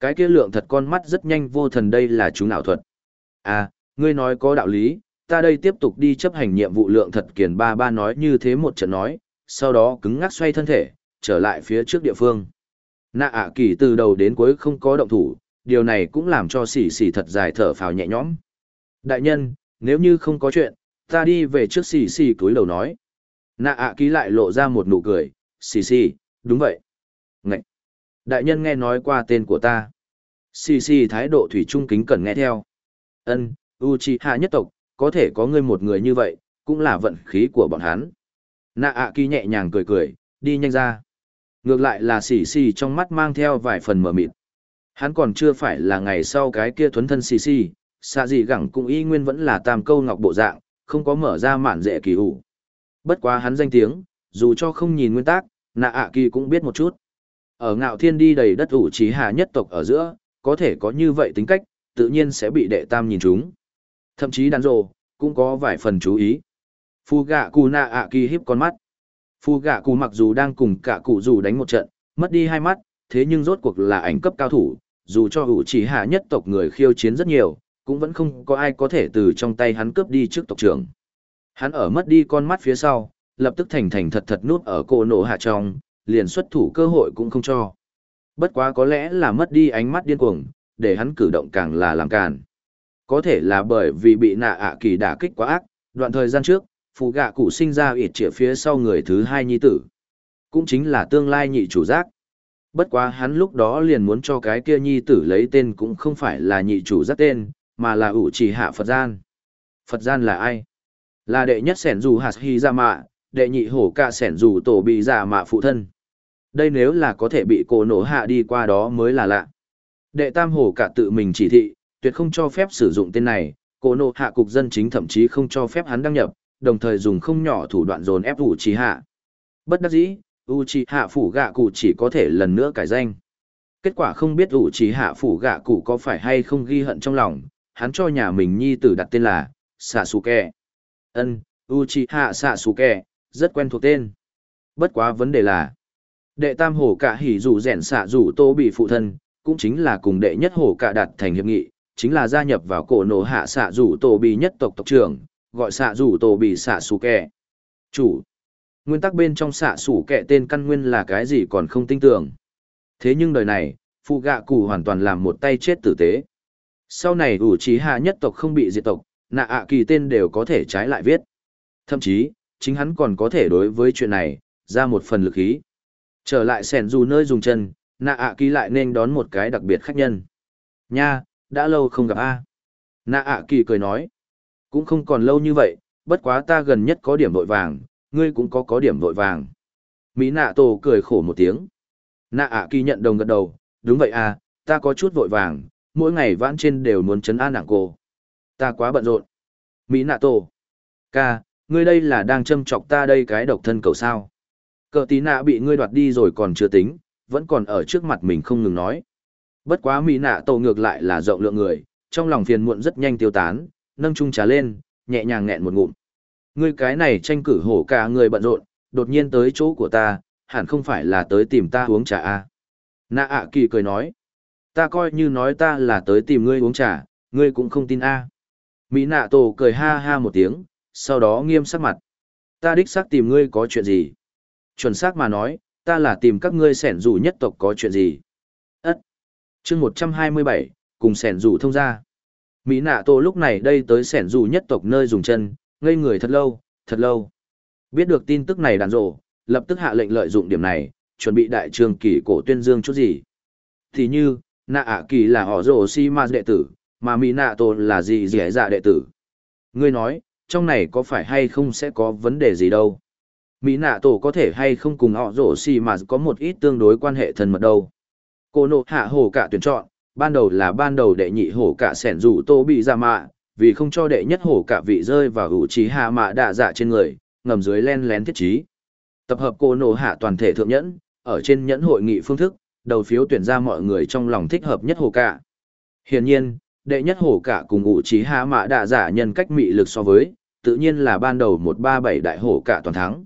A: Cái kia lượng thật con mắt rất nhanh vô thần đây là chú nào thuật. À, ngươi nói có đạo lý, ta đây tiếp tục đi chấp hành nhiệm vụ lượng thật kiền ba ba nói như thế một trận nói, sau đó cứng ngắc xoay thân thể, trở lại phía trước địa phương. Nạ ạ kỳ từ đầu đến cuối không có động thủ, điều này cũng làm cho sỉ sỉ thật dài thở phào nhẹ nhõm. Đại nhân, nếu như không có chuyện, ta đi về trước sỉ sỉ cúi đầu nói. Nạ ạ kỳ lại lộ ra một nụ cười, sỉ sỉ, đúng vậy. Ngậy! Đại nhân nghe nói qua tên của ta. Sỉ sỉ thái độ thủy trung kính cần nghe theo. Ân, Uchiha nhất tộc, có thể có ngươi một người như vậy, cũng là vận khí của bọn hắn. Nạ ạ kỳ nhẹ nhàng cười cười, đi nhanh ra. Ngược lại là xì xì trong mắt mang theo vài phần mở mịt. Hắn còn chưa phải là ngày sau cái kia thuấn thân xì xì, xa gì gẳng cũng y nguyên vẫn là tam câu ngọc bộ dạng, không có mở ra mạn dễ kỳ hủ. Bất quá hắn danh tiếng, dù cho không nhìn nguyên tắc, nạ ạ kỳ cũng biết một chút. Ở ngạo thiên đi đầy đất ủ trí hạ nhất tộc ở giữa, có thể có như vậy tính cách, tự nhiên sẽ bị đệ tam nhìn chúng. Thậm chí đàn rồ, cũng có vài phần chú ý. Phu gạ cù nạ ạ kỳ hiếp con mắt. Phu gạ cù mặc dù đang cùng cả cụ dù đánh một trận, mất đi hai mắt, thế nhưng rốt cuộc là ảnh cấp cao thủ, dù cho hữu chỉ hạ nhất tộc người khiêu chiến rất nhiều, cũng vẫn không có ai có thể từ trong tay hắn cướp đi trước tộc trưởng. Hắn ở mất đi con mắt phía sau, lập tức thành thành thật thật nút ở cổ nổ hạ trong, liền xuất thủ cơ hội cũng không cho. Bất quá có lẽ là mất đi ánh mắt điên cuồng, để hắn cử động càng là làm càn. Có thể là bởi vì bị nạ ạ kỳ đả kích quá ác, đoạn thời gian trước, phụ gạ cụ sinh ra ịt trịa phía sau người thứ hai nhi tử. Cũng chính là tương lai nhị chủ giác. Bất quá hắn lúc đó liền muốn cho cái kia nhi tử lấy tên cũng không phải là nhị chủ giác tên, mà là ủ chỉ hạ Phật gian. Phật gian là ai? Là đệ nhất sẻn dù hạt hy ra mạ, đệ nhị hổ ca sẻn dù tổ bị giả mạ phụ thân. Đây nếu là có thể bị cổ nổ hạ đi qua đó mới là lạ. Đệ tam hổ cả tự mình chỉ thị, tuyệt không cho phép sử dụng tên này, cổ nộ hạ cục dân chính thậm chí không cho phép hắn đăng nhập, đồng thời dùng không nhỏ thủ đoạn dồn ép ủ trì hạ. Bất đắc dĩ, u trì hạ phủ gạ cụ chỉ có thể lần nữa cải danh. Kết quả không biết ủ trì hạ phủ gạ cụ có phải hay không ghi hận trong lòng, hắn cho nhà mình nhi tử đặt tên là Sasuke. Ân, Uchiha Sasuke, rất quen thuộc tên. Bất quá vấn đề là, đệ tam hổ cả hỉ dù rèn xạ dù tô bị phụ thân, cũng chính là cùng đệ nhất hổ cả đạt thành hiệp nghị, chính là gia nhập vào cổ nổ hạ xạ rủ tổ bì nhất tộc tộc trưởng, gọi xạ rủ tổ bì xạ xù kẹ. Chủ. Nguyên tắc bên trong xạ xù kẹ tên căn nguyên là cái gì còn không tin tưởng. Thế nhưng đời này, phụ gạ cụ hoàn toàn làm một tay chết tử tế. Sau này ủ trí hạ nhất tộc không bị diệt tộc, nạ ạ kỳ tên đều có thể trái lại viết. Thậm chí, chính hắn còn có thể đối với chuyện này, ra một phần lực ý. Trở lại sẻn dù nơi dùng chân, nạ ạ kỳ lại nên đón một cái đặc biệt khách nhân. Nha, đã lâu không gặp a Nạ ạ kỳ cười nói. Cũng không còn lâu như vậy, bất quá ta gần nhất có điểm vội vàng, ngươi cũng có có điểm vội vàng. Mỹ nạ tổ cười khổ một tiếng. Nạ ạ kỳ nhận đồng gật đầu, đúng vậy à, ta có chút vội vàng, mỗi ngày vãn trên đều muốn chấn an nàng cô. Ta quá bận rộn. Mỹ nạ tổ. Ca, ngươi đây là đang châm chọc ta đây cái độc thân cầu sao. Cờ tí nạ bị ngươi đoạt đi rồi còn chưa tính, vẫn còn ở trước mặt mình không ngừng nói. Bất quá Mỹ nạ tổ ngược lại là rộng lượng người, trong lòng phiền muộn rất nhanh tiêu tán, nâng chung trà lên, nhẹ nhàng nghẹn một ngụm. Ngươi cái này tranh cử hổ cả người bận rộn, đột nhiên tới chỗ của ta, hẳn không phải là tới tìm ta uống trà à. Nạ ạ kỳ cười nói, ta coi như nói ta là tới tìm ngươi uống trà, ngươi cũng không tin a. Mỹ nạ tổ cười ha ha một tiếng, sau đó nghiêm sắc mặt. Ta đích xác tìm ngươi có chuyện gì? Chuẩn xác mà nói, ta là tìm các ngươi sẻn rủ nhất tộc có chuyện gì? Ất. chương 127, cùng sẻn rủ thông ra. Mỹ nạ tổ lúc này đây tới sẻn rủ nhất tộc nơi dùng chân, ngây người thật lâu, thật lâu. Biết được tin tức này đàn rộ, lập tức hạ lệnh lợi dụng điểm này, chuẩn bị đại trường kỳ cổ tuyên dương chút gì. Thì như, nạ ạ kỳ là họ rổ si ma đệ tử, mà mỹ nạ tổ là gì dẻ dạ đệ tử. Ngươi nói, trong này có phải hay không sẽ có vấn đề gì đâu. Mỹ nạ tổ có thể hay không cùng họ rổ xì mà có một ít tương đối quan hệ thân mật đâu. Cô nộ hạ hổ cả tuyển chọn, ban đầu là ban đầu đệ nhị hổ cả sẻn rủ tô bị ra mạ, vì không cho đệ nhất hổ cả vị rơi vào hữu trí hạ mạ đạ dạ trên người, ngầm dưới len lén thiết trí. Tập hợp cô nộ hạ toàn thể thượng nhẫn, ở trên nhẫn hội nghị phương thức, đầu phiếu tuyển ra mọi người trong lòng thích hợp nhất hổ cả. Hiển nhiên, đệ nhất hổ cả cùng ngụ trí hạ mạ đạ giả nhân cách mị lực so với, tự nhiên là ban đầu một ba bảy đại hổ cả toàn thắng.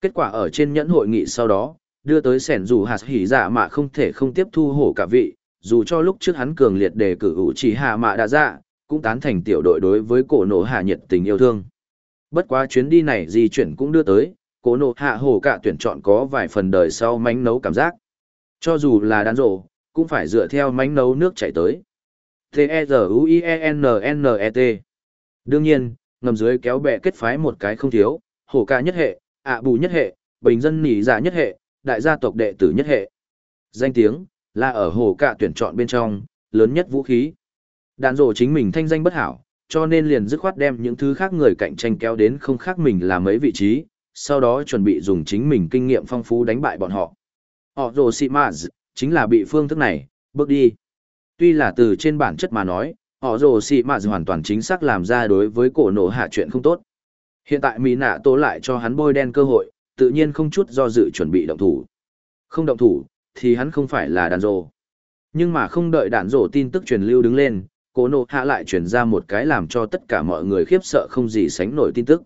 A: Kết quả ở trên nhẫn hội nghị sau đó, đưa tới sẻn dù hạt hỉ dạ mạ không thể không tiếp thu hổ cả vị, dù cho lúc trước hắn cường liệt đề cử ủ trí hạ mạ đã dạ, cũng tán thành tiểu đội đối với cổ nổ hạ nhiệt tình yêu thương. Bất quá chuyến đi này di chuyển cũng đưa tới, cổ nổ hạ hổ cả tuyển chọn có vài phần đời sau mánh nấu cảm giác. Cho dù là đàn rộ, cũng phải dựa theo mánh nấu nước chảy tới. T-E-Z-U-I-E-N-N-E-T. Đương nhiên, ngầm dưới kéo bè kết phái một cái không thiếu, hổ ca nhất hệ, ạ bù nhất hệ, bình dân nỉ giả nhất hệ, đại gia tộc đệ tử nhất hệ. Danh tiếng, là ở hồ cạ tuyển chọn bên trong, lớn nhất vũ khí. Đạn rổ chính mình thanh danh bất hảo, cho nên liền dứt khoát đem những thứ khác người cạnh tranh kéo đến không khác mình là mấy vị trí, sau đó chuẩn bị dùng chính mình kinh nghiệm phong phú đánh bại bọn họ. Họ rồ xị maz, chính là bị phương thức này, bước đi. Tuy là từ trên bản chất mà nói, họ rồ xị mạ hoàn toàn chính xác làm ra đối với cổ nổ hạ chuyện không tốt. Hiện tại Mỹ nạ tố lại cho hắn bôi đen cơ hội, tự nhiên không chút do dự chuẩn bị động thủ. Không động thủ, thì hắn không phải là đàn rồ. Nhưng mà không đợi đàn rồ tin tức truyền lưu đứng lên, Cố Nộ hạ lại truyền ra một cái làm cho tất cả mọi người khiếp sợ không gì sánh nổi tin tức.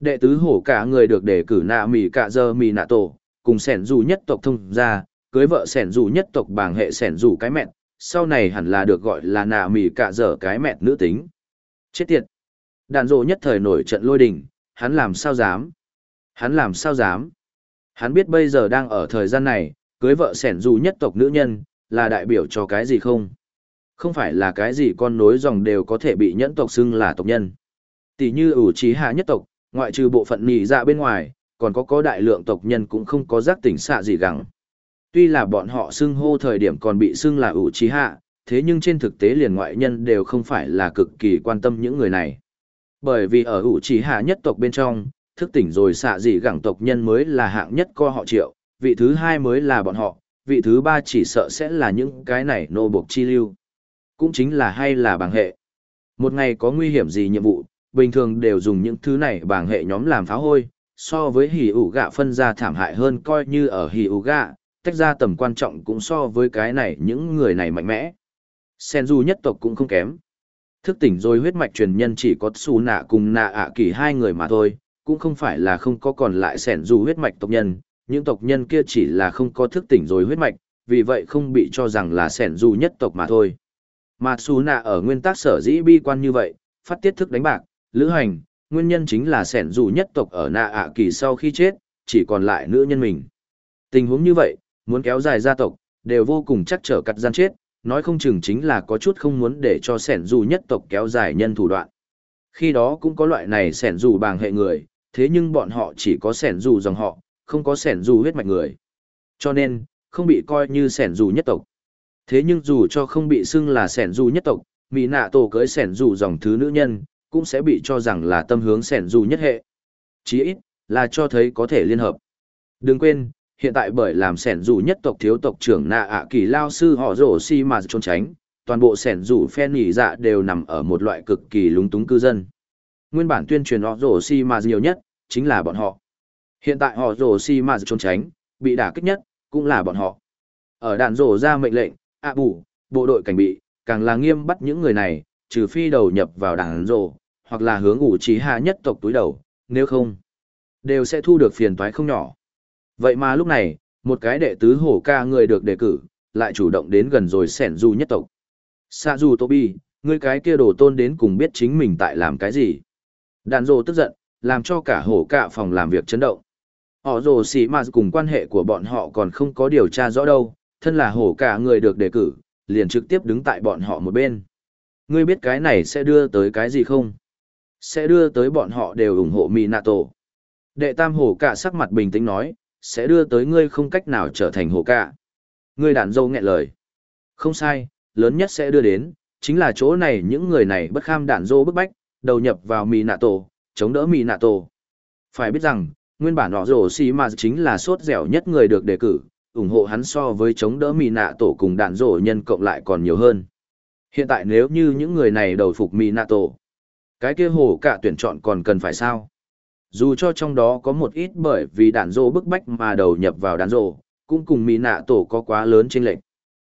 A: Đệ tứ hổ cả người được đề cử nạ mì cả giờ mì nạ tổ, cùng sẻn dù nhất tộc thông ra, cưới vợ sẻn dù nhất tộc bảng hệ sẻn dù cái mẹn, sau này hẳn là được gọi là nạ mì cả dở cái mẹn nữ tính. Chết tiệt! Đàn rộ nhất thời nổi trận lôi đình, hắn làm sao dám? Hắn làm sao dám? Hắn biết bây giờ đang ở thời gian này, cưới vợ sẻn dù nhất tộc nữ nhân, là đại biểu cho cái gì không? Không phải là cái gì con nối dòng đều có thể bị nhẫn tộc xưng là tộc nhân. Tỷ như ủ trí hạ nhất tộc, ngoại trừ bộ phận nỉ dạ bên ngoài, còn có có đại lượng tộc nhân cũng không có giác tỉnh xạ gì gắng. Tuy là bọn họ xưng hô thời điểm còn bị xưng là ủ trí hạ, thế nhưng trên thực tế liền ngoại nhân đều không phải là cực kỳ quan tâm những người này. Bởi vì ở ủ chỉ hạ nhất tộc bên trong, thức tỉnh rồi xạ dị gẳng tộc nhân mới là hạng nhất co họ triệu, vị thứ hai mới là bọn họ, vị thứ ba chỉ sợ sẽ là những cái này nô buộc chi lưu. Cũng chính là hay là bảng hệ. Một ngày có nguy hiểm gì nhiệm vụ, bình thường đều dùng những thứ này bảng hệ nhóm làm pháo hôi, so với hỉ ủ gạ phân ra thảm hại hơn coi như ở hỉ ủ gạ, tách ra tầm quan trọng cũng so với cái này những người này mạnh mẽ. Sen du nhất tộc cũng không kém. Thức tỉnh rồi huyết mạch truyền nhân chỉ có su nạ cùng nạ ạ kỳ hai người mà thôi, cũng không phải là không có còn lại sẻn dù huyết mạch tộc nhân, những tộc nhân kia chỉ là không có thức tỉnh rồi huyết mạch, vì vậy không bị cho rằng là sẻn dù nhất tộc mà thôi. Mà su nạ ở nguyên tắc sở dĩ bi quan như vậy, phát tiết thức đánh bạc, lữ hành, nguyên nhân chính là sẻn dù nhất tộc ở nạ ạ kỳ sau khi chết, chỉ còn lại nữ nhân mình. Tình huống như vậy, muốn kéo dài gia tộc, đều vô cùng chắc trở cắt gian chết, nói không chừng chính là có chút không muốn để cho sẻn dù nhất tộc kéo dài nhân thủ đoạn. Khi đó cũng có loại này sẻn dù bàng hệ người, thế nhưng bọn họ chỉ có sẻn dù dòng họ, không có sẻn dù huyết mạch người. Cho nên, không bị coi như sẻn dù nhất tộc. Thế nhưng dù cho không bị xưng là sẻn dù nhất tộc, mỹ nạ tổ cưới sẻn dù dòng thứ nữ nhân, cũng sẽ bị cho rằng là tâm hướng sẻn dù nhất hệ. Chí ít, là cho thấy có thể liên hợp. Đừng quên, hiện tại bởi làm sẻn dù nhất tộc thiếu tộc trưởng nạ ạ kỳ lao sư họ rổ si mà trốn tránh, toàn bộ sẻn dù phen nhị dạ đều nằm ở một loại cực kỳ lúng túng cư dân. Nguyên bản tuyên truyền họ rổ si mà nhiều nhất, chính là bọn họ. Hiện tại họ rổ si mà trốn tránh, bị đả kích nhất, cũng là bọn họ. Ở đạn rổ ra mệnh lệnh, ạ bù, bộ đội cảnh bị, càng là nghiêm bắt những người này, trừ phi đầu nhập vào đạn rổ, hoặc là hướng ủ trí hạ nhất tộc túi đầu, nếu không, đều sẽ thu được phiền toái không nhỏ. Vậy mà lúc này, một cái đệ tứ hổ ca người được đề cử, lại chủ động đến gần rồi sẻn du nhất tộc. Sa du Tobi, người cái kia đồ tôn đến cùng biết chính mình tại làm cái gì. Đàn rồ tức giận, làm cho cả hổ cả phòng làm việc chấn động. Họ rồ xì mà cùng quan hệ của bọn họ còn không có điều tra rõ đâu, thân là hổ cả người được đề cử, liền trực tiếp đứng tại bọn họ một bên. Ngươi biết cái này sẽ đưa tới cái gì không? Sẽ đưa tới bọn họ đều ủng hộ Minato. Đệ tam hổ cả sắc mặt bình tĩnh nói, sẽ đưa tới ngươi không cách nào trở thành hồ cả. Ngươi đàn dâu nghẹn lời. Không sai, lớn nhất sẽ đưa đến, chính là chỗ này những người này bất kham đạn dô bức bách, đầu nhập vào mì nà tổ, chống đỡ mì nà tổ. Phải biết rằng, nguyên bản họ rổ xì mà chính là sốt dẻo nhất người được đề cử, ủng hộ hắn so với chống đỡ mì nà tổ cùng đạn rổ nhân cộng lại còn nhiều hơn. Hiện tại nếu như những người này đầu phục mì nà tổ, cái kia hồ cả tuyển chọn còn cần phải sao? Dù cho trong đó có một ít bởi vì đạn rô bức bách mà đầu nhập vào đạn rô, cũng cùng mỹ nạ tổ có quá lớn trên lệch.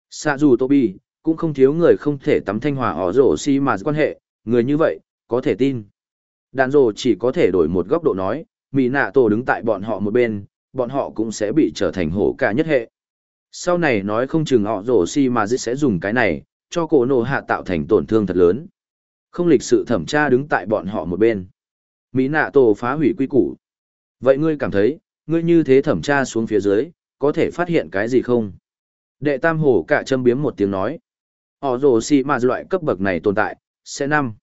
A: Xa dù Tobi, cũng không thiếu người không thể tắm thanh hòa họ rổ si mà quan hệ, người như vậy, có thể tin. Đạn rô chỉ có thể đổi một góc độ nói, mỹ nạ tổ đứng tại bọn họ một bên, bọn họ cũng sẽ bị trở thành hổ cả nhất hệ. Sau này nói không chừng họ rổ si mà sẽ dùng cái này, cho cổ nổ hạ tạo thành tổn thương thật lớn. Không lịch sự thẩm tra đứng tại bọn họ một bên. Mỹ nạ tổ phá hủy quy củ. Vậy ngươi cảm thấy, ngươi như thế thẩm tra xuống phía dưới, có thể phát hiện cái gì không? Đệ tam hổ cả châm biếm một tiếng nói. Họ rồ xì mà loại cấp bậc này tồn tại, sẽ năm.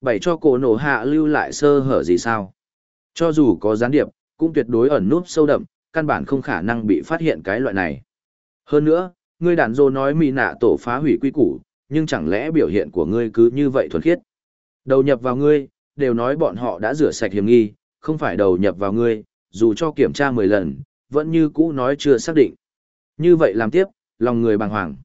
A: Bảy cho cổ nổ hạ lưu lại sơ hở gì sao? Cho dù có gián điệp, cũng tuyệt đối ẩn núp sâu đậm, căn bản không khả năng bị phát hiện cái loại này. Hơn nữa, ngươi đàn dô nói mỹ nạ tổ phá hủy quy củ, nhưng chẳng lẽ biểu hiện của ngươi cứ như vậy thuần khiết? Đầu nhập vào ngươi, đều nói bọn họ đã rửa sạch hiểm nghi, không phải đầu nhập vào ngươi, dù cho kiểm tra 10 lần, vẫn như cũ nói chưa xác định. Như vậy làm tiếp, lòng người bàng hoàng.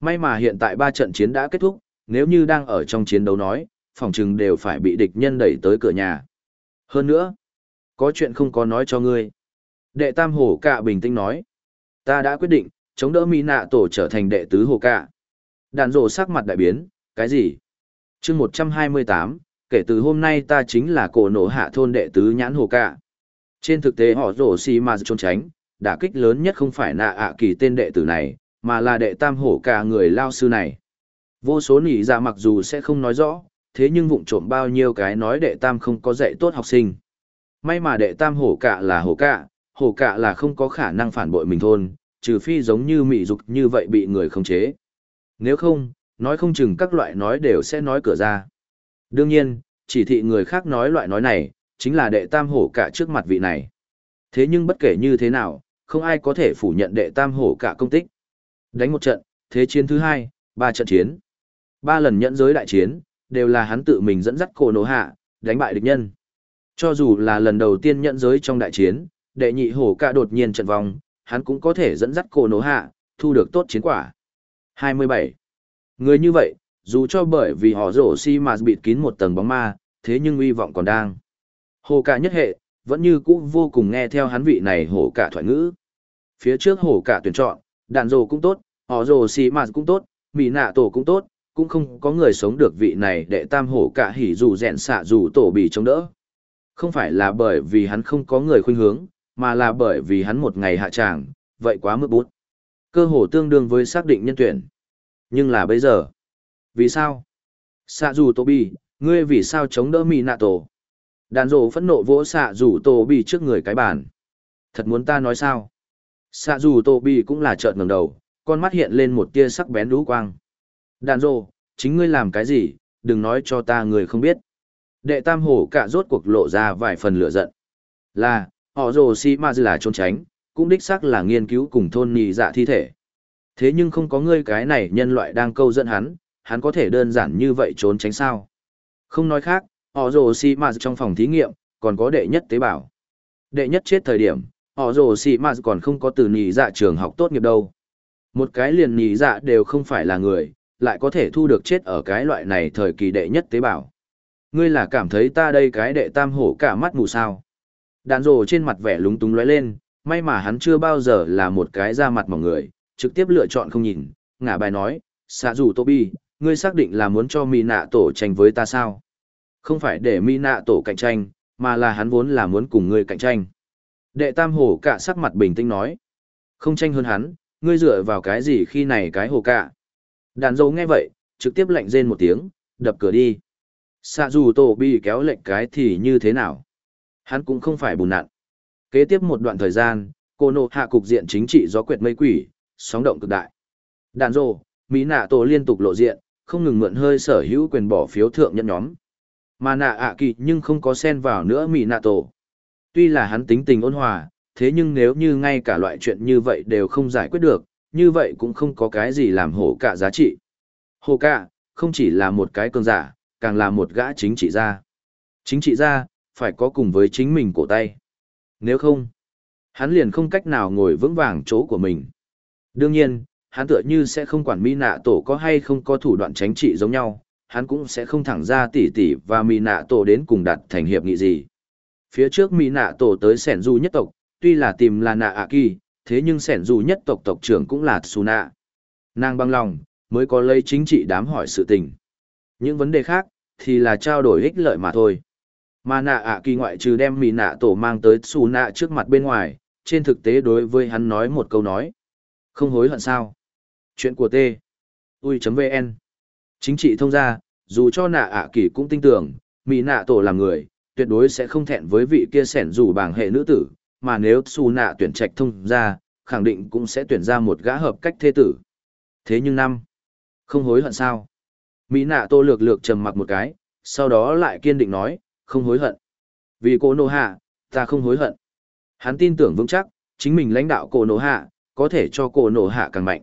A: May mà hiện tại ba trận chiến đã kết thúc, nếu như đang ở trong chiến đấu nói, phòng trừng đều phải bị địch nhân đẩy tới cửa nhà. Hơn nữa, có chuyện không có nói cho ngươi. Đệ tam hổ cạ bình tĩnh nói, ta đã quyết định, chống đỡ mỹ nạ tổ trở thành đệ tứ hổ cạ. Đàn rổ sắc mặt đại biến, cái gì? chương 128, kể từ hôm nay ta chính là cổ nổ hạ thôn đệ tứ nhãn hồ cả. Trên thực tế họ rổ xì mà trốn tránh, đả kích lớn nhất không phải nạ ạ kỳ tên đệ tử này, mà là đệ tam hổ cả người lao sư này. Vô số nỉ ra dạ mặc dù sẽ không nói rõ, thế nhưng vụng trộm bao nhiêu cái nói đệ tam không có dạy tốt học sinh. May mà đệ tam hổ cả là hổ cả, hổ cả là không có khả năng phản bội mình thôn, trừ phi giống như mị dục như vậy bị người khống chế. Nếu không, nói không chừng các loại nói đều sẽ nói cửa ra. Đương nhiên, chỉ thị người khác nói loại nói này, chính là đệ tam hổ cả trước mặt vị này. Thế nhưng bất kể như thế nào, không ai có thể phủ nhận đệ tam hổ cả công tích. Đánh một trận, thế chiến thứ hai, ba trận chiến. Ba lần nhẫn giới đại chiến, đều là hắn tự mình dẫn dắt cổ nổ hạ, đánh bại địch nhân. Cho dù là lần đầu tiên nhẫn giới trong đại chiến, đệ nhị hổ cả đột nhiên trận vòng, hắn cũng có thể dẫn dắt cổ nổ hạ, thu được tốt chiến quả. 27. Người như vậy, dù cho bởi vì họ rổ si mà bịt kín một tầng bóng ma, thế nhưng uy vọng còn đang. Hồ cả nhất hệ, vẫn như cũ vô cùng nghe theo hắn vị này hổ cả thoại ngữ. Phía trước hổ cả tuyển chọn, đạn rồ cũng tốt, họ rồ si mà cũng tốt, mì nạ tổ cũng tốt, cũng không có người sống được vị này để tam hổ cả hỉ dù rèn xạ dù tổ bị chống đỡ. Không phải là bởi vì hắn không có người khuyên hướng, mà là bởi vì hắn một ngày hạ tràng, vậy quá mức bút. Cơ hồ tương đương với xác định nhân tuyển. Nhưng là bây giờ, vì sao? Xạ dù Tô Bi, ngươi vì sao chống đỡ Mỹ nạ tổ? Đàn rổ phẫn nộ vỗ xạ dù Tô Bi trước người cái bàn. Thật muốn ta nói sao? Xạ dù Tô Bi cũng là trợn ngẩng đầu, con mắt hiện lên một tia sắc bén lũ quang. Đàn rổ, chính ngươi làm cái gì, đừng nói cho ta người không biết. Đệ tam hổ cả rốt cuộc lộ ra vài phần lửa giận. Là, họ rồ si ma là trốn tránh, cũng đích xác là nghiên cứu cùng thôn nhì dạ thi thể. Thế nhưng không có ngươi cái này nhân loại đang câu dẫn hắn, hắn có thể đơn giản như vậy trốn tránh sao. Không nói khác, họ rồ xì mà trong phòng thí nghiệm, còn có đệ nhất tế bào. Đệ nhất chết thời điểm, họ rồ xì mà còn không có từ nhì dạ trường học tốt nghiệp đâu. Một cái liền nhì dạ đều không phải là người, lại có thể thu được chết ở cái loại này thời kỳ đệ nhất tế bào. Ngươi là cảm thấy ta đây cái đệ tam hổ cả mắt mù sao. Đàn rồ trên mặt vẻ lúng túng lóe lên, may mà hắn chưa bao giờ là một cái da mặt mỏng người, trực tiếp lựa chọn không nhìn, ngả bài nói, xạ dù Tobi, ngươi xác định là muốn cho mỹ nạ tổ tranh với ta sao? Không phải để mỹ nạ tổ cạnh tranh, mà là hắn vốn là muốn cùng ngươi cạnh tranh. Đệ tam hổ cả sắc mặt bình tĩnh nói, không tranh hơn hắn, ngươi dựa vào cái gì khi này cái hổ cả? Đàn dâu nghe vậy, trực tiếp lạnh rên một tiếng, đập cửa đi. Xạ dù tổ bị kéo lệnh cái thì như thế nào? Hắn cũng không phải bùn nặn. Kế tiếp một đoạn thời gian, cô nộ hạ cục diện chính trị gió quyệt mây quỷ, sóng động cực đại. Đàn rồ, Mỹ nạ tổ liên tục lộ diện, không ngừng mượn hơi sở hữu quyền bỏ phiếu thượng nhân nhóm. Mà nạ ạ kỳ nhưng không có xen vào nữa Mỹ nạ tổ. Tuy là hắn tính tình ôn hòa, thế nhưng nếu như ngay cả loại chuyện như vậy đều không giải quyết được, như vậy cũng không có cái gì làm hổ cả giá trị. Hổ cả, không chỉ là một cái cường giả, càng là một gã chính trị gia. Chính trị gia, phải có cùng với chính mình cổ tay. Nếu không, hắn liền không cách nào ngồi vững vàng chỗ của mình. Đương nhiên, hắn tựa như sẽ không quản mỹ nạ tổ có hay không có thủ đoạn tránh trị giống nhau, hắn cũng sẽ không thẳng ra tỉ tỉ và mỹ nạ tổ đến cùng đặt thành hiệp nghị gì. Phía trước mỹ nạ tổ tới sẻn du nhất tộc, tuy là tìm là nạ ạ kỳ, thế nhưng sẻn du nhất tộc tộc trưởng cũng là su nạ. Nàng băng lòng, mới có lấy chính trị đám hỏi sự tình. Những vấn đề khác, thì là trao đổi ích lợi mà thôi. Mà nạ ạ kỳ ngoại trừ đem mỹ nạ tổ mang tới su nạ trước mặt bên ngoài, trên thực tế đối với hắn nói một câu nói. Không hối hận sao? Chuyện của T. Ui.vn Chính trị thông ra, dù cho nạ ạ kỳ cũng tin tưởng, mỹ nạ tổ làm người, tuyệt đối sẽ không thẹn với vị kia sẻn dù bảng hệ nữ tử, mà nếu xù nạ tuyển trạch thông ra, khẳng định cũng sẽ tuyển ra một gã hợp cách thế tử. Thế nhưng năm, không hối hận sao? Mỹ nạ tô lược lược trầm mặc một cái, sau đó lại kiên định nói, không hối hận. Vì cô nô hạ, ta không hối hận. Hắn tin tưởng vững chắc, chính mình lãnh đạo cô nô hạ, có thể cho cô nô hạ càng mạnh.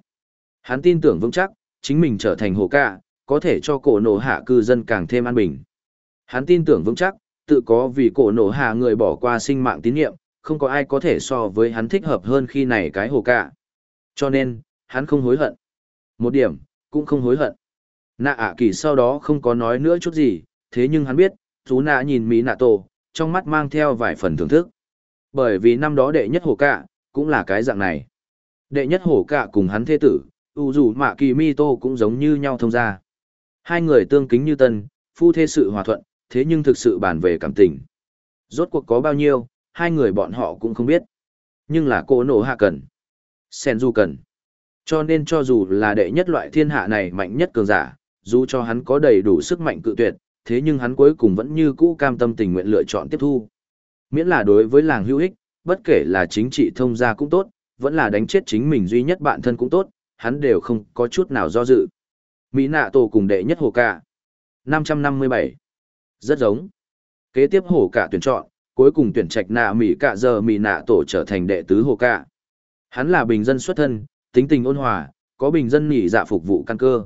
A: Hắn tin tưởng vững chắc, chính mình trở thành hồ ca, có thể cho cổ nổ hạ cư dân càng thêm an bình. Hắn tin tưởng vững chắc, tự có vì cổ nổ hạ người bỏ qua sinh mạng tín nhiệm, không có ai có thể so với hắn thích hợp hơn khi này cái hồ ca. Cho nên, hắn không hối hận. Một điểm, cũng không hối hận. Nạ ạ kỳ sau đó không có nói nữa chút gì, thế nhưng hắn biết, chú nạ nhìn mỹ nạ tổ, trong mắt mang theo vài phần thưởng thức. Bởi vì năm đó đệ nhất hồ cạ, cũng là cái dạng này. Đệ nhất hồ cạ cùng hắn thế tử, u dù mạ kỳ mi tô cũng giống như nhau thông ra. Hai người tương kính như tân, phu thê sự hòa thuận, thế nhưng thực sự bàn về cảm tình. Rốt cuộc có bao nhiêu, hai người bọn họ cũng không biết. Nhưng là cô nổ hạ cần. Sen du cần. Cho nên cho dù là đệ nhất loại thiên hạ này mạnh nhất cường giả, dù cho hắn có đầy đủ sức mạnh cự tuyệt, thế nhưng hắn cuối cùng vẫn như cũ cam tâm tình nguyện lựa chọn tiếp thu. Miễn là đối với làng hữu ích, bất kể là chính trị thông gia cũng tốt, vẫn là đánh chết chính mình duy nhất bạn thân cũng tốt, hắn đều không có chút nào do dự. Mỹ nạ tổ cùng đệ nhất hồ cả. 557. Rất giống. Kế tiếp hồ cả tuyển chọn, cuối cùng tuyển trạch nạ Mỹ cả giờ Mỹ nạ tổ trở thành đệ tứ hồ cả. Hắn là bình dân xuất thân, tính tình ôn hòa, có bình dân nghỉ dạ phục vụ căn cơ.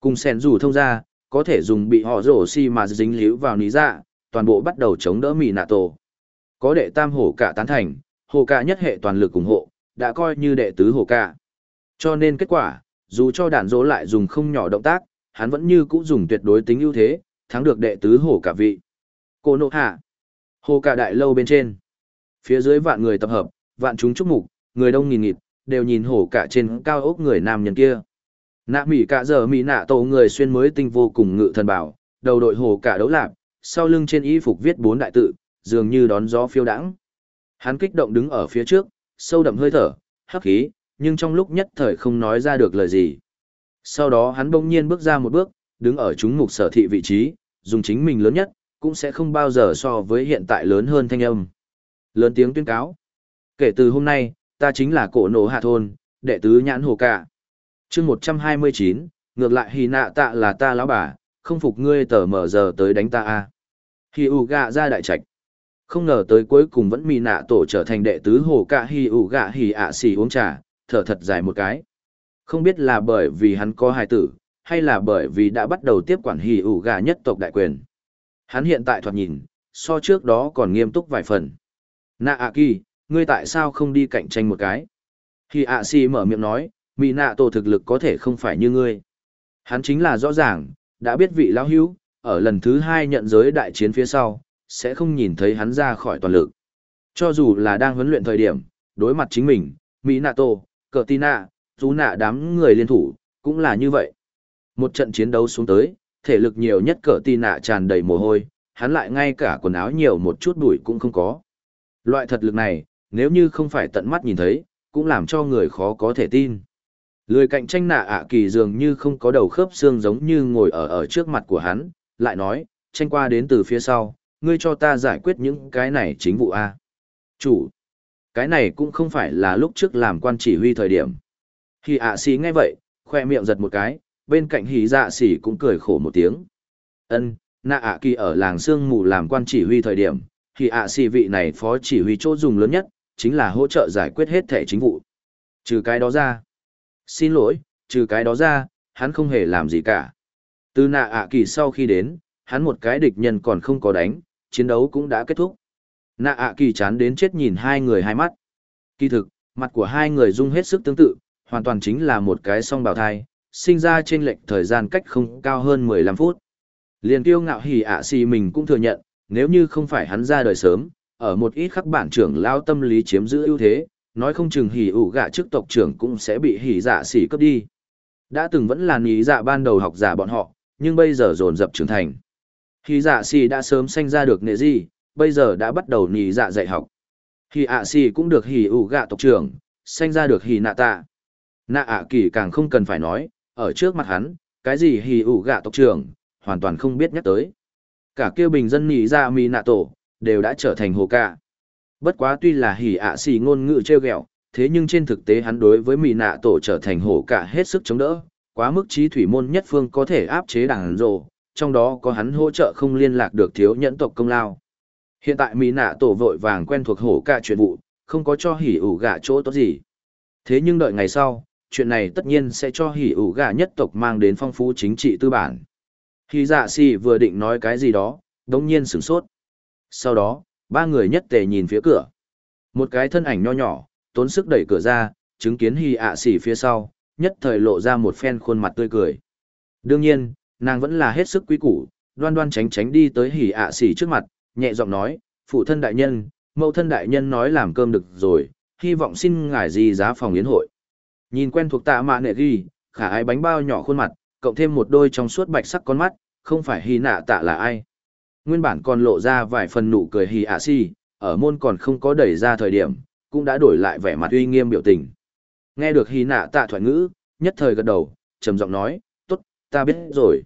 A: Cùng sen rủ thông ra, có thể dùng bị họ rổ xi mà dính líu vào ní dạ, toàn bộ bắt đầu chống đỡ Mỹ nạ tổ. Có đệ tam hồ cả tán thành, hồ cả nhất hệ toàn lực ủng hộ, đã coi như đệ tứ hồ cả. Cho nên kết quả, dù cho đạn dỗ lại dùng không nhỏ động tác, hắn vẫn như cũ dùng tuyệt đối tính ưu thế, thắng được đệ tứ hổ cả vị. Cô nộ hạ. Hồ cả đại lâu bên trên. Phía dưới vạn người tập hợp, vạn chúng chúc mục, người đông nghìn nghịt, đều nhìn hổ cả trên cao ốc người nam nhân kia. Nạ mỉ cả giờ mỉ nạ tổ người xuyên mới tinh vô cùng ngự thần bảo, đầu đội hổ cả đấu lạp, sau lưng trên y phục viết bốn đại tự, dường như đón gió phiêu đãng. Hắn kích động đứng ở phía trước, sâu đậm hơi thở, hấp khí, nhưng trong lúc nhất thời không nói ra được lời gì. Sau đó hắn bỗng nhiên bước ra một bước, đứng ở chúng mục sở thị vị trí, dùng chính mình lớn nhất, cũng sẽ không bao giờ so với hiện tại lớn hơn thanh âm. Lớn tiếng tuyên cáo. Kể từ hôm nay, ta chính là cổ nổ hạ thôn, đệ tứ nhãn hồ cả chương một trăm hai mươi chín ngược lại hì nạ tạ là ta lão bà không phục ngươi tờ mở giờ tới đánh ta a hì ủ gạ ra đại trạch không ngờ tới cuối cùng vẫn mì nạ tổ trở thành đệ tứ hồ cạ hì ủ gạ hì ạ xì uống trà thở thật dài một cái không biết là bởi vì hắn có hài tử hay là bởi vì đã bắt đầu tiếp quản hỉ ủ gà nhất tộc đại quyền. Hắn hiện tại thoạt nhìn, so trước đó còn nghiêm túc vài phần. Nạ ạ kỳ, ngươi tại sao không đi cạnh tranh một cái? Hỉ ạ si mở miệng nói, mì nạ tổ thực lực có thể không phải như ngươi. Hắn chính là rõ ràng, đã biết vị lão hữu, ở lần thứ hai nhận giới đại chiến phía sau, sẽ không nhìn thấy hắn ra khỏi toàn lực. Cho dù là đang huấn luyện thời điểm, đối mặt chính mình, Mỹ Nạ Tô, Cờ Tina, rú Nạ đám người liên thủ, cũng là như vậy. Một trận chiến đấu xuống tới, thể lực nhiều nhất Cờ Tina tràn đầy mồ hôi, hắn lại ngay cả quần áo nhiều một chút bụi cũng không có. Loại thật lực này, nếu như không phải tận mắt nhìn thấy, cũng làm cho người khó có thể tin. Lười cạnh tranh nạ ạ kỳ dường như không có đầu khớp xương giống như ngồi ở ở trước mặt của hắn, lại nói, tranh qua đến từ phía sau, ngươi cho ta giải quyết những cái này chính vụ A. Chủ, cái này cũng không phải là lúc trước làm quan chỉ huy thời điểm. Hì ạ xì nghe vậy, khoe miệng giật một cái, bên cạnh hì dạ xì cũng cười khổ một tiếng. ân nạ ạ kỳ ở làng sương mù làm quan chỉ huy thời điểm, hì ạ xì vị này phó chỉ huy chỗ dùng lớn nhất, chính là hỗ trợ giải quyết hết thẻ chính vụ. Trừ cái đó ra. Xin lỗi, trừ cái đó ra, hắn không hề làm gì cả. Từ nạ ạ kỳ sau khi đến, hắn một cái địch nhân còn không có đánh, chiến đấu cũng đã kết thúc. Nạ ạ kỳ chán đến chết nhìn hai người hai mắt. Kỳ thực, mặt của hai người dung hết sức tương tự, hoàn toàn chính là một cái song bào thai, sinh ra trên lệch thời gian cách không cao hơn 15 phút. Liền kiêu ngạo hỉ ạ xì mình cũng thừa nhận, nếu như không phải hắn ra đời sớm, ở một ít khắc bản trưởng lao tâm lý chiếm giữ ưu thế, nói không chừng hỉ ủ gạ trước tộc trưởng cũng sẽ bị hỉ dạ xỉ cướp đi. Đã từng vẫn là nghĩ dạ ban đầu học giả bọn họ, nhưng bây giờ dồn dập trưởng thành. Hỉ dạ xỉ đã sớm sanh ra được nệ gì, bây giờ đã bắt đầu nhì dạ dạy học. hì ạ xì cũng được hỉ ủ gạ tộc trưởng, sanh ra được hỉ nạ tạ. Nạ ạ kỳ càng không cần phải nói, ở trước mặt hắn, cái gì hỉ ủ gạ tộc trưởng, hoàn toàn không biết nhắc tới. Cả kêu bình dân nhì dạ mi nạ tổ, đều đã trở thành hồ ca. Bất quá tuy là hỉ ạ xì ngôn ngữ treo ghẹo, thế nhưng trên thực tế hắn đối với mỹ nạ tổ trở thành hổ cả hết sức chống đỡ, quá mức trí thủy môn nhất phương có thể áp chế đảng rồ, trong đó có hắn hỗ trợ không liên lạc được thiếu nhẫn tộc công lao. Hiện tại mỹ nạ tổ vội vàng quen thuộc hổ cả chuyện vụ, không có cho hỉ ủ gà chỗ tốt gì. Thế nhưng đợi ngày sau, chuyện này tất nhiên sẽ cho hỉ ủ gà nhất tộc mang đến phong phú chính trị tư bản. Khi dạ xì vừa định nói cái gì đó, đống nhiên sửng sốt. Sau đó, ba người nhất tề nhìn phía cửa. Một cái thân ảnh nho nhỏ, tốn sức đẩy cửa ra, chứng kiến hỉ ạ xỉ phía sau, nhất thời lộ ra một phen khuôn mặt tươi cười. Đương nhiên, nàng vẫn là hết sức quý củ, đoan đoan tránh tránh đi tới hỉ ạ xỉ trước mặt, nhẹ giọng nói, phụ thân đại nhân, mẫu thân đại nhân nói làm cơm được rồi, hy vọng xin ngài gì giá phòng yến hội. Nhìn quen thuộc tạ mạ nệ ghi, khả ai bánh bao nhỏ khuôn mặt, cộng thêm một đôi trong suốt bạch sắc con mắt, không phải hy nạ tạ là ai. Nguyên bản còn lộ ra vài phần nụ cười hì ạ si, ở môn còn không có đẩy ra thời điểm, cũng đã đổi lại vẻ mặt uy nghiêm biểu tình. Nghe được hì nạ tạ thoại ngữ, nhất thời gật đầu, trầm giọng nói, tốt, ta biết rồi.